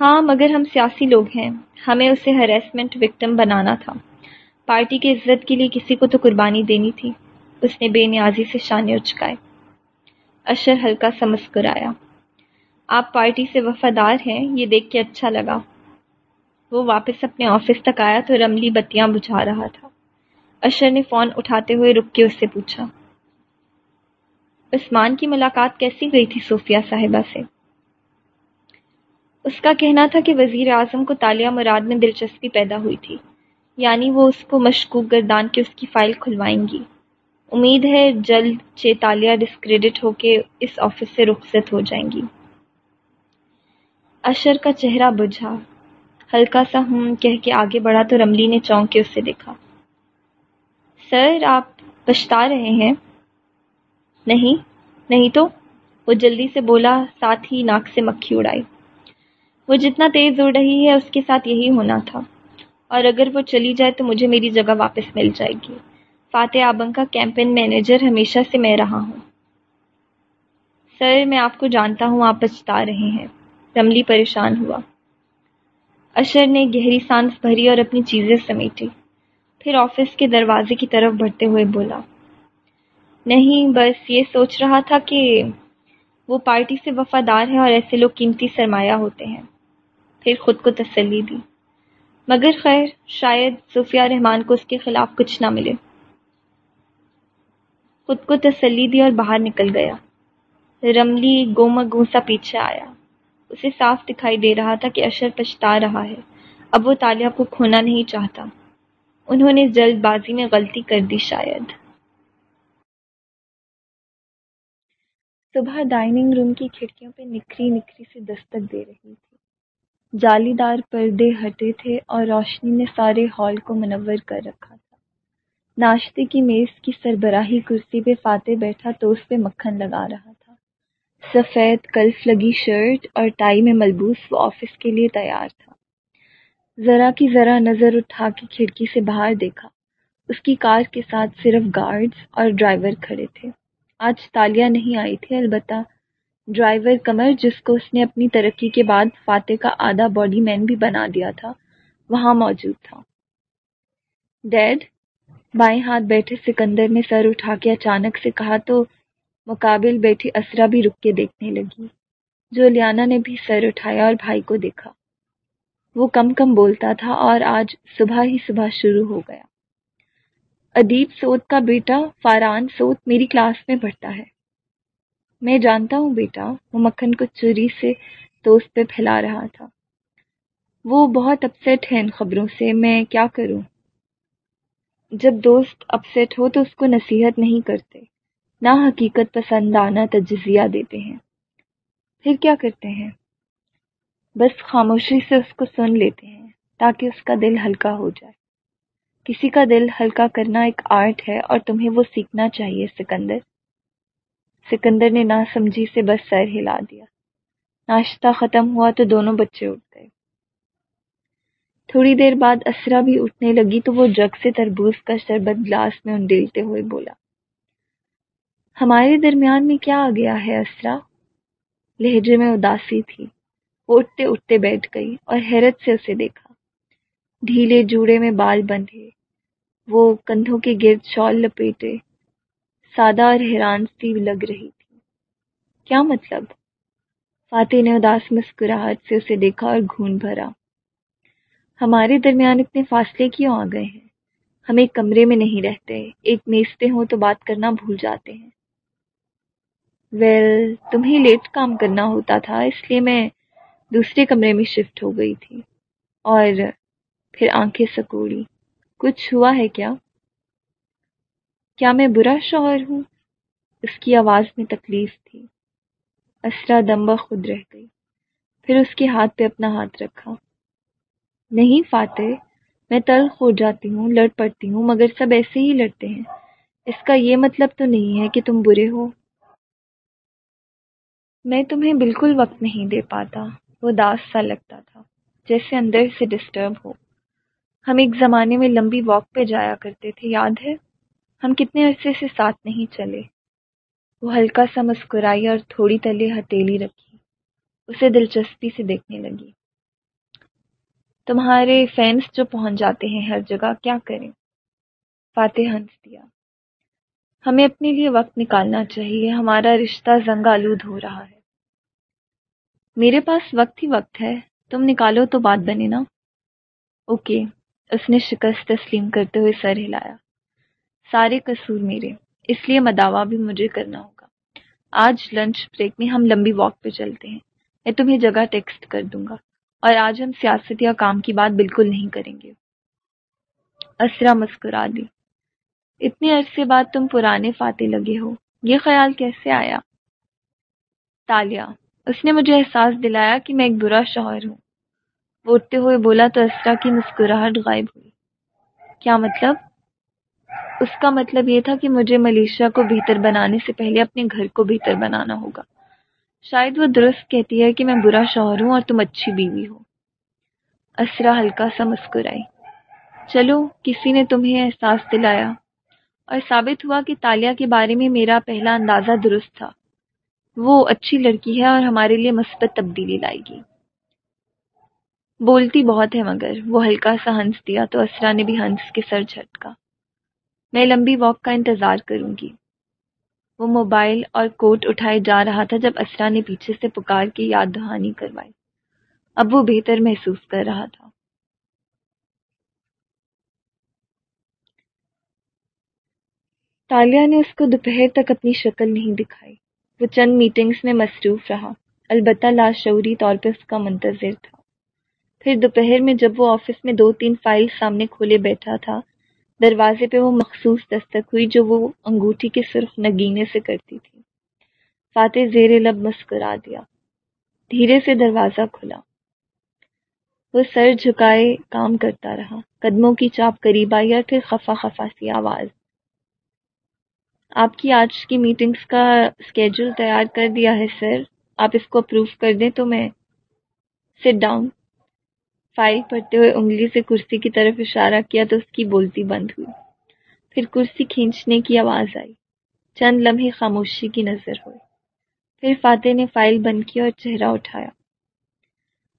Speaker 2: ہاں مگر ہم سیاسی لوگ ہیں۔ ہمیں اسے ہریسمنٹ وکٹم بنانا تھا۔ پارٹی کے عزت کے لیے کسی کو تو قربانی دینی تھی۔ اس نے بے نیازی سے شانے اچکائے۔ اشر ہلکا سا مسکرایا۔ آپ پارٹی سے وفادار ہیں، یہ دیکھ کے اچھا لگا۔ وہ واپس اپنے آفس تک آیا تو رملی بتیاں بجھا رہا تھا۔ اشر نے فون اٹھاتے ہوئے رک کے اس سے پوچھا، عثمان کی ملاقات کیسی گئی تھی صوفیہ صاحبہ سے؟ اس کا کہنا تھا کہ وزیر اعظم کو تالیہ مراد میں دلچسپی پیدا ہوئی تھی یعنی وہ اس کو مشکوک گردان کے اس کی فائل کھلوائیں گی۔ امید ہے جلد چیتالیہ ڈسکریڈٹ ہو کے اس آفس سے رخصت ہو جائیں گی۔ اشر کا چہرہ بجھا۔ ہلکا سا ہوں، کہہ کے آگے بڑھا تو رملی نے چونک کے اس سے دیکھا۔ سر، آپ پچھتا رہے ہیں۔ نہیں نہیں تو؟ وہ جلدی سے بولا، ساتھ ہی ناک سے مکھی اڑائی۔ وہ جتنا تیز اڑ رہی ہے، اس کے ساتھ یہی ہونا تھا۔ اور اگر وہ چلی جائے تو مجھے میری جگہ واپس مل جائے گی۔ فاتح آبنگ کا کیمپین مینیجر ہمیشہ سے میں رہا ہوں۔ سر، میں آپ کو جانتا ہوں، آپ پچھتا رہے ہیں۔ رملی پریشان ہوا۔ اشر نے گہری سانس بھری اور اپنی چیزیں سمیٹی۔ پھر آفس کے دروازے کی طرف بڑھتے ہوئے بولا، نہیں، بس یہ سوچ رہا تھا کہ وہ پارٹی سے وفادار ہے اور ایسے لوگ قیمتی سرمایہ ہوتے ہیں۔ پھر خود کو تسلی دی۔ مگر خیر، شاید صوفیہ رحمان کو اس کے خلاف کچھ نہ ملے۔ خود کو تسلی دی اور باہر نکل گیا۔ رملی گوما گوسا پیچھے آیا۔ اسے صاف دکھائی دے رہا تھا کہ اشر پچھتا رہا ہے۔ اب وہ تالیہ کو کھونا نہیں چاہتا۔ انہوں نے جلد بازی میں غلطی کر دی شاید۔
Speaker 1: صبح ڈائننگ روم کی کھڑکیوں پہ نکھری نکھری سے دستک دے رہی تھی۔ جالی دار پردے ہٹے تھے اور روشنی نے سارے ہال کو منور کر رکھا تھا۔ ناشتے کی میز کی سربراہی کرسی پہ فاتح بیٹھا تو اس پہ مکھن لگا رہا تھا۔ سفید کلف لگی شرٹ اور ٹائی میں ملبوس وہ آفس کے لیے تیار تھا۔ ذرا کی ذرا نظر اٹھا کے کھڑکی سے باہر دیکھا۔ اس کی کار کے ساتھ صرف گارڈز اور ڈرائیور کھڑے تھے۔ آج تالیاں نہیں آئی تھی البتہ۔ ڈرائیور کمر، جس کو اس نے اپنی ترقی کے بعد فاتح کا آدھا باڈی مین بھی بنا دیا تھا، وہاں موجود تھا۔ ڈیڈ، بائیں ہاتھ بیٹھے سکندر نے سر اٹھا کے اچانک سے کہا، تو مقابل بیٹھی اسرا بھی رک کے دیکھنے لگی۔ جولیانا نے بھی سر اٹھایا اور بھائی کو دیکھا۔ وہ کم کم بولتا تھا اور آج صبح ہی صبح شروع ہو گیا۔ ادیب سوت کا بیٹا، فاران سوت میری کلاس میں پڑھتا ہے۔ میں جانتا ہوں بیٹا، وہ مکھن کو چوری سے دوست پہ پھیلا رہا تھا۔ وہ بہت اپسیٹ ہے ان خبروں سے، میں کیا کروں؟ جب دوست اپسیٹ ہو تو اس کو نصیحت نہیں کرتے۔ نہ حقیقت پسندانہ تجزیہ دیتے ہیں۔ پھر کیا کرتے ہیں؟ بس خاموشی سے اس کو سن لیتے ہیں تاکہ اس کا دل ہلکا ہو جائے۔ کسی کا دل ہلکا کرنا ایک آرٹ ہے اور تمہیں وہ سیکھنا چاہیے، سکندر۔ سکندر نے نہ سمجھی سے بس سر ہلا دیا۔ ناشتہ ختم ہوا تو دونوں بچے اٹھ گئے۔ تھوڑی دیر بعد اسرا بھی اٹھنے لگی تو وہ جگ سے تربوز کا شربت گلاس میں انڈیلتے ہوئے بولا ہمارے درمیان میں کیا آ گیا ہے اسرا؟ لہجے میں اداسی تھی۔ وہ اٹھتے اٹھتے بیٹھ گئی اور حیرت سے اسے دیکھا۔ ڈھیلے جوڑے میں بال بندھے۔ وہ کندھوں کے گرد شال لپیٹے۔ سادہ اور حیران سی لگ رہی تھی۔ کیا مطلب؟ فاتح نے اداس مسکراہٹ سے اسے دیکھا اور گھون بھرا۔ ہمارے درمیان اتنے فاصلے کیوں آ گئے ہیں؟ ہم ایک کمرے میں نہیں رہتے۔ ایک میز پہ ہوں تو بات کرنا بھول جاتے ہیں۔ ویل تمہیں لیٹ کام کرنا ہوتا تھا، اس لیے میں دوسرے کمرے میں شفٹ ہو گئی تھی۔ اور پھر آنکھیں سکوڑی کچھ ہوا ہے کیا؟ کیا میں برا شوہر ہوں؟ اس کی آواز میں تکلیف تھی۔ اسرا دمبا خود رہ گئی۔ پھر اس کے ہاتھ پہ اپنا ہاتھ رکھا۔ نہیں فاتح، میں تلخ ہو جاتی ہوں، لڑ پڑتی ہوں، مگر سب ایسے ہی لڑتے ہیں۔ اس کا یہ مطلب تو نہیں ہے کہ تم برے ہو۔ میں تمہیں بالکل وقت نہیں دے پاتا۔ وہ داس سا لگتا تھا، جیسے اندر سے ڈسٹرب ہو۔ ہم ایک زمانے میں لمبی واک پہ جایا کرتے تھے، یاد ہے؟ ہم کتنے عرصے سے ساتھ نہیں چلے۔ وہ ہلکا سا مسکرائی اور تھوڑی تلے ہتیلی رکھی۔ اسے دلچسپی سے دیکھنے لگی۔ تمہارے فینس جو پہنچ جاتے ہیں ہر جگہ، کیا کریں؟ فاتح ہنس دیا۔ ہمیں اپنے لیے وقت نکالنا چاہیے۔ ہمارا رشتہ زنگ آلود ہو رہا ہے۔ میرے پاس وقت ہی وقت ہے۔ تم نکالو تو بات بنے نا۔ اوکے۔ اس نے شکست تسلیم کرتے ہوئے سر ہلایا۔ سارے قصور میرے۔ اس لیے مداوع بھی مجھے کرنا ہوگا۔ آج لنچ بریک میں ہم لمبی واک پہ چلتے ہیں۔ میں تمہیں جگہ ٹیکسٹ کر دوں گا۔ اور آج ہم سیاست یا کام کی بات بالکل نہیں کریں گے۔ اسرا مسکرا دی۔ اتنے عرصے بعد تم پرانے فاتح لگے ہو۔ یہ خیال کیسے آیا؟ تالیا، اس نے مجھے احساس دلایا کہ میں ایک برا شوہر ہوں۔ وہ اٹھتے ہوئے بولا تو اسرا کی مسکراہٹ غائب ہوئی۔ کیا مطلب؟ اس کا مطلب یہ تھا کہ مجھے ملیشیا کو بہتر بنانے سے پہلے اپنے گھر کو بہتر بنانا ہوگا۔ شاید وہ درست کہتی ہے کہ میں برا شوہر ہوں اور تم اچھی بیوی ہو۔ اسرا ہلکا سا مسکرائی۔ چلو، کسی نے تمہیں احساس دلایا۔ اور ثابت ہوا کہ تالیا کے بارے میں میرا پہلا اندازہ درست تھا۔ وہ اچھی لڑکی ہے اور ہمارے لیے مثبت تبدیلی لائے گی۔ بولتی بہت ہے مگر وہ ہلکا سا ہنس دیا تو اسرا نے بھی ہنس کے سر جھٹکا۔ میں لمبی واک کا انتظار کروں گی۔ وہ موبائل اور کوٹ اٹھائے جا رہا تھا جب اسرا نے پیچھے سے پکار کی یاد دہانی کروائی۔ اب وہ بہتر محسوس کر رہا تھا۔ تالیہ نے اس کو دوپہر تک اپنی شکل نہیں دکھائی۔ وہ چند میٹنگز میں مصروف رہا۔ البتہ لاشعوری طور پہ اس کا منتظر تھا۔ پھر دوپہر میں جب وہ آفس میں دو تین فائل سامنے کھولے بیٹھا تھا، دروازے پہ وہ مخصوص دستک ہوئی جو وہ انگوٹھی کے سرخ نگینے سے کرتی تھی۔ فاتح زیر لب مسکرا دیا۔ دھیرے سے دروازہ کھلا۔ وہ سر جھکائے کام کرتا رہا۔ قدموں کی چاپ قریب آئی اور پھر خفا خفا سی آواز۔ آپ کی آج کی میٹنگز کا اسکیجول تیار کر دیا ہے سر آپ اس کو اپروو کر دیں تو میں سٹ ڈاؤن فائل پڑھتے ہوئے انگلی سے کرسی کی طرف اشارہ کیا تو اس کی بولتی بند ہوئی. پھر کرسی کھینچنے کی آواز آئی. چند لمحے خاموشی کی نظر ہوئی. پھر فاتح نے فائل بند کی اور چہرہ اٹھایا.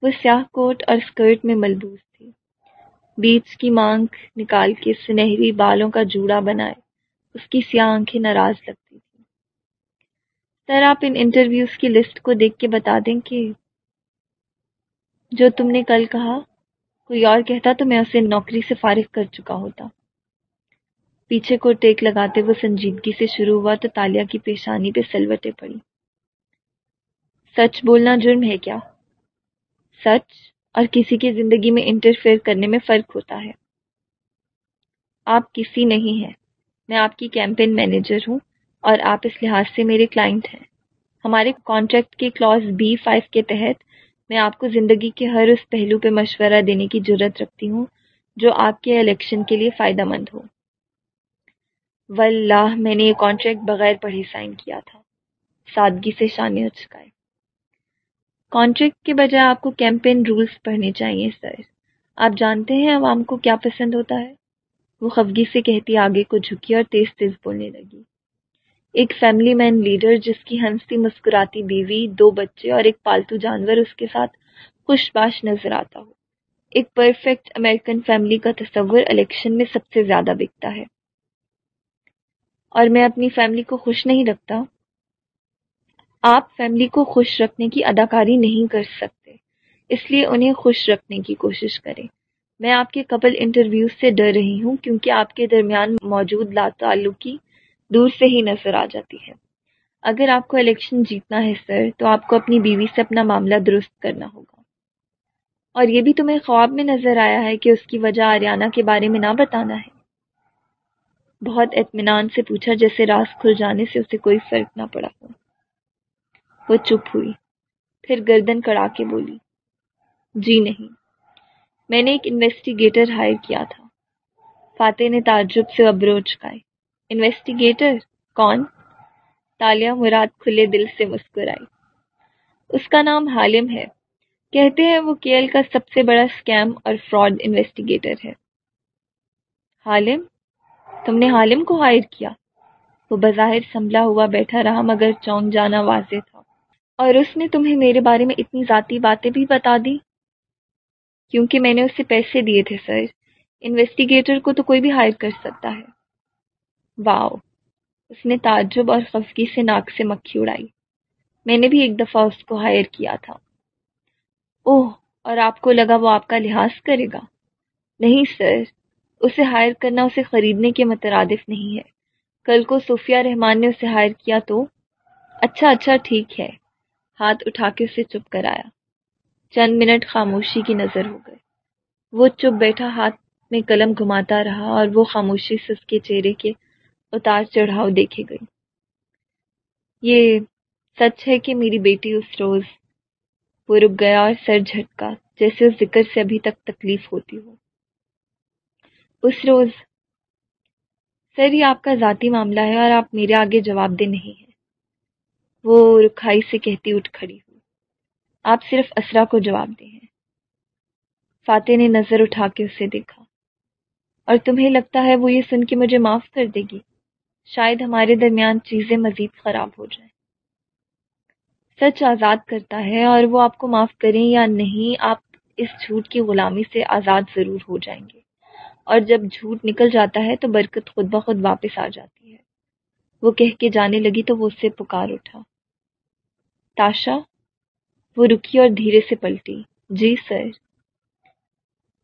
Speaker 1: وہ سیاہ کوٹ اور اسکرٹ میں ملبوس تھی. بیچ کی مانگ نکال کے سنہری بالوں کا جوڑا بنائے. اس کی سیاہ آنکھیں ناراض لگتی تھی۔ سر آپ ان انٹرویوز کی لسٹ کو دیکھ کے بتا دیں کہ جو تم نے کل کہا، کوئی اور کہتا تو میں اسے نوکری سے فارغ کر چکا ہوتا۔ پیچھے کو ٹیک لگاتے وہ سنجیدگی سے شروع ہوا تو تالیا کی پیشانی پہ سلوٹیں پڑی۔ سچ بولنا جرم ہے کیا؟ سچ اور کسی کی زندگی میں انٹرفیئر کرنے میں فرق ہوتا ہے۔ آپ کسی نہیں ہیں۔ میں آپ کی کیمپین مینیجر ہوں اور آپ اس لحاظ سے میرے کلائنٹ ہیں۔ ہمارے کانٹریکٹ کے کلاس بی فائیو کے تحت میں آپ کو زندگی کے ہر اس پہلو پہ مشورہ دینے کی ضرورت رکھتی ہوں جو آپ کے الیکشن کے لیے فائدہ مند ہو۔ واللہ، میں نے یہ کانٹریکٹ بغیر پڑھے سائن کیا تھا۔ سادگی سے شانے اچکائے کانٹریکٹ کے بجائے آپ کو کیمپین رولز پڑھنے چاہیے سر آپ جانتے ہیں عوام کو کیا پسند ہوتا ہے؟ وہ خفگی سے کہتی آگے کو جھکی اور تیز تیز بولنے لگی۔ ایک فیملی مین لیڈر جس کی ہنستی مسکراتی بیوی، دو بچے اور ایک پالتو جانور اس کے ساتھ خوش باش نظر آتا ہو۔ ایک پرفیکٹ امریکن فیملی کا تصور الیکشن میں سب سے زیادہ بکتا ہے۔ اور میں اپنی فیملی کو خوش نہیں رکھتا۔ آپ فیملی کو خوش رکھنے کی اداکاری نہیں کر سکتے۔ اس لیے انہیں خوش رکھنے کی کوشش کریں۔ میں آپ کے قبل انٹرویوز سے ڈر رہی ہوں کیونکہ آپ کے درمیان موجود لا تعلقی دور سے ہی نظر آ جاتی ہے۔ اگر آپ کو الیکشن جیتنا ہے سر، تو آپ کو اپنی بیوی سے اپنا معاملہ درست کرنا ہوگا۔ اور یہ بھی تمہیں خواب میں نظر آیا ہے کہ اس کی وجہ آریانہ کے بارے میں نہ بتانا ہے۔ بہت اطمینان سے پوچھا جیسے راز کھل جانے سے اسے کوئی فرق نہ پڑا ہو۔ وہ چپ ہوئی، پھر گردن کڑا کے بولی جی نہیں میں نے ایک انویسٹیگیٹر ہائر کیا تھا۔ فاتح نے تعجب سے ابروچ چکائے انویسٹیگیٹر؟ کون؟ تالیہ مراد کھلے دل سے مسکرائی اس کا نام حالم ہے۔ کہتے ہیں وہ کیل کا سب سے بڑا اسکیم اور فراڈ انویسٹیگیٹر ہے۔ حالم؟ تم نے حالم کو ہائر کیا۔ وہ بظاہر سنبھلا ہوا بیٹھا رہا مگر چونک جانا واضح تھا۔ اور اس نے تمہیں میرے بارے میں اتنی ذاتی باتیں بھی بتا دی کیونکہ میں نے اسے پیسے دیے تھے سر۔ انویسٹیگیٹر کو تو کوئی بھی ہائر کر سکتا ہے۔ واؤ۔ اس نے تعجب اور خفگی سے ناک سے مکھی اڑائی۔ میں نے بھی ایک دفعہ اس کو ہائر کیا تھا۔ اوہ، اور آپ کو لگا وہ آپ کا لحاظ کرے گا؟ نہیں سر، اسے ہائر کرنا، اسے خریدنے کے مترادف نہیں ہے۔ کل کو صوفیہ رحمان نے اسے ہائر کیا تو؟ اچھا اچھا ٹھیک ہے۔ ہاتھ اٹھا کے اسے چپ کرایا۔ چند منٹ خاموشی کی نظر ہو گئے وہ چپ بیٹھا ہاتھ میں قلم گھماتا رہا اور وہ خاموشی سے اس کے چہرے کے اتار چڑھاؤ دیکھے گئی یہ سچ ہے کہ میری بیٹی اس روز وہ رک گیا اور سر جھٹکا، جیسے اس ذکر سے ابھی تک تکلیف ہوتی ہو۔ اس روز سر یہ آپ کا ذاتی معاملہ ہے اور آپ میرے آگے جواب دہ نہیں ہیں۔ وہ رکھائی سے کہتی اٹھ کھڑی ہوئی آپ صرف اسرا کو جواب دے ہیں۔ فاتح نے نظر اٹھا کے اسے دیکھا۔ اور تمہیں لگتا ہے وہ یہ سن کے مجھے معاف کر دے گی؟ شاید ہمارے درمیان چیزیں مزید خراب ہو جائیں۔ سچ آزاد کرتا ہے اور وہ آپ کو معاف کریں یا نہیں، آپ اس جھوٹ کی غلامی سے آزاد ضرور ہو جائیں گے۔ اور جب جھوٹ نکل جاتا ہے تو برکت خود بخود واپس آ جاتی ہے۔ وہ کہہ کے جانے لگی تو وہ اس سے پکار اٹھا۔ تاشا وہ رکی اور دھیرے سے پلٹی۔ جی سر۔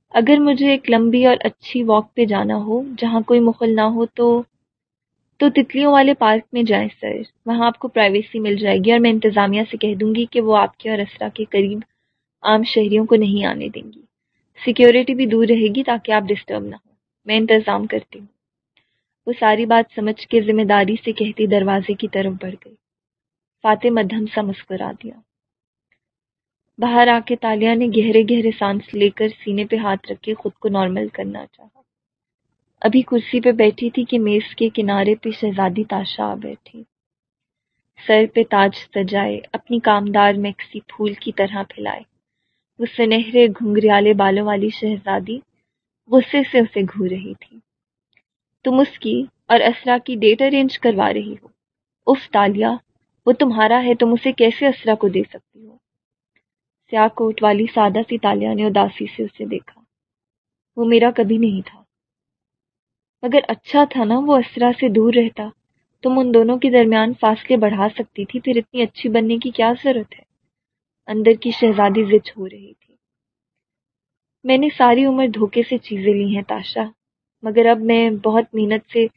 Speaker 1: اگر مجھے ایک لمبی اور اچھی واک پہ جانا ہو، جہاں کوئی مخل نہ ہو، تو تو تتلیوں والے پارک میں جائیں سر۔ وہاں آپ کو پرائیویسی مل جائے گی اور میں انتظامیہ سے کہہ دوں گی کہ وہ آپ کے اور اسرا کے قریب عام شہریوں کو نہیں آنے دیں گی۔ سیکیورٹی بھی دور رہے گی تاکہ آپ ڈسٹرب نہ ہوں۔ میں انتظام کرتی ہوں۔ وہ ساری بات سمجھ کے ذمہ داری سے کہتی دروازے کی طرف بڑھ گئی۔ فاتح مدھم سا مسکرا دیا۔ باہر آ کے تالیہ نے گہرے گہرے سانس لے کر سینے پہ ہاتھ رکھ کے خود کو نارمل کرنا چاہا۔ ابھی کرسی پہ بیٹھی تھی کہ میز کے کنارے پہ شہزادی تاشا آ بیٹھی سر پہ تاج سجائے، اپنی کامدار میکسی پھول کی طرح پھیلائے۔ وہ سنہرے گھنگریالے بالوں والی شہزادی غصے سے اسے گھو رہی تھی۔ تم اس کی اور اسرا کی ڈیٹ ارینج کروا رہی ہو۔ اف تالیا، وہ تمہارا ہے، تم اسے کیسے اسرا کو دے سکتی ہو؟ سیاہ کوٹ والی سادہ سی تالیا نے اداسی سے اسے دیکھا۔ وہ میرا کبھی نہیں تھا۔ مگر اچھا تھا نا وہ اسرا سے دور رہتا۔ تم ان دونوں کے درمیان فاصلے بڑھا سکتی تھی، پھر اتنی اچھی بننے کی کیا ضرورت ہے؟ اندر کی شہزادی زچ ہو رہی تھی۔ میں نے ساری عمر دھوکے سے چیزیں لی ہیں تاشا، مگر اب میں بہت محنت سے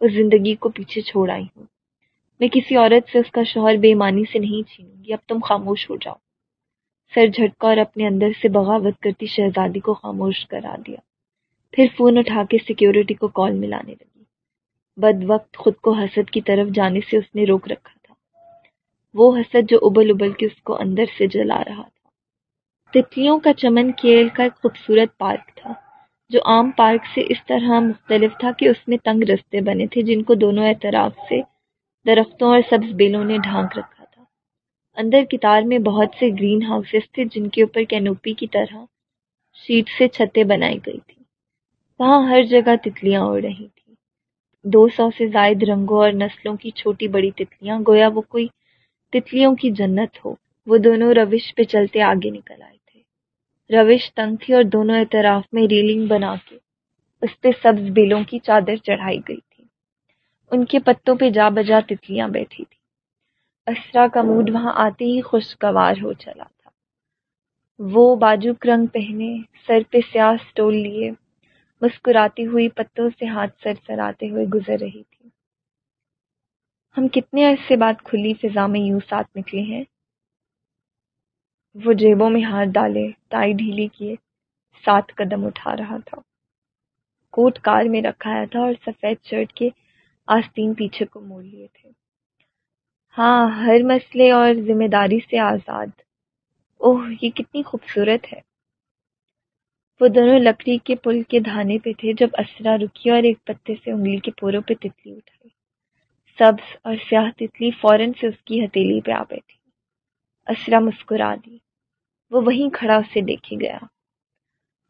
Speaker 1: اس زندگی کو پیچھے چھوڑ آئی ہوں۔ میں کسی عورت سے اس کا شوہر بے ایمانی سے نہیں چھینوں گی۔ اب تم خاموش ہو جاؤ۔ سر جھٹکا اور اپنے اندر سے بغاوت کرتی شہزادی کو خاموش کرا دیا۔ پھر فون اٹھا کے سیکیورٹی کو کال ملانے لگی۔ بد وقت خود کو حسد کی طرف جانے سے اس نے روک رکھا تھا۔ وہ حسد جو ابل ابل کے اس کو اندر سے جلا رہا تھا۔ تتلیوں کا چمن کیل کا ایک خوبصورت پارک تھا، جو عام پارک سے اس طرح مختلف تھا کہ اس میں تنگ رستے بنے تھے جن کو دونوں اعتراف سے درختوں اور سبز بیلوں نے ڈھانک رکھا۔ اندر کتار میں بہت سے گرین ہاؤسز تھے جن کے اوپر کینوپی کی طرح شیٹ سے چھتیں بنائی گئی تھی وہاں ہر جگہ تتلیاں اڑ رہی تھیں۔ دو سو سے زائد رنگوں اور نسلوں کی چھوٹی بڑی تتلیاں، گویا وہ کوئی تتلیوں کی جنت ہو۔ وہ دونوں روش پہ چلتے آگے نکل آئے تھے۔ روش تنگ تھی اور دونوں اعتراف میں ریلنگ بنا کے اس پہ سبز بیلوں کی چادر چڑھائی گئی تھی۔ ان کے پتوں پہ جا بجا تتلیاں بیٹھی تھی اسرا کا موڈ وہاں آتے ہی خوشگوار ہو چلا تھا۔ وہ باجوک رنگ پہنے، سر پہ سیاہ سٹول لیے، مسکراتی ہوئی پتوں سے ہاتھ سر سراتے ہوئے گزر رہی تھی۔ ہم کتنے عرصے بعد کھلی فضا میں یوں ساتھ نکلے ہیں؟ وہ جیبوں میں ہاتھ ڈالے ٹائی ڈھیلی کیے، سات قدم اٹھا رہا تھا۔ کوٹ کار میں رکھایا تھا اور سفید شرٹ کے آستین پیچھے کو موڑ لیے تھے۔ ہاں ہر مسئلے اور ذمہ داری سے آزاد۔ اوہ، یہ کتنی خوبصورت ہے۔ وہ دونوں لکڑی کے پل کے دھانے پہ تھے جب اسرا رکی اور ایک پتے سے انگلی کے پوروں پہ تتلی اٹھائی۔ سبز اور سیاہ تتلی فوراً سے اس کی ہتیلی پہ آ بیٹھی۔ اسرا مسکرا دی۔ وہ وہیں کھڑا اسے دیکھے گیا۔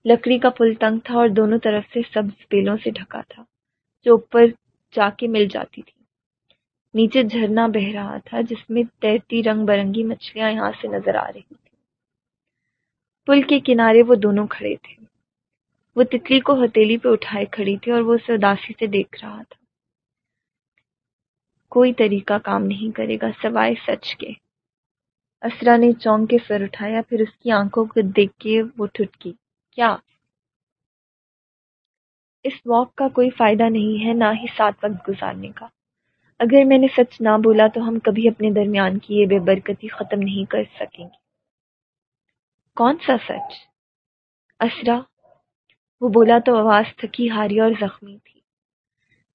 Speaker 1: لکڑی کا پل تنگ تھا اور دونوں طرف سے سبز بیلوں سے ڈھکا تھا جو اوپر جا کے مل جاتی تھی نیچے جھرنا بہ رہا تھا جس میں تیرتی رنگ برنگی مچھلیاں یہاں سے نظر آ رہی تھی پل کے کنارے وہ دونوں کھڑے تھے۔ وہ تتلی کو ہتیلی پہ اٹھائے کھڑی تھی اور وہ اسے اداسی سے دیکھ رہا تھا۔ کوئی طریقہ کام نہیں کرے گا سوائے سچ کے۔ اسرا نے چونک کے سر اٹھایا، پھر اس کی آنکھوں کو دیکھ کے وہ ٹھٹکی۔ کیا؟ اس واک کا کوئی فائدہ نہیں ہے نہ ہی ساتھ وقت گزارنے کا۔ اگر میں نے سچ نہ بولا تو ہم کبھی اپنے درمیان کی یہ بے برکتی ختم نہیں کر سکیں گے۔ کون سا سچ؟ اسرا۔ وہ بولا تو آواز تھکی، ہاری اور زخمی تھی۔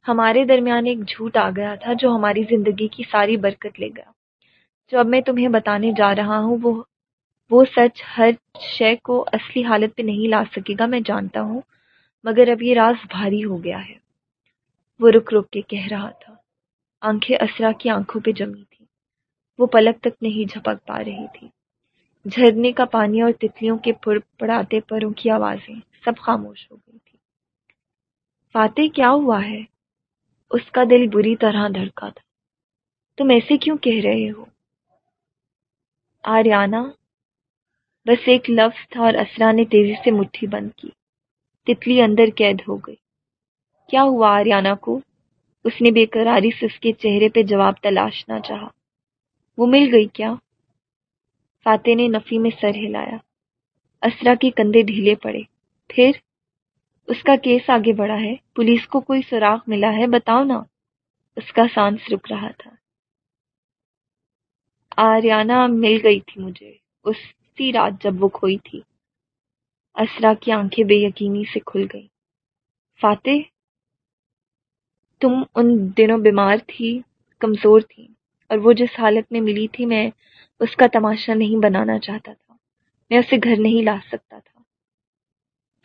Speaker 1: ہمارے درمیان ایک جھوٹ آ گیا تھا جو ہماری زندگی کی ساری برکت لے گیا۔ جو اب میں تمہیں بتانے جا رہا ہوں، وہ وہ سچ ہر شے کو اصلی حالت پہ نہیں لا سکے گا، میں جانتا ہوں، مگر اب یہ راز بھاری ہو گیا ہے۔ وہ رک رک کے کہہ رہا تھا۔ آنکھیں اسرا کی آنکھوں پہ جمی تھی وہ پلک تک نہیں جھپک پا رہی تھی۔ جھرنے کا پانی اور تتلیوں کے پڑ پڑاتے پروں کی آوازیں سب خاموش ہو گئی تھی فاتح، کیا ہوا ہے؟ اس کا دل بری طرح دھڑکا تھا۔ تم ایسے کیوں کہہ رہے ہو؟ آریانہ بس ایک لفظ تھا اور اسرا نے تیزی سے مٹھی بند کی۔ تتلی اندر قید ہو گئی۔ کیا ہوا آریانہ کو؟ اس نے بے قراری سے اس کے چہرے پہ جواب تلاشنا چاہا۔ وہ مل گئی کیا؟ فاتح نے نفی میں سر ہلایا۔ اسرا کے کندھے ڈھیلے پڑے۔ پھر؟ اس کا کیس آگے بڑھا ہے۔ پولیس کو کوئی سراغ ملا ہے؟ بتاؤ نا۔ اس کا سانس رک رہا تھا۔ آریانہ مل گئی تھی مجھے۔ اسی رات جب وہ کھوئی تھی۔ اسرا کی آنکھیں بے یقینی سے کھل گئی فاتح؟ تم ان دنوں بیمار تھی، کمزور تھی، اور وہ جس حالت میں ملی تھی، میں اس کا تماشا نہیں بنانا چاہتا تھا۔ میں اسے گھر نہیں لا سکتا تھا۔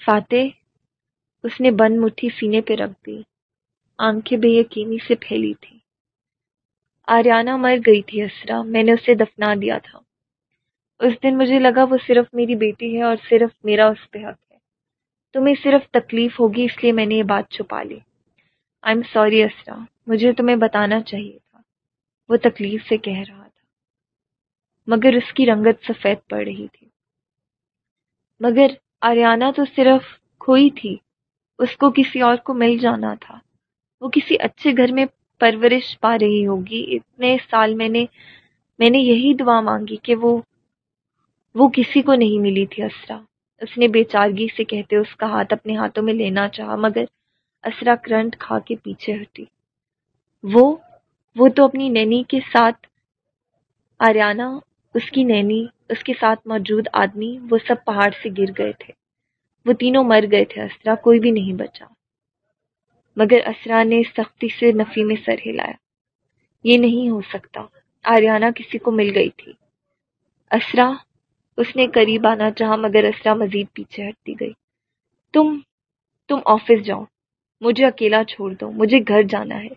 Speaker 1: فاتح، اس نے بند مٹھی سینے پہ رکھ دی۔ آنکھیں بے یقینی سے پھیلی تھی آریانہ مر گئی تھی، اسرا، میں نے اسے دفنا دیا تھا۔ اس دن مجھے لگا وہ صرف میری بیٹی ہے اور صرف میرا اس پہ حق ہے۔ تمہیں صرف تکلیف ہوگی، اس لیے میں نے یہ بات چھپا لی۔ ایم سوری اسرا مجھے تمہیں بتانا چاہیے تھا۔ وہ تکلیف سے کہہ رہا تھا۔ مگر اس کی رنگت سفید پڑ رہی تھی۔ مگر آریانہ تو صرف کھوئی تھی۔ اس کو کسی اور کو مل جانا تھا۔ وہ کسی اچھے گھر میں پرورش پا رہی ہوگی۔ اتنے سال میں نے میں نے یہی دعا مانگی کہ وہ وہ کسی کو نہیں ملی تھی، اسرا۔ اس نے بے چارگی سے کہتے اس کا ہاتھ اپنے ہاتھوں میں لینا چاہا، مگر اسرا کرنٹ کھا کے پیچھے ہٹی۔ وہ وہ تو اپنی نینی کے ساتھ آریانہ اس کی نینی، اس کے ساتھ موجود آدمی، وہ سب پہاڑ سے گر گئے تھے۔ وہ تینوں مر گئے تھے، اسرا کوئی بھی نہیں بچا۔ مگر اسرا نے سختی سے نفی میں سر ہلایا۔ یہ نہیں ہو سکتا آریانہ کسی کو مل گئی تھی۔ اسرا، اس نے قریب آنا چاہا، مگر اسرا مزید پیچھے ہٹتی گئی۔ تم تم آفس جاؤ۔ مجھے اکیلا چھوڑ دو، مجھے گھر جانا ہے۔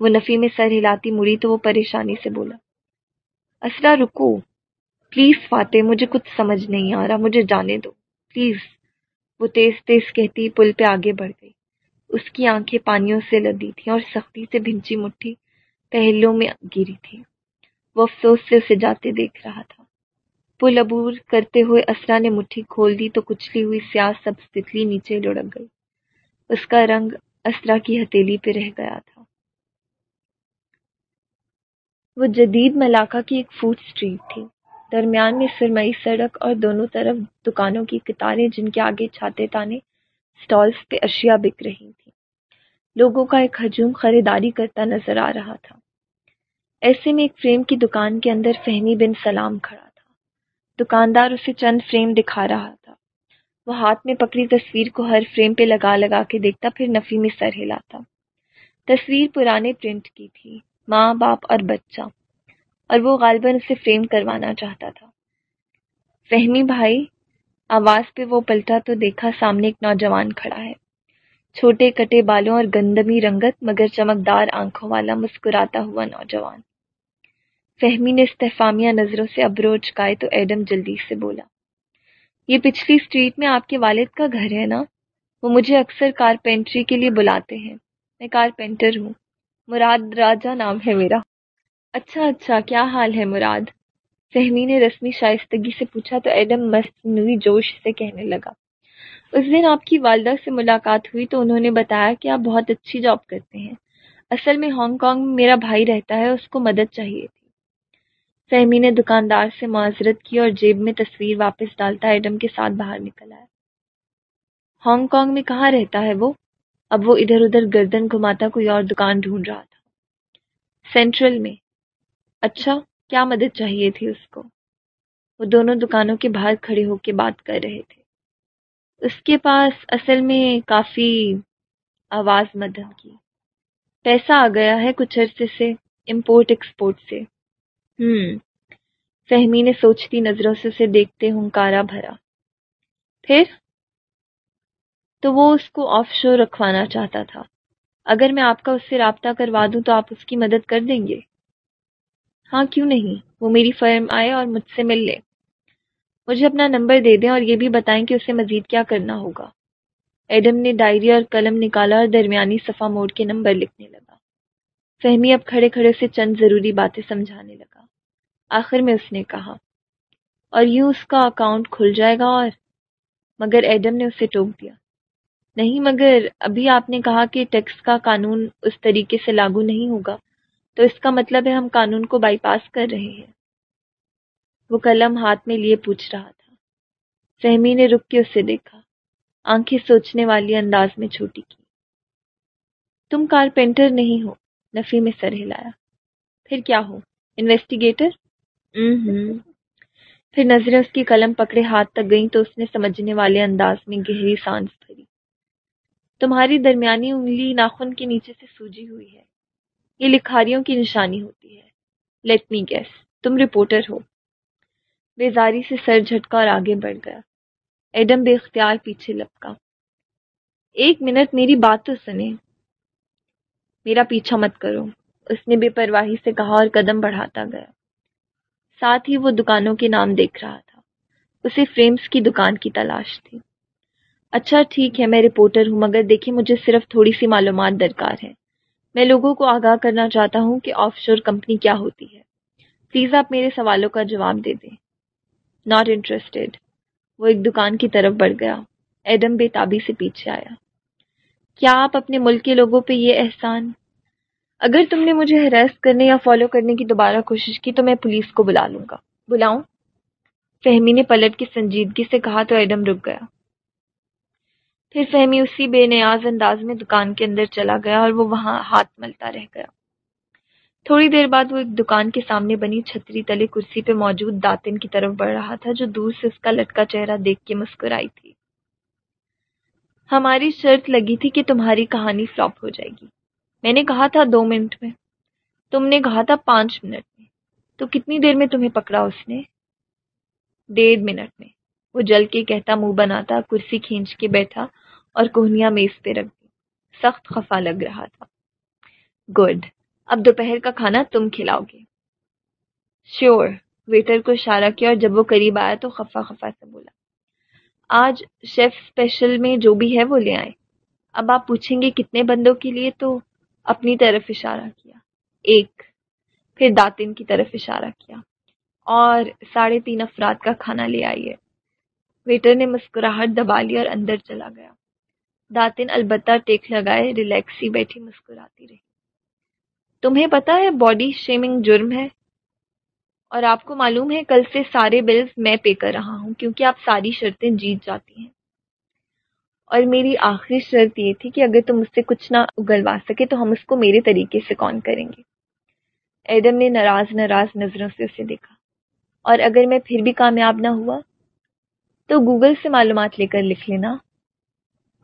Speaker 1: وہ نفی میں سر ہلاتی مڑی تو وہ پریشانی سے بولا، اسرا، رکو۔ پلیز فاتح مجھے کچھ سمجھ نہیں آ رہا، مجھے جانے دو۔ پلیز۔ وہ تیز تیز کہتی، پل پہ آگے بڑھ گئی۔ اس کی آنکھیں پانیوں سے لدی تھیں اور سختی سے بھنچی مٹھی پہلوں میں گری تھی۔ وہ افسوس سے اسے جاتے دیکھ رہا تھا۔ پل عبور کرتے ہوئے اسرا نے مٹھی کھول دی تو کچلی ہوئی سیاہ سب تتلی نیچے لڑک گئی۔ اس کا رنگ اسرا کی ہتیلی پہ رہ گیا تھا۔ وہ جدید ملاقہ کی ایک فوڈ اسٹریٹ تھی۔ درمیان میں سرمئی سڑک اور دونوں طرف دکانوں کی قطاریں جن کے آگے چھاتے تانے سٹالز پہ اشیاء بک رہی تھیں۔ لوگوں کا ایک ہجوم خریداری کرتا نظر آ رہا تھا۔ ایسے میں ایک فریم کی دکان کے اندر فہمی بن سلام کھڑا تھا۔ دکاندار اسے چند فریم دکھا رہا وہ ہاتھ میں پکڑی تصویر کو ہر فریم پہ لگا لگا کے دیکھتا، پھر نفی میں سر ہلاتا۔ تصویر پرانے پرنٹ کی تھی، ماں باپ اور بچہ۔ اور وہ غالباً اسے فریم کروانا چاہتا تھا۔ فہمی بھائی، آواز پہ وہ پلٹا تو دیکھا سامنے ایک نوجوان کھڑا ہے۔ چھوٹے کٹے بالوں اور گندمی رنگت، مگر چمکدار آنکھوں والا مسکراتا ہوا نوجوان۔ فہمی نے استفامیہ نظروں سے ابرو چکائے تو ایڈم جلدی سے بولا یہ پچھلی اسٹریٹ میں آپ کے والد کا گھر ہے نا؟ وہ مجھے اکثر کارپینٹری کے لیے بلاتے ہیں۔ میں کارپینٹر ہوں۔ مراد راجا نام ہے میرا۔ اچھا اچھا کیا حال ہے مراد؟ فہمی نے رسمی شائستگی سے پوچھا تو ایڈم مصنوعی جوش سے کہنے لگا۔ اس دن آپ کی والدہ سے ملاقات ہوئی تو انہوں نے بتایا کہ آپ بہت اچھی جاب کرتے ہیں۔ اصل میں ہانگ کانگ میں میرا بھائی رہتا ہے، اس کو مدد چاہیے فہمی نے دکاندار سے معذرت کی اور جیب میں تصویر واپس ڈالتا ایڈم کے ساتھ باہر نکل آیا۔ ہانگ کانگ میں کہاں رہتا ہے وہ؟ اب وہ ادھر ادھر گردن گھماتا کوئی اور دکان ڈھونڈ رہا تھا۔ سینٹرل میں۔ اچھا کیا مدد چاہیے تھی اس کو؟ وہ دونوں دکانوں کے باہر کھڑے ہو کے بات کر رہے تھے۔ اس کے پاس اصل میں کافی آواز مدن کی۔ پیسہ آ گیا ہے کچھ عرصے سے امپورٹ ایکسپورٹ سے۔ فہمی نے سوچتی نظروں سے اسے دیکھتے ہنکارا بھرا۔ پھر؟ تو وہ اس کو آف شور رکھوانا چاہتا تھا۔ اگر میں آپ کا اس سے رابطہ کروا دوں تو آپ اس کی مدد کر دیں گے۔ ہاں کیوں نہیں؟ وہ میری فرم آئے اور مجھ سے مل لے۔ مجھے اپنا نمبر دے دیں اور یہ بھی بتائیں کہ اسے مزید کیا کرنا ہوگا۔ ایڈم نے ڈائری اور قلم نکالا اور درمیانی صفحہ موڑ کے نمبر لکھنے لگا۔ فہمی اب کھڑے کھڑے سے چند ضروری باتیں سمجھانے لگا۔ آخر میں اس نے کہا، اور یوں اس کا اکاؤنٹ کھل جائے گا اور، مگر ایڈم نے اسے ٹوک دیا۔ نہیں، مگر ابھی آپ نے کہا کہ ٹیکس کا قانون اس طریقے سے لاگو نہیں ہوگا، تو اس کا مطلب ہے ہم قانون کو بائی پاس کر رہے ہیں۔ وہ قلم ہاتھ میں لیے پوچھ رہا تھا۔ فہمی نے رک کے اسے دیکھا۔ آنکھیں سوچنے والی انداز میں چھوٹی کی۔ تم کارپینٹر نہیں ہو، نفی میں سر ہلایا۔ پھر کیا ہو؟ انویسٹیگیٹر؟ پھر نظریں اس کی قلم پکڑے ہاتھ تک گئیں تو اس نے سمجھنے والے انداز میں گہری سانس بھری تمہاری درمیانی انگلی ناخن کے نیچے سے سوجی ہوئی ہے۔ یہ لکھاریوں کی نشانی ہوتی ہے۔ لیٹ می گیس تم رپورٹر ہو۔ بیزاری سے سر جھٹکا اور آگے بڑھ گیا۔ ایڈم بے اختیار پیچھے لپکا۔ ایک منٹ، میری بات تو سنے میرا پیچھا مت کرو۔ اس نے بے پرواہی سے کہا اور قدم بڑھاتا گیا۔ ساتھ ہی وہ دکانوں کے نام دیکھ رہا تھا۔ اسے فریمز کی دکان کی تلاش تھی۔ اچھا ٹھیک ہے، میں رپورٹر ہوں، مگر دیکھیں مجھے صرف تھوڑی سی معلومات درکار ہے میں لوگوں کو آگاہ کرنا چاہتا ہوں کہ آف شور کمپنی کیا ہوتی ہے۔ پلیز آپ میرے سوالوں کا جواب دے دیں۔ ناٹ انٹرسٹیڈ وہ ایک دکان کی طرف بڑھ گیا۔ ایڈم بے تابی سے پیچھے آیا۔ کیا آپ اپنے ملک کے لوگوں پہ یہ احسان اگر تم نے مجھے ہراس کرنے یا فالو کرنے کی دوبارہ کوشش کی تو میں پولیس کو بلا لوں گا۔ بلاؤں؟ فہمی نے پلٹ کی سنجیدگی سے کہا تو ایڈم رک گیا۔ پھر فہمی اسی بے نیاز انداز میں دکان کے اندر چلا گیا اور وہ وہاں ہاتھ ملتا رہ گیا۔ تھوڑی دیر بعد وہ ایک دکان کے سامنے بنی چھتری تلے کرسی پہ موجود داتن کی طرف بڑھ رہا تھا جو دور سے اس کا لٹکا چہرہ دیکھ کے مسکرائی تھی۔ ہماری شرط لگی تھی کہ تمہاری کہانی فلاپ ہو جائے گی۔ میں نے کہا تھا دو منٹ میں۔ تم نے کہا تھا پانچ منٹ میں۔ تو کتنی دیر میں تمہیں پکڑا اس نے؟ ڈیڑھ منٹ میں۔ وہ جل کے کہتا، منہ بناتا، کرسی کھینچ کے بیٹھا اور کوہنیاں میز پہ رکھ دی۔ سخت خفا لگ رہا تھا۔ گڈ۔ اب دوپہر کا کھانا تم کھلاؤ گے۔ شیور۔ ویٹر کو اشارہ کیا اور جب وہ قریب آیا تو خفا خفا سے بولا۔ آج شیف اسپیشل میں جو بھی ہے وہ لے آئے اب آپ پوچھیں گے کتنے بندوں کے لیے تو اپنی طرف اشارہ کیا۔ ایک، پھر داتن کی طرف اشارہ کیا۔ اور ساڑھے تین افراد کا کھانا لے آئیے۔ ویٹر نے مسکراہٹ دبا لی اور اندر چلا گیا۔ داتن البتہ ٹیک لگائے ریلیکسی بیٹھی مسکراتی رہی۔ تمہیں پتا ہے باڈی شیمنگ جرم ہے؟ اور آپ کو معلوم ہے کل سے سارے بلز میں پے کر رہا ہوں کیونکہ آپ ساری شرطیں جیت جاتی ہیں۔ اور میری آخری شرط یہ تھی کہ اگر تم اس سے کچھ نہ اگلوا سکے تو ہم اس کو میرے طریقے سے کون کریں گے؟ ایڈم نے ناراض ناراض نظروں سے اسے دیکھا۔ اور اگر میں پھر بھی کامیاب نہ ہوا، تو گوگل سے معلومات لے کر لکھ لینا۔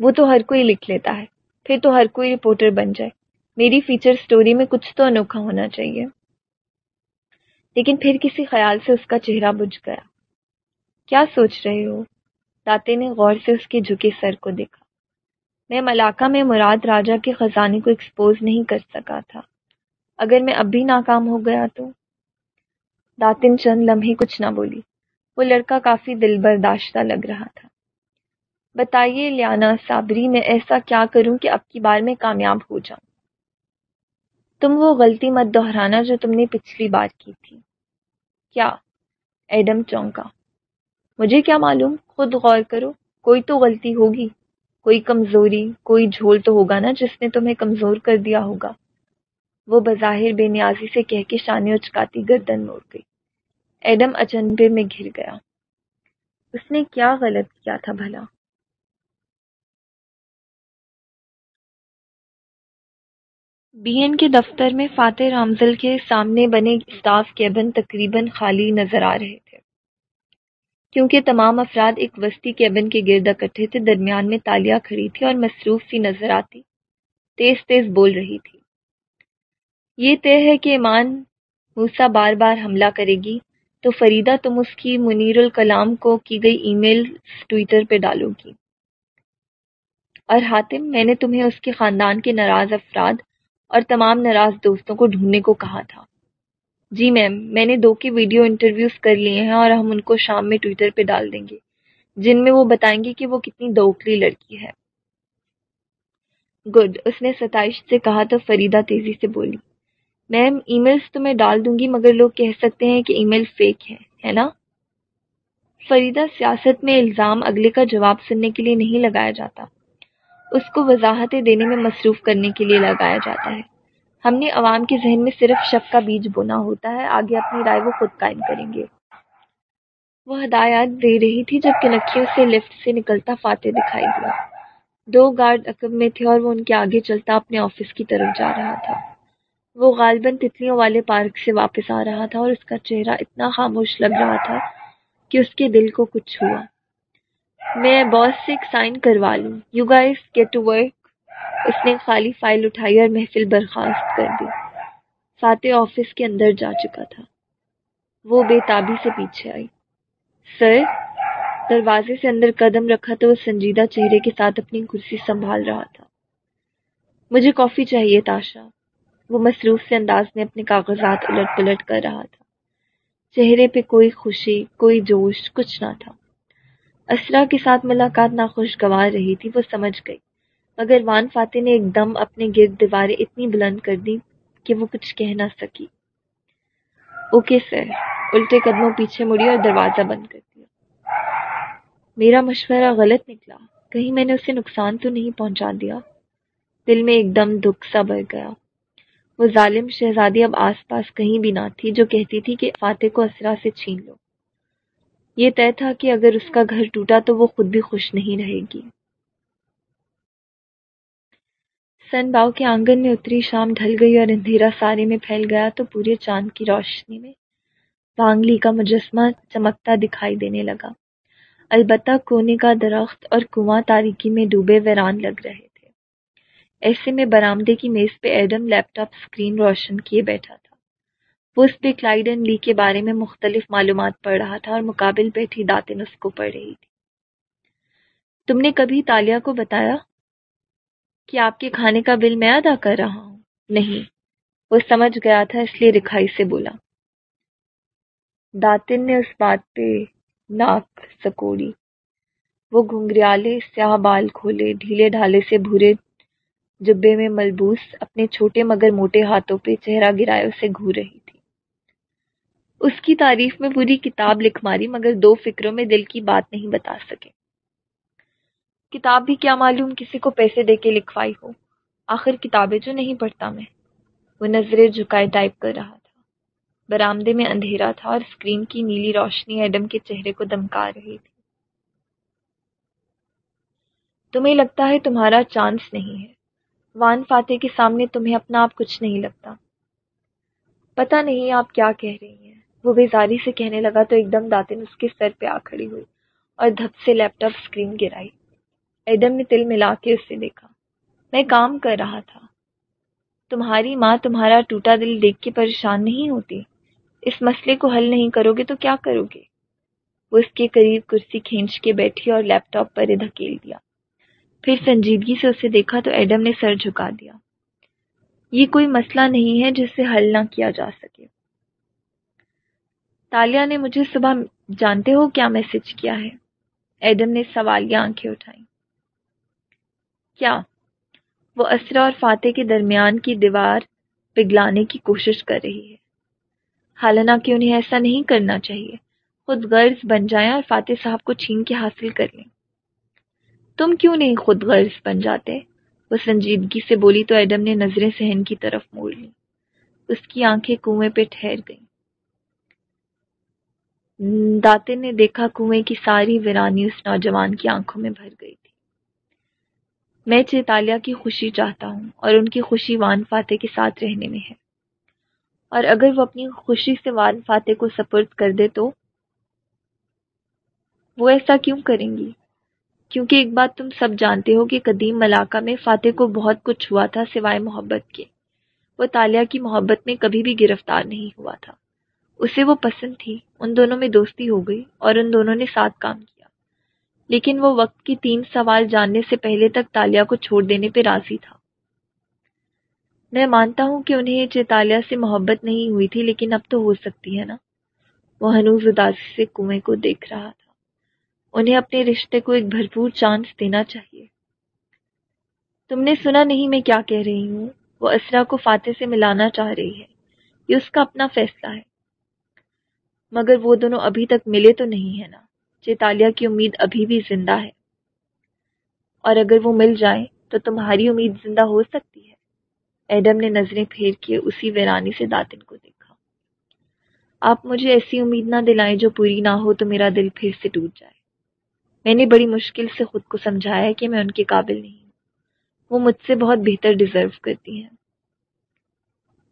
Speaker 1: وہ تو ہر کوئی لکھ لیتا ہے، پھر تو ہر کوئی رپورٹر بن جائے۔ میری فیچر سٹوری میں کچھ تو انوکھا ہونا چاہیے۔ لیکن پھر کسی خیال سے اس کا چہرہ بجھ گیا۔ کیا سوچ رہے ہو؟ داتے نے غور سے اس کے جھکے سر کو دیکھا۔ میں ملاقہ میں مراد راجا کے خزانے کو ایکسپوز نہیں کر سکا تھا۔ اگر میں اب بھی ناکام ہو گیا تو؟ داتن چند لمحے کچھ نہ بولی۔ وہ لڑکا کافی دل برداشتہ لگ رہا تھا۔ بتائیے لیانا، صابری، میں ایسا کیا کروں کہ اب کی بار میں کامیاب ہو جاؤں؟ تم وہ غلطی مت دہرانا جو تم نے پچھلی بار کی تھی۔ کیا؟ ایڈم چونکا۔ مجھے کیا معلوم؟ خود غور کرو، کوئی تو غلطی ہوگی، کوئی کمزوری، کوئی جھول تو ہوگا نا جس نے تمہیں کمزور کر دیا ہوگا۔ وہ بظاہر بے نیازی سے کہہ کے شانے اچکاتی گردن موڑ گئی۔ ایڈم اچنبے میں گھر گیا۔ اس نے کیا غلط کیا تھا بھلا؟ بی این کے دفتر میں فاتح رامزل کے سامنے بنے اسٹاف کیبن تقریباً خالی نظر آ رہے تھے۔ کیونکہ تمام افراد ایک وسطی کیبن کے گرد اکٹھے تھے، درمیان میں تالیاں کھڑی تھی اور مصروف سی نظر آتی، تیز تیز بول رہی تھی۔ یہ طے ہے کہ ایمان موسا بار بار حملہ کرے گی، تو فریدہ تم اس کی منیر الکلام کو کی گئی ای میل ٹویٹر پہ ڈالو گی۔ اور حاتم، میں نے تمہیں اس کے خاندان کے ناراض افراد اور تمام ناراض دوستوں کو ڈھونڈنے کو کہا تھا۔ جی میم، میں نے دو کی ویڈیو انٹرویوز کر لیے ہیں اور ہم ان کو شام میں ٹویٹر پہ ڈال دیں گے، جن میں وہ بتائیں گے کہ وہ کتنی دوکلی لڑکی ہے۔ گڈ، اس نے ستائش سے کہا تو فریدہ تیزی سے بولی، میم ای میلس تو میں ڈال دوں گی، مگر لوگ کہہ سکتے ہیں کہ ای میل فیک ہے ہے نا؟ فریدہ سیاست میں الزام اگلے کا جواب سننے کے لیے نہیں لگایا جاتا۔ اس کو وضاحتیں دینے میں مصروف کرنے کے لیے لگایا جاتا ہے۔ ہم نے عوام کے ذہن میں صرف شک کا بیج بونا ہوتا ہے، آگے اپنی رائے وہ خود قائم کریں گے۔ وہ ہدایات دے رہی تھی جب کنکھیوں سے لفٹ سے نکلتا فاتح دکھائی دیا۔ دو گارڈ عقب میں تھے اور وہ ان کے آگے چلتا اپنے آفس کی طرف جا رہا تھا۔ وہ غالباً تتلیوں والے پارک سے واپس آ رہا تھا اور اس کا چہرہ اتنا خاموش لگ رہا تھا کہ اس کے دل کو کچھ ہوا۔ میں باس سے ایک سائن کروا لوں۔ You guys get to work اس نے خالی فائل اٹھائی اور محفل برخاست کر دی۔ فاتح آفس کے اندر جا چکا تھا۔ وہ بے تابی سے پیچھے آئی۔ سر، دروازے سے اندر قدم رکھا تو وہ سنجیدہ چہرے کے ساتھ اپنی کرسی سنبھال رہا تھا۔ مجھے کافی چاہیے تاشا۔ وہ مصروف سے انداز میں اپنے کاغذات الٹ پلٹ کر رہا تھا۔ چہرے پہ کوئی خوشی، کوئی جوش، کچھ نہ تھا۔ اسرا کے ساتھ ملاقات ناخوشگوار رہی تھی، وہ سمجھ گئی۔ مگر وان فاتح نے ایک دم اپنے گرد دیواریں اتنی بلند کر دی کہ وہ کچھ کہہ نہ سکی۔ اوکے سر، الٹے قدموں پیچھے مڑی اور دروازہ بند کر دیا۔ میرا مشورہ غلط نکلا۔ کہیں میں نے اسے نقصان تو نہیں پہنچا دیا؟ دل میں ایک دم دکھ سا بڑھ گیا۔ وہ ظالم شہزادی اب آس پاس کہیں بھی نہ تھی جو کہتی تھی کہ فاتح کو اسرا سے چھین لو۔ یہ طے تھا کہ اگر اس کا گھر ٹوٹا تو وہ خود بھی خوش نہیں رہے گی۔ سن باؤ کے آنگن میں اتری شام ڈھل گئی اور اندھیرا سارے میں پھیل گیا تو پورے چاند کی روشنی میں وانگلی کا مجسمہ چمکتا دکھائی دینے لگا۔ البتہ کونے کا درخت اور کنواں تاریکی میں ڈوبے ویران لگ رہے تھے۔ ایسے میں برامدے کی میز پہ ایڈم لیپ ٹاپ اسکرین روشن کیے بیٹھا تھا۔ وہ اس پہ کلائڈ اینڈ لی کے بارے میں مختلف معلومات پڑھ رہا تھا اور مقابل بیٹھی داتن اس کو پڑھ رہی تھی۔ تم نے کبھی تالیہ کو بتایا؟ کہ آپ کے کھانے کا بل میں ادا کر رہا ہوں۔ نہیں، وہ سمجھ گیا تھا، اس لیے رکھائی سے بولا۔ داتن نے اس بات پہ ناک سکوڑی۔ وہ گھنگریالے، سیاہ بال کھولے، ڈھیلے ڈھالے سے بھورے جبے میں ملبوس اپنے چھوٹے مگر موٹے ہاتھوں پہ چہرہ گرائے اسے گھور رہی تھی۔ اس کی تعریف میں پوری کتاب لکھ ماری، مگر دو فکروں میں دل کی بات نہیں بتا سکے۔ کتاب بھی کیا معلوم کسی کو پیسے دے کے لکھوائی ہو؟ آخر کتابیں جو نہیں پڑھتا میں۔ وہ نظریں جھکائے ٹائپ کر رہا تھا۔ برامدے میں اندھیرا تھا اور اسکرین کی نیلی روشنی ایڈم کے چہرے کو دمکا رہی تھی۔ تمہیں لگتا ہے تمہارا چانس نہیں ہے۔ وان فاتح کے سامنے تمہیں اپنا آپ کچھ نہیں لگتا۔ پتا نہیں آپ کیا کہہ رہی ہیں۔ وہ بیزاری سے کہنے لگا تو ایک دم داتن اس کے سر پہ آ کھڑی ہوئی اور دھپ سے لیپ ٹاپ اسکرین گرائی۔ ایڈم نے تل ملا کے اسے دیکھا، میں کام کر رہا تھا۔ تمہاری ماں تمہارا ٹوٹا دل دیکھ کے پریشان نہیں ہوتی۔ اس مسئلے کو حل نہیں کرو گے تو کیا کرو گے؟ وہ اس کے قریب کرسی کھینچ کے بیٹھی اور لیپ ٹاپ پر دھکیل دیا۔ پھر سنجیدگی سے اسے دیکھا تو ایڈم نے سر جھکا دیا۔ یہ کوئی مسئلہ نہیں ہے جس سے حل نہ کیا جا سکے۔ تالیا نے مجھے صبح جانتے ہو کیا میسج کیا ہے؟ ایڈم نے سوالیہ آنکھیں اٹھائیں۔ کیا؟ وہ اسرا اور فاتح کے درمیان کی دیوار پگلانے کی کوشش کر رہی ہے۔ حالانکہ انہیں ایسا نہیں کرنا چاہیے۔ خود غرض بن جائیں اور فاتح صاحب کو چھین کے حاصل کر لیں۔ تم کیوں نہیں خود غرض بن جاتے؟ وہ سنجیدگی سے بولی تو ایڈم نے نظریں سہن کی طرف موڑ لی اس کی آنکھیں کنویں پہ ٹھہر گئیں۔ داتے نے دیکھا کنویں کی ساری ویرانی اس نوجوان کی آنکھوں میں بھر گئی۔ میں چیتالیہ کی خوشی چاہتا ہوں اور ان کی خوشی وان فاتح کے ساتھ رہنے میں ہے۔ اور اگر وہ اپنی خوشی سے وان فاتح کو سپرد کر دے تو؟ وہ ایسا کیوں کریں گی؟ کیونکہ ایک بات تم سب جانتے ہو کہ قدیم ملاقہ میں فاتح کو بہت کچھ ہوا تھا سوائے محبت کے۔ وہ تالیہ کی محبت میں کبھی بھی گرفتار نہیں ہوا تھا۔ اسے وہ پسند تھی، ان دونوں میں دوستی ہو گئی اور ان دونوں نے ساتھ کام کیا۔ لیکن وہ وقت کی تین سوال جاننے سے پہلے تک تالیہ کو چھوڑ دینے پہ راضی تھا۔ میں مانتا ہوں کہ انہیں چیتالیہ سے محبت نہیں ہوئی تھی، لیکن اب تو ہو سکتی ہے نا۔ وہ ہنوز اداسی سے کنویں کو دیکھ رہا تھا۔ انہیں اپنے رشتے کو ایک بھرپور چانس دینا چاہیے۔ تم نے سنا نہیں میں کیا کہہ رہی ہوں۔ وہ اسرا کو فاتح سے ملانا چاہ رہی ہے۔ یہ اس کا اپنا فیصلہ ہے۔ مگر وہ دونوں ابھی تک ملے تو نہیں ہے نا۔ چیتالیہ کی امید ابھی بھی زندہ ہے۔ اور اگر وہ مل جائیں تو تمہاری امید زندہ ہو سکتی ہے۔ ایڈم نے نظریں پھیر کے اسی ویرانی سے داتن کو دیکھا۔ آپ مجھے ایسی امید نہ دلائیں جو پوری نہ ہو تو میرا دل پھر سے ٹوٹ جائے۔ میں نے بڑی مشکل سے خود کو سمجھایا کہ میں ان کے قابل نہیں ہوں۔ وہ مجھ سے بہت بہتر ڈیزرو کرتی ہیں۔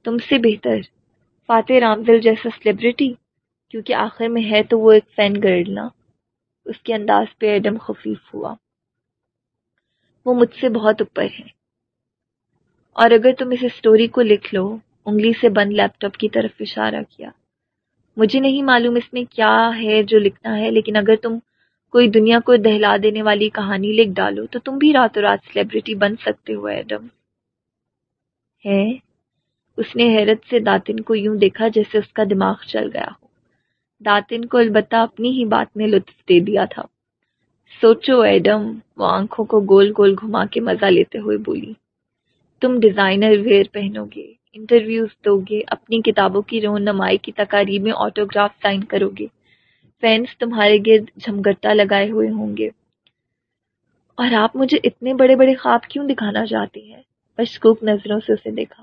Speaker 1: تم سے بہتر، فاتح رام دل جیسا سلیبریٹی کیونکہ آخر میں ہے تو وہ ایک فین گرل نا۔ اس کے انداز پہ ایڈم خفیف ہوا۔ وہ مجھ سے بہت اوپر ہے۔ اور اگر تم اس اسٹوری کو لکھ لو، انگلی سے بند لیپ ٹاپ کی طرف اشارہ کیا۔ مجھے نہیں معلوم اس میں کیا ہے جو لکھنا ہے، لیکن اگر تم کوئی دنیا کو دہلا دینے والی کہانی لکھ ڈالو، تو تم بھی راتوں رات سیلیبریٹی بن سکتے ہو، ایڈم۔ ہے، اس نے حیرت سے داتن کو یوں دیکھا جیسے اس کا دماغ چل گیا ہو۔ داتن کو البتہ اپنی ہی بات میں لطف دے دیا تھا۔ سوچو ایڈم، وہ آنکھوں کو گول گول گھما کے مزہ لیتے ہوئے بولی، تم ڈیزائنر ویئر پہنو گے، انٹرویوز دو گے، اپنی کتابوں کی رونمائی کی تقاریب میں آٹوگراف سائن کرو گے۔ فینس تمہارے گرد جھمگٹا لگائے ہوئے ہوں گے۔ اور آپ مجھے اتنے بڑے بڑے خواب کیوں دکھانا چاہتی ہیں؟ مشکوک نظروں سے اسے دیکھا۔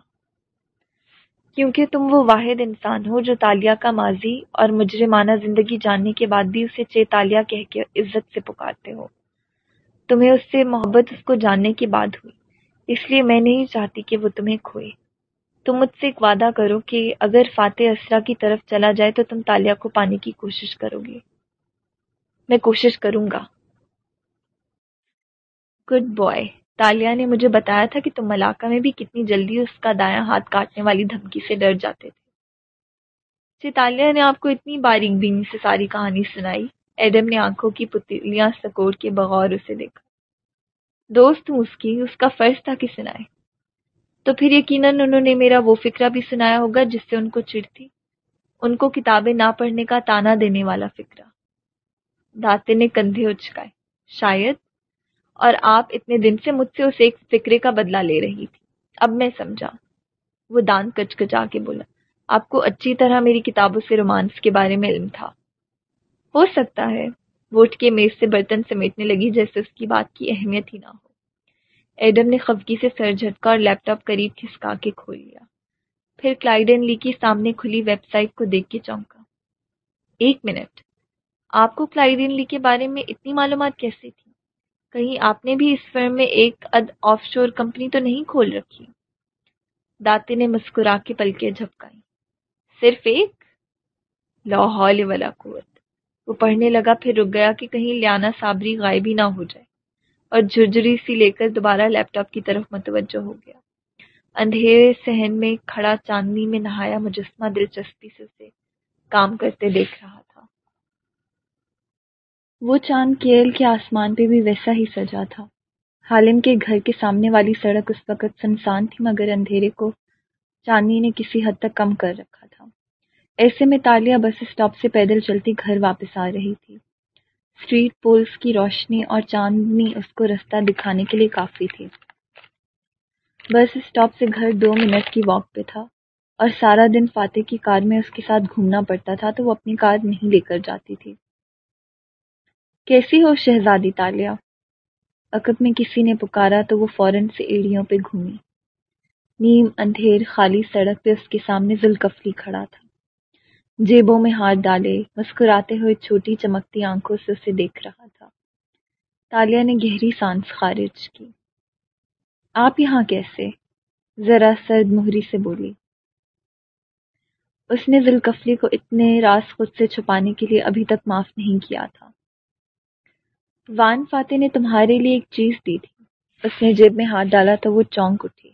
Speaker 1: کیونکہ تم وہ واحد انسان ہو جو تالیہ کا ماضی اور مجرمانہ زندگی جاننے کے بعد بھی اسے چے تالیہ کہہ کے عزت سے پکارتے ہو۔ تمہیں اس سے محبت اس کو جاننے کے بعد ہوئی، اس لیے میں نہیں چاہتی کہ وہ تمہیں کھوئے۔ تم مجھ سے ایک وعدہ کرو کہ اگر فاتح اسرا کی طرف چلا جائے تو تم تالیہ کو پانے کی کوشش کرو گے۔ میں کوشش کروں گا۔ Good boy. تالیہ نے مجھے بتایا تھا کہ تم ملاقہ میں بھی کتنی جلدی اس کا دایاں ہاتھ کاٹنے والی دھمکی سے ڈر جاتے تھے۔ تالیہ نے آپ کو اتنی باریک بینی سے ساری کہانی سنائی۔ ایڈم نے آنکھوں کی پتلیاں سکوڑ کے بغور اسے دیکھا۔ دوست ہوں اس کی، اس کا فرض تھا کہ سنائے۔ تو پھر یقیناً انہوں نے میرا وہ فکرہ بھی سنایا ہوگا جس سے ان کو چڑ تھی ان کو کتابیں نہ پڑھنے کا تانا دینے والا فکرہ۔ داتے نے کندھے اچکائے۔ شاید اور آپ اتنے دن سے مجھ سے اس ایک فکرے کا بدلہ لے رہی تھی۔ اب میں سمجھا۔ وہ دان کچ کچا کے بولا۔ آپ کو اچھی طرح میری کتابوں سے رومانس کے بارے میں علم تھا۔ ہو سکتا ہے۔ ووٹ کے میز سے برتن سمیٹنے لگی جیسے اس کی بات کی اہمیت ہی نہ ہو۔ ایڈم نے خفگی سے سر جھٹکا اور لیپ ٹاپ قریب کھسکا کے کھول لیا۔ پھر کلائڈن لی کی سامنے کھلی ویب سائٹ کو دیکھ کے چونکا۔ ایک منٹ۔ آپ کو کلائڈن لی کے بارے میں اتنی معلومات کیسے تھی؟ کہیں آپ نے بھی اس فرم میں ایک اد آف شور کمپنی تو نہیں کھول رکھی؟ داتے نے مسکرا کے پلکے جھپکائی صرف ایک؟ لاہور والا قوت۔ وہ پڑھنے لگا پھر رک گیا کہ کہیں لیانا صابری غائب ہی نہ ہو جائے۔ اور جھرجری سی لے کر دوبارہ لیپ ٹاپ کی طرف متوجہ ہو گیا۔ اندھیرے سہن میں کھڑا چاندنی میں نہایا مجسمہ دلچسپی سے اسے کام کرتے دیکھ رہا تھا۔ وہ چاند کیل کے آسمان پہ بھی ویسا ہی سجا تھا۔ حالم کے گھر کے سامنے والی سڑک اس وقت سنسان تھی، مگر اندھیرے کو چاندنی نے کسی حد تک کم کر رکھا تھا۔ ایسے میں تالیہ بس اسٹاپ سے پیدل چلتی گھر واپس آ رہی تھی۔ اسٹریٹ پولس کی روشنی اور چاندنی اس کو رستہ دکھانے کے لیے کافی تھی۔ بس اسٹاپ سے گھر دو منٹ کی واک پہ تھا اور سارا دن فاتح کی کار میں اس کے ساتھ گھومنا پڑتا تھا تو وہ اپنی کار نہیں لے کر جاتی تھی۔ کیسی ہو شہزادی تالیہ؟ عقب میں کسی نے پکارا تو وہ فوراً سے ایڑیوں پہ گھومی۔ نیم اندھیر خالی سڑک پہ اس کے سامنے ذوالکفلی کھڑا تھا۔ جیبوں میں ہاتھ ڈالے، مسکراتے ہوئے چھوٹی چمکتی آنکھوں سے اسے دیکھ رہا تھا۔ تالیہ نے گہری سانس خارج کی۔ آپ یہاں کیسے؟ ذرا سرد مہری سے بولی۔ اس نے ذوالکفلی کو اتنے راز خود سے چھپانے کے لیے ابھی تک معاف نہیں کیا تھا۔ وان فاتح نے تمہارے لیے ایک چیز دی تھی۔ اس نے جیب میں ہاتھ ڈالا تو وہ چونک اٹھی۔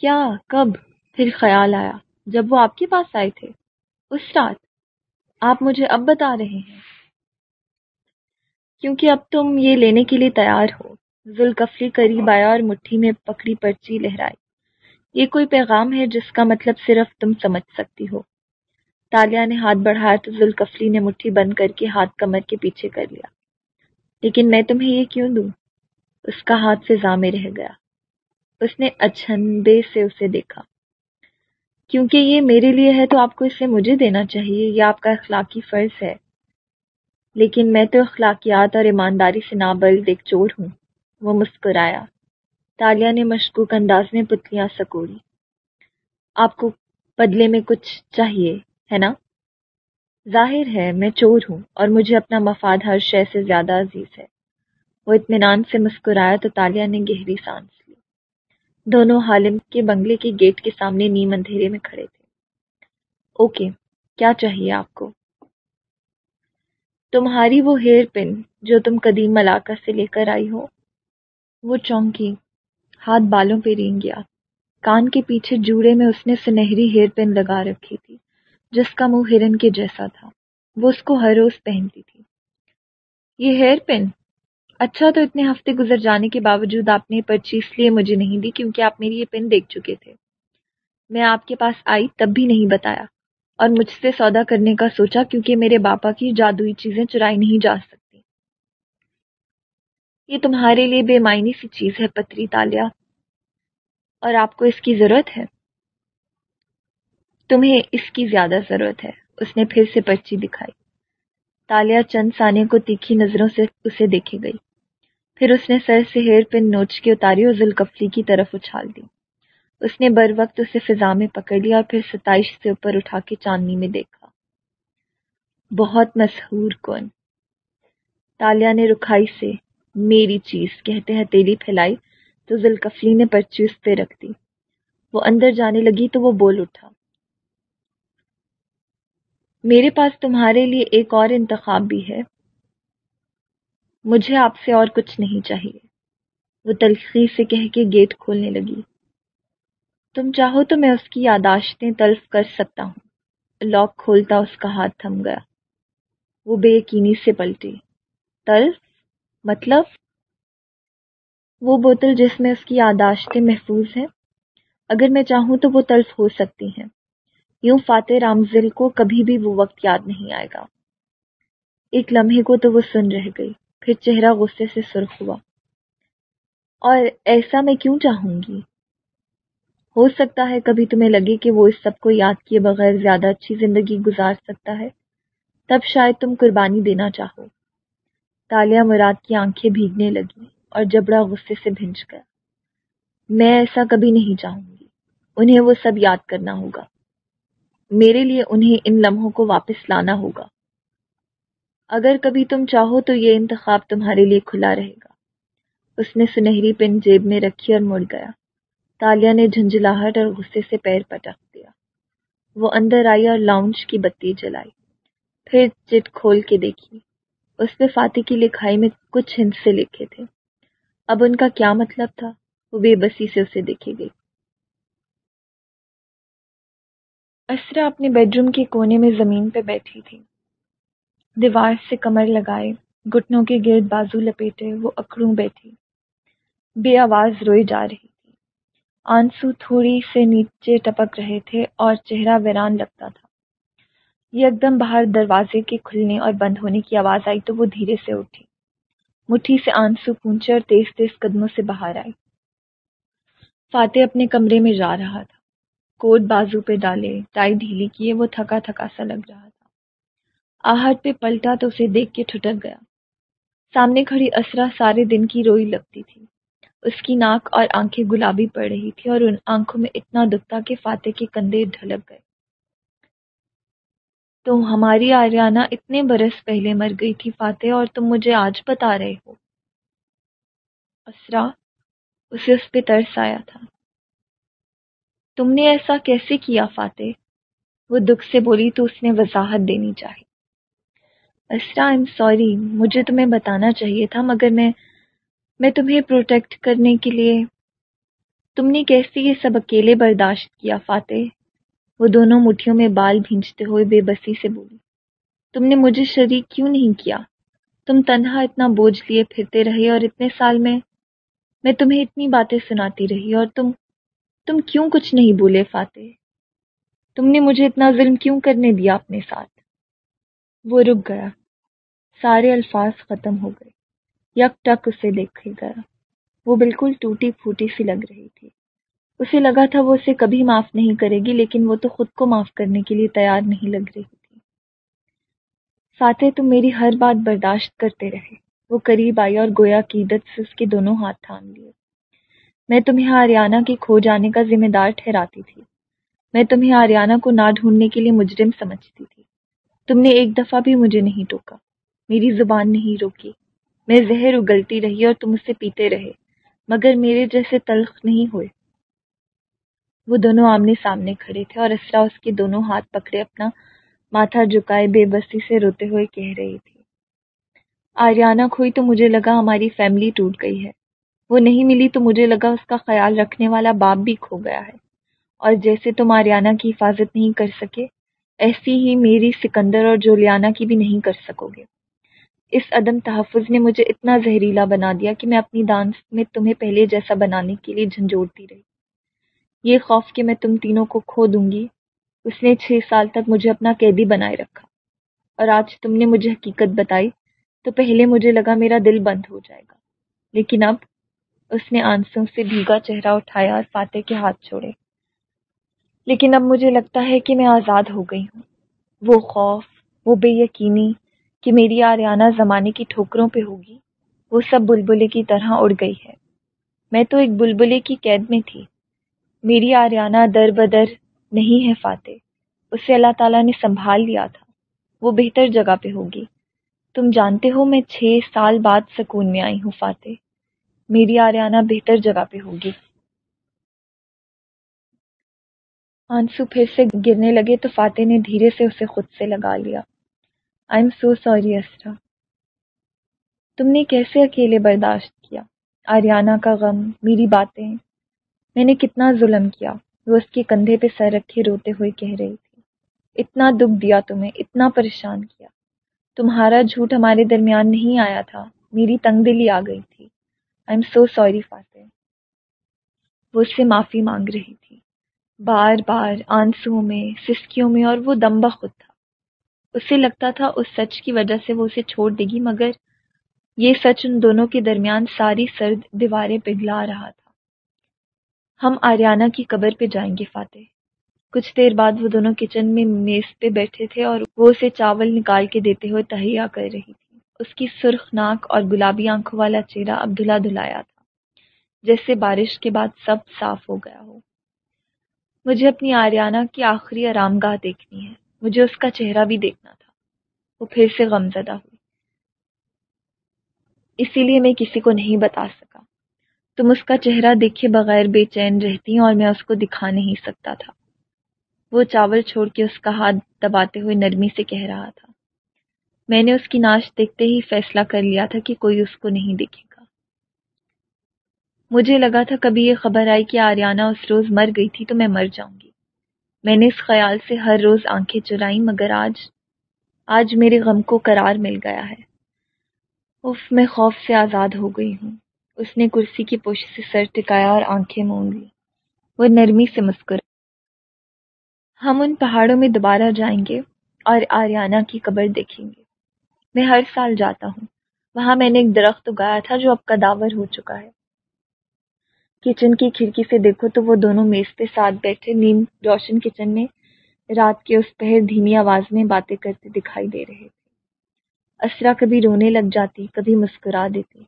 Speaker 1: کیا؟ کب؟ پھر خیال آیا۔ جب وہ آپ کے پاس آئے تھے۔ اس رات۔ آپ مجھے اب بتا رہے ہیں۔ کیونکہ اب تم یہ لینے کے لیے تیار ہو۔ ذوالکفلی قریب آیا اور مٹھی میں پکڑی پرچی لہرائی۔ یہ کوئی پیغام ہے جس کا مطلب صرف تم سمجھ سکتی ہو۔ تالیہ نے ہاتھ بڑھایا تو ذوالکفلی نے مٹھی بند کر کے ہاتھ کمر کے پیچھے کر لیا۔ لیکن میں تمہیں یہ کیوں دوں؟ اس کا ہاتھ فضا میں رہ گیا۔ اس نے اچھنبے سے اسے دیکھا۔ کیونکہ یہ میرے لیے ہے تو آپ کو اسے مجھے دینا چاہیے، یہ آپ کا اخلاقی فرض ہے۔ لیکن میں تو اخلاقیات اور ایمانداری سے نابلد ایک چور ہوں۔ وہ مسکرایا۔ تالیہ نے مشکوک انداز میں پتلیاں سکوڑی آپ کو بدلے میں کچھ چاہیے، ہے نا؟ ظاہر ہے میں چور ہوں اور مجھے اپنا مفاد ہر شے سے زیادہ عزیز ہے۔ وہ اطمینان سے مسکرایا تو تالیہ نے گہری سانس لی۔ دونوں حالم کے بنگلے کے گیٹ کے سامنے نیم اندھیرے میں کھڑے تھے۔ اوکے، کیا چاہیے آپ کو؟ تمہاری وہ ہیئر پن جو تم قدیم ملاقہ سے لے کر آئی ہو۔ وہ چونکی، ہاتھ بالوں پہ رینگ گیا۔ کان کے پیچھے جوڑے میں اس نے سنہری ہیئر پن لگا رکھی تھی۔ جس کا منہ ہرن کے جیسا تھا۔ وہ اس کو ہر روز پہنتی تھی۔ یہ ہیئر پن۔ اچھا تو اتنے ہفتے گزر جانے کے باوجود آپ نے پرچی اس لیے مجھے نہیں دی کیونکہ آپ میری یہ پن دیکھ چکے تھے۔ میں آپ کے پاس آئی تب بھی نہیں بتایا اور مجھ سے سودا کرنے کا سوچا کیونکہ میرے باپا کی جادوئی چیزیں چرائی نہیں جا سکتی۔ یہ تمہارے لیے بے معنی سی چیز ہے پتری تالیا۔ اور آپ کو اس کی ضرورت ہے۔ تمہیں اس کی زیادہ ضرورت ہے۔ اس نے پھر سے پرچی دکھائی۔ تالیا چند سانے کو تیکھی نظروں سے اسے دیکھے گئی۔ پھر اس نے سر سے ہیئر پن نوچ کے اتاری اور ذوالکفلی کی طرف اچھال دی۔ اس نے بر وقت اسے فضا میں پکڑ لیا اور پھر ستائش سے اوپر اٹھا کے چاندنی میں دیکھا۔ بہت مسحور کون؟ تالیا نے رکھائی سے میری چیز کہتے ہیں پھیلائی۔ تو ذوالکفلی نے پرچی اس پہ رکھ دی۔ وہ اندر جانے لگی تو وہ بول اٹھا۔ میرے پاس تمہارے لیے ایک اور انتخاب بھی ہے۔ مجھے آپ سے اور کچھ نہیں چاہیے۔ وہ تلخی سے کہہ کے گیٹ کھولنے لگی۔ تم چاہو تو میں اس کی یاداشتیں تلف کر سکتا ہوں۔ لاک کھولتا اس کا ہاتھ تھم گیا۔ وہ بے یقینی سے پلٹی۔ تلف؟ مطلب؟ وہ بوتل جس میں اس کی یاداشتیں محفوظ ہیں۔ اگر میں چاہوں تو وہ تلف ہو سکتی ہیں۔ یوں فاتح رامزل کو کبھی بھی وہ وقت یاد نہیں آئے گا۔ ایک لمحے کو تو وہ سن رہ گئی، پھر چہرہ غصے سے سرخ ہوا۔ اور ایسا میں کیوں چاہوں گی؟ ہو سکتا ہے کبھی تمہیں لگے کہ وہ اس سب کو یاد کیے بغیر زیادہ اچھی زندگی گزار سکتا ہے۔ تب شاید تم قربانی دینا چاہو۔ تالیہ مراد کی آنکھیں بھیگنے لگی اور جبڑا غصے سے بھنج گیا۔ میں ایسا کبھی نہیں چاہوں گی۔ انہیں وہ سب یاد کرنا ہوگا۔ میرے لیے انہیں ان لمحوں کو واپس لانا ہوگا۔ اگر کبھی تم چاہو تو یہ انتخاب تمہارے لیے کھلا رہے گا۔ اس نے سنہری پن جیب میں رکھی اور مڑ گیا۔ تالیہ نے جھنجھلاہٹ اور غصے سے پیر پٹک دیا۔ وہ اندر آئی اور لاؤنج کی بتی جلائی۔ پھر چٹ کھول کے دیکھی۔ اس پہ فاتح کی لکھائی میں کچھ ہند سے لکھے تھے۔ اب ان کا کیا مطلب تھا؟ وہ بے بسی سے اسے دیکھے گئی اسرا اپنے بیڈ روم کے کونے میں زمین پہ بیٹھی تھی۔ دیوار سے کمر لگائے، گھٹنوں کے گرد بازو لپیٹے، وہ اکڑوں بیٹھی۔ بے آواز روئے جا رہی تھی۔ آنسو تھوڑی سے نیچے ٹپک رہے تھے اور چہرہ ویران لگتا تھا۔ ایک دم باہر دروازے کے کھلنے اور بند ہونے کی آواز آئی تو وہ دھیرے سے اٹھی۔ مٹھی سے آنسو پونچھے اور تیز تیز قدموں سے باہر آئی۔ فاتح اپنے کمرے میں جا رہا تھا۔ کوٹ بازو پہ ڈالے، ٹائی ڈھیلی کیے، وہ تھکا تھکا سا لگ رہا تھا۔ آہٹ پہ پلٹا تو اسے دیکھ کے ٹھٹک گیا۔ سامنے کھڑی اسرا سارے دن کی روئی لگتی تھی۔ اس کی ناک اور آنکھیں گلابی پڑ رہی تھی اور ان آنکھوں میں اتنا دکھتا کہ فاتح کے کندھے ڈھلک گئے۔ تم ہماری آریانہ اتنے برس پہلے مر گئی تھی فاتح اور تم مجھے آج بتا رہے ہو۔ اسرا، اسے اس پہ ترس آیا تھا۔ تم نے ایسا کیسے کیا فاتح؟ وہ دکھ سے بولی، تو اس نے وضاحت دینی چاہی۔ اسرا ایم سوری مجھے تمہیں بتانا چاہیے تھا، مگر میں میں تمہیں پروٹیکٹ کرنے کے لیے، تم نے کیسے یہ سب اکیلے برداشت کیا فاتح؟ وہ دونوں مٹھیوں میں بال بھینچتے ہوئے بے بسی سے بولی۔ تم نے مجھے شریک کیوں نہیں کیا؟ تم تنہا اتنا بوجھ لیے پھرتے رہے اور اتنے سال میں میں تمہیں اتنی باتیں سناتی رہی اور تم تم کیوں کچھ نہیں بولے فاتح؟ تم نے مجھے اتنا ظلم کیوں کرنے دیا اپنے ساتھ؟ وہ رک گیا۔ سارے الفاظ ختم ہو گئے۔ یک ٹک اسے دیکھے گیا وہ بالکل ٹوٹی پھوٹی سی لگ رہی تھی۔ اسے لگا تھا وہ اسے کبھی معاف نہیں کرے گی، لیکن وہ تو خود کو معاف کرنے کے لیے تیار نہیں لگ رہی تھی۔ فاتح، تم میری ہر بات برداشت کرتے رہے۔ وہ قریب آئی اور گویا کی عدت سے اس کے دونوں ہاتھ تھام لیے۔ میں تمہیں آریانہ کے کھو جانے کا ذمہ دار ٹھہراتی تھی۔ میں تمہیں آریانہ کو نہ ڈھونڈنے کے لیے مجرم سمجھتی تھی۔ تم نے ایک دفعہ بھی مجھے نہیں ٹوکا۔ میری زبان نہیں روکی۔ میں زہر اگلتی رہی اور تم اسے پیتے رہے۔ مگر میرے جیسے تلخ نہیں ہوئے۔ وہ دونوں آمنے سامنے کھڑے تھے اور اسرا اس کے دونوں ہاتھ پکڑے اپنا ماتھا جھکائے بے بسی سے روتے ہوئے کہہ رہی تھی آریانہ کھوئی تو مجھے لگا ہماری فیملی ٹوٹ گئی ہے۔ وہ نہیں ملی تو مجھے لگا اس کا خیال رکھنے والا باپ بھی کھو گیا ہے۔ اور جیسے تم آریانہ کی حفاظت نہیں کر سکے، ایسی ہی میری سکندر اور جولیانہ کی بھی نہیں کر سکو گے۔ اس عدم تحفظ نے مجھے اتنا زہریلا بنا دیا کہ میں اپنی ڈانس میں تمہیں پہلے جیسا بنانے کے لیے جھنجھوڑتی رہی۔ یہ خوف کہ میں تم تینوں کو کھو دوں گی، اس نے چھ سال تک مجھے اپنا قیدی بنائے رکھا۔ اور آج تم نے مجھے حقیقت بتائی تو پہلے مجھے لگا میرا دل بند ہو جائے گا۔ لیکن اب اس نے آنسوں سے بھیگا چہرہ اٹھایا اور فاتح کے ہاتھ چھوڑے لیکن اب مجھے لگتا ہے کہ میں آزاد ہو گئی ہوں۔ وہ خوف، وہ بے یقینی کہ میری آریانہ زمانے کی ٹھوکروں پہ ہوگی، وہ سب بلبلے کی طرح اڑ گئی ہے۔ میں تو ایک بلبلے کی قید میں تھی۔ میری آریانہ در بدر نہیں ہے فاتح۔ اسے اللہ تعالیٰ نے سنبھال لیا تھا۔ وہ بہتر جگہ پہ ہوگی۔ تم جانتے ہو میں چھ سال بعد سکون میں آئی ہوں فاتح۔ میری آریانہ بہتر جگہ پہ ہوگی۔ آنسو پھر سے گرنے لگے تو فاتح نے دھیرے سے اسے خود سے لگا لیا۔ آئی ایم سو سوری اسرا تم نے کیسے اکیلے برداشت کیا؟ آریانہ کا غم، میری باتیں۔ میں نے کتنا ظلم کیا۔ وہ اس کے کندھے پہ سر رکھے روتے ہوئے کہہ رہی تھی۔ اتنا دکھ دیا تمہیں، اتنا پریشان کیا۔ تمہارا جھوٹ ہمارے درمیان نہیں آیا تھا۔ میری تنگ دلی آ گئی تھی۔ ایم سو سوری فاتح وہ اس سے معافی مانگ رہی تھی۔ بار بار آنسو میں، سسکیوں میں، اور وہ دمبا خود تھا۔ اسے لگتا تھا اس سچ کی وجہ سے وہ اسے چھوڑ دے گی، مگر یہ سچ ان دونوں کے درمیان ساری سرد دیواریں پگھلا رہا تھا۔ ہم آریانہ کی قبر پہ جائیں گے، فاتح۔ کچھ دیر بعد وہ دونوں کچن میں میز پہ بیٹھے تھے اور وہ اسے چاول نکال کے دیتے ہوئے تہیا کر رہی تھی۔ اس کی سرخ ناک اور گلابی آنکھوں والا چہرہ اب دھلا دھلایا تھا، جیسے بارش کے بعد سب صاف ہو گیا ہو۔ مجھے اپنی آریانہ کی آخری آرام گاہ دیکھنی ہے، مجھے اس کا چہرہ بھی دیکھنا تھا۔ وہ پھر سے غم زدہ ہوئی۔ اسی لیے میں کسی کو نہیں بتا سکا۔ تم اس کا چہرہ دیکھے بغیر بے چین رہتی اور میں اس کو دکھا نہیں سکتا تھا۔ وہ چاول چھوڑ کے اس کا ہاتھ دباتے ہوئے نرمی سے کہہ رہا تھا۔ میں نے اس کی ناش دیکھتے ہی فیصلہ کر لیا تھا کہ کوئی اس کو نہیں دیکھے گا۔ مجھے لگا تھا کبھی یہ خبر آئی کہ آریانہ اس روز مر گئی تھی تو میں مر جاؤں گی۔ میں نے اس خیال سے ہر روز آنکھیں چرائیں، مگر آج آج میرے غم کو قرار مل گیا ہے۔ اف میں خوف سے آزاد ہو گئی ہوں۔ اس نے کرسی کی پشت سے سر ٹکایا اور آنکھیں مون لی وہ نرمی سے مسکرا ہم ان پہاڑوں میں دوبارہ جائیں گے اور آریانہ کی قبر دیکھیں گے۔ میں ہر سال جاتا ہوں۔ وہاں میں نے ایک درخت اگایا تھا جو اب کداور ہو چکا ہے۔ کچن کی کھڑکی سے دیکھو تو وہ دونوں میز پہ ساتھ بیٹھے نیم روشن کچن میں رات کے اس پہر دھیمی آواز میں باتیں کرتے دکھائی دے رہے تھے۔ اسرا کبھی رونے لگ جاتی، کبھی مسکرا دیتی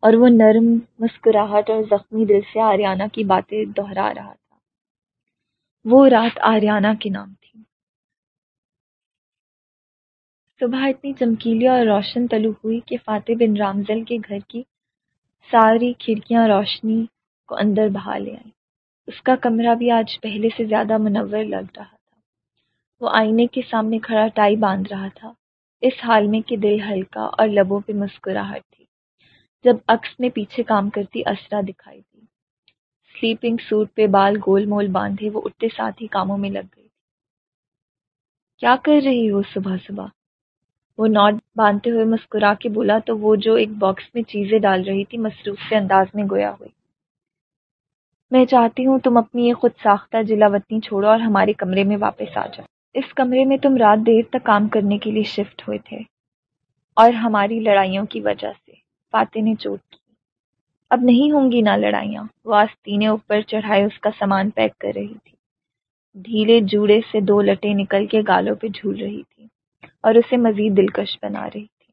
Speaker 1: اور وہ نرم مسکراہٹ اور زخمی دل سے آریانہ کی باتیں دہرا رہا تھا۔ وہ رات آریانہ کے نام تھی۔ صبح اتنی چمکیلی اور روشن تلو ہوئی کہ فاتح بن رامزل کے گھر کی ساری کھڑکیاں روشنی کو اندر بہا لے آئی اس کا کمرہ بھی آج پہلے سے زیادہ منور لگ رہا تھا۔ وہ آئینے کے سامنے کھڑا ٹائی باندھ رہا تھا۔ اس حال میں کہ دل ہلکا اور لبوں پہ مسکراہٹ تھی۔ جب عکس میں پیچھے کام کرتی اسرا دکھائی دی۔ سلیپنگ سوٹ پہ بال گول مول باندھے وہ اٹھتے ساتھ ہی کاموں میں لگ گئی۔ کیا کر رہی ہو صبح صبح؟ وہ نوٹ باندھتے ہوئے مسکرا کے بولا تو وہ جو ایک باکس میں چیزیں ڈال رہی تھی مصروف سے انداز میں گویا ہوئی۔ میں چاہتی ہوں تم اپنی یہ خود ساختہ جلا وطنی چھوڑو اور ہمارے کمرے میں واپس آ جاؤ۔ اس کمرے میں تم رات دیر تک کام کرنے کے لیے شفٹ ہوئے تھے اور ہماری لڑائیوں کی وجہ سے فاتح نے چوٹ کی۔ اب نہیں ہوں گی نہ لڑائیاں۔ وہ آستینے اوپر چڑھائے اس کا سامان پیک کر رہی تھی۔ ڈھیلے جوڑے سے دو لٹے نکل کے گالوں پہ جھول رہی تھی۔ اور اسے مزید دلکش بنا رہی تھی۔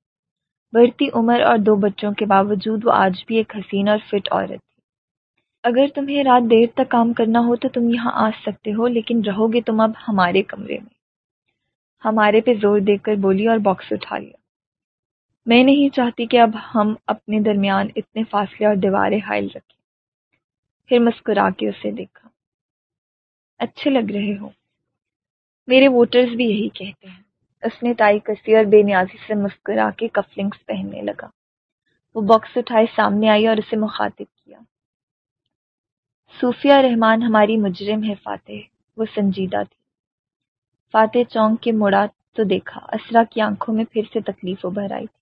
Speaker 1: بڑھتی عمر اور دو بچوں کے باوجود وہ آج بھی ایک حسین اور فٹ عورت تھی۔ اگر تمہیں رات دیر تک کام کرنا ہو تو تم یہاں آ سکتے ہو، لیکن رہو گے تم اب ہمارے کمرے میں۔ ہمارے پہ زور دے کر بولی اور باکس اٹھا لیا۔ میں نہیں چاہتی کہ اب ہم اپنے درمیان اتنے فاصلے اور دیواریں حائل رکھیں۔ پھر مسکرا کے اسے دیکھا۔ اچھے لگ رہے ہو۔ میرے ووٹرز بھی یہی کہتے ہیں۔ اس نے ٹائی کسی اور بے نیازی سے مسکرا کے کفلنگس پہننے لگا۔ وہ باکس اٹھائے سامنے آئی اور اسے مخاطب کیا۔ صوفیہ رحمان ہماری مجرم ہے، فاتح۔ وہ سنجیدہ تھی۔ فاتح چونک کے مڑا تو دیکھا۔ اسرا کی آنکھوں میں پھر سے تکلیف ابھر آئی تھی۔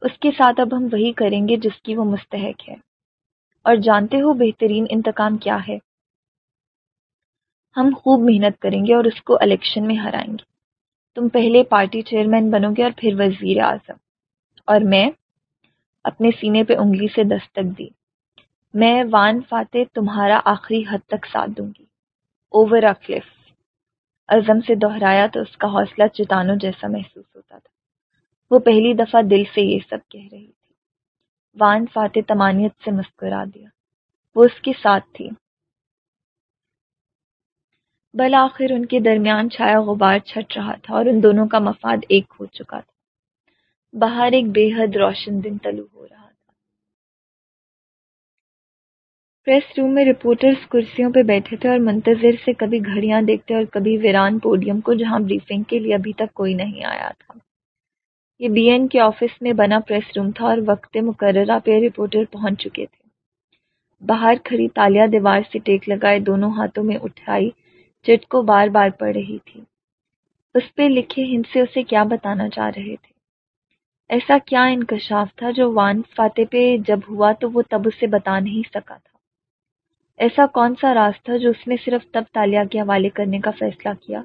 Speaker 1: اس کے ساتھ اب ہم وہی کریں گے جس کی وہ مستحق ہے۔ اور جانتے ہو بہترین انتقام کیا ہے؟ ہم خوب محنت کریں گے اور اس کو الیکشن میں ہرائیں گے۔ تم پہلے پارٹی چیئرمین بنو گے اور پھر وزیر اعظم۔ اور میں اپنے سینے پہ انگلی سے دستک دی۔ میں وان فاتح تمہارا آخری حد تک ساتھ دوں گی۔ اوور کلف عزم سے دہرایا تو اس کا حوصلہ چٹانوں جیسا محسوس ہوتا تھا۔ وہ پہلی دفعہ دل سے یہ سب کہہ رہی تھی۔ وان فاتح تمانیت سے مسکرا دیا۔ وہ اس کے ساتھ تھی۔ بالآخر ان کے درمیان چھایا غبار چھٹ رہا تھا اور ان دونوں کا مفاد ایک ہو چکا تھا۔ باہر ایک بے حد روشن دن طلوع ہو رہا پریس روم میں رپورٹرز کرسیوں پہ بیٹھے تھے اور منتظر سے کبھی گھڑیاں دیکھتے اور کبھی ویران پوڈیم کو جہاں بریفنگ کے لیے ابھی تک کوئی نہیں آیا تھا۔ یہ بی این کے آفس میں بنا پریس روم تھا اور وقت مقررہ پہ رپورٹر پہنچ چکے تھے۔ باہر کھڑی تالیہ دیوار سے ٹیک لگائے دونوں ہاتھوں میں اٹھائی۔ چٹ کو بار بار پڑھ رہی تھی۔ اس پہ لکھے ہند سے اسے کیا بتانا چاہ رہے تھے۔ ایسا کیا انکشاف تھا جو وان فاتح پہ جب ہوا تو وہ تب اسے بتا نہیں سکا تھا۔ ایسا کون سا راز تھا جو اس نے صرف تب تالیہ کے حوالے کرنے کا فیصلہ کیا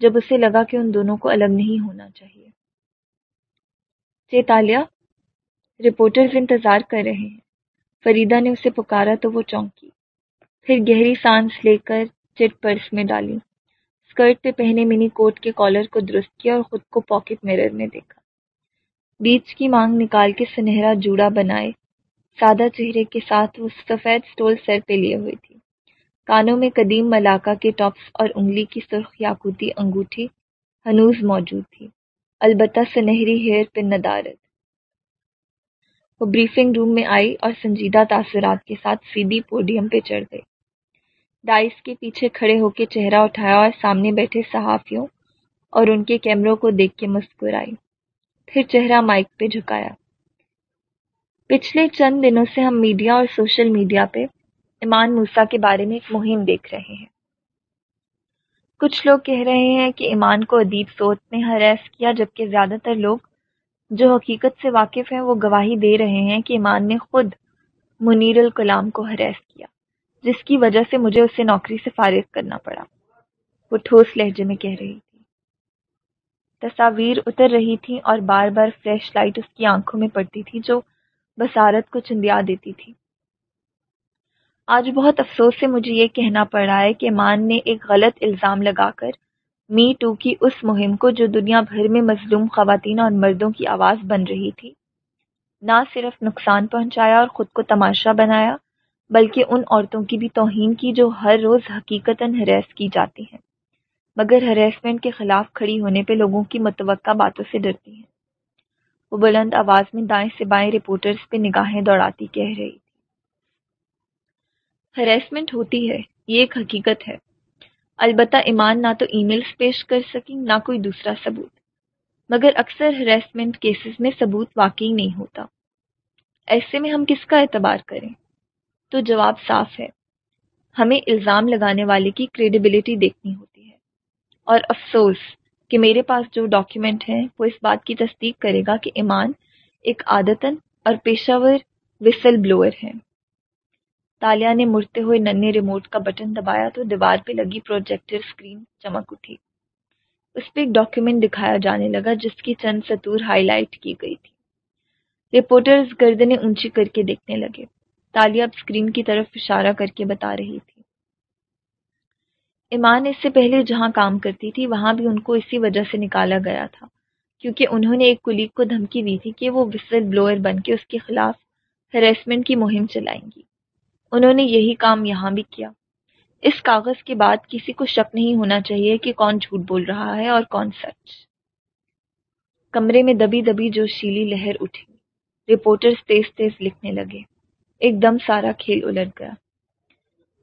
Speaker 1: جب اسے لگا کہ ان دونوں کو الگ نہیں ہونا چاہیے۔ چیتالیہ، رپورٹرز انتظار کر رہے ہیں۔ فریدہ نے اسے پکارا تو وہ چونکی۔ پھر گہری سانس لے کر چٹ پرس میں ڈالی۔ اسکرٹ پہ پہنے منی کوٹ کے کالر کو درست کیا اور خود کو پاکٹ میرر میں دیکھا۔ بیچ کی مانگ نکال کے سنہرا جوڑا بنائے۔ سادہ چہرے کے ساتھ وہ سفید سٹول سر پہ لیے ہوئی تھی کانوں میں قدیم ملاقہ کے ٹاپس اور انگلی کی سرخ یاقوتی انگوٹھی ہنوز موجود تھی۔ البتہ سنہری ہیئر پہ ندارت۔ وہ بریفنگ روم میں آئی اور سنجیدہ تاثرات کے ساتھ سیدھی پوڈیم پہ چڑھ گئی۔ ڈائس کے پیچھے کھڑے ہو کے چہرہ اٹھایا اور سامنے بیٹھے صحافیوں اور ان کے کیمروں کو دیکھ کے مسکرائی پھر چہرہ مائک پہ جھکایا۔ پچھلے چند دنوں سے ہم میڈیا اور سوشل میڈیا پہ ایمان موسا کے بارے میں ایک مہم دیکھ رہے ہیں۔ کچھ لوگ کہہ رہے ہیں کہ ایمان کو ادیب سوت نے ہراس کیا، جبکہ زیادہ تر لوگ جو حقیقت سے واقف ہیں، وہ گواہی دے رہے ہیں کہ ایمان نے خود منیر الکلام کو ہریس کیا۔ جس کی وجہ سے مجھے اسے نوکری سے فارغ کرنا پڑا۔ وہ ٹھوس لہجے میں کہہ رہی تھی۔ تصاویر اتر رہی تھیں اور بار بار فلیش لائٹ اس کی آنکھوں میں پڑتی تھی جو بسارت کو چندیا دیتی تھی۔ آج بہت افسوس سے مجھے یہ کہنا پڑ رہا ہے کہ مان نے ایک غلط الزام لگا کر می ٹو کی اس مہم کو جو دنیا بھر میں مظلوم خواتین اور مردوں کی آواز بن رہی تھی، نہ صرف نقصان پہنچایا اور خود کو تماشا بنایا بلکہ ان عورتوں کی بھی توہین کی جو ہر روز حقیقت ہریس کی جاتی ہیں۔ مگر ہریسمنٹ کے خلاف کھڑی ہونے پہ لوگوں کی متوقع باتوں سے ڈرتی ہیں۔ وہ بلند آواز میں دائیں سے بائیں رپورٹرز پہ نگاہیں دوڑاتی کہہ رہی تھی۔ ہریسمنٹ ہوتی ہے، یہ ایک حقیقت ہے۔ البتہ ایمان نہ تو ای میلز پیش کر سکیں، نہ کوئی دوسرا ثبوت۔ مگر اکثر ہریسمنٹ کیسز میں ثبوت واقعی نہیں ہوتا۔ ایسے میں ہم کس کا اعتبار کریں؟ تو جواب صاف ہے۔ ہمیں الزام لگانے والے کی کریڈیبلٹی دیکھنی ہوتی ہے۔ اور افسوس کہ میرے پاس جو ڈاکیومنٹ ہیں، وہ اس بات کی تصدیق کرے گا کہ ایمان ایک عادتن اور پیشہ ور وسل بلوئر ہیں۔ تالیا نے مڑتے ہوئے ننے ریموٹ کا بٹن دبایا تو دیوار پہ لگی پروجیکٹر اسکرین چمک اٹھی۔ اس پہ ایک ڈاکیومنٹ دکھایا جانے لگا جس کی چند سطور ہائی لائٹ کی گئی تھی۔ رپورٹرز گردنیں اونچی کر کے دیکھنے لگے۔ تالیا اب اسکرین کی طرف اشارہ کر کے بتا رہی تھی۔ ایمان اس سے پہلے جہاں کام کرتی تھی، وہاں بھی ان کو اسی وجہ سے نکالا گیا تھا، کیونکہ انہوں نے ایک کلیگ کو دھمکی دی تھی کہ وہ وسل بلوئر بن کے اس کے خلاف ہریسمنٹ کی مہم چلائیں گی۔ انہوں نے یہی کام یہاں بھی کیا۔ اس کاغذ کے بعد کسی کو شک نہیں ہونا چاہیے کہ کون جھوٹ بول رہا ہے اور کون سچ۔ کمرے میں دبی دبی جو شیلی لہر اٹھی، رپورٹرز تیز تیز لکھنے لگے۔ ایک دم سارا کھیل الٹ گیا۔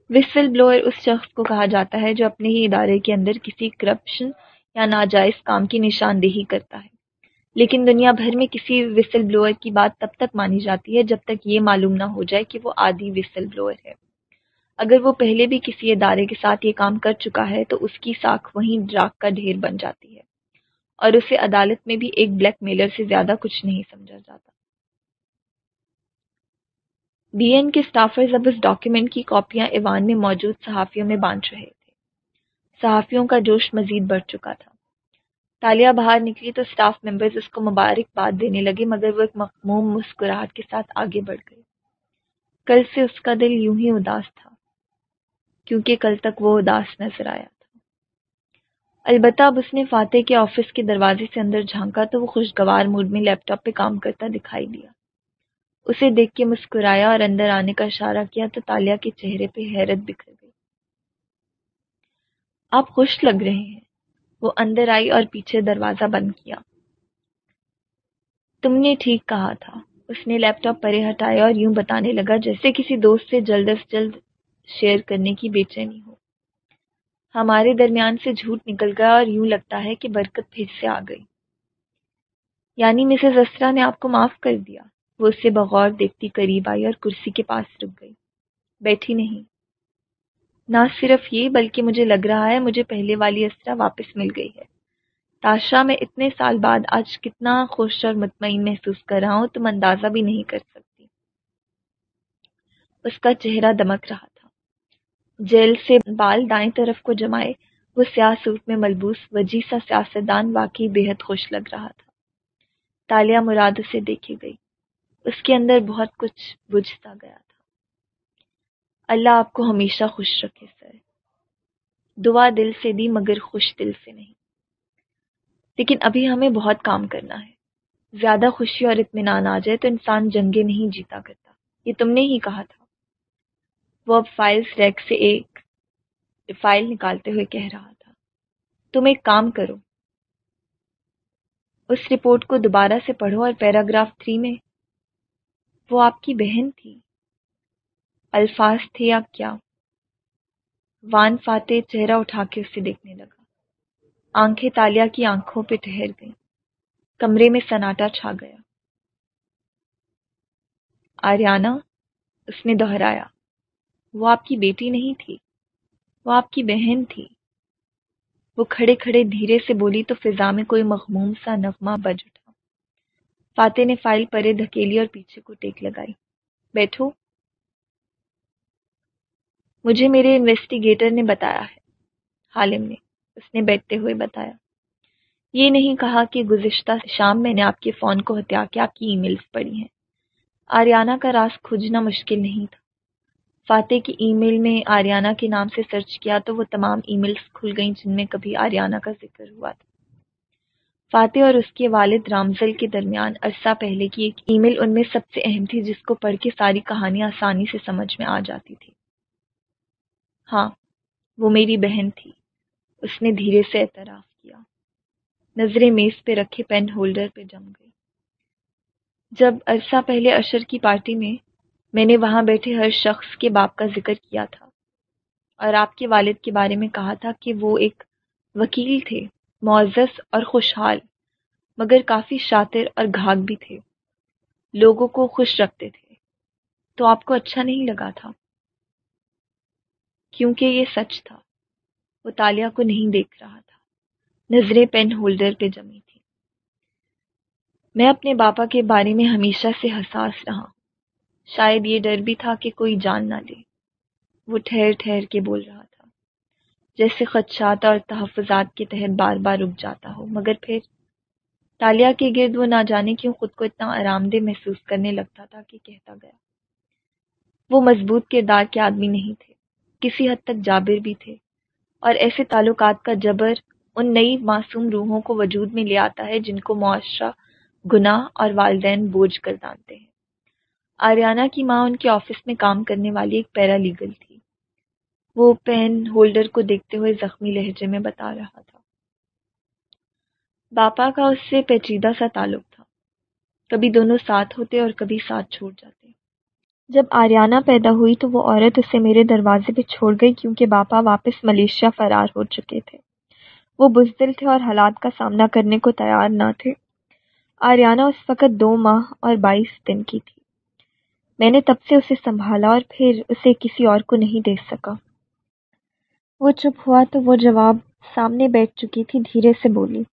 Speaker 1: وسل بلوئر اس شخص کو کہا جاتا ہے جو اپنے ہی ادارے کے اندر کسی کرپشن یا ناجائز کام کی نشاندہی کرتا ہے۔ لیکن دنیا بھر میں کسی وسل بلوئر کی بات تب تک مانی جاتی ہے جب تک یہ معلوم نہ ہو جائے کہ وہ آدھی وسل بلوئر ہے۔ اگر وہ پہلے بھی کسی ادارے کے ساتھ یہ کام کر چکا ہے تو اس کی ساکھ وہیں ڈراک کا ڈھیر بن جاتی ہے۔ اور اسے عدالت میں بھی ایک بلیک میلر سے زیادہ کچھ نہیں سمجھا جاتا۔ بی این کے اسٹافرز اب اس ڈاکیومنٹ کی کاپیاں ایوان میں موجود صحافیوں میں بانٹ رہے تھے۔ صحافیوں کا جوش مزید بڑھ چکا تھا۔ تالیاں باہر نکلی تو اسٹاف ممبرز اس کو مبارکباد دینے لگے، مگر وہ ایک مخموم مسکراہٹ کے ساتھ آگے بڑھ گئی کل سے اس کا دل یوں ہی اداس تھا، کیونکہ کل تک وہ اداس نظر آیا تھا۔ البتہ اب اس نے فاتح کے آفس کے دروازے سے اندر جھانکا تو وہ خوشگوار موڈ میں لیپ ٹاپ پہ کام کرتا دکھائی دیا۔ اسے دیکھ کے مسکرایا اور اندر آنے کا اشارہ کیا تو تالیا کے چہرے پہ حیرت بکھر گئی۔ آپ خوش لگ رہے ہیں۔ وہ اندر آئی اور پیچھے دروازہ بند کیا۔ تم نے ٹھیک کہا تھا۔ اس نے لیپ ٹاپ پرے ہٹایا اور یوں بتانے لگا جیسے کسی دوست سے جلد از جلد شیئر کرنے کی بے چینی ہو۔ ہمارے درمیان سے جھوٹ نکل گیا اور یوں لگتا ہے کہ برکت پھر سے آ گئی۔ یعنی مسز اسرا نے آپ کو معاف کر دیا۔ وہ اس سے بغور دیکھتی قریب آئی اور کرسی کے پاس رک گئی۔ بیٹھی نہیں۔ نہ صرف یہ، بلکہ مجھے لگ رہا ہے مجھے پہلے والی اسرا واپس مل گئی ہے۔ تاشا، میں اتنے سال بعد آج کتنا خوش اور مطمئن محسوس کر رہا ہوں، تم اندازہ بھی نہیں کر سکتی۔ اس کا چہرہ دمک رہا تھا۔ جیل سے بال دائیں طرف کو جمائے، وہ سیاہ سوٹ میں ملبوس وجی سا سیاستدان، واقعی بے حد خوش لگ رہا تھا۔ تالیہ مراد اسے دیکھی گئی۔ اس کے اندر بہت کچھ بجھتا گیا تھا۔ اللہ آپ کو ہمیشہ خوش رکھے، سر۔ دعا دل سے دی مگر خوش دل سے نہیں۔ لیکن ابھی ہمیں بہت کام کرنا ہے۔ زیادہ خوشی اور اطمینان آ جائے تو انسان جنگیں نہیں جیتا کرتا۔ یہ تم نے ہی کہا تھا۔ وہ اب فائلز ریک سے ایک فائل نکالتے ہوئے کہہ رہا تھا۔ تم ایک کام کرو۔ اس رپورٹ کو دوبارہ سے پڑھو اور پیراگراف تھری میں وہ آپ کی بہن تھی۔ الفاظ تھے یا کیا؟ وان فاتح چہرہ اٹھا کے اسے دیکھنے لگا۔ آنکھیں تالیا کی آنکھوں پہ ٹھہر گئیں۔ کمرے میں سناٹا چھا گیا۔ آریانہ اس نے دہرایا، وہ آپ کی بیٹی نہیں تھی، وہ آپ کی بہن تھی۔ وہ کھڑے کھڑے دھیرے سے بولی، تو فضا میں کوئی مخموم سا نغمہ بج اٹھا۔ فاتح نے فائل پرے دھکیلی اور پیچھے کو ٹیک لگائی۔ بیٹھو۔ مجھے میرے انویسٹیگیٹر نے بتایا ہے۔ حالم نے۔ اس نے بیٹھتے ہوئے بتایا۔ یہ نہیں کہا کہ گزشتہ شام میں نے آپ کے فون کو ہتیا کے آپ کی ای میلز پڑھی ہیں۔ آریانہ کا راز کھجنا مشکل نہیں تھا۔ فاتح کی ای میل میں آریانہ کے نام سے سرچ کیا تو وہ تمام ای میلز کھل گئیں جن میں کبھی آریانہ کا ذکر ہوا تھا۔ فاتح اور اس کے والد رامزل کے درمیان عرصہ پہلے کی ایک ای میل ان میں سب سے اہم تھی، جس کو پڑھ کے ساری کہانی آسانی سے سمجھ میں آ جاتی تھی۔ ہاں وہ میری بہن تھی۔ اس نے دھیرے سے اعتراف کیا۔ نظریں میز پہ رکھے پین ہولڈر پہ جم گئی۔ جب عرصہ پہلے اشر کی پارٹی میں میں نے وہاں بیٹھے ہر شخص کے باپ کا ذکر کیا تھا اور آپ کے والد کے بارے میں کہا تھا کہ وہ ایک وکیل تھے۔ معزز اور خوشحال، مگر کافی شاطر اور گھاگ بھی تھے۔ لوگوں کو خوش رکھتے تھے۔ تو آپ کو اچھا نہیں لگا تھا؟ کیونکہ یہ سچ تھا، وہ تالیہ کو نہیں دیکھ رہا تھا۔ نظریں پین ہولڈر پہ جمی تھی میں اپنے باپا کے بارے میں ہمیشہ سے حساس رہا۔ شاید یہ ڈر بھی تھا کہ کوئی جان نہ لے۔ وہ ٹھہر ٹھہر کے بول رہا تھا۔ جیسے خدشات اور تحفظات کے تحت بار بار رک جاتا ہو، مگر پھر تالیا کے گرد وہ نہ جانے کیوں خود کو اتنا آرام دہ محسوس کرنے لگتا تھا کہ کہتا گیا۔ وہ مضبوط کردار کے آدمی نہیں تھے، کسی حد تک جابر بھی تھے۔ اور ایسے تعلقات کا جبر ان نئی معصوم روحوں کو وجود میں لے آتا ہے جن کو معاشرہ، گناہ اور والدین بوجھ کر دانتے ہیں۔ آریانہ کی ماں ان کے آفس میں کام کرنے والی ایک پیرا لیگل تھی۔ وہ پین ہولڈر کو دیکھتے ہوئے زخمی لہجے میں بتا رہا تھا۔ باپا کا اس سے پیچیدہ سا تعلق تھا۔ کبھی دونوں ساتھ ہوتے اور کبھی ساتھ چھوڑ جاتے۔ جب آریانہ پیدا ہوئی تو وہ عورت اسے میرے دروازے پہ چھوڑ گئی کیونکہ باپا واپس ملیشیا فرار ہو چکے تھے۔ وہ بزدل تھے اور حالات کا سامنا کرنے کو تیار نہ تھے۔ آریانہ اس وقت دو ماہ اور بائیس دن کی تھی۔ میں نے تب سے اسے سنبھالا اور پھر اسے کسی اور کو نہیں دے سکا۔ وہ چپ ہوا تو وہ جواب سامنے بیٹھ چکی تھی، دھیرے سے بولی،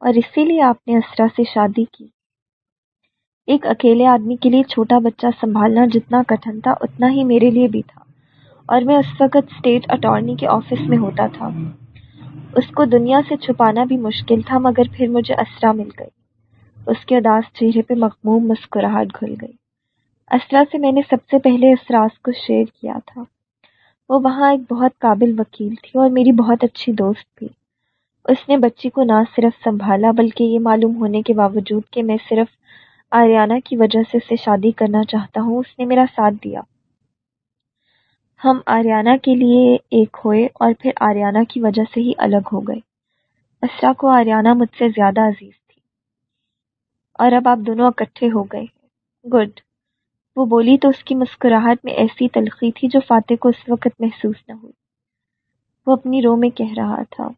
Speaker 1: اور اسی لیے آپ نے اسرا سے شادی کی۔ ایک اکیلے آدمی کے لیے چھوٹا بچہ سنبھالنا جتنا کٹھن تھا، اتنا ہی میرے لیے بھی تھا۔ اور میں اس وقت اسٹیٹ اٹارنی کے آفس میں ہوتا تھا۔ اس کو دنیا سے چھپانا بھی مشکل تھا، مگر پھر مجھے اسرا مل گئی۔ اس کے اداس چہرے پہ مخموم مسکراہٹ گھل گئی۔ اسرا سے میں نے سب سے پہلے اس راز کو شیئر کیا تھا۔ وہ وہاں ایک بہت قابل وکیل تھی اور میری بہت اچھی دوست تھی۔ اس نے بچی کو نہ صرف سنبھالا بلکہ یہ معلوم ہونے کے باوجود کہ میں صرف آریانہ کی وجہ سے اسے شادی کرنا چاہتا ہوں، اس نے میرا ساتھ دیا۔ ہم آریانہ کے لیے ایک ہوئے اور پھر آریانہ کی وجہ سے ہی الگ ہو گئے۔ اسرا کو آریانہ مجھ سے زیادہ عزیز تھی۔ اور اب آپ دونوں اکٹھے ہو گئے۔ گڈ۔ وہ بولی تو اس کی مسکراہٹ میں ایسی تلخی تھی جو فاتح کو اس وقت محسوس نہ ہوئی۔ وہ اپنی رو میں کہہ رہا تھا۔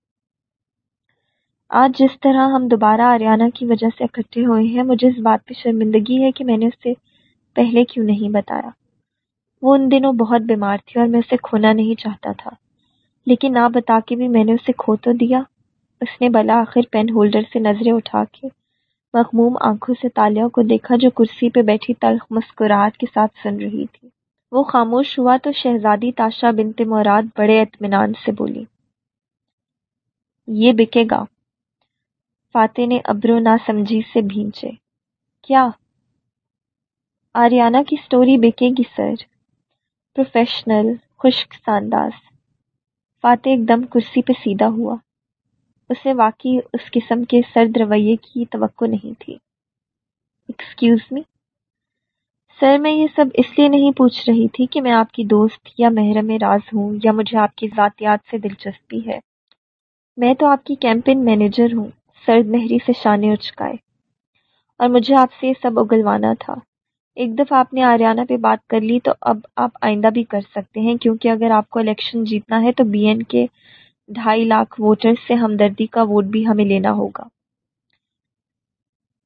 Speaker 1: آج جس طرح ہم دوبارہ آریانہ کی وجہ سے اکٹھے ہوئے ہیں، مجھے اس بات پہ شرمندگی ہے کہ میں نے اسے پہلے کیوں نہیں بتایا۔ وہ ان دنوں بہت بیمار تھی اور میں اسے کھونا نہیں چاہتا تھا۔ لیکن نہ بتا کے بھی میں نے اسے کھو تو دیا۔ اس نے بلا آخر پین ہولڈر سے نظریں اٹھا کے مغموم آنکھوں سے تالیہ کو دیکھا جو کرسی پہ بیٹھی تلخ مسکراہٹ کے ساتھ سن رہی تھی۔ وہ خاموش ہوا تو شہزادی تاشا بنت مراد بڑے اطمینان سے بولی، یہ بکے گا۔ فاتح نے ابرو نہ سمجھی سے بھینچے۔ کیا؟ آریانہ کی سٹوری بکے گی، سر۔ پروفیشنل، خشک، سانداز۔ فاتح ایک دم کرسی پہ سیدھا ہوا۔ اسے واقعی اس قسم کے سرد رویے کی توقع نہیں تھی۔ ایکسکیوز می سر میں یہ سب اس لیے نہیں پوچھ رہی تھی کہ میں آپ کی دوست یا محرم راز ہوں یا مجھے آپ کی ذاتیات سے دلچسپی ہے۔ میں تو آپ کی کیمپین مینیجر ہوں، سرد مہری سے شانے اچکائے اور مجھے آپ سے یہ سب اگلوانا تھا۔ ایک دفعہ آپ نے آریانہ پہ بات کر لی تو اب آپ آئندہ بھی کر سکتے ہیں، کیونکہ اگر آپ کو الیکشن جیتنا ہے تو بی این کے ڈھائی لاکھ ووٹر سے ہمدردی کا ووٹ بھی ہمیں لینا ہوگا۔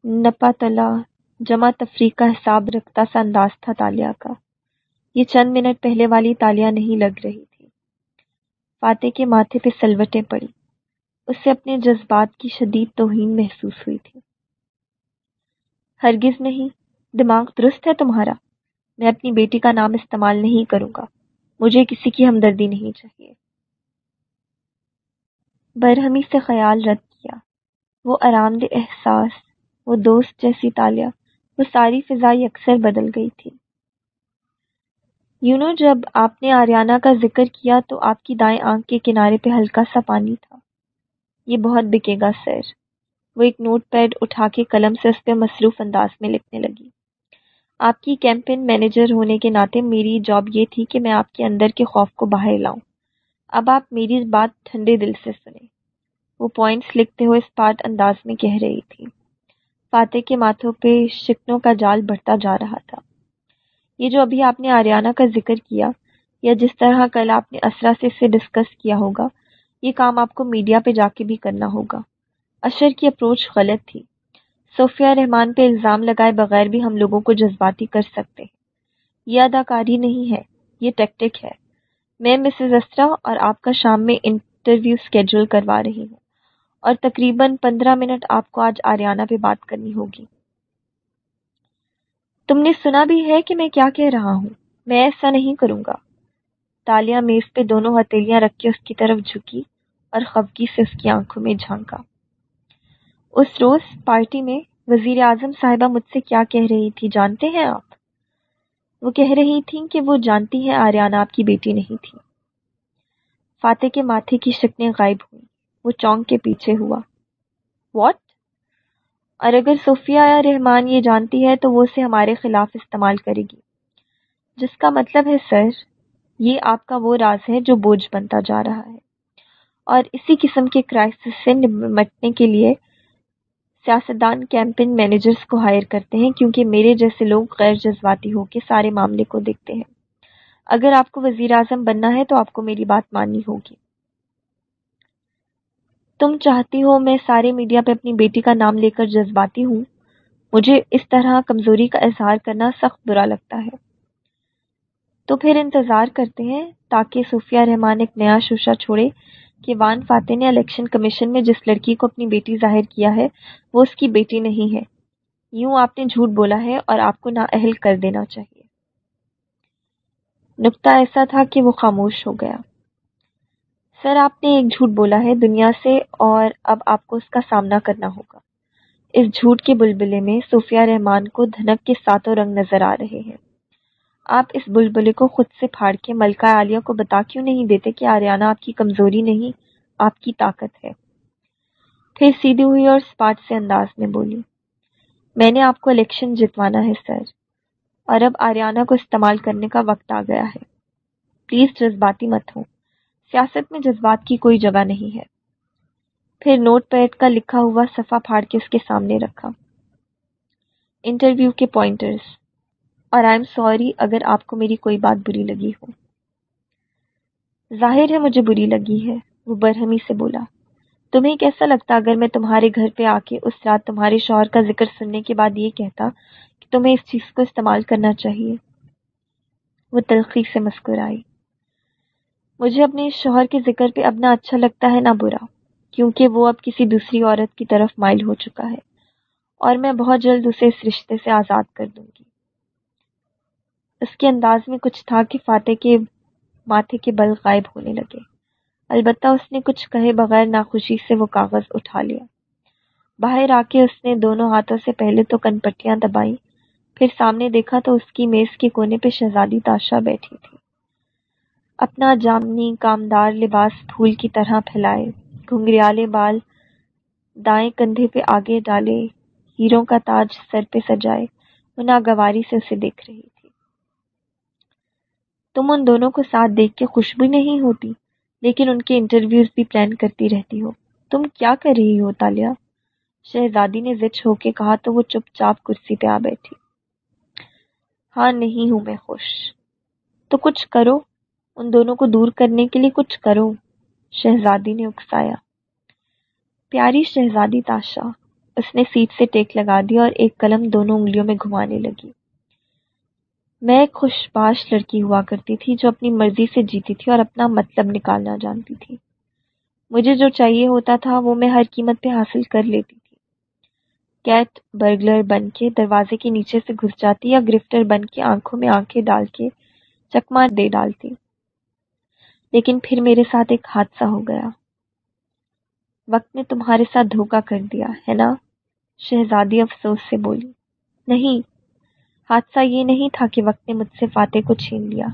Speaker 1: نپا تلا، جمع تفریح کا حساب رکھتا سا انداز تھا تالیہ کا۔ یہ چند منٹ پہلے والی تالیہ نہیں لگ رہی تھی۔ فاتح کے ماتھے پہ سلوٹیں پڑی۔ اس سے اپنے جذبات کی شدید توہین محسوس ہوئی تھی۔ ہرگز نہیں، دماغ درست ہے تمہارا۔ میں اپنی بیٹی کا نام استعمال نہیں کروں گا۔
Speaker 2: مجھے کسی کی ہمدردی نہیں چاہیے۔ برہمی سے خیال رد کیا۔ وہ آرام دہ احساس، وہ دوست جیسی تالیہ وہ ساری فضائی اکثر بدل گئی تھی۔ یونو جب آپ نے آریانہ کا ذکر کیا تو آپ کی دائیں آنکھ کے کنارے پہ ہلکا سا پانی تھا۔ یہ بہت بکے گا، سر۔ وہ ایک نوٹ پیڈ اٹھا کے قلم سے اس پہ مصروف انداز میں لکھنے لگی۔ آپ کی کیمپین مینیجر ہونے کے ناطے میری جاب یہ تھی کہ میں آپ کے اندر کے خوف کو باہر لاؤں۔ اب آپ میری بات ٹھنڈے دل سے سنیں۔ وہ پوائنٹس لکھتے ہوئے اسپاٹ انداز میں کہہ رہی تھی۔ فاتح کے ماتھوں پہ شکنوں کا جال بڑھتا جا رہا تھا۔ یہ جو ابھی آپ نے آریانہ کا ذکر کیا یا جس طرح کل آپ نے اسرا سے اسے ڈسکس کیا ہوگا، یہ کام آپ کو میڈیا پہ جا کے بھی کرنا ہوگا۔ اشر کی اپروچ غلط تھی۔ صوفیہ رحمان پہ الزام لگائے بغیر بھی ہم لوگوں کو جذباتی کر سکتے۔ ہیں یہ اداکاری نہیں ہے، یہ ٹیکٹک ہے۔ میں مسز اسرا اور آپ کا شام میں انٹرویو اسکیڈول کروا رہی ہوں۔ اور تقریباً پندرہ منٹ آپ کو آج آریانہ پہ بات کرنی ہوگی۔ تم نے سنا بھی ہے کہ میں کیا کہہ رہا ہوں۔ میں ایسا نہیں کروں گا۔ تالیاں میز پہ دونوں ہتھیلیاں رکھ کے اس کی طرف جھکی اور خفگی سے اس کی آنکھوں میں جھانکا۔ اس روز پارٹی میں وزیر اعظم صاحبہ مجھ سے کیا کہہ رہی تھی، جانتے ہیں آپ؟ وہ کہہ رہی تھیں کہ وہ جانتی ہیں آریانہ آپ کی بیٹی نہیں تھی۔ فاتح کے ماتھے کی شکنیں غائب ہوئیں، وہ چونک کے پیچھے ہوا۔ واٹ اور اگر صوفیہ رحمان یہ جانتی ہے تو وہ اسے ہمارے خلاف استعمال کرے گی۔ جس کا مطلب ہے، سر، یہ آپ کا وہ راز ہے جو بوجھ بنتا جا رہا ہے۔ اور اسی قسم کے کرائسس سے نمٹنے کے لیے سیاستدان کیمپین مینیجرز کو ہائر کرتے ہیں کیونکہ میرے جیسے لوگ غیر جذباتی ہو کے سارے معاملے کو دیکھتے ہیں۔ اگر آپ کو وزیر اعظم بننا ہے تو آپ کو میری بات ماننی ہوگی۔ تم چاہتی ہو میں سارے میڈیا پہ اپنی بیٹی کا نام لے کر جذباتی ہوں؟ مجھے اس طرح کمزوری کا اظہار کرنا سخت برا لگتا ہے۔ تو پھر انتظار کرتے ہیں تاکہ صوفیہ رحمان ایک نیا شوشہ چھوڑے۔ کہ وان فاتح نے الیکشن کمیشن میں جس لڑکی کو اپنی بیٹی ظاہر کیا ہے، وہ اس کی بیٹی نہیں ہے۔ یوں آپ نے جھوٹ بولا ہے اور آپ کو نااہل کر دینا چاہیے۔ نقطہ ایسا تھا کہ وہ خاموش ہو گیا۔ سر، آپ نے ایک جھوٹ بولا ہے دنیا سے اور اب آپ کو اس کا سامنا کرنا ہوگا۔ اس جھوٹ کے بلبلے میں صوفیہ رحمان کو دھنک کے ساتوں رنگ نظر آ رہے ہیں۔ آپ اس بلبلے کو خود سے پھاڑ کے ملکہ عالیہ کو بتا کیوں نہیں دیتے کہ آریانہ آپ کی کمزوری نہیں، آپ کی طاقت ہے؟ پھر سیدھی ہوئی اور اسپاٹ سے انداز میں بولی، میں نے آپ کو الیکشن جتوانا ہے سر، اور اب آریانہ کو استعمال کرنے کا وقت آ گیا ہے۔ پلیز جذباتی مت ہوں، سیاست میں جذبات کی کوئی جگہ نہیں ہے۔ پھر نوٹ پیڈ کا لکھا ہوا صفحہ پھاڑ کے اس کے سامنے رکھا۔ انٹرویو کے پوائنٹرز۔ اور آئی ایم سوری اگر آپ کو میری کوئی بات بری لگی ہو۔ ظاہر ہے مجھے بری لگی ہے، وہ برہمی سے بولا۔ تمہیں کیسا لگتا اگر میں تمہارے گھر پہ آ کے اس رات تمہارے شوہر کا ذکر سننے کے بعد یہ کہتا کہ تمہیں اس چیز کو استعمال کرنا چاہیے؟ وہ تلخی سے مسکرائی مجھے اپنے شوہر کے ذکر پہ اب نہ اچھا لگتا ہے نہ برا، کیونکہ وہ اب کسی دوسری عورت کی طرف مائل ہو چکا ہے۔ اور میں بہت جلد اسے اس رشتے سے آزاد کر دوں گی۔ اس کے انداز میں کچھ تھا کہ فاتح کے ماتھے کے بل غائب ہونے لگے۔ البتہ اس نے کچھ کہے بغیر ناخوشی سے وہ کاغذ اٹھا لیا۔ باہر آ کے اس نے دونوں ہاتھوں سے پہلے تو کن پٹیاں دبائی، پھر سامنے دیکھا تو اس کی میز کے کونے پہ شہزادی تاشا بیٹھی تھی۔ اپنا جامنی کامدار لباس پھول کی طرح پھیلائے، گھنگریالے بال دائیں کندھے پہ آگے ڈالے، ہیروں کا تاج سر پہ سجائے، وہ ناگواری سے اسے دیکھ رہی تم ان دونوں کو ساتھ دیکھ کے خوش بھی نہیں ہوتی، لیکن ان کے انٹرویوز بھی پلان کرتی رہتی ہو۔ تم کیا کر رہی ہو تالیہ شہزادی نے زچ ہو کے کہا تو وہ چپ چاپ کرسی پہ آ بیٹھی۔ ہاں نہیں ہوں میں خوش۔ تو کچھ کرو۔ ان دونوں کو دور کرنے کے لیے کچھ کرو۔ شہزادی نے اکسایا۔ پیاری شہزادی تاشا، اس نے سیٹ سے ٹیک لگا دیا اور ایک قلم دونوں انگلیوں میں گھمانے لگی۔ میں ایک خوش باش لڑکی ہوا کرتی تھی جو اپنی مرضی سے جیتی تھی اور اپنا مطلب نکالنا جانتی تھی۔ مجھے جو چاہیے ہوتا تھا وہ میں ہر قیمت پہ حاصل کر لیتی تھی۔ کیٹ برگلر بن کے دروازے کے نیچے سے گھس جاتی یا گرفٹر بن کے آنکھوں میں آنکھیں ڈال کے چکما دے ڈالتی۔ لیکن پھر میرے ساتھ ایک حادثہ ہو گیا۔ وقت نے تمہارے ساتھ دھوکہ کر دیا، ہے نا؟ شہزادی افسوس سے بولی، نہیں حادثہ یہ نہیں تھا کہ وقت نے مجھ سے فاتح کو چھین لیا۔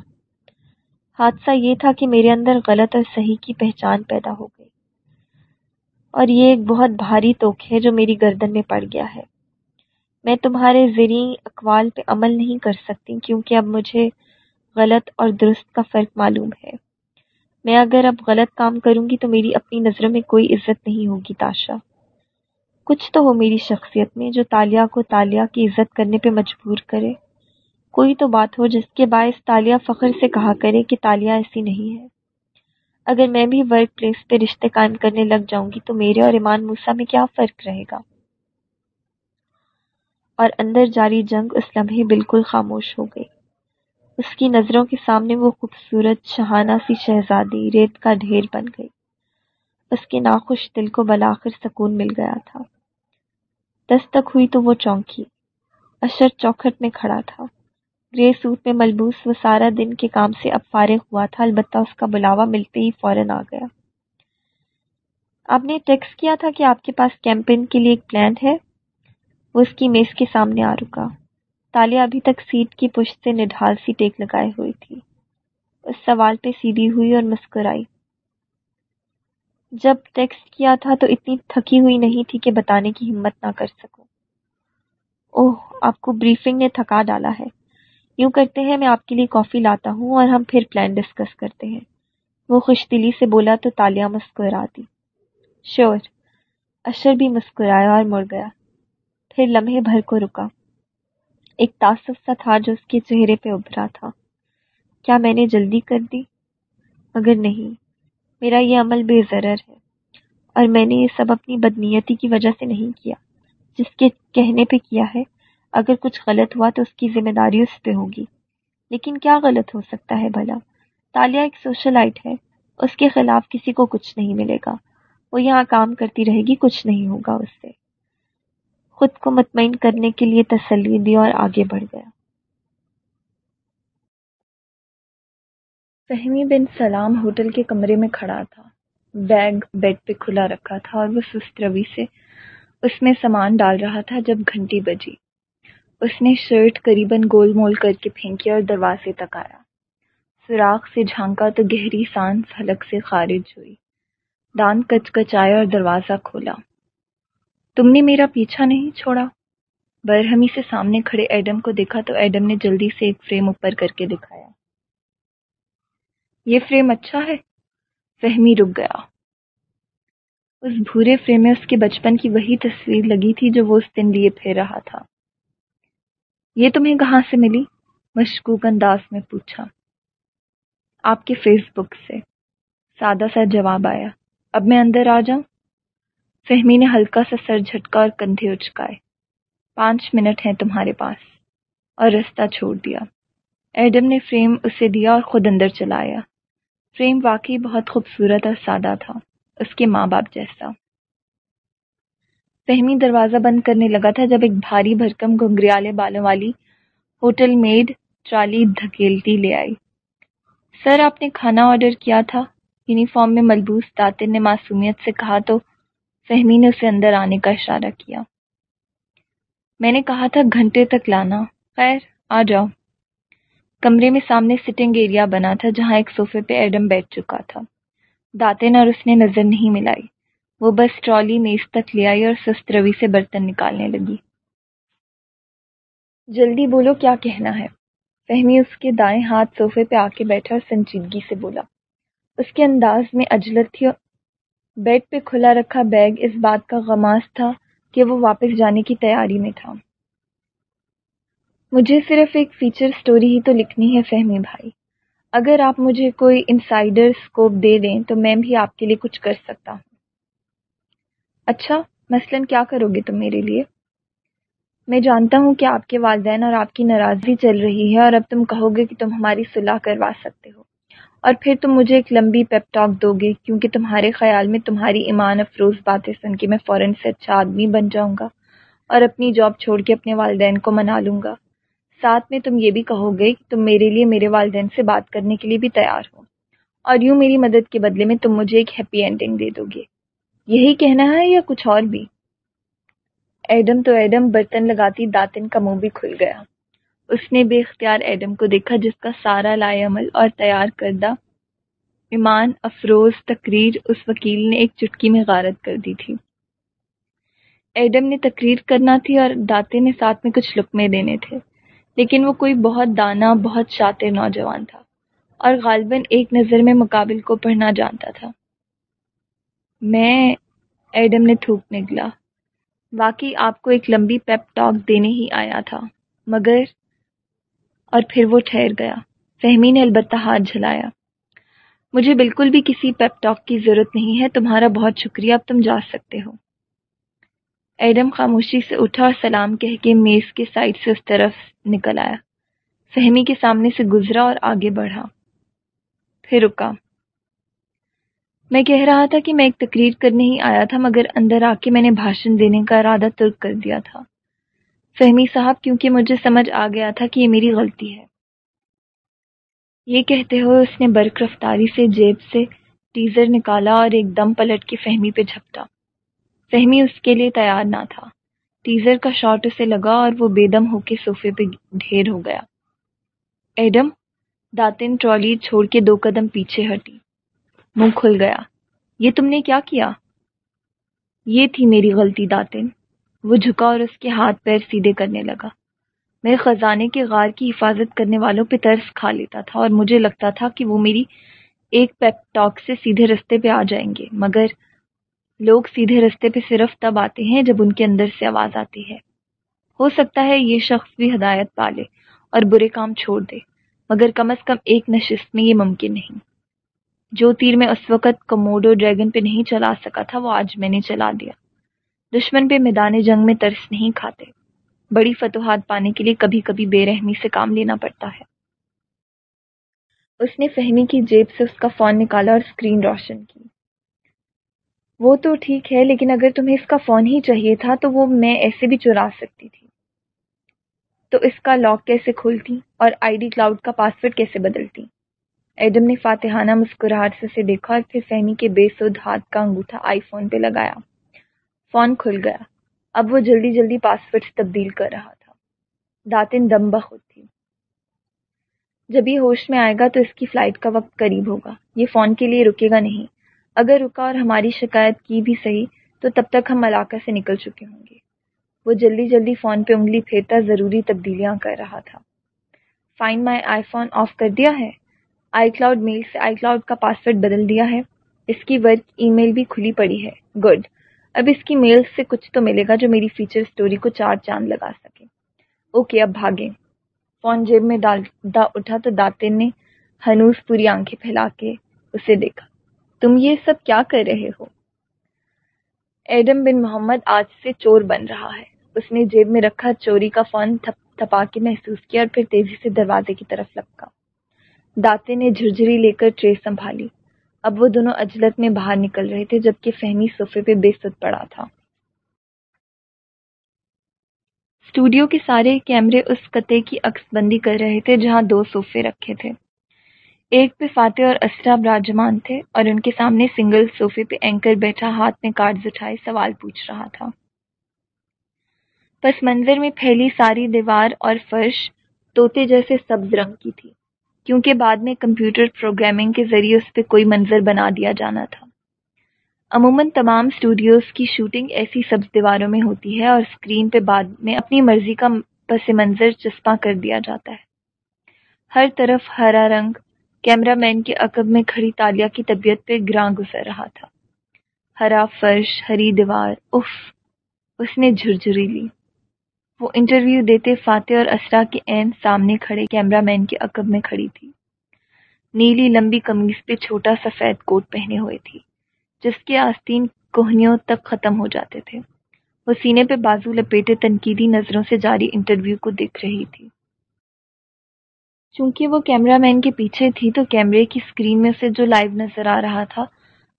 Speaker 2: حادثہ یہ تھا کہ میرے اندر غلط اور صحیح کی پہچان پیدا ہو گئی۔ اور یہ ایک بہت بھاری توک ہے جو میری گردن میں پڑ گیا ہے۔ میں تمہارے زرعی اقوال پہ عمل نہیں کر سکتی کیونکہ اب مجھے غلط اور درست کا فرق معلوم ہے۔ میں اگر اب غلط کام کروں گی تو میری اپنی نظروں میں کوئی عزت نہیں ہوگی، تاشا۔ کچھ تو ہو میری شخصیت میں جو تالیہ کو تالیہ کی عزت کرنے پہ مجبور کرے۔ کوئی تو بات ہو جس کے باعث تالیہ فخر سے کہا کرے کہ تالیہ ایسی نہیں ہے۔ اگر میں بھی ورک پلیس پہ رشتے قائم کرنے لگ جاؤں گی تو میرے اور ایمان موسا میں کیا فرق رہے گا؟ اور اندر جاری جنگ اس لمحے بالکل خاموش ہو گئی۔ اس کی نظروں کے سامنے وہ خوبصورت شہانہ سی شہزادی ریت کا ڈھیر بن گئی۔ اس کے ناخوش دل کو بلاخر سکون مل گیا تھا۔ دستک ہوئی تو وہ چونکی۔ اشر چوکھٹ میں کھڑا تھا۔ گرے سوٹ میں ملبوس وہ سارا دن کے کام سے اب فارغ ہوا تھا، البتہ اس کا بلاوا ملتے ہی فوراً آ گیا۔ آپ نے ٹیکس کیا تھا کہ آپ کے پاس کیمپین کے لیے ایک پلان ہے؟ وہ اس کی میز کے سامنے آ رکا۔ تالیہ ابھی تک سیٹ کی پشت سے نڈھال سی ٹیک لگائے ہوئی تھی۔ اس سوال پہ سیدھی ہوئی اور مسکرائی۔ جب ٹیکسٹ کیا تھا تو اتنی تھکی ہوئی نہیں تھی کہ بتانے کی ہمت نہ کر سکوں۔ اوہ، آپ کو بریفنگ نے تھکا ڈالا ہے۔ یوں کرتے ہیں، میں آپ کے لیے کافی لاتا ہوں اور ہم پھر پلان ڈسکس کرتے ہیں۔ وہ خوش دلی سے بولا تو تالیاں مسکرا دی۔ شور۔ اشر بھی مسکرایا اور مڑ گیا۔ پھر لمحے بھر کو رکا۔ ایک تعصب سا تھا جو اس کے چہرے پہ ابھرا تھا۔ کیا میں نے جلدی کر دی؟ مگر نہیں۔ میرا یہ عمل بے ضرر ہے اور میں نے یہ سب اپنی بدنیتی کی وجہ سے نہیں کیا، جس کے کہنے پہ کیا ہے۔ اگر کچھ غلط ہوا تو اس کی ذمہ داری اس پہ ہوگی لیکن کیا غلط ہو سکتا ہے بھلا؟ تالیہ ایک سوشل آئٹ ہے، اس کے خلاف کسی کو کچھ نہیں ملے گا۔ وہ یہاں کام کرتی رہے گی، کچھ نہیں ہوگا اس سے۔ خود کو مطمئن کرنے کے لیے تسلی دی اور آگے بڑھ گیا۔
Speaker 1: فہمی بن سلام ہوٹل کے کمرے میں کھڑا تھا۔ بیگ بیڈ پہ کھلا رکھا تھا اور وہ سست روی سے اس میں سامان ڈال رہا تھا جب گھنٹی بجی۔ اس نے شرٹ قریباً گول مول کر کے پھینکی اور دروازے تک آیا۔ سوراخ سے جھانکا تو گہری سانس حلق سے خارج ہوئی۔ دانت کچ کچایا اور دروازہ کھولا۔ تم نے میرا پیچھا نہیں چھوڑا؟ برہمی سے سامنے کھڑے ایڈم کو دیکھا تو ایڈم نے جلدی سے ایک فریم اوپر کر کے دکھایا۔ یہ فریم اچھا ہے؟ فہمی رک گیا۔ اس بھورے فریم میں اس کے بچپن کی وہی تصویر لگی تھی جو وہ اس دن لیے پھیر رہا تھا۔ یہ تمہیں کہاں سے ملی؟ مشکوک انداز میں پوچھا۔ آپ کے فیس بک سے۔ سادہ سا جواب آیا۔ اب میں اندر آ جاؤں؟ فہمی نے ہلکا سا سر جھٹکا اور کندھے اچکائے۔ پانچ منٹ ہیں تمہارے پاس۔ اور رستہ چھوڑ دیا۔ ایڈم نے فریم اسے دیا اور خود اندر چلایا۔ فریم واقعی بہت خوبصورت اور سادہ تھا، اس کے ماں باپ جیسا۔ فہمی دروازہ بند کرنے لگا تھا جب ایک بھاری بھرکم گھنگریالے بالوں والی ہوٹل میڈ ٹرالی دھکیلتی لے آئی۔ سر، آپ نے کھانا آرڈر کیا تھا؟ یونیفارم میں ملبوس داتر نے معصومیت سے کہا تو فہمی نے اسے اندر آنے کا اشارہ کیا۔ میں نے کہا تھا گھنٹے تک لانا۔ خیر، آ جاؤ۔ کمرے میں سامنے سٹنگ ایریا بنا تھا جہاں ایک صوفے پہ ایڈم بیٹھ چکا تھا۔ داتن اور اس نے نظر نہیں ملائی۔ وہ بس ٹرالی میز تک لے آئی اور سست روی سے برتن نکالنے لگی۔ جلدی بولو کیا کہنا ہے۔ فہمی اس کے دائیں ہاتھ صوفے پہ آ کے بیٹھا اور سنجیدگی سے بولا۔ اس کے انداز میں اجلت تھی بیڈ پہ کھلا رکھا بیگ اس بات کا غماز تھا کہ وہ واپس جانے کی تیاری میں تھا۔ مجھے صرف ایک فیچر سٹوری ہی تو لکھنی ہے فہمی بھائی۔ اگر آپ مجھے کوئی انسائڈر سکوپ دے دیں تو میں بھی آپ کے لیے کچھ کر سکتا ہوں۔ اچھا مثلاً کیا کرو گے تم میرے لیے؟ میں جانتا ہوں کہ آپ کے والدین اور آپ کی ناراضگی چل رہی ہے اور اب تم کہو گے کہ تم ہماری صلاح کروا سکتے ہو۔ اور پھر تم مجھے ایک لمبی پیپ ٹاک دو گے کیونکہ تمہارے خیال میں تمہاری ایمان افروز باتیں سن کے میں فوراً سے اچھا آدمی بن جاؤں گا اور اپنی جاب چھوڑ کے اپنے والدین کو منا لوں گا۔ ساتھ میں تم یہ بھی کہو گے کہ تم میرے لیے میرے والدین سے بات کرنے کے لیے بھی تیار ہو۔ اور یوں میری مدد کے بدلے میں تم مجھے ایک ہیپی اینڈنگ دے دو گے یہی کہنا ہے یا کچھ اور بھی؟ ایڈم تو ایڈم برتن لگاتی داتن کا منہ بھی کھل گیا۔ اس نے بے اختیار ایڈم کو دیکھا جس کا سارا لائے عمل اور تیار کردہ ایمان، افروز، تقریر اس وکیل نے ایک چٹکی میں غارت کر دی تھی۔ ایڈم نے تقریر کرنا تھی اور داتے نے ساتھ میں کچھ لکمے دینے تھے۔ لیکن وہ کوئی بہت دانا، بہت شاطر نوجوان تھا اور غالباً ایک نظر میں مقابل کو پڑھنا جانتا تھا۔ میں، ایڈم نے تھوک نگلا واقعی آپ کو ایک لمبی پیپ ٹاک دینے ہی آیا تھا، مگر اور پھر وہ ٹھہر گیا۔ فہمی نے البتہ ہاتھ جھلایا۔ مجھے بالکل بھی کسی پیپ ٹاک کی ضرورت نہیں ہے، تمہارا بہت شکریہ، اب تم جا سکتے ہو۔ ایڈم خاموشی سے اٹھا اور سلام کہہ کے میز کے سائڈ سے اس طرف نکل آیا۔ فہمی کے سامنے سے گزرا اور آگے بڑھا۔ پھر رکا۔ میں کہہ رہا تھا کہ میں ایک تقریر کرنے ہی آیا تھا، مگر اندر آ کے میں نے بھاشن دینے کا ارادہ ترک کر دیا تھا۔ فہمی صاحب، کیونکہ مجھے سمجھ آ گیا تھا کہ یہ میری غلطی ہے۔ یہ کہتے ہوئے اس نے برق رفتاری سے جیب سے ٹیزر نکالا اور ایک دم پلٹ کے فہمی پہ جھپٹا۔ فہمی اس کے لیے تیار نہ تھا۔ ٹیزر کا شاٹ اسے لگا اور وہ بے دم ہو کے صوفے پہ ڈھیر ہو گیا۔ ایڈم، داتن ٹرالی چھوڑ کے دو قدم پیچھے ہٹی۔ منہ کھل گیا۔ یہ تم نے کیا کیا؟ یہ تھی میری غلطی، داتن۔ وہ جھکا اور اس کے ہاتھ پیر سیدھے کرنے لگا۔ میں خزانے کے غار کی حفاظت کرنے والوں پہ ترس کھا لیتا تھا اور مجھے لگتا تھا کہ وہ میری ایک پیپ ٹاک سے سیدھے رستے پہ آ جائیں گے۔ مگر لوگ سیدھے رستے پہ صرف تب آتے ہیں جب ان کے اندر سے آواز آتی ہے۔ ہو سکتا ہے یہ شخص بھی ہدایت پالے اور برے کام چھوڑ دے، مگر کم از کم ایک نشست میں یہ ممکن نہیں۔ جو تیر میں اس وقت کموڈو ڈریگن پہ نہیں چلا سکا تھا، وہ آج میں نے چلا دیا دشمن پہ میدان جنگ میں ترس نہیں کھاتے۔ بڑی فتوحات پانے کے لیے کبھی کبھی بے رحمی سے کام لینا پڑتا ہے۔ اس نے فہمی کی جیب سے اس کا فون نکالا اور اسکرین روشن کی۔ وہ تو ٹھیک ہے، لیکن اگر تمہیں اس کا فون ہی چاہیے تھا تو وہ میں ایسے بھی چرا سکتی تھی۔ تو اس کا لاک کیسے کھولتی اور آئی ڈی کلاؤڈ کا پاسورڈ کیسے بدلتی؟ ایڈم نے فاتحانہ مسکراہٹ سے اسے دیکھا اور پھر فہمی کے بے سود ہاتھ کا انگوٹھا آئی فون پہ لگایا۔ فون کھل گیا۔ اب وہ جلدی جلدی پاسورڈ تبدیل کر رہا تھا۔ داتن دم بخود تھی۔ جب یہ ہوش میں آئے گا تو اس کی فلائٹ کا وقت قریب ہوگا۔ یہ فون کے لیے رکے گا نہیں۔ اگر رکا اور ہماری شکایت کی بھی صحیح، تو تب تک ہم علاقہ سے نکل چکے ہوں گے۔ وہ جلدی جلدی فون پہ انگلی پھیرتا ضروری تبدیلیاں کر رہا تھا۔ Fine my iPhone off کر دیا ہے۔ آئی کلاؤڈ میل سے آئی کلاؤڈ کا پاسورڈ بدل دیا ہے۔ اس کی ورک ای میل بھی کھلی پڑی ہے۔ گڈ اب اس کی میل سے کچھ تو ملے گا جو میری فیچر اسٹوری کو چار چاند لگا سکے۔ اوکے اب بھاگیں۔ فون جیب میں ڈال، دا، اٹھا تو داتے نے ہنوس پوری آنکھیں پھیلا کے اسے دیکھا۔ تم یہ سب کیا کر رہے ہو؟ ایڈم بن محمد آج سے چور بن رہا ہے۔ اس نے جیب میں رکھا چوری کا فون تھپ، تھپا کے محسوس کیا اور پھر تیزی سے دروازے کی طرف لپکا۔ داتے نے جھرجری لے کر ٹرے سنبھالی۔ اب وہ دونوں اجلت میں باہر نکل رہے تھے جبکہ فہمی صوفے پہ بے ست پڑا تھا۔ اسٹوڈیو کے سارے کیمرے اس قطعے کی عکس بندی کر رہے تھے جہاں دو صوفے رکھے تھے۔ ایک پہ فاتح اور اسرا براجمان تھے اور ان کے سامنے سنگل صوفے پہ اینکر بیٹھا ہاتھ میں کارڈز اٹھائے سوال پوچھ رہا تھا۔ پس منظر میں پھیلی ساری دیوار اور فرش توتے جیسے سبز رنگ کی تھی، کیونکہ بعد میں کمپیوٹر پروگرامنگ کے ذریعے اس پہ کوئی منظر بنا دیا جانا تھا۔ عموماً تمام اسٹوڈیوز کی شوٹنگ ایسی سبز دیواروں میں ہوتی ہے اور اسکرین پہ بعد میں اپنی مرضی کا پس منظر چسپاں کر دیا جاتا ہے۔ ہر طرف ہرا رنگ کیمرہ مین کے عقب میں کھڑی تالیا کی طبیعت پہ گراں گزر رہا تھا۔ ہرا فرش، ہری دیوار اف اس نے جھرجھری لی۔ وہ انٹرویو دیتے فاتح اور اسرا کے عین سامنے کھڑے کیمرہ مین کے عقب میں کھڑی تھی۔ نیلی لمبی قمیض پہ چھوٹا سفید کوٹ پہنے ہوئے تھی، جس کے آستین کوہنیوں تک ختم ہو جاتے تھے۔ وہ سینے پہ بازو لپیٹے تنقیدی نظروں سے جاری انٹرویو کو دیکھ رہی تھی۔ چونکہ وہ کیمرہ مین کے پیچھے تھی تو کیمرے کی اسکرین میں سے جو لائیو نظر آ رہا تھا،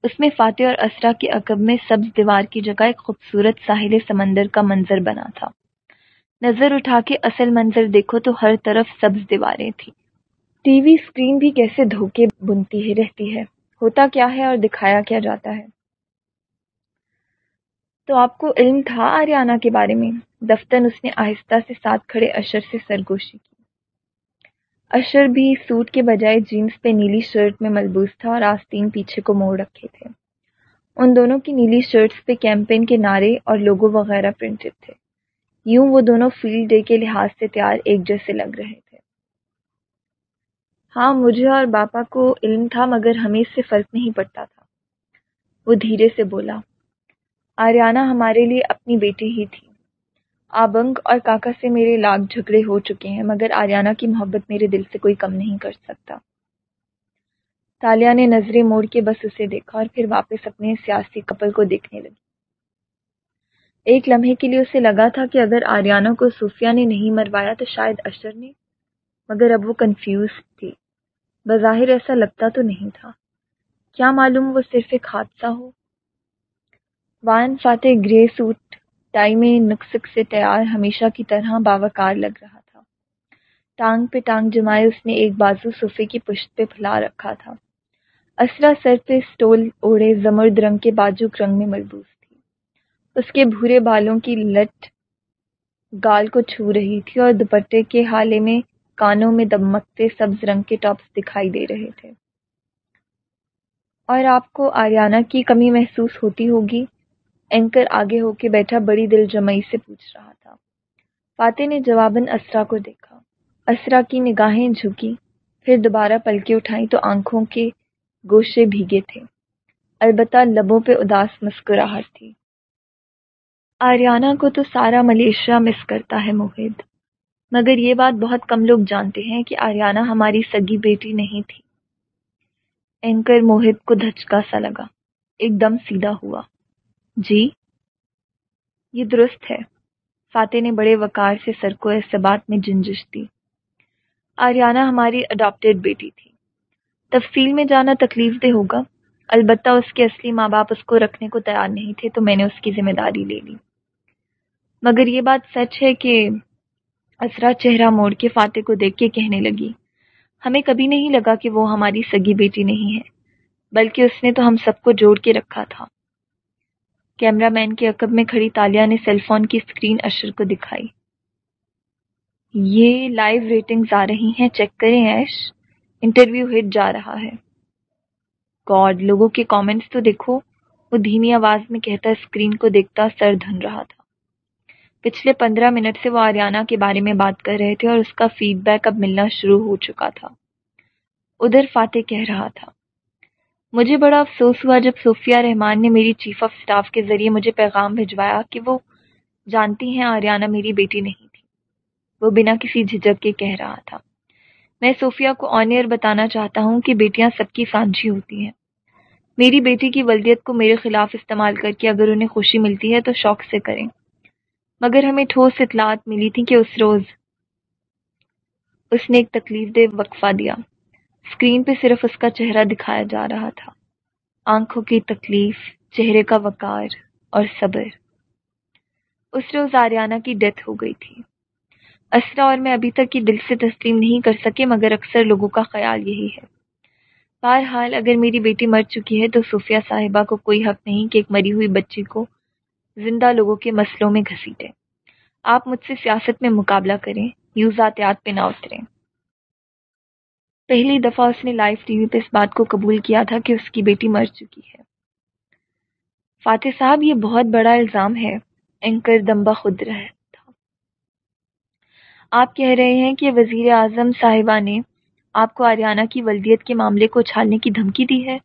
Speaker 1: اس میں فاتح اور اسرا کے عقب میں سبز دیوار کی جگہ ایک خوبصورت ساحل سمندر کا منظر بنا تھا۔ نظر اٹھا کے اصل منظر دیکھو تو ہر طرف سبز دیواریں تھیں۔ ٹی وی اسکرین بھی کیسے دھوکے بنتی ہے رہتی ہے۔ ہوتا کیا ہے اور دکھایا کیا جاتا ہے۔ تو آپ کو علم تھا آریانہ کے بارے میں؟ دفتر اس نے آہستہ سے ساتھ کھڑے اشر سے سرگوشی کی۔ اشر بھی سوٹ کے بجائے جینس پہ نیلی شرٹ میں ملبوس تھا اور آستین پیچھے کو موڑ رکھے تھے۔ ان دونوں کی نیلی شرٹس پہ کیمپین کے نعرے اور لوگو وغیرہ پرنٹڈ تھے۔ یوں وہ دونوں فیلڈ ڈے کے لحاظ سے تیار ایک جیسے لگ رہے تھے۔ ہاں مجھے اور باپا کو علم تھا، مگر ہمیں اس سے فرق نہیں پڑتا تھا۔ وہ دھیرے سے بولا آریانہ ہمارے لیے اپنی بیٹی ہی تھی۔ آبنگ اور کاکا سے میرے لاکھ جھگڑے ہو چکے ہیں، مگر آریانہ کی محبت میرے دل سے کوئی کم نہیں کر سکتا۔ تالیہ نے نظریں موڑ کے بس اسے دیکھا اور پھر واپس اپنے سیاسی کپل کو دیکھنے لگی۔ ایک لمحے کے لیے اسے لگا تھا کہ اگر آریانہ کو صوفیہ نے نہیں مروایا تو شاید اشر نے، مگر اب وہ کنفیوز تھی۔ بظاہر ایسا لگتا تو نہیں تھا۔ کیا معلوم وہ صرف ایک حادثہ ہو؟ وان فاتح گرے سوٹ ٹائی میں نقصق سے تیار ہمیشہ کی طرح باوکار لگ رہا تھا۔ ٹانگ پہ ٹانگ جمائے اس نے ایک بازو صوفے کی پشت پہ پھلا رکھا تھا۔ اسرا سر پہ سٹول اوڑے زمرد رنگ کے باجوک رنگ میں ملبوس تھی۔ اس کے بھورے بالوں کی لٹ گال کو چھو رہی تھی اور دوپٹے کے حالے میں کانوں میں دمکتے سبز رنگ کے ٹاپس دکھائی دے رہے تھے۔ اور آپ کو آریانہ کی کمی محسوس ہوتی ہوگی؟ اینکر آگے ہو کے بیٹھا بڑی دل جمعی سے پوچھ رہا تھا۔ فاتح نے جواباً اسرا کو دیکھا۔ اسرا کی نگاہیں جھکی، پھر دوبارہ پلکے اٹھائیں تو آنکھوں کے گوشے بھیگے تھے۔ البتہ لبوں پہ اداس مسکراہٹ تھی۔ آریانہ کو تو سارا ملیشیا مس کرتا ہے موہد۔ مگر یہ بات بہت کم لوگ جانتے ہیں کہ آریانہ ہماری سگی بیٹی نہیں تھی۔ اینکر موہت کو دھچکا سا لگا۔ ایک دم سیدھا ہوا۔ جی۔ یہ درست ہے۔ فاتح نے بڑے وقار سے سر کو اس بات میں جنجش دی۔ آریانہ ہماری اڈاپٹیڈ بیٹی تھی۔ تفصیل میں جانا تکلیف دہ ہوگا۔ البتہ اس کے اصلی ماں باپ اس کو رکھنے کو تیار نہیں تھے تو میں نے اس کی ذمہ داری لے لی۔ مگر یہ بات سچ ہے کہ اسرا چہرہ موڑ کے فاتح کو دیکھ کے کہنے لگی، ہمیں کبھی نہیں لگا کہ وہ ہماری سگی بیٹی نہیں ہے، بلکہ اس نے تو ہم سب کو جوڑ کے رکھا تھا۔ کیمرہ مین کے عقب میں کھڑی تالیہ نے سیل فون کی اسکرین اشر کو دکھائی۔ یہ لائیو ریٹنگز آ رہی ہیں، چیک کریں ایش۔ انٹرویو ہٹ جا رہا ہے۔ گاڈ، لوگوں کے کامنٹس تو دیکھو۔ وہ دھیمی آواز میں کہتا اسکرین کو دیکھتا سر دھن رہا تھا۔ پچھلے پندرہ منٹ سے وہ آریانہ کے بارے میں بات کر رہے تھے اور اس کا فیڈ بیک اب ملنا شروع ہو چکا تھا۔ ادھر فاتح کہہ رہا تھا۔ مجھے بڑا افسوس ہوا جب صوفیہ رحمان نے میری چیف آف سٹاف کے ذریعے مجھے پیغام بھجوایا کہ وہ جانتی ہیں آریانہ میری بیٹی نہیں تھی۔ وہ بنا کسی جھجک کے کہہ رہا تھا۔ میں صوفیہ کو آنیئر بتانا چاہتا ہوں کہ بیٹیاں سب کی سانجھی ہوتی ہیں۔ میری بیٹی کی ولدیت کو میرے خلاف استعمال کر کے اگر انہیں خوشی ملتی ہے تو شوق سے کریں۔ مگر ہمیں ٹھوس اطلاعات ملی تھی کہ اس روز اس نے ایک تکلیف دہ وقفہ دیا۔ اسکرین پہ صرف اس کا چہرہ دکھایا جا رہا تھا۔ آنکھوں کی تکلیف، چہرے کا وقار اور صبر۔ اس روز آریانہ کی ڈیتھ ہو گئی تھی۔ اسرا اور میں ابھی تک یہ دل سے تسلیم نہیں کر سکے، مگر اکثر لوگوں کا خیال یہی ہے۔ بہرحال اگر میری بیٹی مر چکی ہے تو صوفیہ صاحبہ کو کوئی حق نہیں کہ ایک مری ہوئی بچی کو زندہ لوگوں کے مسئلوں میں گھسیٹیں آپ مجھ سے سیاست میں مقابلہ کریں یوں ذاتیات پہ نہ اتریں۔ پہلی دفعہ اس نے لائیو ٹی وی پہ اس بات کو قبول کیا تھا کہ اس کی بیٹی مر چکی ہے۔ فاتح صاحب، یہ بہت بڑا الزام ہے۔ اینکر دمبا خود رہ تھا۔ آپ کہہ رہے ہیں کہ وزیر اعظم صاحبہ نے آپ کو آریانہ کی ولدیت کے معاملے کو اچھالنے کی دھمکی دی ہے۔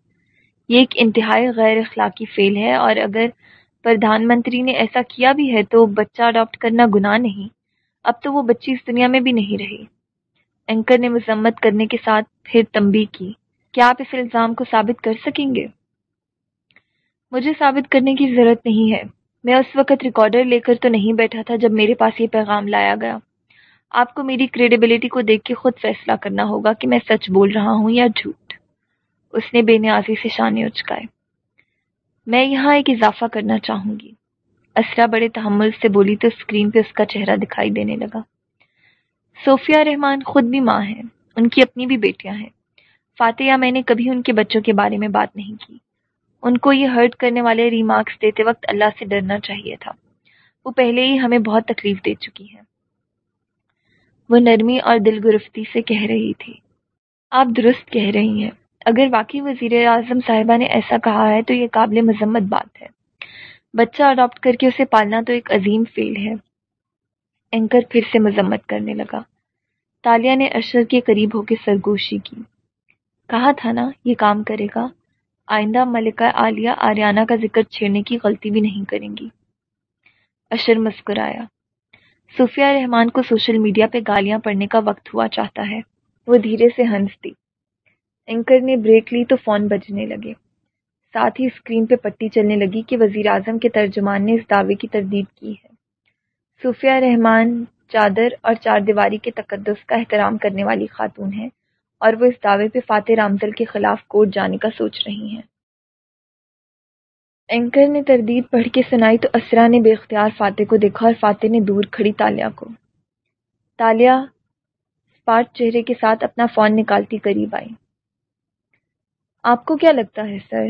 Speaker 1: یہ ایک انتہائی غیر اخلاقی فیل ہے اور اگر پردھان منتری نے ایسا کیا بھی ہے تو بچہ اڈاپٹ کرنا گناہ نہیں۔ اب تو وہ بچی اس دنیا میں بھی نہیں رہی۔ اینکر نے مذمت کرنے کے ساتھ پھر تمبی کی۔ کیا آپ اس الزام کو ثابت کر سکیں گے؟ مجھے ثابت کرنے کی ضرورت نہیں ہے۔ میں اس وقت ریکارڈر لے کر تو نہیں بیٹھا تھا جب میرے پاس یہ پیغام لایا گیا۔ آپ کو میری کریڈیبلٹی کو دیکھ کے خود فیصلہ کرنا ہوگا کہ میں سچ بول رہا ہوں یا جھوٹ۔ اس نے بے نیازی سے شانے اچکائے۔ میں یہاں ایک اضافہ کرنا چاہوں گی۔ اسرا بڑے تحمل سے بولی تو اسکرین پہ اس کا چہرہ دکھائی دینے لگا۔ صوفیہ رحمان خود بھی ماں ہے ان کی اپنی بھی بیٹیاں ہیں۔ فاتح میں نے کبھی ان کے بچوں کے بارے میں بات نہیں کی۔ ان کو یہ ہرٹ کرنے والے ریمارکس دیتے وقت اللہ سے ڈرنا چاہیے تھا۔ وہ پہلے ہی ہمیں بہت تکلیف دے چکی ہے وہ نرمی اور دل گرفتی سے کہہ رہی تھی۔ آپ درست کہہ رہی ہیں۔ اگر واقعی وزیر اعظم صاحبہ نے ایسا کہا ہے تو یہ قابل مذمت بات ہے۔ بچہ اڈاپٹ کر کے اسے پالنا تو ایک عظیم فیل ہے۔ اینکر پھر سے مذمت کرنے لگا۔ تالیہ نے اشر کے قریب ہو کے سرگوشی کی۔ کہا تھا نا، یہ کام کرے گا۔ آئندہ ملکہ عالیہ آریانہ کا ذکر چھیڑنے کی غلطی بھی نہیں کریں گی۔ اشر مسکرایا۔ صوفیہ رحمان کو سوشل میڈیا پہ گالیاں پڑھنے کا وقت ہوا چاہتا ہے۔ وہ دھیرے سے ہنس دی۔ اینکر نے بریک لی تو فون بجنے لگے۔ ساتھ ہی اسکرین پہ پٹی چلنے لگی کہ وزیر اعظم کے ترجمان نے اس دعوے کی تردید کی ہے۔ صوفیہ رحمان چادر اور چار دیواری کے تقدس کا احترام کرنے والی خاتون ہیں اور وہ اس دعوے پہ فاتح رامزل کے خلاف کورٹ جانے کا سوچ رہی ہیں۔ اینکر نے تردید پڑھ کے سنائی تو اسرا نے بے اختیار فاتح کو دیکھا اور فاتح نے دور کھڑی تالیا کو۔ تالیا اسپاٹ چہرے کے ساتھ اپنا فون نکالتی قریب آئی۔ آپ کو کیا لگتا ہے سر؟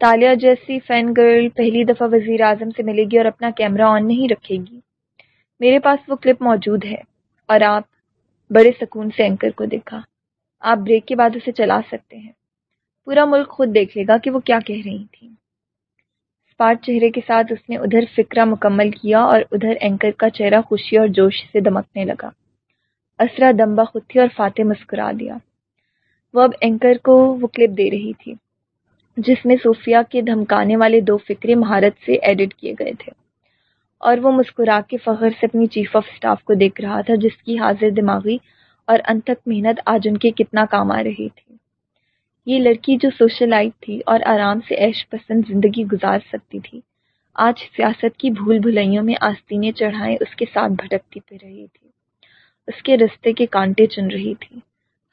Speaker 1: تالیا جیسی فین گرل پہلی دفعہ وزیر اعظم سے ملے گی اور اپنا کیمرہ آن نہیں رکھے گی۔ میرے پاس وہ کلپ موجود ہے اور آپ بڑے سکون سے اینکر کو دیکھا۔ آپ بریک کے بعد اسے چلا سکتے ہیں۔ پورا ملک خود دیکھ لے گا کہ وہ کیا کہہ رہی تھیں۔ اسپاٹ چہرے کے ساتھ اس نے ادھر فکرہ مکمل کیا اور ادھر اینکر کا چہرہ خوشی اور جوش سے دمکنے لگا۔ اسرا دمبا خود تھی اور فاتح مسکرا دیا۔ وہ اب اینکر کو وہ کلپ دے رہی تھی، جس میں صوفیہ کے دھمکانے والے دو فکرے مہارت سے ایڈٹ کیے گئے تھے۔ اور وہ مسکرا کے فخر سے اپنی چیف آف اسٹاف کو دیکھ رہا تھا، جس کی حاضر دماغی اور انتک محنت آج ان کے کتنا کام آ رہی تھی۔ یہ لڑکی جو سوشلائٹ تھی اور آرام سے عیش پسند زندگی گزار سکتی تھی، آج سیاست کی بھول بھلائیوں میں آستینیں چڑھائیں اس کے ساتھ بھٹکتی پہ رہی تھی۔ اس کے رستے کے کانٹے چن رہی تھی،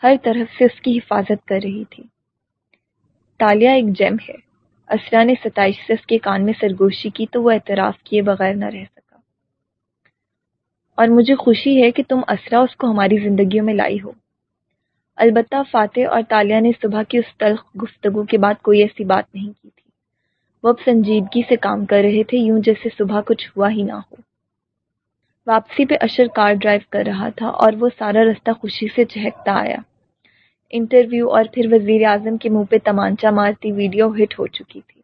Speaker 1: ہر طرف سے اس کی حفاظت کر رہی تھی۔ تالیا ایک جیم ہے۔ اسرا نے ستائش سے اس کے کان میں سرگوشی کی تو وہ اعتراف کیے بغیر نہ رہ سکا۔ اور مجھے خوشی ہے کہ تم اسرا اس کو ہماری زندگیوں میں لائی ہو۔ البتہ فاتح اور تالیہ نے صبح کی اس تلخ گفتگو کے بعد کوئی ایسی بات نہیں کی تھی۔ وہ اب سنجیدگی سے کام کر رہے تھے، یوں جیسے صبح کچھ ہوا ہی نہ ہو۔ واپسی پہ اشر کار ڈرائیو کر رہا تھا اور وہ سارا رستہ خوشی سے چہکتا آیا۔ انٹرویو اور پھر وزیر اعظم کے منہ پہ تمانچہ مارتی ویڈیو ہٹ ہو چکی تھی۔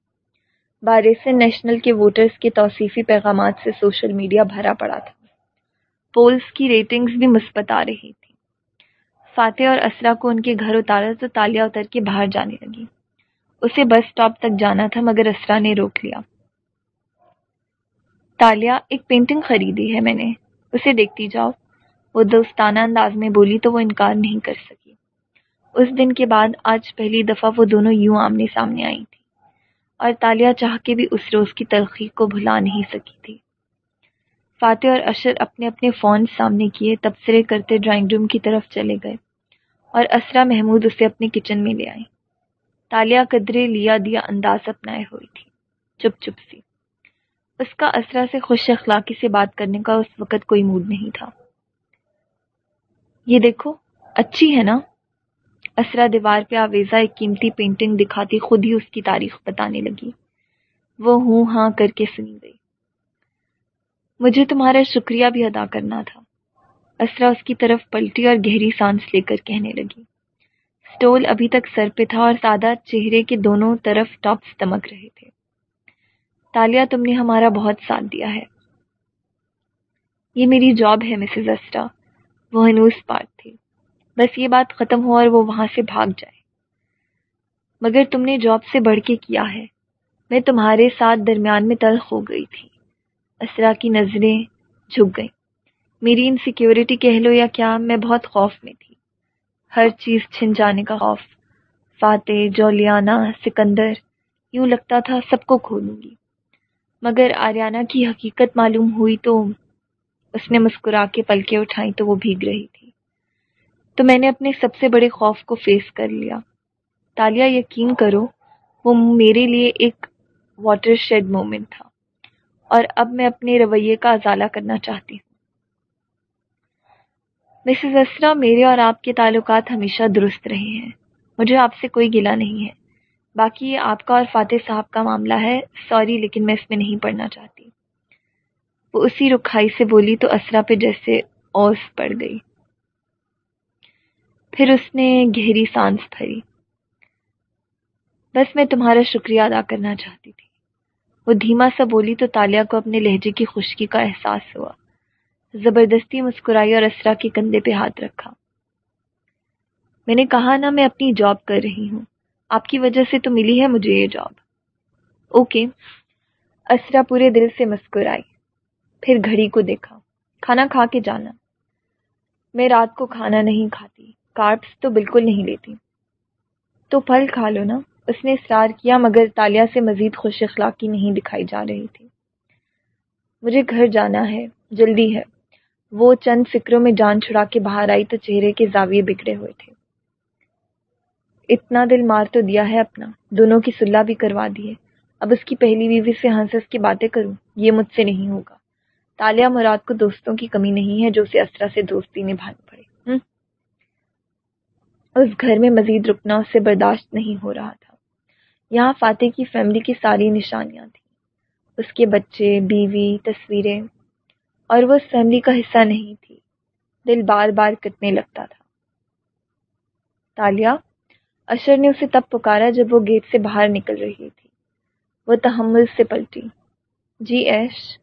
Speaker 1: بارسن نیشنل کے ووٹرز کے توصیفی پیغامات سے سوشل میڈیا بھرا پڑا تھا۔ پولز کی ریٹنگز بھی مثبت آ رہی تھی۔ فاتح اور اسرا کو ان کے گھر اتارا تو تالیا اتر کے باہر جانے لگی۔ اسے بس اسٹاپ تک جانا تھا مگر اسرا نے روک لیا۔ تالیا ایک پینٹنگ خریدی ہے میں نے۔ اسے دیکھتی جاؤ۔ وہ دوستانہ انداز میں بولی تو وہ انکار نہیں کر سکی۔ اس دن کے بعد آج پہلی دفعہ وہ دونوں یوں آمنے سامنے آئی تھی اور تالیا چاہ کے بھی اس روز کی تلخی کو بھلا نہیں سکی تھی۔ فاتح اور اشر اپنے اپنے فون سامنے کیے، تبصرے کرتے ڈرائنگ روم کی طرف چلے گئے اور اسرا محمود اسے اپنے کچن میں لے آئی تالیا قدرے لیا دیا انداز اپنائے ہوئی تھی۔ چپ چپ سی۔ اس کا اسرا سے خوش اخلاقی سے بات کرنے کا اس وقت کوئی موڈ نہیں تھا۔ یہ دیکھو، اچھی ہے نا؟ اسرا دیوار پہ آویزا ایک قیمتی پینٹنگ دکھاتی خود ہی اس کی تاریخ بتانے لگی۔ وہ ہوں ہاں کر کے سنی گئی۔ مجھے تمہارا شکریہ بھی ادا کرنا تھا۔ اسرا اس کی طرف پلٹی اور گہری سانس لے کر کہنے لگی۔ اسٹول ابھی تک سر پہ تھا اور سادہ چہرے کے دونوں طرف ٹاپس دمک رہے تھے۔ تالیا، تم نے ہمارا بہت ساتھ دیا ہے۔ یہ میری جاب ہے مسز اسرا۔ وہ ہنوس پارٹ تھی بس یہ بات ختم ہو اور وہ وہاں سے بھاگ جائے۔ مگر تم نے جاب سے بڑھ کے کیا ہے۔ میں تمہارے ساتھ درمیان میں تلخ ہو گئی تھی۔ اسرا کی نظریں جھک گئیں۔ میری انسیکیورٹی کہہ لو یا کیا؟ میں بہت خوف میں تھی۔ ہر چیز چھن جانے کا خوف۔ فاتح، جولیانہ، سکندر، یوں لگتا تھا سب کو کھولوں گی۔ مگر آریانہ کی حقیقت معلوم ہوئی تو اس نے مسکرا کے پلکیں اٹھائیں تو وہ بھیگ رہی تھی۔ تو میں نے اپنے سب سے بڑے خوف کو فیس کر لیا۔ تالیا، یقین کرو، وہ میرے لیے ایک واٹر شیڈ مومنٹ تھا۔ اور اب میں اپنے رویے کا ازالہ کرنا چاہتی ہوں۔ مسز اسرا میرے اور آپ کے تعلقات ہمیشہ درست رہے ہیں۔ مجھے آپ سے کوئی گلا نہیں ہے۔ باقی یہ آپ کا اور فاتح صاحب کا معاملہ ہے۔ سوری لیکن میں اس میں نہیں پڑھنا چاہتی۔ وہ اسی رکھائی سے بولی تو اسرا پہ جیسے اوس پڑ گئی۔ پھر اس نے گہری سانس بھری بس میں تمہارا شکریہ ادا کرنا چاہتی تھی۔ وہ دھیما سا بولی تو تالیہ کو اپنے لہجے کی خشکی کا احساس ہوا۔ زبردستی مسکرائی اور اسرا کے کندھے پہ ہاتھ رکھا۔ میں نے کہا نا میں اپنی جاب کر رہی ہوں۔ آپ کی وجہ سے تو ملی ہے مجھے یہ جاب۔ اوکے۔ اسرا پورے دل سے مسکرائی۔ پھر گھڑی کو دیکھا۔ کھانا کھا کے جانا۔ میں رات کو کھانا نہیں کھاتی۔ کاربس تو بالکل نہیں لیتی۔ تو پھل کھا لو نا۔ اس نے اصرار کیا مگر تالیہ سے مزید خوش اخلاقی نہیں دکھائی جا رہی تھی۔ مجھے گھر جانا ہے، جلدی ہے۔ وہ چند فکروں میں جان چھڑا کے باہر آئی تو چہرے کے زاویے بگڑے ہوئے تھے۔ اتنا دل مار تو دیا ہے اپنا۔ دونوں کی صلاح بھی کروا دی ہے۔ اب اس کی پہلی بیوی سے ہنس ہنس کی باتیں کروں۔ یہ مجھ سے نہیں ہوگا۔ تالیہ مراد کو دوستوں کی کمی نہیں ہے جو اسے اسرا سے دوستی نبھانی پڑے۔ اس گھر میں مزید رکنا اس سے برداشت نہیں ہو رہا تھا۔ یہاں فاتح کی فیملی کی ساری نشانیاں تھیں۔ اس کے بچے، بیوی، تصویریں۔ اور وہ اس فیملی کا حصہ نہیں تھی۔ دل بار بار کٹنے لگتا تھا۔ تالیہ، اشر نے اسے تب پکارا جب وہ گیٹ سے باہر نکل رہی تھی۔ وہ تحمل سے پلٹی۔ جی ایش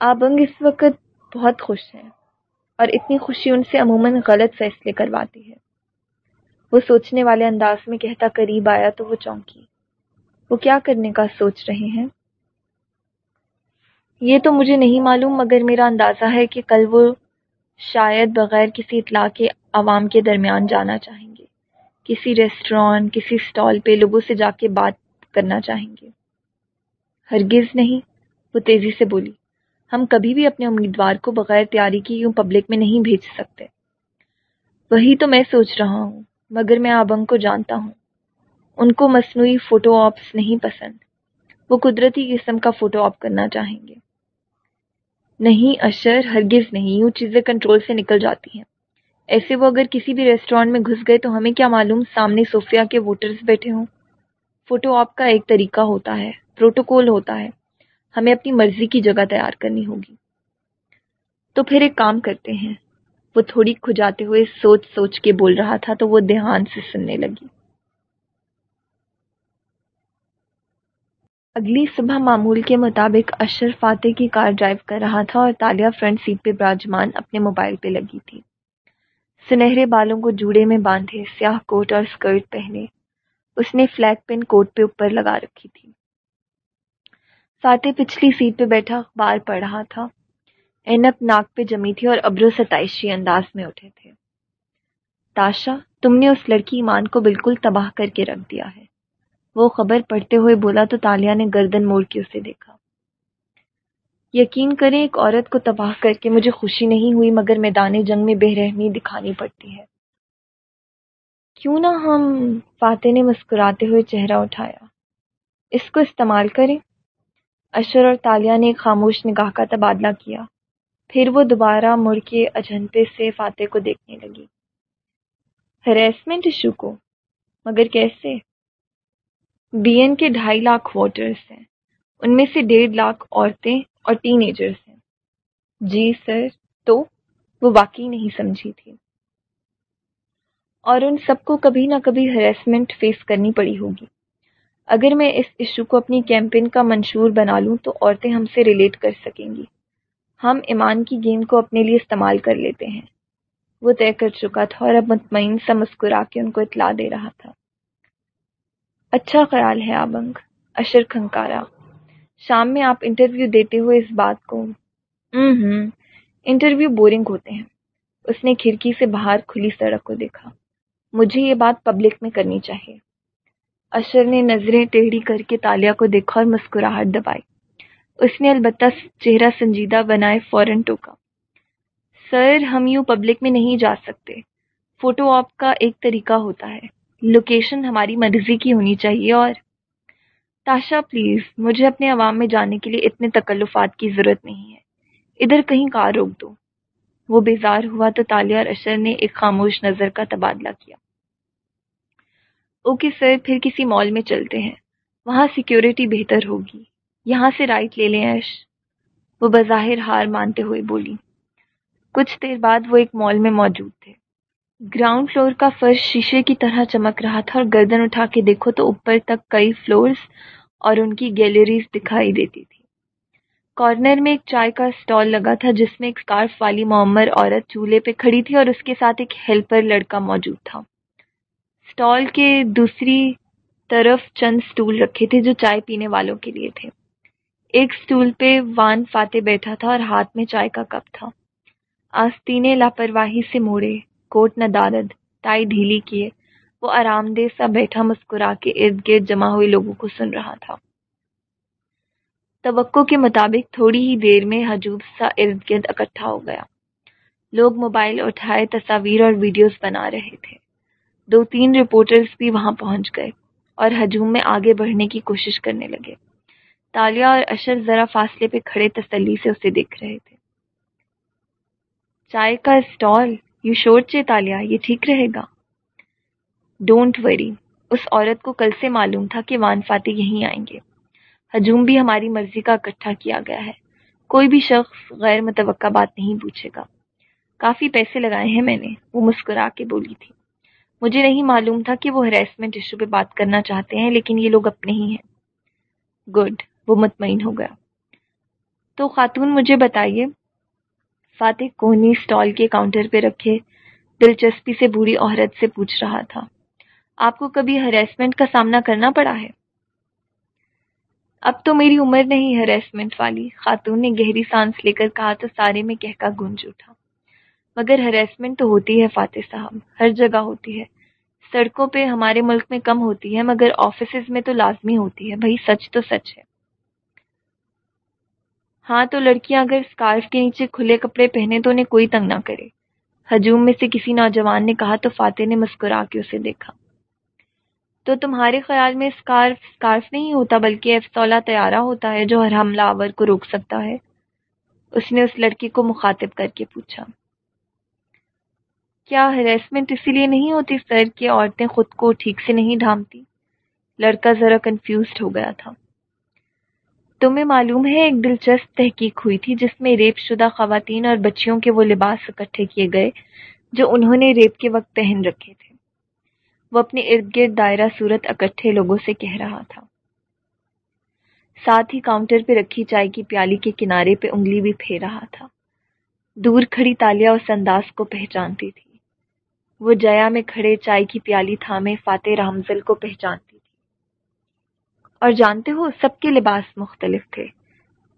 Speaker 1: آبنگ اس وقت بہت خوش ہیں اور اتنی خوشی ان سے عموماً غلط فیصلے کرواتی ہے۔ وہ سوچنے والے انداز میں کہتا قریب آیا تو وہ چونکی۔ وہ کیا کرنے کا سوچ رہے ہیں؟ یہ تو مجھے نہیں معلوم، مگر میرا اندازہ ہے کہ کل وہ شاید بغیر کسی اطلاع کے عوام کے درمیان جانا چاہیں گے۔ کسی ریسٹورانٹ کسی اسٹال پہ لوگوں سے جا کے بات کرنا چاہیں گے۔ ہرگز نہیں، وہ تیزی سے بولی۔ ہم کبھی بھی اپنے امیدوار کو بغیر تیاری کی یوں پبلک میں نہیں بھیج سکتے۔ وہی تو میں سوچ رہا ہوں۔ مگر میں آبنگ کو جانتا ہوں۔ ان کو مصنوعی فوٹو آپس نہیں پسند۔ وہ قدرتی قسم کا فوٹو آپ کرنا چاہیں گے۔ نہیں اشر ہرگز نہیں، یوں چیزیں کنٹرول سے نکل جاتی ہیں۔ ایسے وہ اگر کسی بھی ریسٹورینٹ میں گھس گئے تو ہمیں کیا معلوم سامنے صوفیا کے ووٹرز بیٹھے ہوں؟ فوٹو آپ کا ایک طریقہ ہوتا ہے، پروٹوکول ہوتا ہے۔ ہمیں اپنی مرضی کی جگہ تیار کرنی ہوگی۔ تو پھر ایک کام کرتے ہیں۔ وہ تھوڑی کھجاتے ہوئے سوچ سوچ کے بول رہا تھا تو وہ دھیان سے سننے لگی۔ اگلی صبح معمول کے مطابق اشر فاتح کی کار ڈرائیو کر رہا تھا اور تالیہ فرنٹ سیٹ پہ براجمان اپنے موبائل پہ لگی تھی۔ سنہرے بالوں کو جوڑے میں باندھے، سیاہ کوٹ اور اسکرٹ پہنے۔ اس نے فلیگ پن کوٹ پہ اوپر لگا رکھی تھی۔ فاتح پچھلی سیٹ پہ بیٹھا، اخبار پڑھ رہا تھا۔ اینپ ناک پہ جمی تھی اور ابرو ستائشی انداز میں اٹھے تھے۔ تاشا، تم نے اس لڑکی ایمان کو بالکل تباہ کر کے رکھ دیا ہے۔ وہ خبر پڑھتے ہوئے بولا تو تالیہ نے گردن موڑ کے اسے دیکھا۔ یقین کریں ایک عورت کو تباہ کر کے مجھے خوشی نہیں ہوئی، مگر میدان جنگ میں بے رحمی دکھانی پڑتی ہے۔ کیوں نہ ہم فاتح نے مسکراتے ہوئے چہرہ اٹھایا۔ اس کو استعمال کریں۔ اشر اور تالیہ نے ایک خاموش نگاہ کا تبادلہ کیا۔ پھر وہ دوبارہ مڑ کے اجنتے سے فاتح کو دیکھنے لگی۔ ہریسمنٹ ایشو کو مگر کیسے؟ بی این کے ڈھائی لاکھ ووٹرس ہیں، ان میں سے ڈیڑھ لاکھ عورتیں اور ٹین ایجرس ہیں۔ جی سر، تو وہ واقعی نہیں سمجھی تھی۔ اور ان سب کو کبھی نہ کبھی ہریسمنٹ فیس کرنی پڑی ہوگی۔ اگر میں اس ایشو کو اپنی کیمپین کا منشور بنا لوں تو عورتیں ہم سے ریلیٹ کر سکیں گی۔ ہم ایمان کی گیم کو اپنے لیے استعمال کر لیتے ہیں۔ وہ طے کر چکا تھا اور اب مطمئن سا مسکرا کے ان کو اطلاع دے رہا تھا۔ اچھا خیال ہے آبنگ، اشر کھنکارا۔ شام میں آپ انٹرویو دیتے ہوئے اس بات کو ہوں انٹرویو بورنگ ہوتے ہیں۔ اس نے کھڑکی سے باہر کھلی سڑک کو دیکھا۔ مجھے یہ بات پبلک میں کرنی چاہیے۔ اشر نے نظریں ٹیڑھی کر کے تالیہ کو دیکھا اور مسکراہٹ دبائی۔ اس نے البتہ چہرہ سنجیدہ بنائے فوراً ٹوکا۔ سر، ہم یوں پبلک میں نہیں جا سکتے۔ فوٹو آپ کا ایک طریقہ ہوتا ہے۔ لوکیشن ہماری مرضی کی ہونی چاہیے اور تاشا پلیز مجھے اپنے عوام میں جانے کے لیے اتنے تکلفات کی ضرورت نہیں ہے۔ ادھر کہیں کار روک دو۔ وہ بیزار ہوا تو تالیہ اور اشر نے ایک خاموش نظر کا تبادلہ کیا۔ اوکے، سر، پھر کسی مال میں چلتے ہیں۔ وہاں سیکیورٹی بہتر ہوگی۔ یہاں سے رائٹ لے لیں ایش وہ بظاہر ہار مانتے ہوئے بولی، کچھ دیر بعد وہ ایک مال میں موجود تھے۔ گراؤنڈ فلور کا فرش شیشے کی طرح چمک رہا تھا اور گردن اٹھا کے دیکھو تو اوپر تک کئی فلورز اور ان کی گیلریز دکھائی دیتی تھی۔ کارنر میں ایک چائے کا اسٹال لگا تھا جس میں ایک اسکارف والی معمر عورت چولہے پہ کھڑی تھی اور اس کے ساتھ ایک ہیلپر لڑکا موجود تھا۔ اسٹال کے دوسری طرف چند سٹول رکھے تھے جو چائے پینے والوں کے لیے تھے۔ ایک سٹول پہ وان فاتح بیٹھا تھا اور ہاتھ میں چائے کا کپ تھا۔ آستینے لاپرواہی سے موڑے، کوٹ ندارد ٹائی ڈھیلی کیے۔ وہ آرام دہ سا بیٹھا مسکرا کے ارد گرد جمع ہوئے لوگوں کو سن رہا تھا۔ توقع کے مطابق تھوڑی ہی دیر میں ہجوب سا ارد گرد اکٹھا ہو گیا۔ لوگ موبائل اٹھائے تصاویر اور ویڈیوز بنا رہے تھے۔ دو تین رپورٹرز بھی وہاں پہنچ گئے اور ہجوم میں آگے بڑھنے کی کوشش کرنے لگے۔ تالیہ اور اشر ذرا فاصلے پہ کھڑے تسلی سے اسے دیکھ رہے تھے۔ چائے کا اسٹال؟ یو شور چے تالیہ یہ ٹھیک رہے گا؟ ڈونٹ وری اس عورت کو کل سے معلوم تھا کہ وان فاتح یہیں آئیں گے۔ ہجوم بھی ہماری مرضی کا اکٹھا کیا گیا ہے۔ کوئی بھی شخص غیر متوقع بات نہیں پوچھے گا۔ کافی پیسے لگائے ہیں میں نے، وہ مسکرا کے بولی تھی۔ مجھے نہیں معلوم تھا کہ وہ ہریسمنٹ ایشو پہ بات کرنا چاہتے ہیں، لیکن یہ لوگ اپنے ہی ہیں۔ گڈ وہ مطمئن ہو گیا۔ تو خاتون مجھے بتائیے، فاتح کونی اسٹال کے کاؤنٹر پہ رکھے دلچسپی سے بوڑھی عورت سے پوچھ رہا تھا، آپ کو کبھی ہریسمنٹ کا سامنا کرنا پڑا ہے؟ اب تو میری عمر نہیں ہریسمنٹ والی، خاتون نے گہری سانس لے کر کہا تو سارے میں کہہ کا گنج اٹھا۔ مگر ہریسمنٹ تو ہوتی ہے فاتح صاحب، ہر جگہ ہوتی ہے۔ سڑکوں پہ ہمارے ملک میں کم ہوتی ہے، مگر آفیسز میں تو لازمی ہوتی ہے، بھائی سچ تو سچ ہے۔ ہاں تو لڑکیاں اگر اسکارف کے نیچے کھلے کپڑے پہنے تو انہیں کوئی تنگ نہ کرے۔ ہجوم میں سے کسی نوجوان نے کہا تو فاتح نے مسکرا کے اسے دیکھا۔ تو تمہارے خیال میں اسکارف اسکارف نہیں ہوتا بلکہ افسولہ تیارہ ہوتا ہے جو ہر حملہ آور کو روک سکتا ہے؟ اس نے اس لڑکی کو مخاطب کر کے پوچھا۔ کیا ہریسمنٹ اسی لیے نہیں ہوتی سر کہ عورتیں خود کو ٹھیک سے نہیں ڈھانپتی؟ لڑکا ذرا کنفیوزڈ ہو گیا تھا۔ تمہیں معلوم ہے، ایک دلچسپ تحقیق ہوئی تھی جس میں ریپ شدہ خواتین اور بچیوں کے وہ لباس اکٹھے کیے گئے جو انہوں نے ریپ کے وقت پہن رکھے تھے۔ وہ اپنے ارد گرد دائرہ صورت اکٹھے لوگوں سے کہہ رہا تھا۔ ساتھ ہی کاؤنٹر پہ رکھی چائے کی پیالی کے کنارے پہ انگلی بھی پھیر رہا تھا۔ دور کھڑی تالیا اس انداز کو پہچانتی تھی۔ وہ جیا میں کھڑے چائے کی پیالی تھامے فاتح رامزل کو پہچانتی اور جانتے ہو سب کے لباس مختلف تھے۔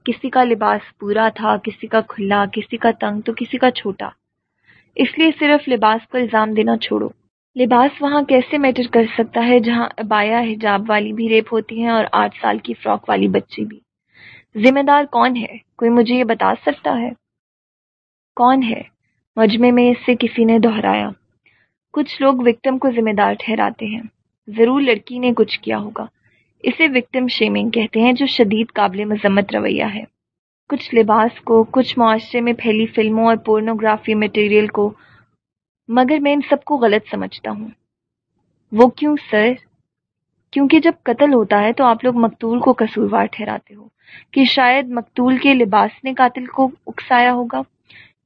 Speaker 1: کسی کا لباس پورا تھا، کسی کا کھلا، کسی کا تنگ تو کسی کا چھوٹا۔ اس لیے صرف لباس کو الزام دینا چھوڑو۔ لباس وہاں کیسے میٹر کر سکتا ہے جہاں بایا حجاب والی بھی ریپ ہوتی ہیں اور آٹھ سال کی فراک والی بچی بھی؟ ذمہ دار کون ہے؟ کوئی مجھے یہ بتا سکتا ہے؟ کون ہے؟ مجمع میں اس سے کسی نے دہرایا۔ کچھ لوگ وکٹم کو ذمہ دار ٹھہراتے ہیں۔ ضرور لڑکی نے کچھ کیا ہوگا۔ اسے وکٹم شیمنگ کہتے ہیں جو شدید قابل مذمت رویہ ہے۔ کچھ لباس کو، کچھ معاشرے میں پھیلی فلموں اور پورنوگرافی مٹیریل کو، مگر میں ان سب کو غلط سمجھتا ہوں۔ وہ کیوں سر؟ کیونکہ جب قتل ہوتا ہے تو آپ لوگ مقتول کو قصوروار ٹھہراتے ہو۔ کہ شاید مقتول کے لباس نے قاتل کو اکسایا ہوگا،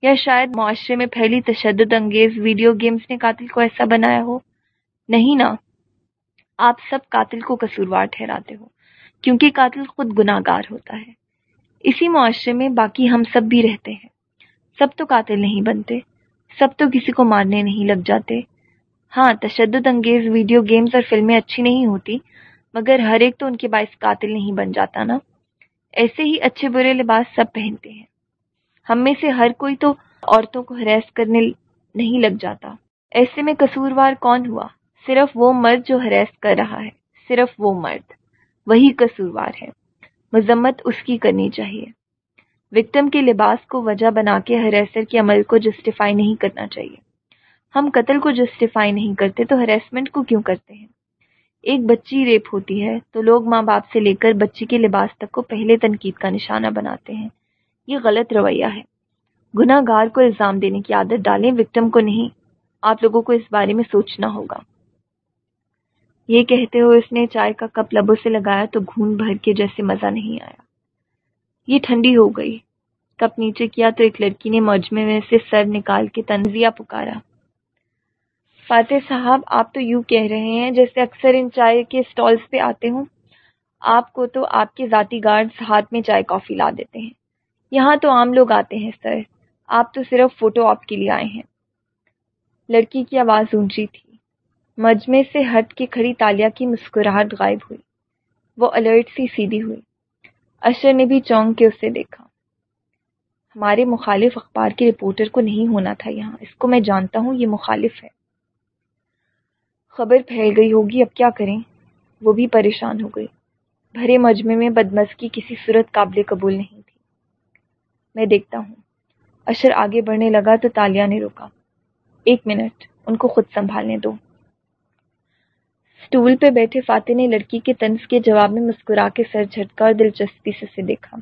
Speaker 1: یا شاید معاشرے میں پھیلی تشدد انگیز ویڈیو گیمز نے قاتل کو ایسا بنایا ہو۔ نہیں نا۔ آپ سب قاتل کو قصوروار ٹھہراتے ہو، کیونکہ قاتل خود گناہ گار ہوتا ہے۔ اسی معاشرے میں باقی ہم سب بھی رہتے ہیں۔ سب تو قاتل نہیں بنتے، سب تو کسی کو مارنے نہیں لگ جاتے۔ ہاں تشدد انگیز ویڈیو گیمز اور فلمیں اچھی نہیں ہوتی، مگر ہر ایک تو ان کے باعث قاتل نہیں بن جاتا نا۔ ایسے ہی اچھے برے لباس سب پہنتے ہیں۔ ہم میں سے ہر کوئی تو عورتوں کو ہراس کرنے نہیں لگ جاتا۔ ایسے میں قصوروار کون ہوا؟ صرف وہ مرد جو ہراس کر رہا ہے، صرف وہ مرد۔ وہی قصوروار ہے۔ مذمت اس کی کرنی چاہیے۔ وکٹم کے لباس کو وجہ بنا کے ہریسر کے عمل کو جسٹیفائی نہیں کرنا چاہیے۔ ہم قتل کو جسٹیفائی نہیں کرتے تو ہریسمنٹ کو کیوں کرتے ہیں؟ ایک بچی ریپ ہوتی ہے تو لوگ ماں باپ سے لے کر بچی کے لباس تک کو پہلے تنقید کا نشانہ بناتے ہیں۔ یہ غلط رویہ ہے۔ گناہ گار کو الزام دینے کی عادت ڈالیں، وکٹم کو نہیں۔ آپ لوگوں کو اس بارے میں سوچنا ہوگا۔ یہ کہتے ہوئے اس نے چائے کا کپ لبوں سے لگایا تو گھون بھر کے جیسے مزہ نہیں آیا۔ یہ ٹھنڈی ہو گئی۔ کپ نیچے کیا تو ایک لڑکی نے مجمے میں سے سر نکال کے تنزیہ پکارا۔ فاتح صاحب، آپ تو یوں کہہ رہے ہیں جیسے اکثر ان چائے کے اسٹالس پہ آتے ہوں۔ آپ کو تو آپ کے ذاتی گارڈز ہاتھ میں چائے کافی لا دیتے ہیں۔ یہاں تو عام لوگ آتے ہیں سر۔ آپ تو صرف فوٹو آپ کے لیے آئے ہیں۔ لڑکی کی آواز اونچی تھی۔ مجمے سے ہٹ کے کھڑی تالیا کی مسکراہٹ غائب ہوئی۔ وہ الرٹ سی سیدھی ہوئی۔ اشر نے بھی چونک کے اسے دیکھا۔ ہمارے مخالف اخبار کے رپورٹر کو نہیں ہونا تھا یہاں۔ اس کو میں جانتا ہوں، یہ مخالف ہے۔ خبر پھیل گئی ہوگی، اب کیا کریں؟ وہ بھی پریشان ہو گئی۔ بھرے مجمے میں بدمزگی کسی صورت قابل قبول نہیں تھی۔ میں دیکھتا ہوں۔ اشر آگے بڑھنے لگا تو تالیا نے روکا۔ ایک منٹ، ان کو خود سنبھالنے دو۔ اسٹول پہ بیٹھے فاتح نے لڑکی کے طنز کے جواب میں مسکرا کے سر جھٹکا اور دلچسپی سے اسے دیکھا۔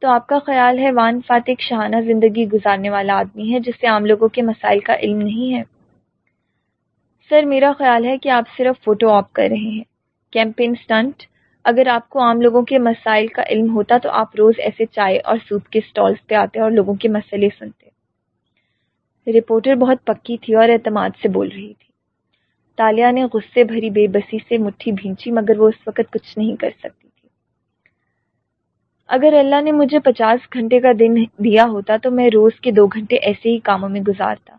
Speaker 1: تو آپ کا خیال ہے وان فاتح ایک شہانہ زندگی گزارنے والا آدمی ہے جسے عام لوگوں کے مسائل کا علم نہیں ہے؟ سر، میرا خیال ہے کہ آپ صرف فوٹو آپ کر رہے ہیں۔ کیمپین سٹنٹ، اگر آپ کو عام لوگوں کے مسائل کا علم ہوتا تو آپ روز ایسے چائے اور سوپ کے سٹالز پہ آتے اور لوگوں کے مسئلے سنتے۔ رپورٹر بہت پکی تھی اور اعتماد سے بول رہی تھی۔ تالیا نے غصے بھری بے بسی سے مٹھی بھینچی، مگر وہ اس وقت کچھ نہیں کر سکتی تھی۔ اگر اللہ نے مجھے پچاس گھنٹے کا دن دیا ہوتا تو میں روز کے دو گھنٹے ایسے ہی کاموں میں گزارتا۔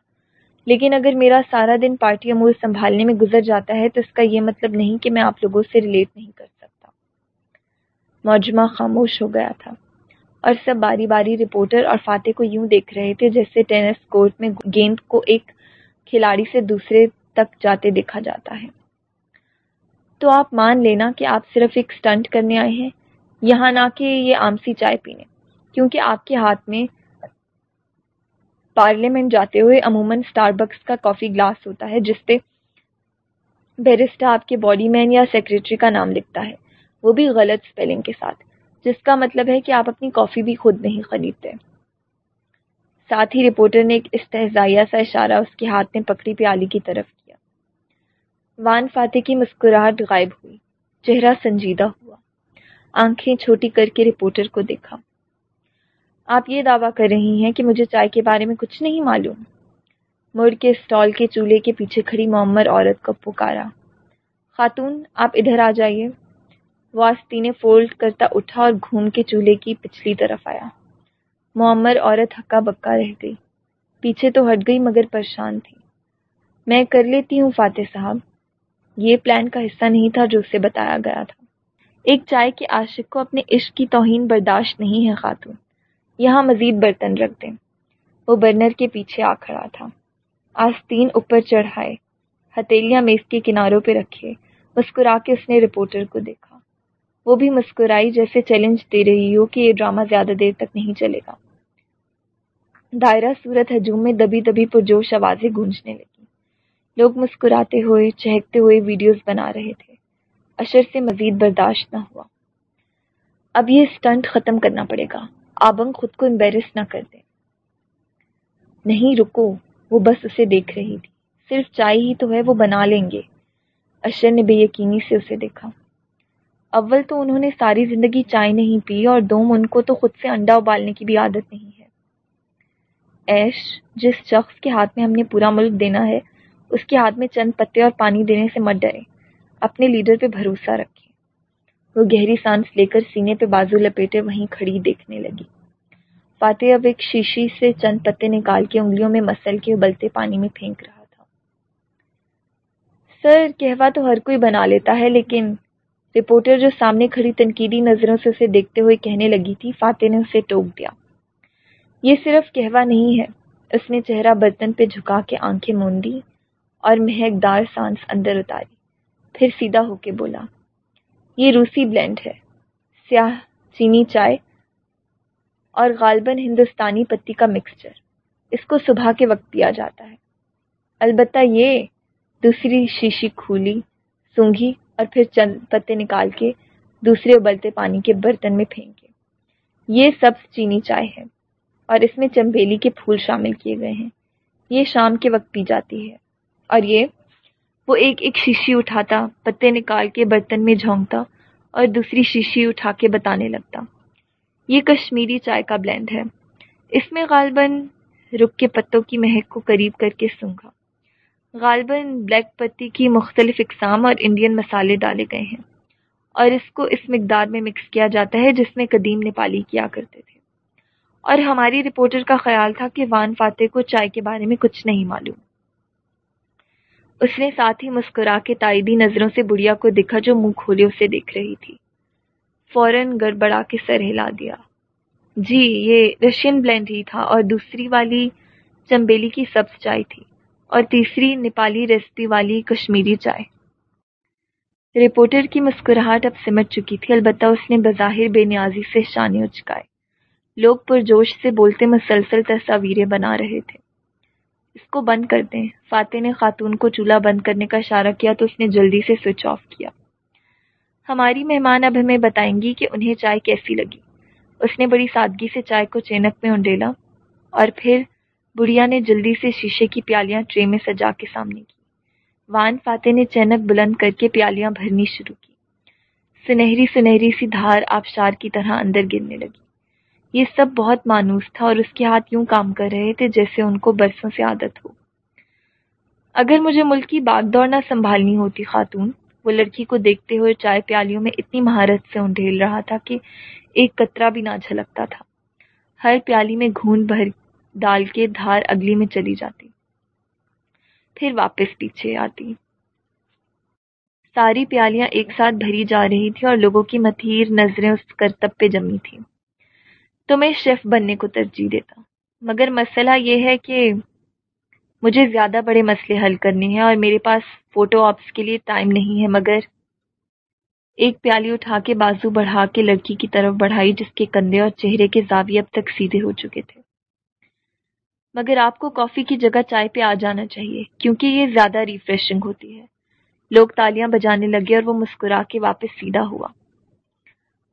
Speaker 1: لیکن اگر میرا سارا دن پارٹی امور سنبھالنے میں گزر جاتا ہے تو اس کا یہ مطلب نہیں کہ میں آپ لوگوں سے ریلیٹ نہیں کر سکتا۔ موجمہ خاموش ہو گیا تھا۔ اور سب باری باری رپورٹر اور فاتح کو یوں دیکھ رہے تھے جیسے ٹینس کورٹ میں گیند کو ایک کھلاڑی سے دوسرے تک جاتے دیکھا جاتا ہے۔ تو آپ مان لینا کہ آپ صرف ایک سٹنٹ کرنے آئے ہیں۔ یہاں نہ کہ یہ آمسی چائے پینے۔ کیونکہ آپ کے ہاتھ میں پارلیمنٹ جاتے ہوئے عموماً اسٹار بکس کا کافی گلاس ہوتا ہے، جس پہ بیرسٹا آپ کے باڈی مین یا سیکرٹری کا نام لکھتا ہے۔ وہ بھی غلط اسپیلنگ کے ساتھ، جس کا مطلب ہے کہ آپ اپنی کافی بھی خود نہیں خریدتے۔ ساتھ ہی رپورٹر نے ایک استحزائیہ سا اشارہ اس کے ہاتھ میں پکڑی پیالی کی طرف کیا وان فاتح کی مسکراہٹ غائب ہوئی۔ چہرہ سنجیدہ ہوا۔ آنکھیں چھوٹی کر کے رپورٹر کو دیکھا۔ آپ یہ دعویٰ کر رہی ہیں کہ مجھے چائے کے بارے میں کچھ نہیں معلوم۔ مڑ کے اسٹال کے چولہے کے پیچھے کھڑی معمر عورت کو پکارا۔ خاتون، آپ ادھر آ جائیے۔ واسطی نے فولڈ کرتا اٹھا اور گھوم کے چولہے کی پچھلی طرف آیا۔ معمر عورت ہکا بکا رہ گئی۔ پیچھے تو ہٹ گئی مگر پریشان تھی۔ میں کر لیتی ہوں فاتح صاحب۔ یہ پلان کا حصہ نہیں تھا جو اسے بتایا گیا تھا۔ ایک چائے کے عاشق کو اپنے عشق کی توہین برداشت نہیں ہے خاتون۔ یہاں مزید برتن رکھ دیں۔ وہ برنر کے پیچھے آ کھڑا تھا۔ آستین اوپر چڑھائے۔ ہتیلیاں میز کے کناروں پہ رکھے۔ مسکرا کے اس نے رپورٹر کو دیکھا۔ وہ بھی مسکرائی جیسے چیلنج دے رہی ہو کہ یہ ڈرامہ زیادہ دیر تک نہیں چلے گا۔ دائرہ صورت ہجوم میں دبی دبی پرجوش آوازیں گونجنے لگی۔ لوگ مسکراتے ہوئے، چہکتے ہوئے ویڈیوز بنا رہے تھے۔ اشر سے مزید برداشت نہ ہوا۔ اب یہ اسٹنٹ ختم کرنا پڑے گا۔ آبنگ خود کو امبیرس نہ کر دے۔ نہیں، رکو، وہ بس اسے دیکھ رہی تھی۔ صرف چائے ہی تو ہے، وہ بنا لیں گے۔ اشر نے بے یقینی سے اسے دیکھا۔ اول تو انہوں نے ساری زندگی چائے نہیں پی اور دوم ان کو تو خود سے انڈا ابالنے کی بھی عادت نہیں ہے۔ ایش، جس شخص کے ہاتھ میں ہم نے پورا ملک دینا ہے اس کے ہاتھ میں چند پتے اور پانی دینے سے مت ڈرے اپنے لیڈر پہ بھروسہ رکھیں۔ وہ گہری سانس لے کر سینے پہ بازو لپیٹے وہیں کھڑی دیکھنے لگی۔ فاتح اب ایک شیشی سے چند پتے نکال کے انگلیوں میں مسل کے ابلتے پانی میں پھینک رہا تھا۔ سر، کہوا تو ہر کوئی بنا لیتا ہے، لیکن رپورٹر جو سامنے کھڑی تنقیدی نظروں سے اسے دیکھتے ہوئے کہنے لگی تھی، فاتح نے اسے ٹوک دیا۔ یہ صرف کہوا نہیں ہے۔ اس نے چہرہ برتن پہ جھکا کے آنکھیں مون دی۔ اور مہک دار سانس اندر اتاری۔ پھر سیدھا ہو کے بولا، یہ روسی بلینڈ ہے، سیاہ چینی چائے اور غالباً ہندوستانی پتی کا مکسچر۔ اس کو صبح کے وقت پیا جاتا ہے۔ البتہ یہ دوسری شیشی کھولی، سونگھی اور پھر چند پتے نکال کے دوسرے ابلتے پانی کے برتن میں پھینکے۔ یہ سب چینی چائے ہے اور اس میں چمبیلی کے پھول شامل کیے گئے ہیں۔ یہ شام کے وقت پی جاتی ہے۔ اور یہ، وہ ایک ایک شیشی اٹھاتا، پتے نکال کے برتن میں جھونکتا اور دوسری شیشی اٹھا کے بتانے لگتا۔ یہ کشمیری چائے کا بلینڈ ہے۔ اس میں غالباً رک کے پتوں کی مہک کو قریب کر کے سونگا۔ غالباً بلیک پتی کی مختلف اقسام اور انڈین مسالے ڈالے گئے ہیں۔ اور اس کو اس مقدار میں مکس کیا جاتا ہے جس میں قدیم نیپالی کیا کرتے تھے۔ اور ہماری رپورٹر کا خیال تھا کہ وان فاتح کو چائے کے بارے میں کچھ نہیں معلوم۔ اس نے ساتھ ہی مسکرا کے تائیدی نظروں سے بڑھیا کو دکھا جو منہ کھولے اسے دیکھ رہی تھی۔ فوراً گڑبڑا کے سر ہلا دیا۔ جی یہ رشین بلینڈ ہی تھا اور دوسری والی چمبیلی کی سبز چائے تھی اور تیسری نیپالی ریسپی والی کشمیری چائے۔ رپورٹر کی مسکراہٹ اب سمٹ چکی تھی، البتہ اس نے بظاہر بے نیازی سے شانے اچکائے لوگ پرجوش سے بولتے مسلسل تصاویریں بنا رہے تھے۔ اس کو بند کر دیں۔ فاتح نے خاتون کو چولہا بند کرنے کا اشارہ کیا تو اس نے جلدی سے سوئچ آف کیا۔ ہماری مہمان اب ہمیں بتائیں گی کہ انہیں چائے کیسی لگی۔ اس نے بڑی سادگی سے چائے کو چینک میں انڈیلا اور پھر بڑھیا نے جلدی سے شیشے کی پیالیاں ٹرے میں سجا کے سامنے کی۔ وان فاتح نے چینک بلند کر کے پیالیاں بھرنی شروع کی۔ سنہری سنہری سی دھار آبشار کی طرح اندر گرنے لگی۔ یہ سب بہت مانوس تھا اور اس کے ہاتھ یوں کام کر رہے تھے جیسے ان کو برسوں سے عادت ہو۔ اگر مجھے ملک کی باغ دوڑ نہ سنبھالنی ہوتی خاتون، وہ لڑکی کو دیکھتے ہوئے چائے پیالیوں میں اتنی مہارت سے انڈھیل رہا تھا کہ ایک قطرہ بھی نہ جھلکتا تھا۔ ہر پیالی میں گھون بھر ڈال کے دھار اگلی میں چلی جاتی۔ پھر واپس پیچھے آتی۔ ساری پیالیاں ایک ساتھ بھری جا رہی تھی اور لوگوں کی متھیر نظریں اس کرتب پہ جمی تھی تو میں شیف بننے کو ترجیح دیتا۔ مگر مسئلہ یہ ہے کہ مجھے زیادہ بڑے مسئلے حل کرنے ہیں اور میرے پاس فوٹو آپس کے لیے ٹائم نہیں ہے، مگر ایک پیالی اٹھا کے بازو بڑھا کے لڑکی کی طرف بڑھائی جس کے کندھے اور چہرے کے زاویے اب تک سیدھے ہو چکے تھے۔ مگر آپ کو کافی کی جگہ چائے پہ آ جانا چاہیے، کیونکہ یہ زیادہ ریفریشنگ ہوتی ہے۔ لوگ تالیاں بجانے لگے اور وہ مسکرا کے واپس سیدھا ہوا۔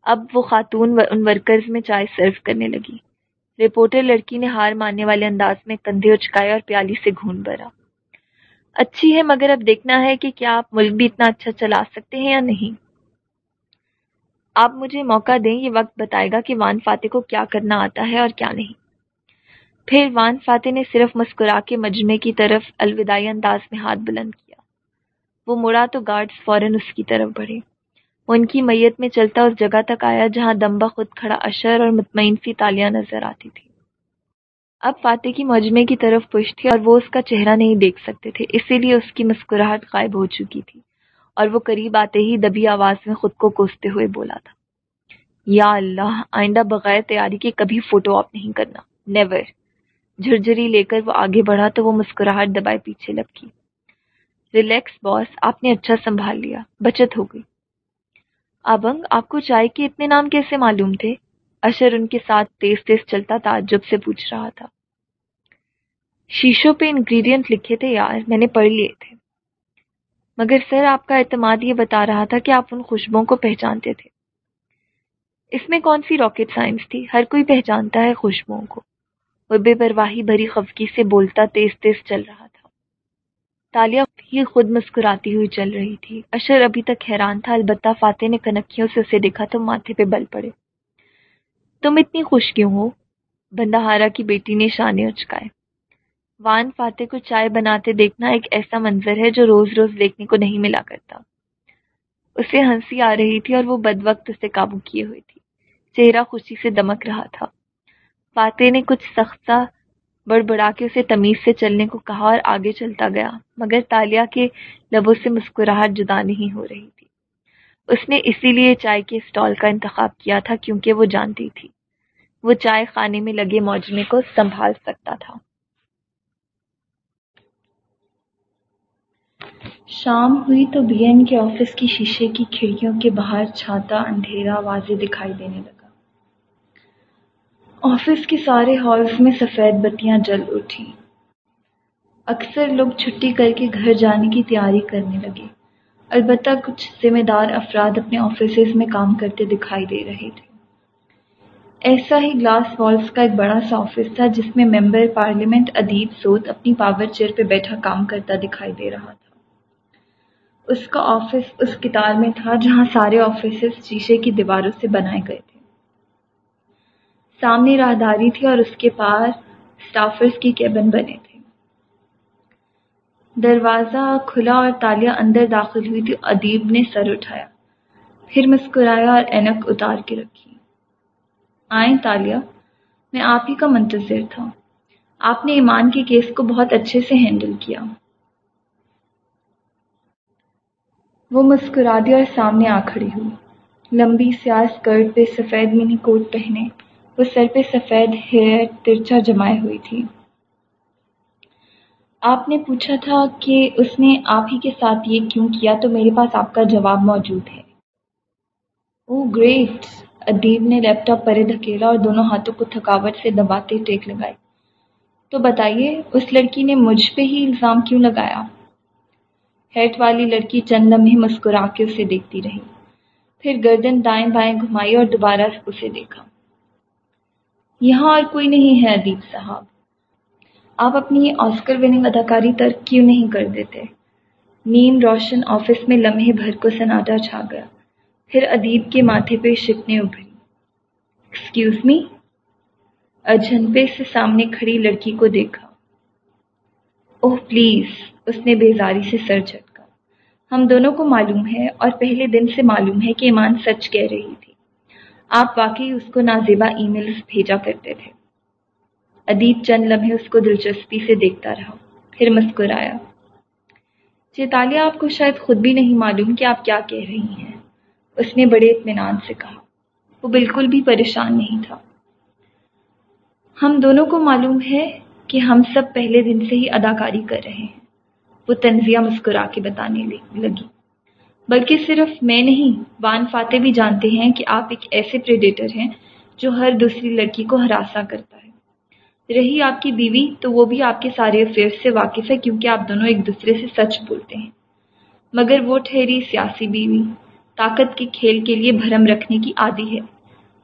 Speaker 1: اب وہ خاتون ان ورکرز میں چائے سرو کرنے لگی۔ رپورٹر لڑکی نے ہار ماننے والے انداز میں کندھے اچکائے اور پیالی سے گھون بھرا۔ اچھی ہے مگر اب دیکھنا ہے کہ کیا آپ ملک بھی اتنا اچھا چلا سکتے ہیں یا نہیں۔ آپ مجھے موقع دیں، یہ وقت بتائے گا کہ وان فاتح کو کیا کرنا آتا ہے اور کیا نہیں۔ پھر وان فاتح نے صرف مسکرا کے مجمع کی طرف الوداعی انداز میں ہاتھ بلند کیا۔ وہ مڑا تو گارڈز فوراً اس کی طرف بڑھے۔ وہ ان کی میت میں چلتا اس جگہ تک آیا جہاں دمبا خود کھڑا اشر اور مطمئن سی تالیاں نظر آتی تھی اب فاتح کی مجمع کی طرف پوش تھی اور وہ اس کا چہرہ نہیں دیکھ سکتے تھے اسی لیے اس کی مسکراہٹ غائب ہو چکی تھی اور وہ قریب آتے ہی دبی آواز میں خود کو کوستے ہوئے بولا تھا۔ یا اللہ، آئندہ بغیر تیاری کے کبھی فوٹو آپ نہیں کرنا۔ نیور جھرجری لے کر وہ آگے بڑھا تو وہ مسکراہٹ دبائے پیچھے لپکی۔ ریلیکس باس آپ نے اچھا سنبھال لیا۔ بچت ہو گئی۔ آبنگ آپ کو چائے کے اتنے نام کیسے معلوم تھے؟ اشر ان کے ساتھ تیز تیز چلتا تعجب سے پوچھ رہا تھا۔ شیشوں پہ انگریڈینٹ لکھے تھے یار، میں نے پڑھ لیے تھے۔ مگر سر، آپ کا اعتماد یہ بتا رہا تھا کہ آپ ان خوشبوں کو پہچانتے تھے۔ اس میں کون سی راکٹ سائنس تھی؟ ہر کوئی پہچانتا ہے خوشبوؤں کو۔ وہ بے پرواہی بھری خفکی سے بولتا تیز تیز چل رہا تھا۔ تالیہ ہی خود مسکراتی ہوئی چل رہی تھی۔ اشر ابھی تک حیران تھا، البتہ فاتح نے کنکھیوں سے اسے دیکھا تو ماتھے پہ بل پڑے۔ تم اتنی خوش کیوں ہو؟ بندہارا کی بیٹی نے شانے اچکائے۔ وان فاتح کو چائے بناتے دیکھنا ایک ایسا منظر ہے جو روز روز دیکھنے کو نہیں ملا کرتا۔ اسے ہنسی آ رہی تھی اور وہ بد وقت اسے قابو کیے ہوئی تھی۔ چہرہ خوشی سے دمک رہا تھا۔ فاتح نے کچھ سخت سا بڑبڑا کے اسے تمیز سے چلنے کو کہا اور آگے چلتا گیا، مگر تالیا کے لبوں سے مسکراہٹ جدا نہیں ہو رہی تھی۔ اس نے اسی لیے چائے کے اسٹال کا انتخاب کیا تھا کیونکہ وہ جانتی تھی۔ وہ چائے خانے میں لگے موجمے کو سنبھال سکتا تھا۔ شام ہوئی تو بی این کے آفس کی شیشے کی کھڑکیوں کے باہر چھاتا اندھیرا واضح دکھائی دینے لگا۔ آفس کے سارے ہالز میں سفید بتیاں جل اٹھی اکثر لوگ چھٹی کر کے گھر جانے کی تیاری کرنے لگے۔ البتہ کچھ ذمہ دار افراد اپنے آفیسز میں کام کرتے دکھائی دے رہے تھے۔ ایسا ہی گلاس والس کا ایک بڑا سا آفس تھا جس میں ممبر پارلیمنٹ ادیب سوت اپنی پاور چیئر پہ بیٹھا کام کرتا دکھائی دے رہا تھا۔ اس کا آفس اس کتار میں تھا جہاں سارے آفیسز شیشے کی دیواروں سے بنائے گئے تھے۔ سامنے راہداری تھی اور اس کے پاس اسٹافرز کی کیبن بنے تھے۔ دروازہ کھلا اور تالیہ اندر داخل ہوئی تھی ادیب نے سر اٹھایا۔ پھر مسکرایا اور اینک اتار کے رکھی۔ آئیں تالیہ میں آپ ہی کا منتظر تھا۔ آپ نے ایمان کے کیس کو بہت اچھے سے ہینڈل کیا۔ وہ مسکرا دی اور سامنے آ کھڑی ہوئی۔ لمبی سیاہ اسکرٹ پہ سفید منی کوٹ پہنے۔ وہ سر پہ سفید ہیئر ترچا جمائے ہوئی تھی۔ آپ نے پوچھا تھا کہ اس نے آپ ہی کے ساتھ یہ کیوں کیا تو میرے پاس آپ کا جواب موجود ہے۔ Oh great! ادیب نے لیپ ٹاپ پرے دھکیلا اور دونوں ہاتھوں کو تھکاوٹ سے دباتے ٹیک لگائی۔ تو بتائیے، اس لڑکی نے مجھ پہ ہی الزام کیوں لگایا؟ ہیٹ والی لڑکی چند لمحے مسکرا کے اسے دیکھتی رہی۔ پھر گردن دائیں بائیں گھمائی اور دوبارہ اسے دیکھا۔ یہاں اور کوئی نہیں ہے ادیب صاحب۔ آپ اپنی آسکر وننگ اداکاری ترک کیوں نہیں کر دیتے؟ نیم روشن آفس میں لمحے بھر کو سناٹا چھا گیا۔ پھر ادیب کے ماتھے پہ شکنے ابھری۔ ایکسکیوز می اجنپے سے سامنے کھڑی لڑکی کو دیکھا۔ اوہ پلیز اس نے بیزاری سے سر جھٹکا۔ ہم دونوں کو معلوم ہے اور پہلے دن سے معلوم ہے کہ ایمان سچ کہہ رہی تھی۔ آپ واقعی اس کو نازیبا ای میلز بھیجا کرتے تھے۔ ادیب چند لمحے اس کو دلچسپی سے دیکھتا رہا، پھر مسکرایا۔ چیتالیہ آپ کو شاید خود بھی نہیں معلوم کہ آپ کیا کہہ رہی ہیں۔ اس نے بڑے اطمینان سے کہا۔ وہ بالکل بھی پریشان نہیں تھا۔ ہم دونوں کو معلوم ہے کہ ہم سب پہلے دن سے ہی اداکاری کر رہے ہیں۔ وہ تنزیہ مسکرا کے بتانے لگی۔ بلکہ صرف میں نہیں، وان فاتح بھی جانتے ہیں کہ آپ ایک ایسے پریڈیٹر ہیں جو ہر دوسری لڑکی کو ہراساں کرتا ہے۔ رہی آپ کی بیوی تو وہ بھی آپ کے سارے افیئر سے واقف ہے کیونکہ آپ دونوں ایک دوسرے سے سچ بولتے ہیں۔ مگر وہ ٹھہری سیاسی بیوی، طاقت کے کھیل کے لیے بھرم رکھنے کی عادی ہے۔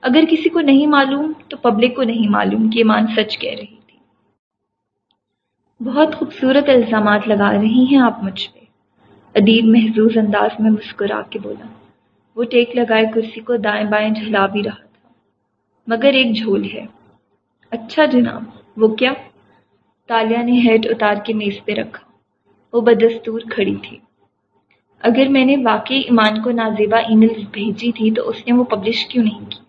Speaker 1: اگر کسی کو نہیں معلوم تو پبلک کو نہیں معلوم کہ ایمان سچ کہہ رہی تھی۔ بہت خوبصورت الزامات لگا رہی ہیں آپ مجھ پہ۔ ادیب محظوظ انداز میں مسکرا کے بولا، وہ ٹیک لگائے کرسی کو دائیں بائیں جھلا بھی رہا تھا، مگر ایک جھول ہے۔ اچھا جناب، وہ کیا؟ تالیہ نے ہیڈ اتار کے میز پہ رکھا۔ وہ بدستور کھڑی تھی۔ اگر میں نے واقعی ایمان کو نازیبا ای میل بھیجی تھی تو اس نے وہ پبلش کیوں نہیں کی؟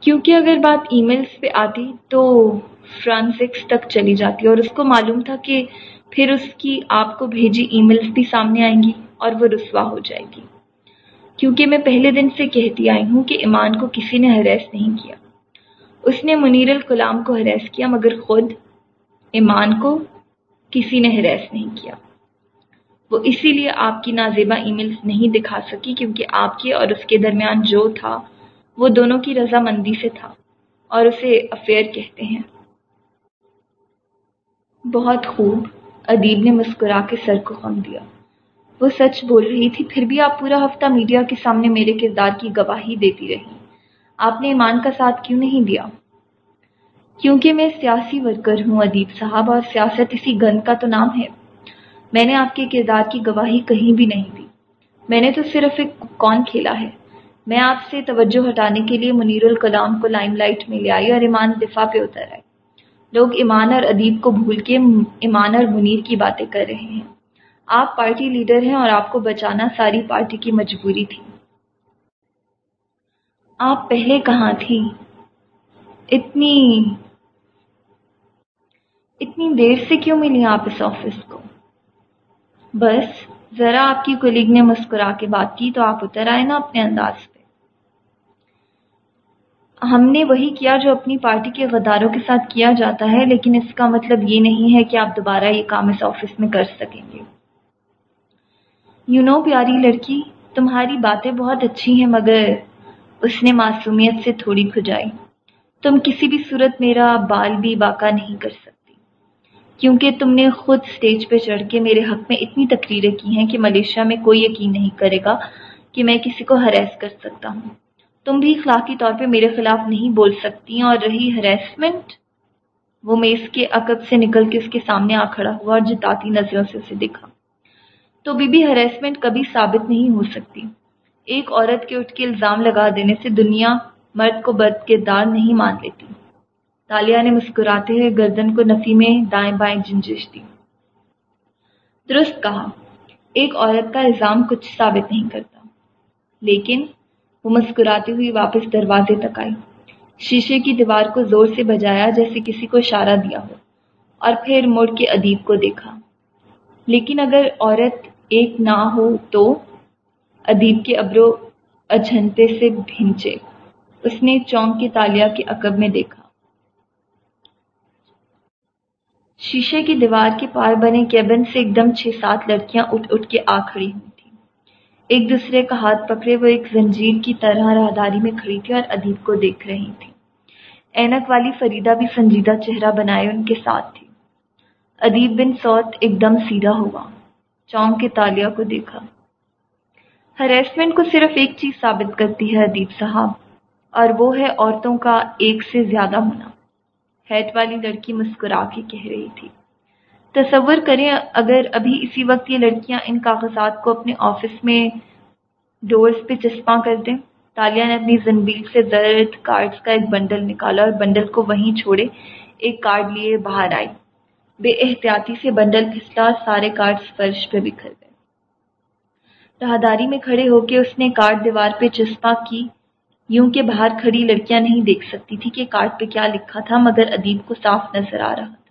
Speaker 1: کیونکہ اگر بات ای میلز پہ آتی تو فرانسکس تک چلی جاتی اور اس کو معلوم تھا کہ پھر اس کی آپ کو بھیجی ای میلز بھی سامنے آئیں گی اور وہ رسوا ہو جائے گی۔ کیونکہ میں پہلے دن سے کہتی آئی ہوں کہ ایمان کو کسی نے ہریس نہیں کیا۔ اس نے منیر الکلام کو ہریس کیا مگر خود ایمان کو کسی نے ہریس نہیں کیا۔ وہ اسی لیے آپ کی نازیبا ای میلز نہیں دکھا سکی کیونکہ آپ کے اور اس کے درمیان جو تھا وہ دونوں کی رضامندی سے تھا اور اسے افیئر کہتے ہیں۔ بہت خوب۔ ادیب نے مسکرا کے سر کو خم دیا۔ وہ سچ بول رہی تھی، پھر بھی آپ پورا ہفتہ میڈیا کے سامنے میرے کردار کی گواہی دیتی رہی۔ آپ نے ایمان کا ساتھ کیوں نہیں دیا؟ کیونکہ میں سیاسی ورکر ہوں، ادیب صاحب، اور سیاست اسی گند کا تو نام ہے۔ میں نے آپ کے کردار کی گواہی کہیں بھی نہیں دی۔ میں نے تو صرف ایک کون کھیلا ہے۔ میں آپ سے توجہ ہٹانے کے لیے منیر الکلام کو لائم لائٹ میں لے آئی اور ایمان دفاع پہ اتر آئے لوگ ایمان اور ادیب کو بھول کے ایمان اور منیر کی باتیں کر رہے ہیں۔ آپ پارٹی لیڈر ہیں اور آپ کو بچانا ساری پارٹی کی مجبوری تھی۔ آپ پہلے کہاں تھی اتنی اتنی دیر سے کیوں ملی آپ اس آفس کو؟ بس، ذرا آپ کی کلیگ نے مسکرا کے بات کی تو آپ اتر آئے نا اپنے انداز ہم نے وہی کیا جو اپنی پارٹی کے غداروں کے ساتھ کیا جاتا ہے، لیکن اس کا مطلب یہ نہیں ہے کہ آپ دوبارہ یہ کام اس آفس میں کر سکیں گے۔ یو نو پیاری لڑکی، تمہاری باتیں بہت اچھی ہیں، مگر اس نے معصومیت سے تھوڑی کھجائی۔ تم کسی بھی صورت میرا بال بھی باقا نہیں کر سکتی۔ کیونکہ تم نے خود سٹیج پہ چڑھ کے میرے حق میں اتنی تقریریں کی ہیں کہ ملیشیا میں کوئی یقین نہیں کرے گا کہ میں کسی کو ہریس کر سکتا ہوں۔ تم بھی اخلاقی طور پہ میرے خلاف نہیں بول سکتی اور رہی ہریسمنٹ وہ میز کے عقب سے نکل کے اس کے سامنے آ کھڑا ہوا اور جتاتی نظروں سے اسے دیکھا۔ تو بی بی ہریسمنٹ کبھی ثابت نہیں ہو سکتی۔ ایک عورت کے اٹھ کے الزام لگا دینے سے دنیا مرد کو بد کردار نہیں مان لیتی۔ تالیا نے مسکراتے ہوئے گردن کو نفی میں دائیں بائیں جنجش دی۔ درست کہا، ایک عورت کا الزام کچھ ثابت نہیں کرتا۔ لیکن وہ مسکراتی ہوئی واپس دروازے تک آئی۔ شیشے کی دیوار کو زور سے بجایا جیسے کسی کو اشارہ دیا ہو، اور پھر مڑ کے ادیب کو دیکھا۔ لیکن اگر عورت ایک نہ ہو تو ادیب کے ابرو اجھنتے سے بھینچے اس نے چونک کی تالیا کے عقب میں دیکھا۔ شیشے کی دیوار کے پار بنے کیبن سے ایک دم چھ سات لڑکیاں اٹھ اٹھ کے آ کھڑی ہوئی ایک دوسرے کا ہاتھ پکڑے وہ ایک زنجیر کی طرح راہداری میں کھڑی تھی اور ادیب کو دیکھ رہی تھی۔ اینک والی فریدہ بھی سنجیدہ چہرہ بنائے ان کے ساتھ تھی۔ ادیب بن سوت ایک دم سیدھا ہوا۔ چونک کے تالیا کو دیکھا۔ ہریسمنٹ کو صرف ایک چیز ثابت کرتی ہے ادیب صاحب، اور وہ ہے عورتوں کا ایک سے زیادہ ہونا۔ ہیٹ والی لڑکی مسکرا کے کہہ رہی تھی۔ تصور کریں اگر ابھی اسی وقت یہ لڑکیاں ان کاغذات کو اپنے آفس میں ڈورز پہ چسپاں کر دیں۔ تالیہ نے اپنی زنبیل سے درد کارڈز کا ایک بنڈل نکالا اور بنڈل کو وہیں چھوڑے، ایک کارڈ لیے باہر آئی بے احتیاطی سے بنڈل پھسلا اور سارے کارڈز فرش پہ بکھر گئے۔ راہداری میں کھڑے ہو کے اس نے کارڈ دیوار پہ چسپاں کی۔ یوں کہ باہر کھڑی لڑکیاں نہیں دیکھ سکتی تھی کہ کارڈ پہ کیا لکھا تھا، مگر ادیب کو صاف نظر آ رہا۔ تھا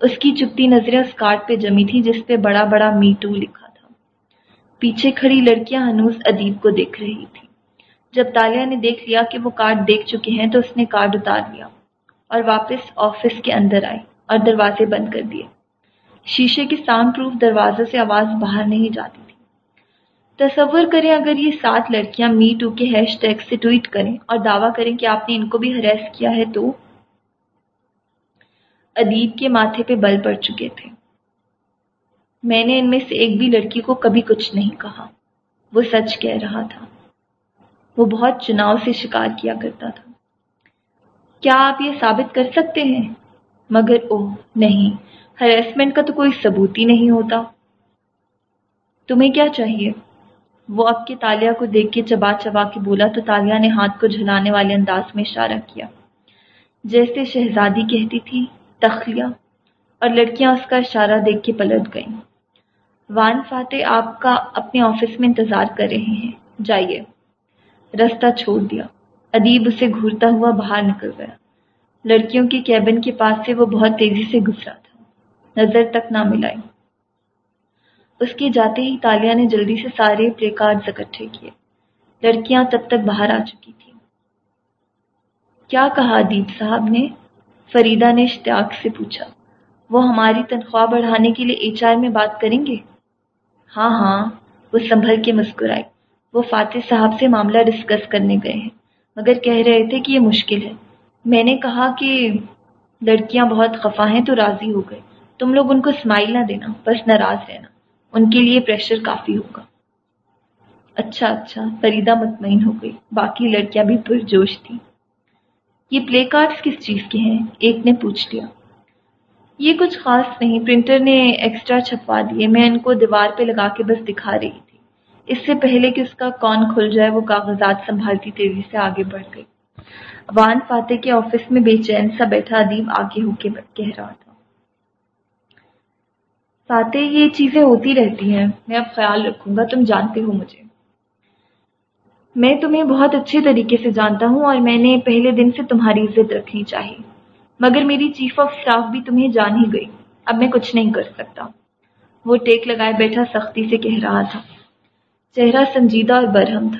Speaker 1: اس کی چپتی نظریں اس کارڈ پہ جمی تھی جس پہ بڑا بڑا میٹو لکھا تھا۔ پیچھے کھڑی لڑکیاں ہنوز ادیب کو دیکھ رہی تھی جب تالیا نے دیکھ لیا کہ وہ کارڈ دیکھ چکے ہیں تو اس نے کارڈ اتار لیا اور واپس آفس کے اندر آئی اور دروازے بند کر دیے۔ شیشے کے ساؤنڈ پروف دروازوں سے آواز باہر نہیں جاتی تھی۔ تصور کریں اگر یہ سات لڑکیاں می ٹو کے ہیش ٹیگ سے ٹویٹ کریں اور دعویٰ کریں کہ آپ نے ان کو بھی ہریس کیا ہے تو ادیب کے ماتھے پہ بل پڑ چکے تھے۔ میں نے ان میں سے ایک بھی لڑکی کو کبھی کچھ نہیں کہا۔ وہ سچ کہہ رہا تھا۔ وہ بہت چناؤ سے شکار کیا کرتا تھا۔ کیا آپ یہ ثابت کر سکتے ہیں؟ مگر اوہ، نہیں۔ ہریسمنٹ کا تو کوئی ثبوت ہی نہیں ہوتا۔ تمہیں کیا چاہیے؟ وہ اب کے تالیا کو دیکھ کے چبا چبا کے بولا تو تالیا نے ہاتھ کو جھلانے والے انداز میں اشارہ کیا۔ جیسے شہزادی کہتی تھی تخلیہ اور لڑکیاں اس کا اشارہ دیکھ کے پلٹ گئیں۔ وان فاتح آپ کا اپنے آفس میں انتظار کر رہے ہیں۔ جائیے۔ رستہ چھوڑ دیا۔ ادیب اسے گھورتا ہوا باہر نکل گیا۔ لڑکیوں کے کیبن کے پاس سے وہ بہت تیزی سے گزرا تھا۔ نظر تک نہ ملائی۔ اس کے جاتے ہی تالیا نے جلدی سے سارے پلے کارڈ اکٹھے کیے۔ لڑکیاں تب تک باہر آ چکی تھیں۔ کیا کہا ادیب صاحب نے؟ فریدہ نے اشتیاق سے پوچھا، وہ ہماری تنخواہ بڑھانے کے لیے ایچ آر میں بات کریں گے؟ ہاں ہاں وہ سنبھل کے مسکرائی وہ فاتح صاحب سے معاملہ ڈسکس کرنے گئے ہیں، مگر کہہ رہے تھے کہ یہ مشکل ہے۔ میں نے کہا کہ لڑکیاں بہت خفا ہیں تو راضی ہو گئے۔ تم لوگ ان کو اسمائل نہ دینا، بس ناراض رہنا۔ ان کے لیے پریشر کافی ہوگا۔ اچھا اچھا فریدہ مطمئن ہو گئی۔ باقی لڑکیاں بھی پرجوش تھیں۔ یہ پلے کارڈز کس چیز کے ہیں؟ ایک نے پوچھ لیا۔ یہ کچھ خاص نہیں، پرنٹر نے ایکسٹرا چھپوا دیے۔ میں ان کو دیوار پہ لگا کے بس دکھا رہی تھی۔ اس سے پہلے کہ اس کا کون کھل جائے، وہ کاغذات سنبھالتی تیزی سے آگے بڑھ گئی۔ وان فاتح کے آفس میں بے چین سا بیٹھا ادیب آگے ہو کے کہہ رہا تھا۔ فاتح، یہ چیزیں ہوتی رہتی ہیں۔ میں اب خیال رکھوں گا، تم جانتے ہو مجھے۔ میں تمہیں بہت اچھے طریقے سے جانتا ہوں اور میں نے پہلے دن سے تمہاری عزت رکھنی چاہیے مگر میری چیف آف اسٹاف بھی تمہیں جان ہی گئی۔ اب میں کچھ نہیں کر سکتا۔ وہ ٹیک لگائے بیٹھا سختی سے کہہ رہا تھا۔ چہرہ سنجیدہ اور برہم تھا۔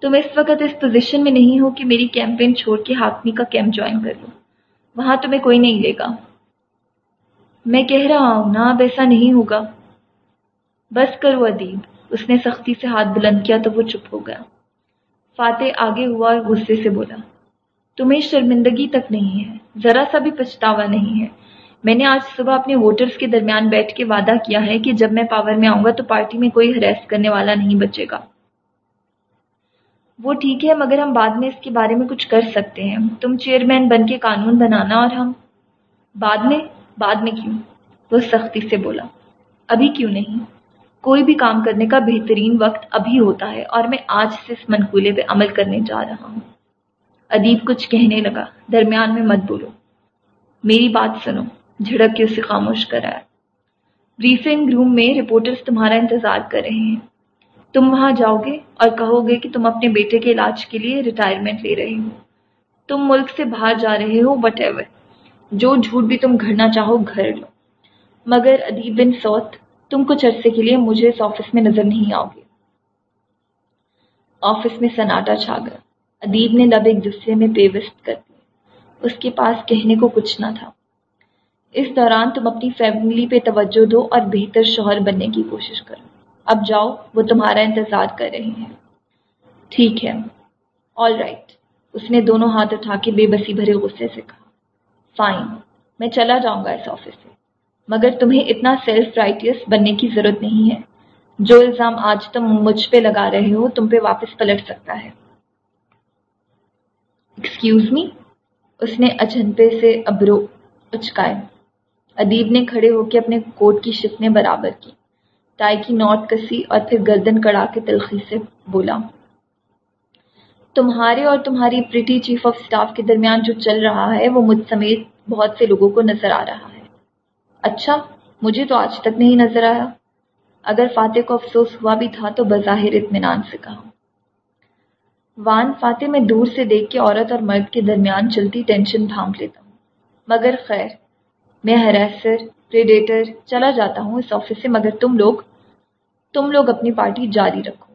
Speaker 1: تم اس وقت اس پوزیشن میں نہیں ہو کہ میری کیمپین چھوڑ کے ہاکمی کا کیمپ جوائن کر لو وہاں تمہیں کوئی نہیں لے گا۔ میں کہہ رہا ہوں نا اب ایسا نہیں ہوگا۔ بس کرو ادیب۔ اس نے سختی سے ہاتھ بلند کیا تو وہ چپ ہو گیا۔ فاتح آگے ہوا اور غصے سے بولا، تمہیں شرمندگی تک نہیں ہے، ذرا سا بھی پچھتاوا نہیں ہے۔ میں نے آج صبح اپنے ووٹرز کے درمیان بیٹھ کے وعدہ کیا ہے کہ جب میں پاور میں آؤں گا تو پارٹی میں کوئی ہریس کرنے والا نہیں بچے گا۔ وہ ٹھیک ہے، مگر ہم بعد میں اس کے بارے میں کچھ کر سکتے ہیں۔ تم چیئرمین بن کے قانون بنانا اور ہم بعد میں بعد میں کیوں؟ وہ سختی سے بولا، ابھی کیوں نہیں؟ کوئی بھی کام کرنے کا بہترین وقت ابھی ہوتا ہے اور میں آج سے اس منقولے پہ عمل کرنے جا رہا ہوں۔ ادیب کچھ کہنے لگا، درمیان میں مت بولو۔ میری بات سنو جھڑک کے اسے خاموش کرایا بریفنگ روم میں رپورٹرز تمہارا انتظار کر رہے ہیں۔ تم وہاں جاؤ گے اور کہو گے کہ تم اپنے بیٹے کے علاج کے لیے ریٹائرمنٹ لے رہے ہو۔ تم ملک سے باہر جا رہے ہو وٹ ایور جو جھوٹ بھی تم گھڑنا چاہو گھر لو۔ مگر ادیب بن سوت تم کچھ عرصے کے لیے مجھے اس آفس میں نظر نہیں آؤ گے۔ آفس میں سناٹا چھا گیا۔ ادیب نے لب ایک دوسرے میں پیوست کر دی۔ اس کے پاس کہنے کو کچھ نہ تھا۔ اس دوران تم اپنی فیملی پہ توجہ دو اور بہتر شوہر بننے کی کوشش کرو۔ اب جاؤ، وہ تمہارا انتظار کر رہے ہیں۔ ٹھیک ہے۔ All right right. اس نے دونوں ہاتھ اٹھا کے بے بسی بھرے غصے سے کہا۔ فائن میں چلا جاؤں گا اس آفس سے۔ مگر تمہیں اتنا سیلف رائٹیس بننے کی ضرورت نہیں ہے۔ جو الزام آج تم مجھ پہ لگا رہے ہو، تم پہ واپس پلٹ سکتا ہے۔ ایکسکیوز می اس نے اجنپے سے ابرو اچکائے۔ ادیب نے کھڑے ہو کے اپنے کوٹ کی شفنیں برابر کی۔ ٹائی کی نوٹ کسی اور پھر گردن کڑا کے تلخی سے بولا، تمہارے اور تمہاری پریٹی چیف آف سٹاف کے درمیان جو چل رہا ہے، وہ مجھ سمیت بہت سے لوگوں کو نظر آ رہا ہے۔ اچھا مجھے تو آج تک نہیں نظر آیا۔ اگر فاتح کو افسوس ہوا بھی تھا تو بظاہر اطمینان سے کہا۔ وان فاتح میں دور سے دیکھ کے عورت اور مرد کے درمیان چلتی ٹینشن ڈھانپ لیتا۔ ہوں مگر خیر، میں ہریسر پریڈیٹر چلا جاتا ہوں اس آفس سے، مگر تم لوگ تم لوگ اپنی پارٹی جاری رکھو۔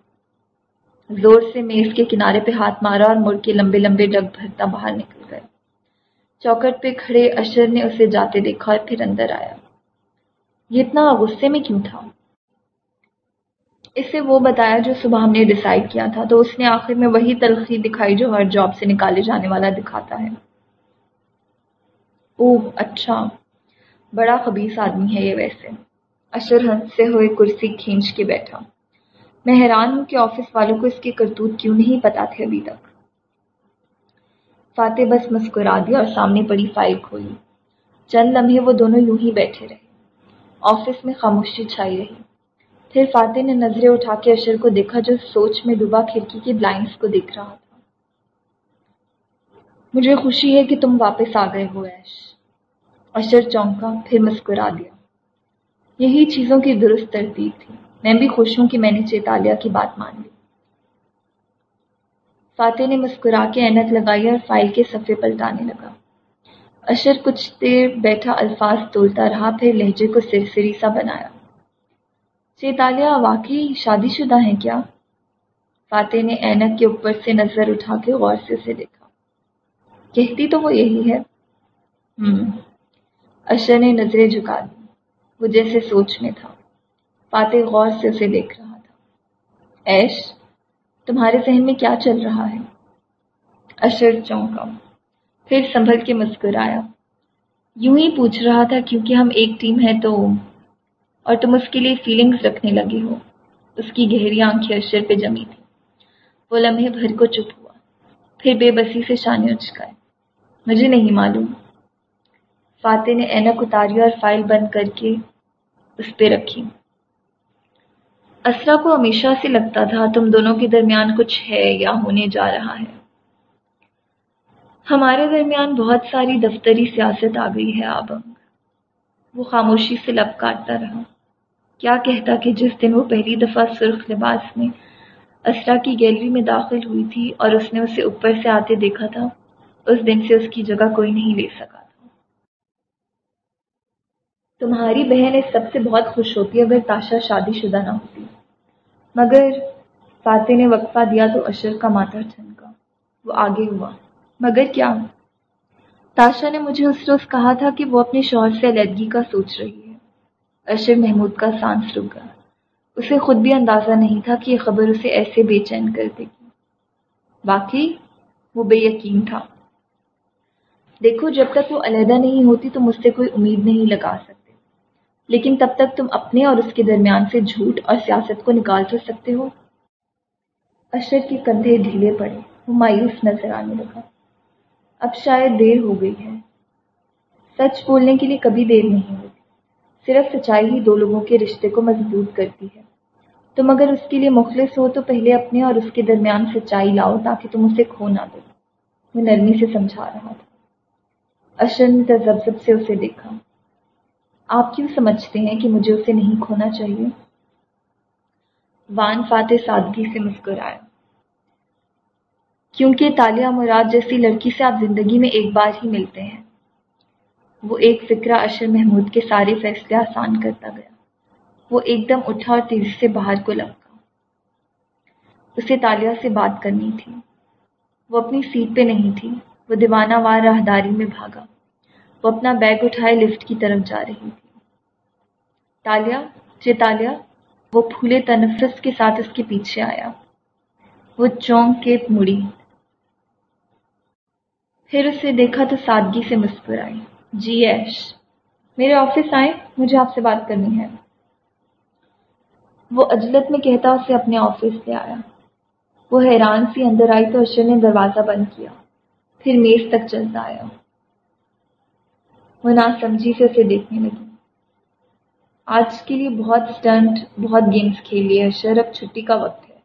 Speaker 1: زور سے میز کے کنارے پہ ہاتھ مارا اور مڑ کے لمبے لمبے ڈگ بھرتا باہر نکل چوکٹ پہ کھڑے اشر نے اسے جاتے دیکھا اور پھر اندر آیا۔ یہ اتنا غصے میں کیوں تھا؟ اسے وہ بتایا جو صبح ہم نے ڈسائڈ کیا تھا، تو اس نے آخر میں وہی تلخی دکھائی جو ہر جاب سے نکالے جانے والا دکھاتا ہے۔ اوہ اچھا۔ بڑا خبیص آدمی ہے یہ ویسے اشر ہنستے ہوئے کرسی کھینچ کے بیٹھا۔ میں حیران ہوں کہ آفس والوں کو اس کے کرتوت کیوں نہیں پتا تھے ابھی تک؟ فاتح بس مسکرا دیا اور سامنے پڑی فائل کھولی۔ چند لمحے وہ دونوں یوں ہی بیٹھے رہے۔ آفس میں خاموشی چھائی رہی۔ پھر فاتح نے نظریں اٹھا کے اشر کو دیکھا جو سوچ میں ڈوبا کھڑکی کے بلائنڈس کو دیکھ رہا تھا۔ مجھے خوشی ہے کہ تم واپس آ گئے ہو، ایش۔ اشر چونکا، پھر مسکرا دیا۔ یہی چیزوں کی درست ترتیب تھی۔ میں بھی خوش ہوں کہ میں نے چیتالیہ کی بات مان لی۔ فاتح نے مسکرا کے اینک لگائی اور فائل کے صفحے پلٹانے لگا۔ اشر کچھ دیر بیٹھا الفاظ تولتا رہا، پھر لہجے کو سرسری سا بنایا۔ چیتالیہ، واقعی شادی شدہ ہیں کیا؟ فاتح نے اینک کے اوپر سے نظر اٹھا کے غور سے اسے دیکھا۔ کہتی تو وہ یہی ہے۔ ہم اشر نے نظریں جھکا دی وہ جیسے سوچ میں تھا۔ فاتح غور سے اسے دیکھ رہا تھا۔ ایش؟ تمہارے ذہن میں کیا چل رہا ہے؟ اشر چونکا۔ پھر سنبھل کے مسکرایا۔ یوں ہی پوچھ رہا تھا، کیونکہ ہم ایک ٹیم ہے تو اور تم اس کے لیے فیلنگز رکھنے لگے ہو۔ اس کی گہری آنکھیں اشر پہ جمی تھی وہ لمحے بھر کو چپ ہوا۔ پھر بے بسی سے شانے اچکائے۔ مجھے نہیں معلوم۔ فاتح نے اینک اتاری اور فائل بند کر کے اس پہ رکھی۔ اسرا کو ہمیشہ سے لگتا تھا، تم دونوں کے درمیان کچھ ہے یا ہونے جا رہا ہے۔ ہمارے درمیان بہت ساری دفتری سیاست آ گئی ہے آبنگ وہ خاموشی سے لب کاٹتا رہا۔ کیا کہتا کہ جس دن وہ پہلی دفعہ سرخ لباس میں اسرا کی گیلری میں داخل ہوئی تھی اور اس نے اسے اوپر سے آتے دیکھا تھا، اس دن سے اس کی جگہ کوئی نہیں لے سکا۔ تمہاری بہن اس سب سے بہت خوش ہوتی اگر تاشا شادی شدہ نہ ہوتی۔ مگر فاتح نے وقفہ دیا تو اشر کا ماتھا ٹھنکا۔ وہ آگے ہوا۔ مگر کیا؟ تاشا نے مجھے اس روز کہا تھا کہ وہ اپنے شوہر سے علیحدگی کا سوچ رہی ہے۔ اشر محمود کا سانس رک گیا۔ اسے خود بھی اندازہ نہیں تھا کہ یہ خبر اسے ایسے بے چین کر دے گی۔ باقی وہ بے یقین تھا۔ دیکھو، جب تک وہ علیحدہ نہیں ہوتی تو مجھ سے کوئی امید نہیں لگا سکتی لیکن تب تک تم اپنے اور اس کے درمیان سے جھوٹ اور سیاست کو نکال تو سکتے ہو۔ اشر کے کندھے ڈھیلے پڑے، وہ مایوس نظر آنے لگا۔ اب شاید دیر ہو گئی ہے۔ سچ بولنے کے لیے کبھی دیر نہیں ہوتی صرف سچائی ہی دو لوگوں کے رشتے کو مضبوط کرتی ہے۔ تم اگر اس کے لیے مخلص ہو تو پہلے اپنے اور اس کے درمیان سچائی لاؤ تاکہ تم اسے کھو نہ دو۔ وہ نرمی سے سمجھا رہا تھا۔ اشر نے تذبذب سے اسے دیکھا۔ آپ کیوں سمجھتے ہیں کہ مجھے اسے نہیں کھونا چاہیے؟ وان فاتح سادگی سے مسکرایا کیونکہ تالیہ مراد جیسی لڑکی سے آپ زندگی میں ایک بار ہی ملتے ہیں۔ وہ ایک فکرہ اشر محمود کے سارے فیصلے آسان کرتا گیا۔ وہ ایک دم اٹھا اور تیزی سے باہر کو لپکا۔ اسے تالیہ سے بات کرنی تھی۔ وہ اپنی سیٹ پہ نہیں تھی۔ وہ دیوانہ وار راہداری میں بھاگا۔ وہ اپنا بیگ اٹھائے لفٹ کی طرف جا رہی تھی۔ تالیہ چیتالیہ وہ پھولے تنفس کے ساتھ اس کے پیچھے آیا۔ وہ چونک کے مڑی۔ پھر اسے دیکھا تو سادگی سے مسکرائی جی ایش، میرے آفس آئے مجھے آپ سے بات کرنی ہے۔ وہ اجلت میں کہتا، اسے اپنے آفس سے آیا۔ وہ حیران سی اندر آئی تو اشر نے دروازہ بند کیا۔ پھر میز تک چلتا آیا۔ وہ نہ سمجھی سے اسے دیکھنے لگی۔ آج کے لیے بہت اسٹنٹ بہت گیمز کھیل لیے اشر اب چھٹی کا وقت ہے۔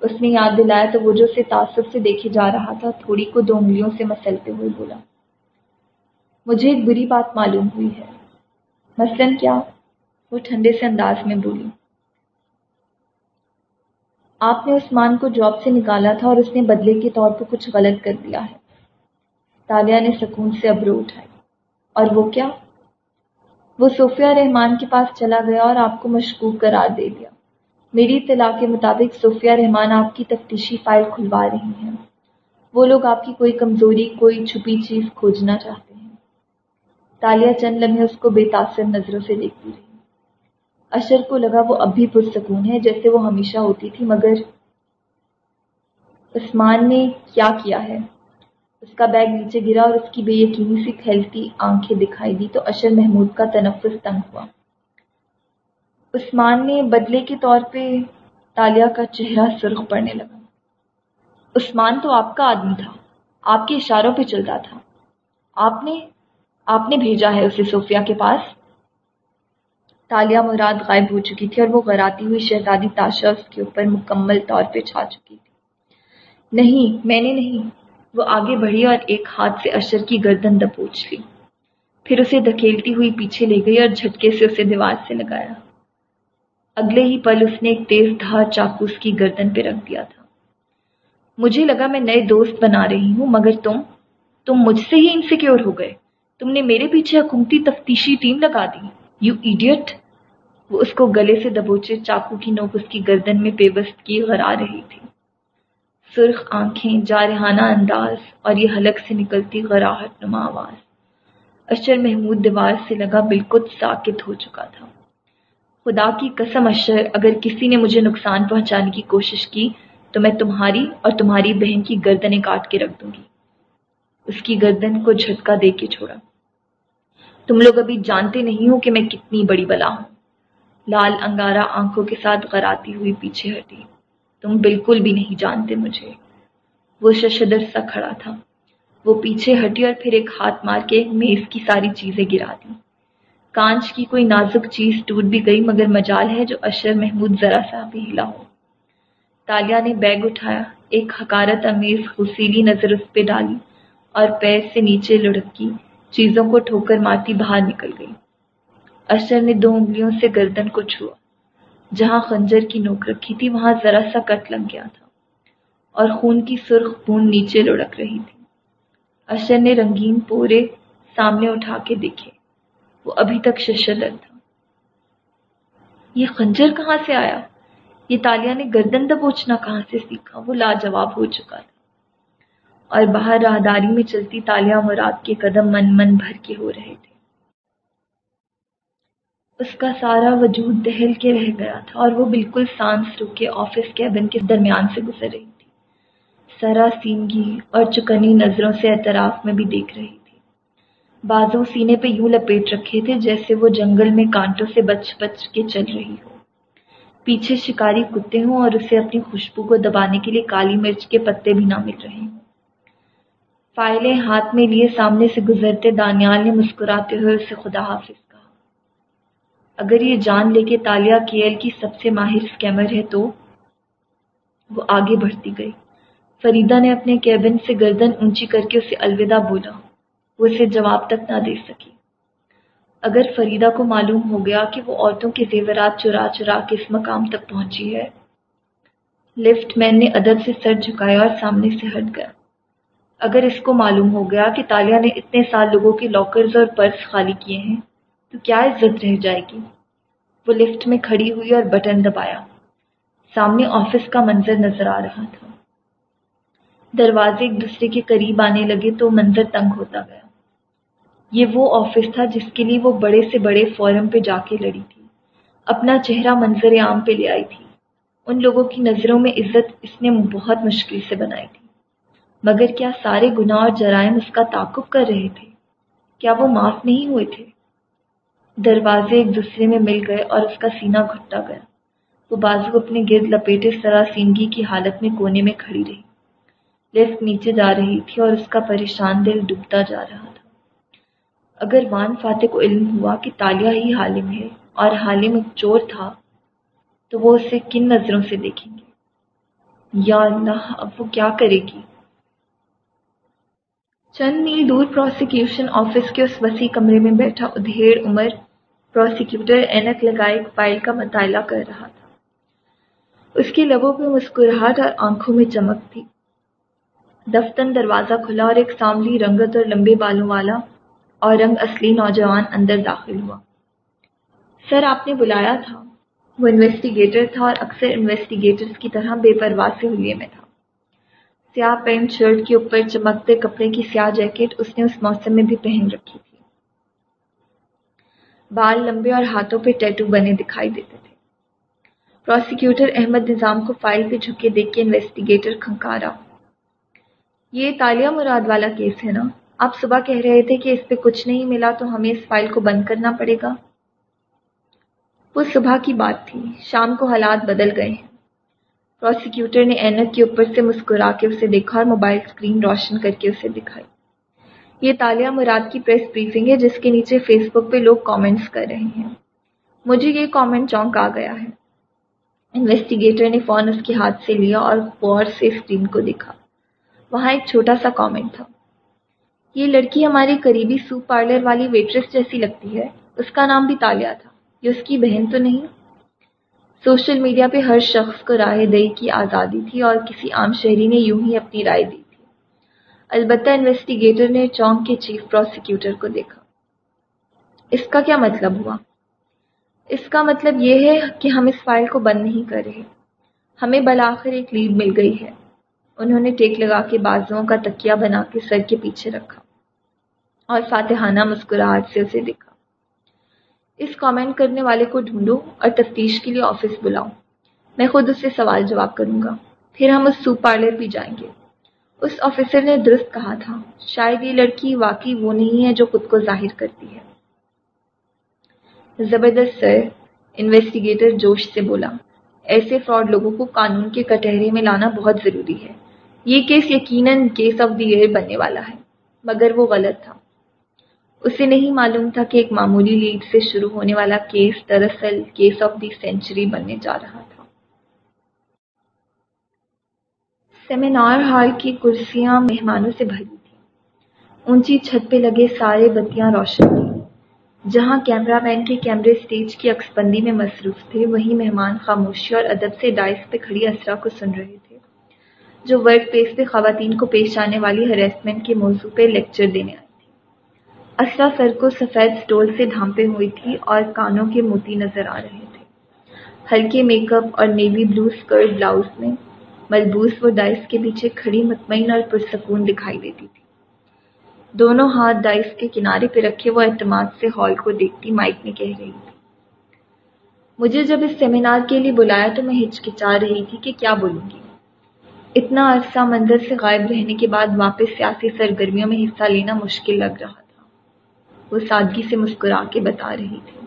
Speaker 1: اس نے یاد دلایا تو وہ جو اسے تعصب سے دیکھے جا رہا تھا، تھوڑی کو دو انگلیوں سے مسلتے ہوئے بولا۔ مجھے ایک بری بات معلوم ہوئی ہے۔ مثلاً کیا؟ وہ ٹھنڈے سے انداز میں بولی۔ آپ نے عثمان کو جاب سے نکالا تھا اور اس نے بدلے کے طور پر کچھ غلط کر دیا ہے۔ تالیہ نے سکون سے ابرو اٹھائی۔ اور وہ کیا؟ وہ صوفیہ رحمان کے پاس چلا گیا اور آپ کو مشکوک قرار دے دیا۔ میری اطلاع کے مطابق صوفیہ رحمان آپ کی تفتیشی فائل کھلوا رہی ہیں۔ وہ لوگ آپ کی کوئی کمزوری، کوئی چھپی چیز کھوجنا چاہتے ہیں۔ تالیہ چند لمحے اس کو بے تاثر نظروں سے دیکھتی رہی۔ اشر کو لگا وہ اب بھی پرسکون ہے، جیسے وہ ہمیشہ ہوتی تھی، مگر عثمان نے کیا کیا ہے؟ اس کا بیگ نیچے گرا اور اس کی بے یقینی سی پھیلتی آنکھیں دکھائی دی تو اشر محمود کا تنفس تنگ ہوا۔ عثمان نے بدلے کے طور پہ تالیہ کا چہرہ سرخ پڑنے لگا۔ عثمان تو آپ کا آدمی تھا، آپ کے اشاروں پہ چلتا تھا۔ آپ نے آپ نے بھیجا ہے اسے صوفیہ کے پاس۔ تالیہ مراد غائب ہو چکی تھی اور وہ غراتی ہوئی شہزادی تاشا اس کے اوپر مکمل طور پہ چھا چکی تھی۔ نہیں، میں نے نہیں وہ آگے بڑھی اور ایک ہاتھ سے اشر کی گردن دبوچ لی۔ پھر اسے دھکیلتی ہوئی پیچھے لے گئی اور جھٹکے سے اسے دیوار سے لگایا۔ اگلے ہی پل اس نے ایک تیز دھار چاقو اس کی گردن پہ رکھ دیا تھا۔ مجھے لگا میں نئے دوست بنا رہی ہوں، مگر تم تم مجھ سے ہی انسیکیور ہو گئے۔ تم نے میرے پیچھے حکومتی تفتیشی ٹیم لگا دی۔ یو ایڈیٹ وہ اس کو گلے سے دبوچے چاقو کی نوک اس کی گردن میں پیوست کی غرا رہی تھی۔ سرخ آنکھیں، جارحانہ انداز اور یہ حلق سے نکلتی غراہٹ نما آواز۔ اشر محمود دیوار سے لگا بالکل ساکت ہو چکا تھا۔ خدا کی قسم اشر، اگر کسی نے مجھے نقصان پہنچانے کی کوشش کی تو میں تمہاری اور تمہاری بہن کی گردنیں کاٹ کے رکھ دوں گی۔ اس کی گردن کو جھٹکا دے کے چھوڑا۔ تم لوگ ابھی جانتے نہیں ہو کہ میں کتنی بڑی بلا ہوں۔ لال انگارا آنکھوں کے ساتھ غراتی ہوئی پیچھے ہٹی۔ تم بالکل بھی نہیں جانتے مجھے۔ وہ ششدر سا کھڑا تھا۔ وہ پیچھے ہٹی اور پھر ایک ہاتھ مار کے میز کی ساری چیزیں گرا دی۔ کانچ کی کوئی نازک چیز ٹوٹ بھی گئی، مگر مجال ہے جو اشر محمود ذرا سا بھی ہلا ہو۔ تالیہ نے بیگ اٹھایا، ایک حکارت امیز خسیلی نظر اس پہ ڈالی اور پیر سے نیچے لڑکی چیزوں کو ٹھوکر مارتی باہر نکل گئی۔ اشر نے دو انگلیوں سے گردن کو چھوا۔ جہاں خنجر کی نوک رکھی تھی، وہاں ذرا سا کٹ لگ گیا تھا اور خون کی سرخ بوند نیچے لڑک رہی تھی۔ اشر نے رنگین پورے سامنے اٹھا کے دیکھے۔ وہ ابھی تک ششدر تھا۔ یہ خنجر کہاں سے آیا؟ یہ تالیہ نے گردن دبوچنا کہاں سے سیکھا؟ وہ لاجواب ہو چکا تھا۔ اور باہر راہداری میں چلتی تالیہ مراد کے قدم من من بھر کے ہو رہے تھے۔ اس کا سارا وجود دہل کے رہ گیا تھا اور وہ بالکل سانس روکے آفس کیبن کے درمیان سے گزر رہی تھی۔ سرا سینگی اور چکنی نظروں سے اعتراف میں بھی دیکھ رہی تھی۔ بازوں سینے پہ یوں لپیٹ رکھے تھے جیسے وہ جنگل میں کانٹوں سے بچ بچ کے چل رہی ہو۔ پیچھے شکاری کتے ہوں اور اسے اپنی خوشبو کو دبانے کے لیے کالی مرچ کے پتے بھی نہ مل رہے۔ ہوں فائلیں ہاتھ میں لیے سامنے سے گزرتے دانیال نے مسکراتے ہوئے اسے خدا حافظ اگر یہ جان لے کے تالیا کیل کی سب سے ماہر اسکیمر ہے تو وہ آگے بڑھتی گئی۔ فریدا نے اپنے کیبن سے گردن اونچی کر کے اسے الوداع بولا، وہ اسے جواب تک نہ دے سکی۔ اگر فریدا کو معلوم ہو گیا کہ وہ عورتوں کے زیورات چرا چرا کے اس مقام تک پہنچی ہے، لفٹ مین نے ادب سے سر جھکایا اور سامنے سے ہٹ گیا۔ اگر اس کو معلوم ہو گیا کہ تالیہ نے اتنے سال لوگوں کے لاکرز اور پرس خالی کیے ہیں تو کیا عزت رہ جائے گی؟ وہ لفٹ میں کھڑی ہوئی اور بٹن دبایا۔ سامنے آفس کا منظر نظر آ رہا تھا۔ دروازے ایک دوسرے کے قریب آنے لگے تو منظر تنگ ہوتا گیا۔ یہ وہ آفس تھا جس کے لیے وہ بڑے سے بڑے فورم پہ جا کے لڑی تھی۔ اپنا چہرہ منظر عام پہ لے آئی تھی۔ ان لوگوں کی نظروں میں عزت اس نے بہت مشکل سے بنائی تھی۔ مگر کیا سارے گناہ اور جرائم اس کا تعقب کر رہے تھے؟ کیا وہ معاف نہیں ہوئے تھے؟ دروازے ایک دوسرے میں مل گئے اور اس کا سینہ گھٹا گیا۔ وہ بازو اپنے گرد لپیٹے سراسینگی کی حالت میں کونے میں کھڑی رہی۔ لفٹ نیچے جا رہی تھی اور اس کا پریشان دل ڈوبتا جا رہا تھا۔ اگر وان فاتح کو علم ہوا کہ تالیہ ہی حالم ہے اور حالم ایک چور تھا، تو وہ اسے کن نظروں سے دیکھیں گے؟ یا اللہ، اب وہ کیا کرے گی؟ چند میل دور پروسیکیوشن آفس کے اس وسیع کمرے میں بیٹھا ادھیڑ عمر پروسیکیوٹر اینک لگائے ایک فائل کا مطالعہ کر رہا تھا۔ اس کی لبوں پہ مسکراہٹ اور آنکھوں میں چمک تھی۔ دفتن دروازہ کھلا اور ایک ساملی رنگت اور لمبے بالوں والا اور رنگ اصلی نوجوان اندر داخل ہوا۔ سر آپ نے بلایا تھا۔ وہ انویسٹیگیٹر تھا اور اکثر انویسٹیگیٹرز کی طرح بے پرواہ سے ہولیے میں تھا۔ سیاہ پینٹ شرٹ کے اوپر چمکتے کپڑے کی سیاہ جیکٹ اس نے اس موسم میں بھی پہن رکھی تھی۔ بال لمبے اور ہاتھوں پہ ٹیٹو بنے دکھائی دیتے تھے۔ پروسیکیوٹر احمد نظام کو فائل پہ جھکے دیکھ کے انویسٹیگیٹر کھنکارا۔ یہ تالیہ مراد والا کیس ہے نا؟ آپ صبح کہہ رہے تھے کہ اس پہ کچھ نہیں ملا تو ہمیں اس فائل کو بند کرنا پڑے گا۔ وہ صبح کی بات تھی۔ شام کو حالات بدل گئے۔ ہیں پروسیکیوٹر نے اینک کے اوپر سے مسکرا کے اسے دیکھا اور موبائل اسکرین روشن کر کے اسے دکھائی۔ یہ تالیہ مراد کی پریس بریفنگ ہے جس کے نیچے فیس بک پہ لوگ کامنٹس کر رہے ہیں۔ مجھے یہ کامنٹ چونک آ گیا ہے۔ انویسٹیگیٹر نے فون اس کے ہاتھ سے لیا اور غور سے اسکرین کو دیکھا۔ وہاں ایک چھوٹا سا کامنٹ تھا۔ یہ لڑکی ہماری قریبی سوپ پارلر والی ویٹریس جیسی لگتی ہے۔ اس کا نام بھی تالیہ تھا۔ یہ اس کی بہن تو نہیں؟ سوشل میڈیا پہ ہر شخص کو رائے دہی کی آزادی تھی اور کسی عام شہری نے یوں ہی اپنی رائے دی تھی۔ البتہ انویسٹیگیٹر نے چونک کے چیف پروسیکیوٹر کو دیکھا۔ اس کا کیا مطلب ہوا؟ اس کا مطلب یہ ہے کہ ہم اس فائل کو بند نہیں کر رہے۔ ہمیں بلاخر ایک لیڈ مل گئی ہے۔ انہوں نے ٹیک لگا کے بازوؤں کا تکیا بنا کے سر کے پیچھے رکھا اور فاتحانہ مسکراہٹ سے اسے دیکھا۔ اس کامنٹ کرنے والے کو ڈھونڈو اور تفتیش کے لیے آفس بلاؤ۔ میں خود اس سے سوال جواب کروں گا۔ پھر ہم اس سوپ پارلر بھی جائیں گے۔ اس آفیسر نے درست کہا تھا۔ شاید یہ لڑکی واقعی وہ نہیں ہے جو خود کو ظاہر کرتی ہے۔ زبردست سر انویسٹیگیٹر جوش سے بولا۔ ایسے فراڈ لوگوں کو قانون کے کٹہرے میں لانا بہت ضروری ہے۔ یہ کیس یقیناً کیس آف دی ایئر بننے والا ہے، مگر وہ غلط تھا۔ اسے نہیں معلوم تھا کہ ایک معمولی لیڈ سے شروع ہونے والا کیس دراصل کیس آف دی سینچری بننے جا رہا تھا۔ سیمینار ہال کی کرسیاں مہمانوں سے بھری تھیں۔ اونچی چھت پہ لگے سارے بتیاں روشن تھیں۔ جہاں کیمرہ مین کے کیمرے اسٹیج کی عکس بندی میں مصروف تھے، وہی مہمان خاموشی اور ادب سے ڈائس پہ کھڑی اسرا کو سن رہے تھے، جو ورک پلیس پہ خواتین کو پیش آنے والی ہراسمنٹ کے موضوع پہ لیکچر دینے آئے اسرا سر کو سفید سٹول سے ڈھانپے ہوئی تھی اور کانوں کے موتی نظر آ رہے تھے۔ ہلکے میک اپ اور نیوی بلو اسکرٹ بلاؤز میں ملبوس وہ ڈائس کے پیچھے کھڑی مطمئن اور پرسکون دکھائی دیتی تھی۔ دونوں ہاتھ ڈائس کے کنارے پہ رکھے وہ اعتماد سے ہال کو دیکھتی مائک میں کہہ رہی تھی۔ مجھے جب اس سیمینار کے لیے بلایا تو میں ہچکچا رہی تھی کہ کیا بولوں گی۔ اتنا عرصہ منظر سے غائب رہنے کے بعد واپس سیاسی سرگرمیوں میں حصہ لینا مشکل لگ رہا وہ سادگی سے مسکرا کے بتا رہی تھی۔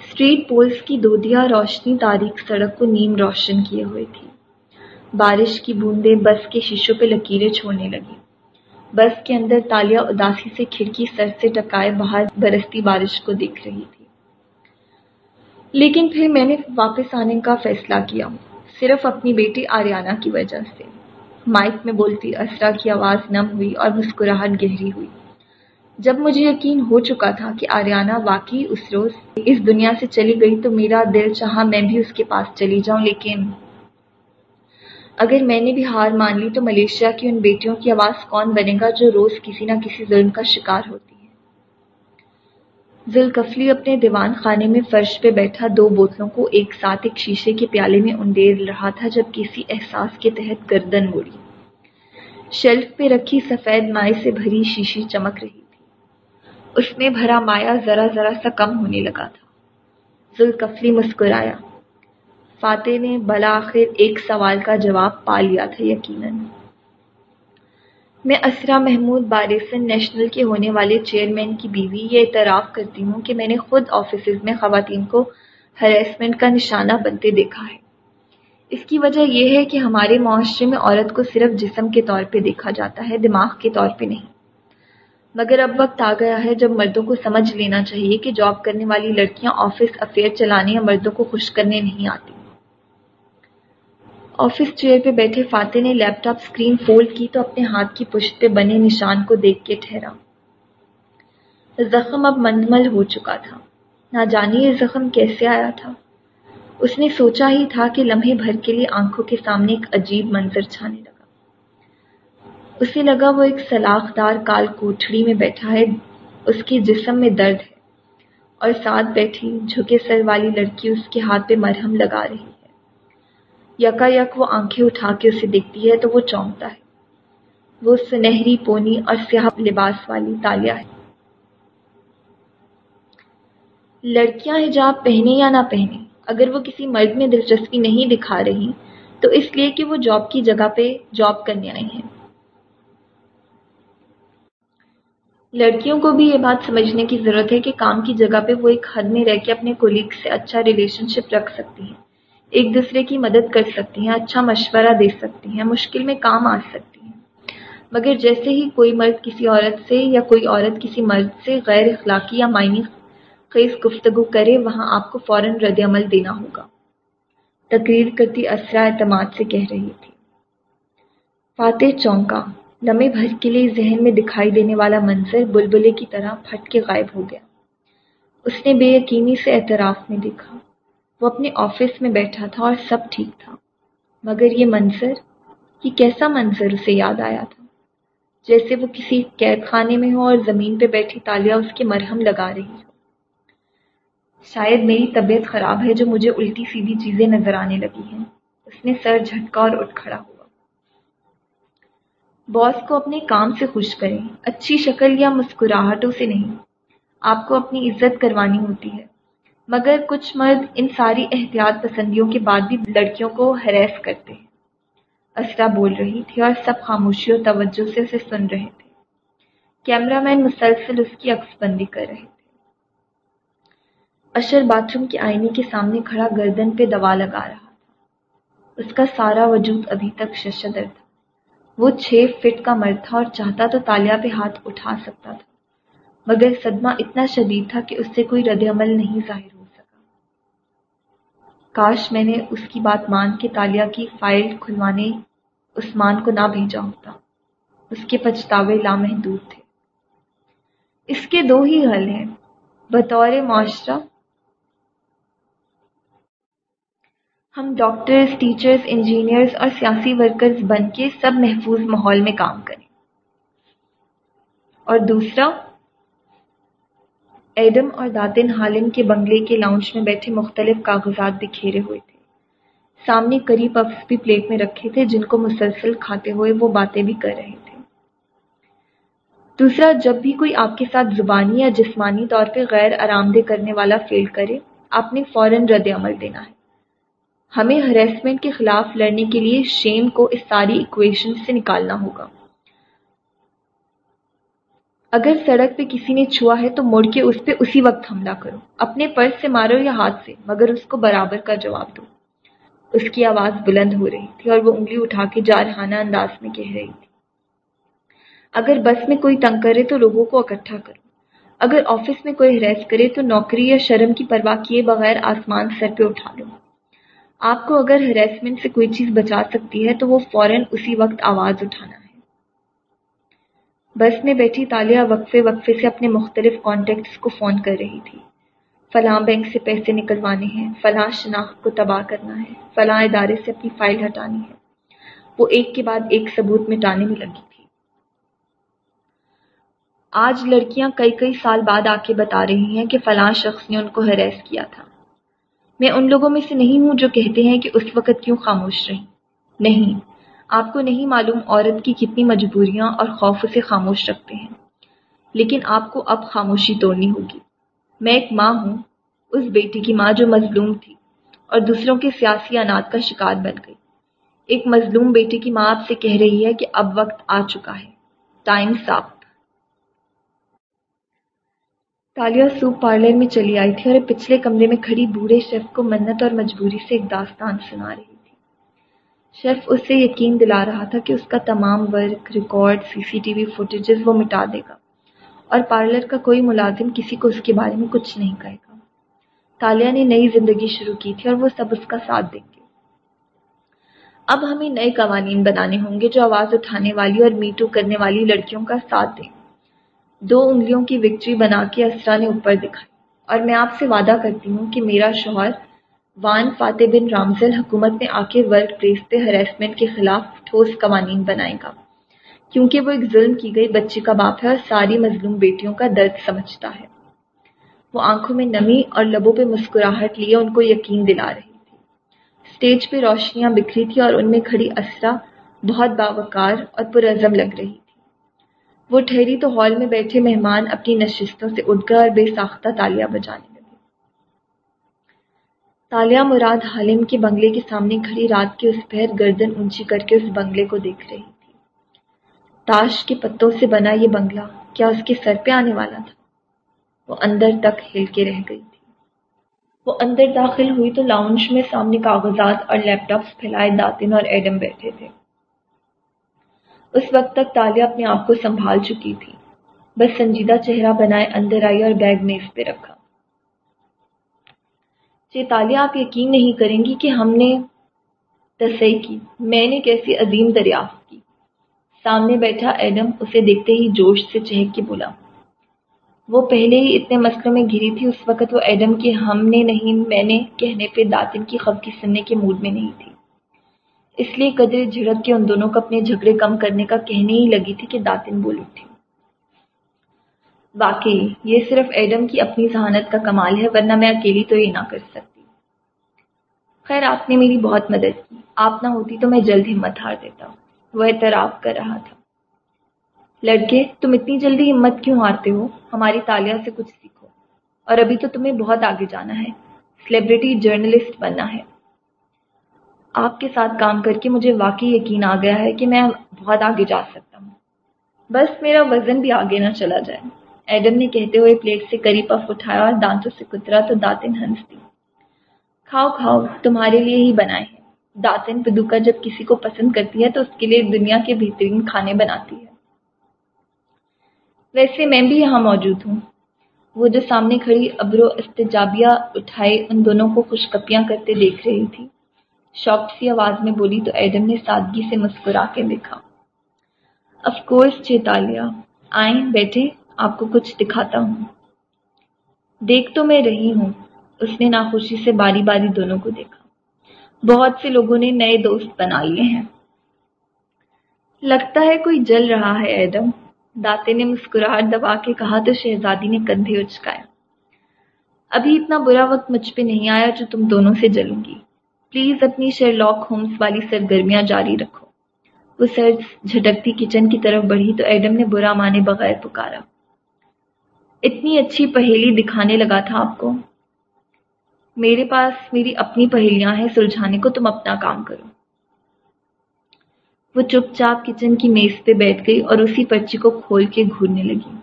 Speaker 1: اسٹریٹ پولز کی دودیا روشنی تاریخ سڑک کو نیم روشن کیے ہوئے تھی۔ بارش کی بوندیں بس کے شیشوں پہ لکیریں چھوڑنے لگی بس کے اندر تالیا اداسی سے کھڑکی سر سے ٹکائے باہر برستی بارش کو دیکھ رہی تھی۔ لیکن پھر میں نے واپس آنے کا فیصلہ کیا۔ صرف اپنی بیٹی آریانہ کی وجہ سے۔ مائک میں بولتی اسرا کی آواز نم ہوئی اور مسکراہٹ گہری ہوئی۔ جب مجھے یقین ہو چکا تھا کہ آریانہ واقعی اس روز اس دنیا سے چلی گئی تو میرا دل چاہا میں بھی اس کے پاس چلی جاؤں، لیکن اگر میں نے بھی ہار مان لی تو ملیشیا کی ان بیٹیوں کی آواز کون بنے گا جو روز کسی نہ کسی ظلم کا شکار ہوتی ہے؟ ذوالکفلی اپنے دیوان خانے میں فرش پہ بیٹھا دو بوتلوں کو ایک ساتھ ایک شیشے کے پیالے میں انڈیر رہا تھا جب کسی احساس کے تحت گردن موڑی شیلف پہ رکھی سفید مائع سے بھری شیشی چمک رہی۔ اس میں بھرا مایا ذرا ذرا سا کم ہونے لگا تھا۔ ذوالکفلی مسکرایا۔ فاتح نے بلاخر ایک سوال کا جواب پا لیا تھا یقیناً۔ میں اسرا محمود بارسن نیشنل کے ہونے والے چیئرمین کی بیوی یہ اعتراف کرتی ہوں کہ میں نے خود آفیسز میں خواتین کو ہریسمنٹ کا نشانہ بنتے دیکھا ہے۔ اس کی وجہ یہ ہے کہ ہمارے معاشرے میں عورت کو صرف جسم کے طور پہ دیکھا جاتا ہے، دماغ کے طور پہ نہیں۔ مگر اب وقت آ گیا ہے جب مردوں کو سمجھ لینا چاہیے کہ جاب کرنے والی لڑکیاں آفس افیئر چلانے یا مردوں کو خوش کرنے نہیں آتی۔ آفس چیئر پہ بیٹھے فاتح نے لیپ ٹاپ اسکرین فولڈ کی تو اپنے ہاتھ کی پشت پہ بنے نشان کو دیکھ کے ٹھہرا۔ زخم اب منمل ہو چکا تھا۔ نہ جانے یہ زخم کیسے آیا تھا۔ اس نے سوچا ہی تھا کہ لمحے بھر کے لیے آنکھوں کے سامنے ایک عجیب منظر چھانے لگا۔ اسے لگا وہ ایک سلاخ دار کال کوٹڑی میں بیٹھا ہے، اس کے جسم میں درد ہے۔ اور ساتھ بیٹھی، جھکے سر والی لڑکی اس کے ہاتھ پہ مرہم لگا رہی ہے۔ یکا یک وہ آنکھیں اٹھا کے اسے دیکھتی ہے تو وہ چونکتا ہے۔ وہ سنہری پونی اور سیاہ لباس والی تالیا ہے۔ لڑکیاں حجاب پہنے یا نہ پہنے اگر وہ کسی مرد میں دلچسپی نہیں دکھا رہی، تو اس لیے کہ وہ جاب کی جگہ پہ جاب کرنے آئی ہیں۔ لڑکیوں کو بھی یہ بات سمجھنے کی ضرورت ہے کہ کام کی جگہ پہ وہ ایک حد میں رہ کے اپنے کولیگ سے اچھا ریلیشن شپ رکھ سکتی ہیں۔ ایک دوسرے کی مدد کر سکتی ہیں اچھا مشورہ دے سکتی ہیں، مشکل میں کام آ سکتی ہیں۔ مگر جیسے ہی کوئی مرد کسی عورت سے یا کوئی عورت کسی مرد سے غیر اخلاقی یا معنی خیز گفتگو کرے، وہاں آپ کو فوراً رد عمل دینا ہوگا۔ تقریر کرتی اسرا اعتماد سے کہہ رہی تھی۔ فاتح چونکا لمحے بھر کے لیے ذہن میں دکھائی دینے والا منظر بلبلے کی طرح پھٹ کے غائب ہو گیا۔ اس نے بے یقینی سے اعتراف میں دیکھا۔ وہ اپنے آفس میں بیٹھا تھا اور سب ٹھیک تھا، مگر یہ منظر، یہ کیسا منظر اسے یاد آیا تھا؟ جیسے وہ کسی قید خانے میں ہو اور زمین پہ بیٹھی تالیا اس کے مرہم لگا رہی ہو شاید میری طبیعت خراب ہے جو مجھے الٹی سیدھی چیزیں نظر آنے لگی ہیں۔ اس نے سر جھٹکا اور اٹھ کھڑا ہوا باس کو اپنے کام سے خوش کریں۔ اچھی شکل یا مسکراہٹوں سے نہیں۔ آپ کو اپنی عزت کروانی ہوتی ہے۔ مگر کچھ مرد ان ساری احتیاط پسندیوں کے بعد بھی لڑکیوں کو ہریس کرتے ہیں۔ اسرا بول رہی تھی اور سب خاموشی اور توجہ سے اسے سن رہے تھے۔ کیمرہ مین مسلسل اس کی عکس بندی کر رہے تھے۔ اشر باتھ روم کے آئینے کے سامنے کھڑا گردن پہ دوا لگا رہا تھا۔ اس کا سارا وجود ابھی تک ششدر تھا۔ وہ چھ فٹ کا مرد تھا اور چاہتا تو تالیا پہ ہاتھ اٹھا سکتا تھا، مگر صدمہ اتنا شدید تھا کہ اس سے کوئی رد عمل نہیں ظاہر ہو سکا۔ کاش میں نے اس کی بات مان کے تالیا کی فائل کھلوانے عثمان کو نہ بھیجا ہوتا۔ اس کے پچھتاوے لامحدود تھے۔ اس کے دو ہی حل ہیں۔ بطور معاشرہ ہم ڈاکٹرز، ٹیچرز، انجینئرز اور سیاسی ورکرز بن کے سب محفوظ ماحول میں کام کریں۔ اور دوسرا، ایڈم اور داتن ہالن کے بنگلے کے لاؤنج میں بیٹھے مختلف کاغذات بکھیرے ہوئے تھے۔ سامنے کری پفس بھی پلیٹ میں رکھے تھے، جن کو مسلسل کھاتے ہوئے وہ باتیں بھی کر رہے تھے۔ دوسرا، جب بھی کوئی آپ کے ساتھ زبانی یا جسمانی طور پہ غیر آرام دہ کرنے والا فیل کرے، آپ نے فوراً رد عمل دینا ہے۔ ہمیں ہریسمنٹ کے خلاف لڑنے کے لیے شیم کو اس ساری ایکویشن سے نکالنا ہوگا۔ اگر سڑک پہ کسی نے چھوا ہے تو مڑ کے اس پہ اسی وقت حملہ کرو۔ اپنے پرس سے مارو یا ہاتھ سے، مگر اس کو برابر کا جواب دو۔ اس کی آواز بلند ہو رہی تھی اور وہ انگلی اٹھا کے جارحانہ انداز میں کہہ رہی تھی۔ اگر بس میں کوئی تنگ کرے تو لوگوں کو اکٹھا کرو۔ اگر آفس میں کوئی ہریس کرے تو نوکری یا شرم کی پرواہ کیے بغیر آسمان سر پہ اٹھا لو۔ آپ کو اگر ہریسمنٹ سے کوئی چیز بچا سکتی ہے تو وہ فوراً اسی وقت آواز اٹھانا ہے۔ بس میں بیٹھی تالیہ وقفے وقفے سے اپنے مختلف کانٹیکٹس کو فون کر رہی تھی۔ فلاں بینک سے پیسے نکلوانے ہیں، فلاں شناخت کو تباہ کرنا ہے، فلاں ادارے سے اپنی فائل ہٹانی ہے۔ وہ ایک کے بعد ایک ثبوت مٹانے میں لگی تھی۔ آج لڑکیاں کئی کئی سال بعد آ کے بتا رہی ہیں کہ فلاں شخص نے ان کو ہراس کیا تھا۔ میں ان لوگوں میں سے نہیں ہوں جو کہتے ہیں کہ اس وقت کیوں خاموش رہی نہیں، آپ کو نہیں معلوم عورت کی کتنی مجبوریاں اور خوف اسے خاموش رکھتے ہیں۔ لیکن آپ کو اب خاموشی توڑنی ہوگی۔ میں ایک ماں ہوں، اس بیٹی کی ماں جو مظلوم تھی اور دوسروں کے سیاسی انات کا شکار بن گئی۔ ایک مظلوم بیٹی کی ماں آپ سے کہہ رہی ہے کہ اب وقت آ چکا ہے۔ ٹائم صاف تالیہ سوپ پارلر میں چلی آئی تھی اور پچھلے کمرے میں کھڑی بوڑھے شیف کو منت اور مجبوری سے ایک داستان سنا رہی شیف اس سے یقین دلا رہا تھا کہ اس کا تمام work, record, C C T V footages وہ مٹا دے گا اور پارلر کا کوئی ملازم کسی کو اس کے بارے میں کچھ نہیں کہے گا۔ تالیہ نے نئی زندگی شروع کی تھی اور وہ سب اس کا ساتھ دیں گے۔ اب ہمیں نئے قوانین بنانے ہوں گے جو آواز اٹھانے والی اور میٹو کرنے والی لڑکیوں کا ساتھ دیں دو انگلیوں کی وکٹری بنا کے اسرا نے اوپر دکھائی۔ اور میں آپ سے وعدہ کرتی ہوں کہ میرا شوہر وان فاتح بن رامزل حکومت میں آ کے ورک پلیس پہ ہراسمنٹ کے خلاف ٹھوس قوانین بنائے گا۔ کیونکہ وہ ایک ظلم کی گئی بچی کا باپ ہے اور ساری مظلوم بیٹیوں کا درد سمجھتا ہے۔ وہ آنکھوں میں نمی اور لبوں پہ مسکراہٹ لیے ان کو یقین دلا رہی تھی۔ اسٹیج پہ روشنیاں بکھری تھی اور ان میں کھڑی اسرا بہت باوقار اور پرعزم لگ رہی وہ ٹھہری تو ہال میں بیٹھے مہمان اپنی نشستوں سے اٹھ کر اور بے ساختہ تالیاں بجانے تالیہ مراد حالم کے بنگلے کے سامنے کھڑی رات کے اس پہر گردن اونچی کر کے اس بنگلے کو دیکھ رہی تھی۔ تاش کے پتوں سے بنا یہ بنگلہ کیا اس کے سر پہ آنے والا تھا؟ وہ اندر تک ہل کے رہ گئی تھی۔ وہ اندر داخل ہوئی تو لاؤنج میں سامنے کاغذات اور لیپ ٹاپس پھیلائے داتن اور ایڈم بیٹھے تھے۔ اس وقت تک تالیہ اپنے آپ کو سنبھال چکی تھی۔ بس سنجیدہ چہرہ بنائے اندر آئی اور بیگ میز پہ رکھا۔ جی چیتالیہ آپ یقین نہیں کریں گی کہ ہم نے تصحیح کی۔ میں نے کیسی عظیم دریافت کی۔ سامنے بیٹھا ایڈم، اسے دیکھتے ہی جوش سے چہک کے بولا۔ وہ پہلے ہی اتنے مسئلوں میں گھری تھی، اس وقت وہ ایڈم کے ہم نے نہیں، میں نے کہنے پہ داتن کی خبر سننے کے موڈ میں نہیں تھی۔ اس لیے قدر جھڑک کے ان دونوں کو اپنے جھگڑے کم کرنے کا کہنے ہی لگی تھی کہ داتن بول اٹھی واقعی، یہ صرف ایڈم کی اپنی ذہانت کا کمال ہے، ورنہ میں اکیلی تو یہ نہ کر سکتی۔ خیر، آپ نے میری بہت مدد کی۔ آپ نہ ہوتی تو میں جلد ہمت ہار دیتا۔ وہ اعتراف کر رہا تھا۔ لڑکے، تم اتنی جلدی ہمت کیوں ہارتے ہو؟ ہماری تالیہ سے کچھ سیکھو۔ اور ابھی تو تمہیں بہت آگے جانا ہے۔ سلیبریٹی جرنلسٹ بننا ہے۔ آپ کے ساتھ کام کر کے مجھے واقعی یقین آ گیا ہے کہ میں بہت آگے جا سکتا ہوں۔ بس میرا وزن بھی آگے نہ چلا جائے۔ ایڈم نے کہتے ہوئے پلیٹ سے کری پف اٹھایا اور دانتوں سے کترا تو دانتیں ہنس دی۔ کھاؤ کھاؤ، تمہارے لیے ہی بنائے ہیں۔ داتن پدوکا جب کسی کو پسند کرتی ہے تو اس کے لیے دنیا کے بہترین کھانے بناتی ہے ویسے میں بھی یہاں موجود ہوں۔ وہ جو سامنے کھڑی ابرو استجابیہ اٹھائے ان دونوں کو خوشکپیاں کرتے دیکھ رہی تھی۔ شوق سی آواز میں بولی تو ایڈم نے سادگی سے مسکرا کے دیکھا۔ اف کورس چیتالیہ آئیں بیٹھے، آپ کو کچھ دکھاتا ہوں۔ دیکھ تو میں رہی ہوں۔ اس نے ناخوشی سے باری باری دونوں کو دیکھا۔ بہت سے لوگوں نے نئے دوست بنا لیے ہیں۔ لگتا ہے کوئی جل رہا ہے ایڈم۔ داتے نے مسکراہٹ دبا کے کہا تو شہزادی نے کندھے اچکایا ابھی اتنا برا وقت مجھ پہ نہیں آیا جو تم دونوں سے جلوں گی۔ پلیز اپنی شیرلاک ہومس والی سرگرمیاں جاری رکھو۔ وہ سر جھٹکتی کچن کی طرف بڑھی تو ایڈم نے برا مانے بغیر پکارا۔ اتنی اچھی پہیلی دکھانے لگا تھا آپ کو۔ میرے پاس میری اپنی پہیلیاں ہیں، سلجھانے کو تم اپنا کام کرو۔ وہ چپ چاپ کچن کی میز پہ بیٹھ گئی اور اسی پرچی کو کھول کے گھورنے لگی۔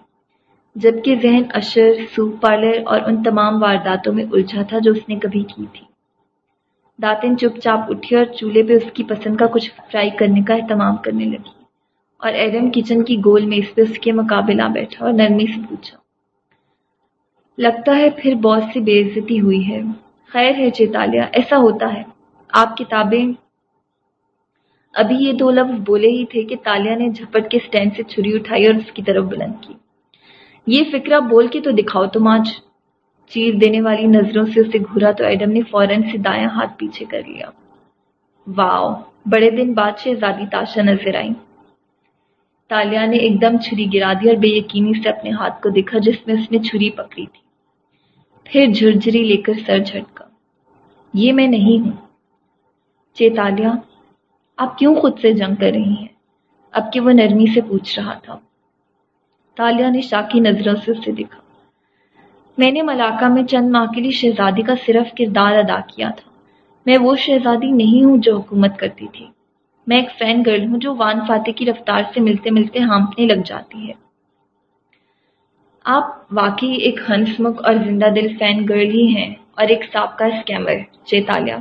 Speaker 1: جبکہ ذہن اشر، سوپ پارلر اور ان تمام وارداتوں میں الجھا تھا جو اس نے کبھی کی تھی۔ داتن چپ چاپ اٹھی اور چولہے پہ اس کی پسند کا کچھ فرائی کرنے کا اہتمام کرنے لگی۔ اور ایڈم کچن کی گول میں اس پہ اس کے مقابلہ بیٹھا اور نرمی سے پوچھا۔ لگتا ہے پھر بہت سی بے عزتی ہوئی ہے۔ خیر ہے چیتالیہ، ایسا ہوتا ہے۔ آپ کتابیں۔ ابھی یہ دو لفظ بولے ہی تھے کہ تالیہ نے جھپٹ کے سٹینڈ سے چھری اٹھائی اور اس کی طرف بلند کی۔ یہ فکرہ بول کے تو دکھاؤ تم آج۔ چیر دینے والی نظروں سے اسے گھورا تو ایڈم نے فوراً سے دایاں ہاتھ پیچھے کر لیا۔ واؤ، بڑے دن بعد شہزادی تاشا نظر آئی تالیا نے ایک دم چھری گرا دی اور بے یقینی سے اپنے ہاتھ کو دیکھا جس میں اس نے چھری پکڑی تھی۔ پھر جھرجھری لے کر سر جھٹکا۔ یہ میں نہیں ہوں۔ چیتالیہ آپ کیوں خود سے جنگ کر رہی ہیں؟ اب کہ وہ نرمی سے پوچھ رہا تھا۔ تالیا نے شاکی نظروں سے اسے دیکھا۔ میں نے ملاقہ میں چند ماہ کے لیے شہزادی کا صرف کردار ادا کیا تھا۔ میں وہ شہزادی نہیں ہوں جو حکومت کرتی تھی۔ میں ایک فین گرل ہوں جو وان فاتح کی رفتار سے ملتے ملتے ہانپنے لگ جاتی ہے۔ آپ واقعی ایک ہنس مکھ اور زندہ دل فین گرل ہی ہیں اور ایک سابقہ اسکیمر، چیتالیہ۔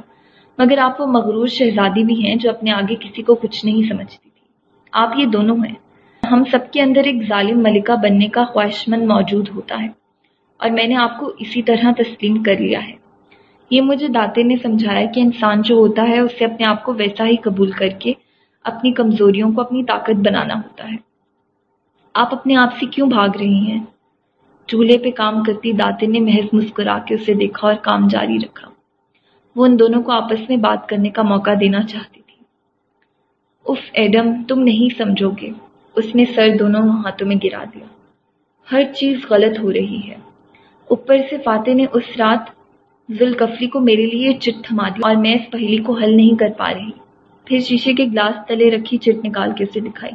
Speaker 1: مگر آپ وہ مغرور شہزادی بھی ہیں جو اپنے آگے کسی کو کچھ نہیں سمجھتی تھی۔ آپ یہ دونوں ہیں۔ ہم سب کے اندر ایک ظالم ملکہ بننے کا خواہش مند موجود ہوتا ہے۔ اور میں نے آپ کو اسی طرح تسلیم کر لیا ہے۔ یہ مجھے داتے نے سمجھایا کہ انسان جو ہوتا ہے، اسے اپنے آپ کو ویسا ہی قبول کر کے اپنی کمزوریوں کو اپنی طاقت بنانا ہوتا ہے۔ آپ اپنے آپ سے کیوں بھاگ رہی ہیں؟ چولہے پہ کام کرتی داتے نے محض مسکرا کے اسے دیکھا اور کام جاری رکھا۔ وہ ان دونوں کو آپس میں بات کرنے کا موقع دینا چاہتی تھی۔ اف ایڈم، تم نہیں سمجھو گے۔ اس نے سر دونوں ہاتھوں میں گرا دیا۔ ہر چیز غلط ہو رہی ہے۔ اوپر سے فاتح نے اس رات ذوالکفلی کو میرے لیے چٹ تھما دی اور میں اس پہلی کو حل نہیں کر پا رہی۔ پھر شیشے کے گلاس تلے رکھی چٹ نکال کے اسے دکھائی۔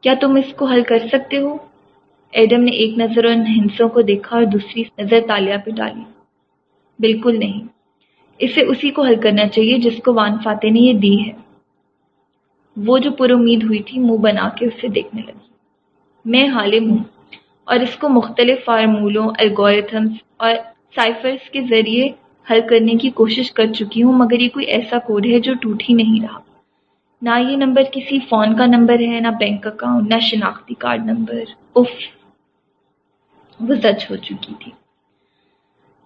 Speaker 1: کیا تم اس کو حل کر سکتے ہو؟ ایڈم نے ایک نظر ان ہنسوں کو دیکھا اور دوسری نظر تالیا پہ ڈالی۔ بالکل نہیں۔ اسے اسی کو حل کرنا چاہیے جس کو وان فاتح نے یہ دی ہے۔ وہ جو پر امید ہوئی تھی منہ بنا کے اسے دیکھنے لگی۔ میں حالم ہوں۔ اور اس کو مختلف فارمولوں الگوریتھمس اور سائفرس کے ذریعے حل کرنے کی کوشش کر چکی ہوں، مگر یہ کوئی ایسا کوڈ ہے جو ٹوٹ ہی نہیں رہا۔ نہ یہ نمبر کسی فون کا نمبر ہے، نہ بینک اکاؤنٹ نہ شناختی کارڈ نمبر اف وہ سچ ہو چکی تھی۔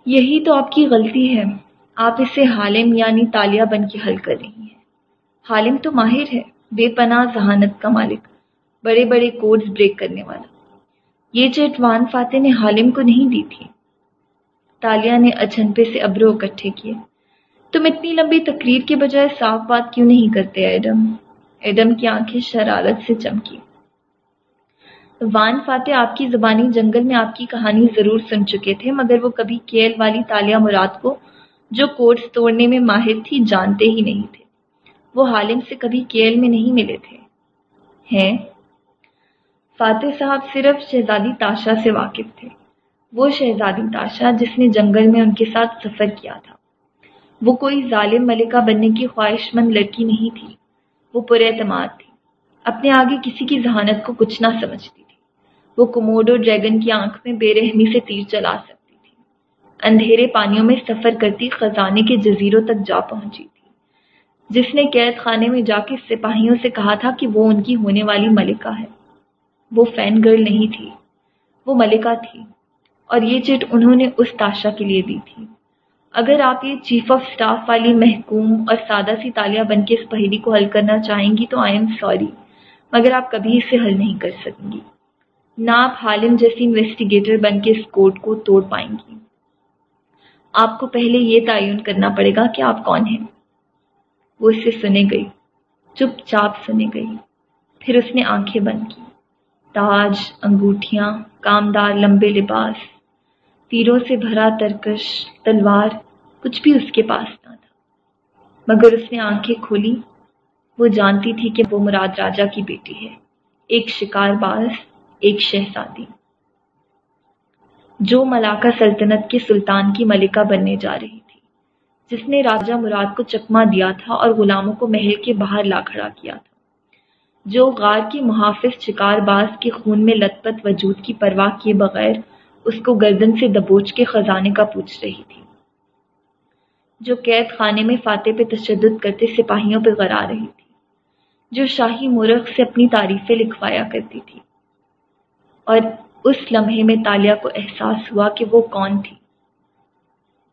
Speaker 1: یہی تو آپ کی غلطی ہے۔ آپ اسے حالم یعنی تالیہ بن کے حل کر رہی ہیں۔ حالم تو ماہر ہے، بے پناہ ذہانت کا مالک، بڑے بڑے کوڈز بریک کرنے والا۔ یہ چیٹ وان فاتح نے حالم کو نہیں دی تھی۔ تالیہ نے اچھنپے سے ابرو اکٹھے کیے۔ تم اتنی لمبی تقریر کے بجائے صاف بات کیوں نہیں کرتے، ایڈم؟ ایڈم کی آنکھیں شرارت سے چمکی۔ وان فاتح آپ کی زبانی جنگل میں آپ کی کہانی ضرور سن چکے تھے، مگر وہ کبھی کیل والی تالیہ مراد کو جو کوٹس توڑنے میں ماہر تھی جانتے ہی نہیں تھے۔ وہ حالم سے کبھی کیل میں نہیں ملے تھے۔ ہیں؟ فاتح صاحب صرف شہزادی تاشا سے واقف تھے۔ وہ شہزادی تاشا جس نے جنگل میں ان کے ساتھ سفر کیا تھا۔ وہ کوئی ظالم ملکہ بننے کی خواہش مند لڑکی نہیں تھی۔ وہ پر اعتماد تھی۔ اپنے آگے کسی کی ذہانت کو کچھ نہ سمجھتی تھی۔ وہ کموڈو ڈریگن کی آنکھ میں بے رحمی سے تیر چلا سکتی تھی۔ اندھیرے پانیوں میں سفر کرتی خزانے کے جزیروں تک جا پہنچی تھی۔ جس نے قید خانے میں جا کے سپاہیوں سے کہا تھا کہ وہ ان کی ہونے والی ملکہ ہے۔ وہ فین گرل نہیں تھی، وہ ملکہ تھی، اور یہ چٹ انہوں نے اس تاشا کے لیے دی تھی۔ اگر آپ یہ چیف آف سٹاف والی محکوم اور سادہ سی تالیاں بن کے اس پہلی کو حل کرنا چاہیں گی تو آئی ایم سوری مگر آپ کبھی اسے حل نہیں کر سکیں گی۔ نہ آپ حالم جیسی انویسٹیگیٹر بن کے اس کوڈ کو توڑ پائیں گی۔ آپ کو پہلے یہ تعین کرنا پڑے گا کہ آپ کون ہیں۔ وہ اس سے سنے گئی، چپ چاپ سنے گئی، پھر اس نے آنکھیں بند کی۔ تاج، انگوٹھیاں، کامدار لمبے لباس، تیروں سے بھرا ترکش تلوار، کچھ بھی اس کے پاس نہ تھا۔ مگر اس نے آنکھیں کھولی۔ وہ جانتی تھی کہ وہ مراد راجا کی بیٹی ہے۔ ایک شکار باز ایک شہزادی۔ جو ملاقہ سلطنت کے سلطان کی ملکہ بننے جا رہی تھی۔ جس نے راجا مراد کو چکما دیا تھا اور غلاموں کو محل کے باہر لا کھڑا کیا تھا۔ جو غار کی محافظ شکار باز کے خون میں لت پت وجود کی پرواہ کیے بغیر اس کو گردن سے دبوچ کے خزانے کا پوچھ رہی تھی۔ جو قید خانے میں فاتح پہ تشدد کرتے سپاہیوں پہ غرا رہی تھی۔ جو شاہی مورخ سے اپنی تعریفیں لکھوایا کرتی تھی۔ اور اس لمحے میں تالیہ کو احساس ہوا کہ وہ کون تھی۔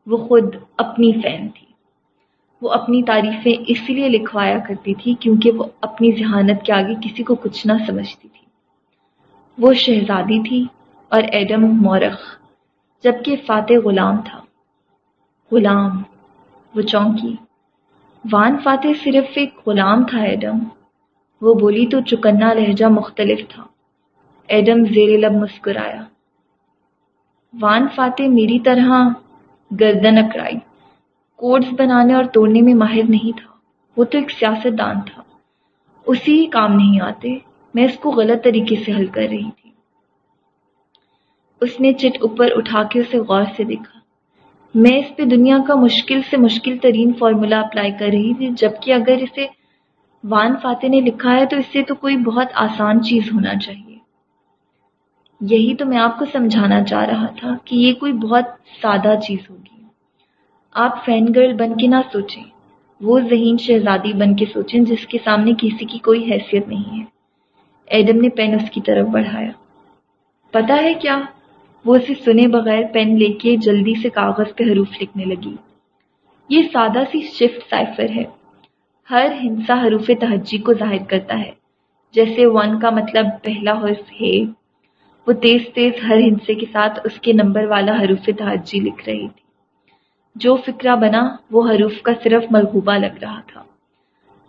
Speaker 1: وہ خود اپنی فین تھی۔ وہ اپنی تعریفیں اس لیے لکھوایا کرتی تھی کیونکہ وہ اپنی ذہانت کے آگے کسی کو کچھ نہ سمجھتی تھی۔ وہ شہزادی تھی اور ایڈم مورخ، جبکہ فاتح غلام تھا۔ غلام، وہ چونکی۔ وان فاتح صرف ایک غلام تھا، ایڈم۔ وہ بولی تو چکنا لہجہ مختلف تھا۔ ایڈم زیر لب مسکرایا۔ وان فاتح میری طرح گردن اکڑائی۔ کوڈز بنانے اور توڑنے میں ماہر نہیں تھا۔ وہ تو ایک سیاست دان تھا۔ اسی کام نہیں آتے۔ میں اس کو غلط طریقے سے حل کر رہی تھی۔ اس نے چٹ اوپر اٹھا کے اسے غور سے دیکھا۔ میں اس پہ دنیا کا مشکل سے مشکل ترین فارمولا اپلائی کر رہی تھی، جبکہ اگر اسے وان فاتح نے لکھا ہے تو اس سے تو کوئی بہت آسان چیز ہونا چاہیے۔ یہی تو میں آپ کو سمجھانا چاہ رہا تھا کہ یہ کوئی بہت سادہ چیز ہوگی۔ آپ فین گرل بن کے نہ سوچیں۔ وہ ذہین شہزادی بن کے سوچیں جس کے سامنے کسی کی کوئی حیثیت نہیں ہے۔ ایڈم نے پین اس کی طرف بڑھایا۔ پتا ہے کیا؟ وہ اسے سنے بغیر پین لے کے جلدی سے کاغذ پہ حروف لکھنے لگی۔ یہ سادہ سی شفٹ سائفر ہے۔ ہر ہنسا حروف تہجی کو ظاہر کرتا ہے۔ جیسے ون کا مطلب پہلا حرف ہے۔ وہ تیز تیز ہر ہنسے کے ساتھ اس کے نمبر والا حروف تہجی لکھ رہی تھی۔ جو فکرہ بنا، وہ حروف کا صرف مرغوبہ لگ رہا تھا۔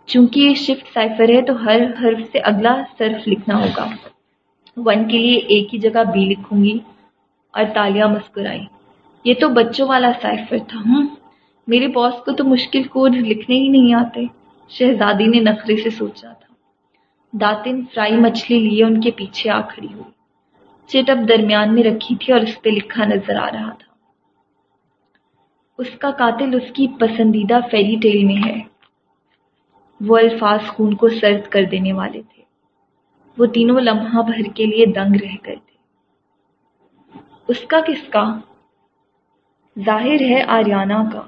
Speaker 1: چونکہ یہ شفٹ سائفر ہے، تو ہر حرف سے اگلا صرف لکھنا ہوگا۔ ون کے لیے ایک ہی جگہ بی لکھوں گی اور تالیاں مسکرائی یہ تو بچوں والا سائفر تھا۔ ہوں میرے باس کو تو مشکل کوڈ لکھنے ہی نہیں آتے۔ شہزادی نے نخرے سے سوچا تھا۔ داتن فرائی مچھلی لیے ان کے پیچھے آ کھڑی ہوئی۔ چٹ اب درمیان میں رکھی تھی اور اس پہ لکھا نظر آ رہا تھا۔ اس کا قاتل اس کی پسندیدہ فیری ٹیل میں ہے۔ وہ الفاظ خون کو سرد کر دینے والے تھے۔ وہ تینوں لمحہ بھر کے لیے دنگ رہ گئے تھے۔ اس کا کس کا؟ ظاہر ہے آریانہ کا۔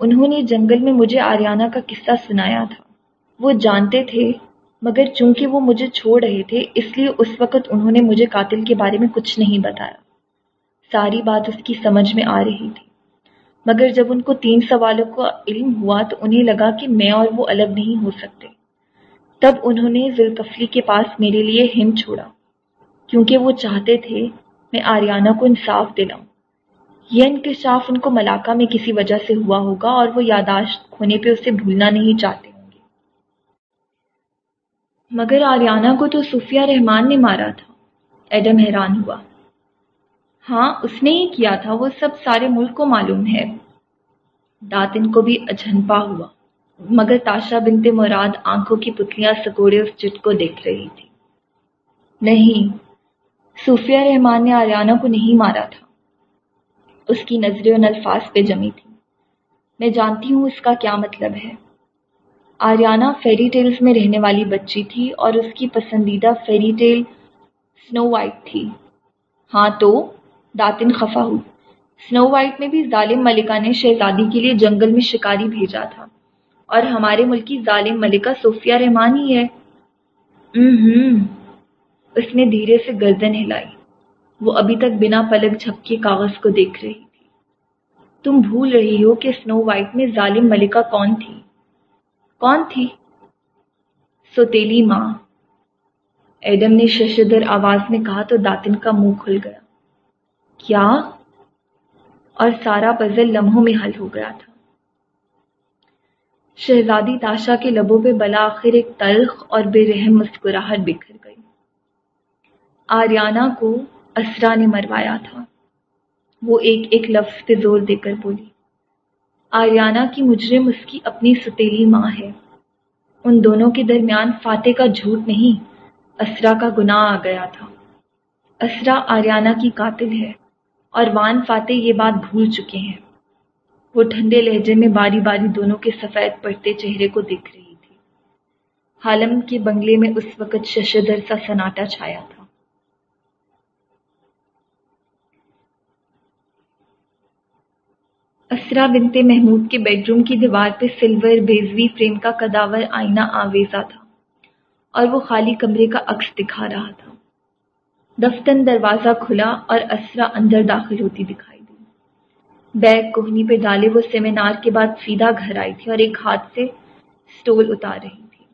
Speaker 1: انہوں نے جنگل میں مجھے آریانہ کا قصہ سنایا تھا۔ وہ جانتے تھے، مگر چونکہ وہ مجھے چھوڑ رہے تھے، اس لیے اس وقت انہوں نے مجھے قاتل کے بارے میں کچھ نہیں بتایا۔ ساری بات اس کی سمجھ میں آ رہی تھی۔ مگر جب ان کو تین سوالوں کا علم ہوا تو انہیں لگا کہ میں اور وہ الگ نہیں ہو سکتے۔ تب انہوں نے ذوالکفلی کے پاس میرے لیے ہم چھوڑا۔ کیونکہ وہ چاہتے تھے میں آریانہ کو انصاف دلاؤں۔ یہ انکشاف ان کو ملاقہ میں کسی وجہ سے ہوا ہوگا اور وہ یاداشت کھونے پہ اسے بھولنا نہیں چاہتے ہوں گے۔ مگر آریانہ کو تو صوفیہ رحمان نے مارا تھا۔ ایڈم حیران ہوا۔ ہاں اس نے ہی کیا تھا، وہ سب سارے ملک کو معلوم ہے۔ داتن کو بھی اجھنپا ہوا، مگر تاشا بنتے مراد آنکھوں کی پتلیاں سکوڑے اس چٹ کو دیکھ رہی تھی۔ نہیں، صوفیہ رحمان نے آریانہ کو نہیں مارا تھا۔ اس کی نظریں ان الفاظ پہ جمی تھی میں جانتی ہوں اس کا کیا مطلب ہے۔ آریانہ فیری ٹیلز میں رہنے والی بچی تھی اور اس کی پسندیدہ فیری ٹیل سنو وائٹ تھی۔ ہاں تو؟ داتن خفا ہوئی سنو وائٹ میں بھی ظالم ملکہ نے شہزادی کے لیے جنگل میں شکاری بھیجا تھا۔ اور ہمارے ملک کی ظالم ملکہ صوفیہ رحمان ہی ہے۔ ہوں اس نے دھیرے سے گردن ہلائی۔ وہ ابھی تک بنا پلک جھپکے کاغذ کو دیکھ رہی تھی۔ تم بھول رہی ہو کہ سنو وائٹ میں ظالم ملکہ کون تھی؟ کون تھی؟ سوتیلی ماں۔ ایڈم نے ششدر آواز میں کہا تو داتن کا منہ کھل گیا۔ کیا اور سارا پزل لمحوں میں حل ہو گیا تھا۔ شہزادی تاشا کے لبوں پہ بلا آخر ایک تلخ اور بے رحم مسکراہٹ بکھر گئی۔ آریانہ کو اسرا نے مروایا تھا۔ وہ ایک ایک لفظ پہ زور دے کر بولی آریانہ کی مجرم اس کی اپنی ستیلی ماں ہے۔ ان دونوں کے درمیان فاتح کا جھوٹ نہیں، اسرا کا گناہ آ گیا تھا۔ اسرا آریانہ کی قاتل ہے۔ اور وان فاتح یہ بات بھول چکے ہیں۔ وہ ٹھنڈے لہجے میں باری باری دونوں کے سفید پڑتے چہرے کو دیکھ رہی تھی۔ حالم کے بنگلے میں اس وقت ششدر سا سناٹا چھایا تھا۔ اسرا بنتے محمود کے بیڈ روم کی دیوار پہ سلور بیزوی فریم کا کداور آئینہ آویزا تھا اور وہ خالی کمرے کا عکس دکھا رہا تھا۔ دفتن دروازہ کھلا اور اسرا اندر داخل ہوتی دکھائی دی۔ بیگ کوہنی پہ ڈالے وہ سیمینار کے بعد سیدھا گھر آئی تھی اور ایک ہاتھ سے سٹول اتار رہی تھی۔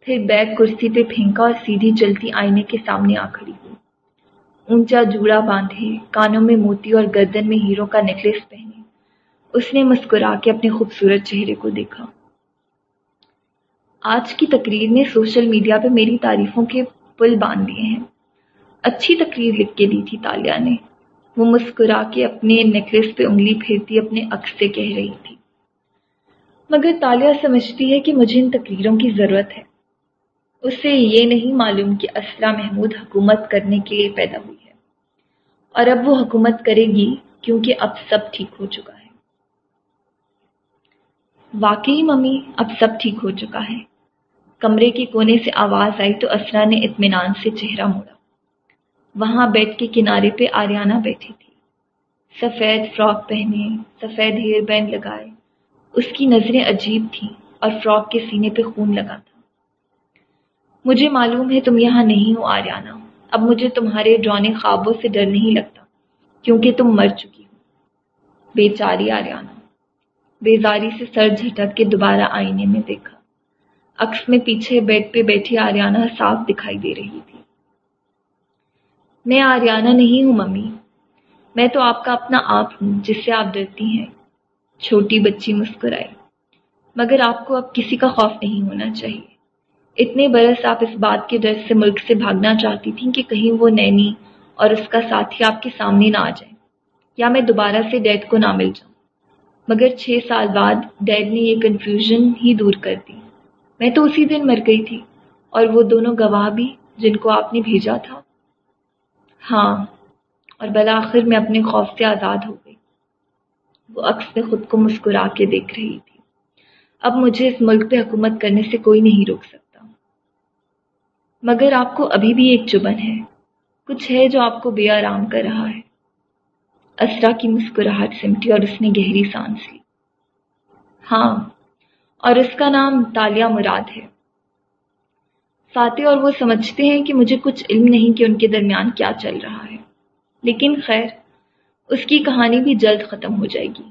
Speaker 1: پھر بیگ کرسی پہ پھینکا اور سیدھی چلتی آئینے کے سامنے آ کھڑی ہوئی۔ اونچا جوڑا باندھے، کانوں میں موتی اور گردن میں ہیرو کا نیکلس پہنے۔ اس نے مسکرا کے اپنے خوبصورت چہرے کو دیکھا۔ آج کی تقریر نے سوشل میڈیا پہ میری تعریفوں کے پل باندھ دیے ہیں۔ اچھی تقریر لکھ کے دی تھی تالیہ نے۔ وہ مسکرا کے اپنے نیکلس پہ انگلی پھیرتی اپنے عکس سے کہہ رہی تھی۔ مگر تالیہ سمجھتی ہے کہ مجھے ان تقریروں کی ضرورت ہے۔ اسے یہ نہیں معلوم کہ اسرا محمود حکومت کرنے کے لیے پیدا ہوئی ہے۔ اور اب وہ حکومت کرے گی کیونکہ اب سب ٹھیک ہو چکا ہے۔ واقعی ممی، اب سب ٹھیک ہو چکا ہے۔ کمرے کے کونے سے آواز آئی تو اسرا نے اطمینان سے چہرہ موڑا۔ وہاں بیڈ کے کنارے پہ آریانہ بیٹھی تھی۔ سفید فراک پہنے، سفید ہیئر بینڈ لگائے۔ اس کی نظریں عجیب تھیں اور فراک کے سینے پہ خون لگا تھا۔ مجھے معلوم ہے تم یہاں نہیں ہو آریانہ۔ اب مجھے تمہارے ڈرانے خوابوں سے ڈر نہیں لگتا، کیونکہ تم مر چکی ہو۔ بیچاری آریانہ۔ بیزاری سے سر جھٹک کے دوبارہ آئینے میں دیکھا۔ عکس میں پیچھے بیڈ پہ بیٹھی آریانہ صاف دکھائی دے رہی تھی۔ میں آریانہ نہیں ہوں، ممی۔ میں تو آپ کا اپنا آپ ہوں، جس سے آپ ڈرتی ہیں۔ چھوٹی بچی مسکرائی۔ مگر آپ کو اب کسی کا خوف نہیں ہونا چاہیے۔ اتنے برس آپ اس بات کے ڈر سے ملک سے بھاگنا چاہتی تھیں کہ کہیں وہ نینی اور اس کا ساتھی آپ کے سامنے نہ آ جائے۔ یا میں دوبارہ سے ڈیڈ کو نہ مل جاؤں۔ مگر چھ سال بعد ڈیڈ نے یہ کنفیوژن ہی دور کر دی۔ میں تو اسی دن مر گئی تھی اور وہ دونوں گواہ بھی جن کو آپ نے بھیجا تھا۔ ہاں اور بلاخر میں اپنے خوف سے آزاد ہو گئی۔ وہ عکس میں خود کو مسکرا کے دیکھ رہی تھی۔ اب مجھے اس ملک پہ حکومت کرنے سے کوئی نہیں روک سکتا۔ مگر آپ کو ابھی بھی ایک چبن ہے۔ کچھ ہے جو آپ کو بے آرام کر رہا ہے۔ اسرا کی مسکراہٹ سمٹی اور اس نے گہری سانس لی۔ ہاں اور اس کا نام تالیہ مراد ہے۔ فاتح اور وہ سمجھتے ہیں کہ مجھے کچھ علم نہیں کہ ان کے درمیان کیا چل رہا ہے۔ لیکن خیر، اس کی کہانی بھی جلد ختم ہو جائے گی۔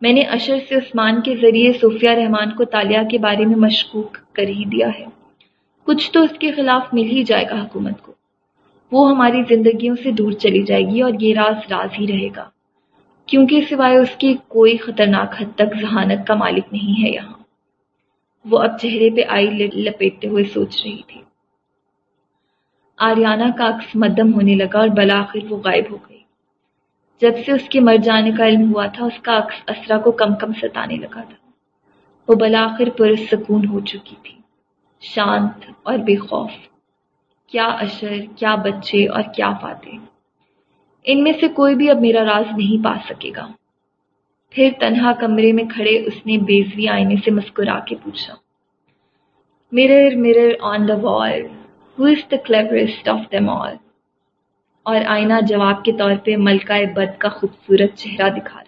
Speaker 1: میں نے اشر سے عثمان کے ذریعے صوفیہ رحمان کو تالیہ کے بارے میں مشکوک کر ہی دیا ہے۔ کچھ تو اس کے خلاف مل ہی جائے گا حکومت کو۔ وہ ہماری زندگیوں سے دور چلی جائے گی اور یہ راز راز ہی رہے گا۔ کیونکہ سوائے اس کے کوئی خطرناک حد تک ذہانت کا مالک نہیں ہے یہاں۔ وہ اب چہرے پہ آئی لپیٹتے ہوئے سوچ رہی تھی۔ آریانہ کا عکس مدم ہونے لگا اور بلاخر وہ غائب ہو گئی۔ جب سے اس کے مر جانے کا علم ہوا تھا، اس کا عکس اسرا کو کم کم ستانے لگا تھا۔ وہ بلاخر پرسکون ہو چکی تھی۔ شانت اور بے خوف۔ کیا اشر، کیا بچے اور کیا فاتح۔ ان میں سے کوئی بھی اب میرا راز نہیں پا سکے گا۔ پھر تنہا کمرے میں کھڑے اس نے بیزوی آئینے سے مسکرا کے پوچھا مرر مرر آن دا وال ہو از دا کلیورسٹ آف دم آل اور آئینہ جواب کے طور پہ ملکہ بد کا خوبصورت چہرہ دکھا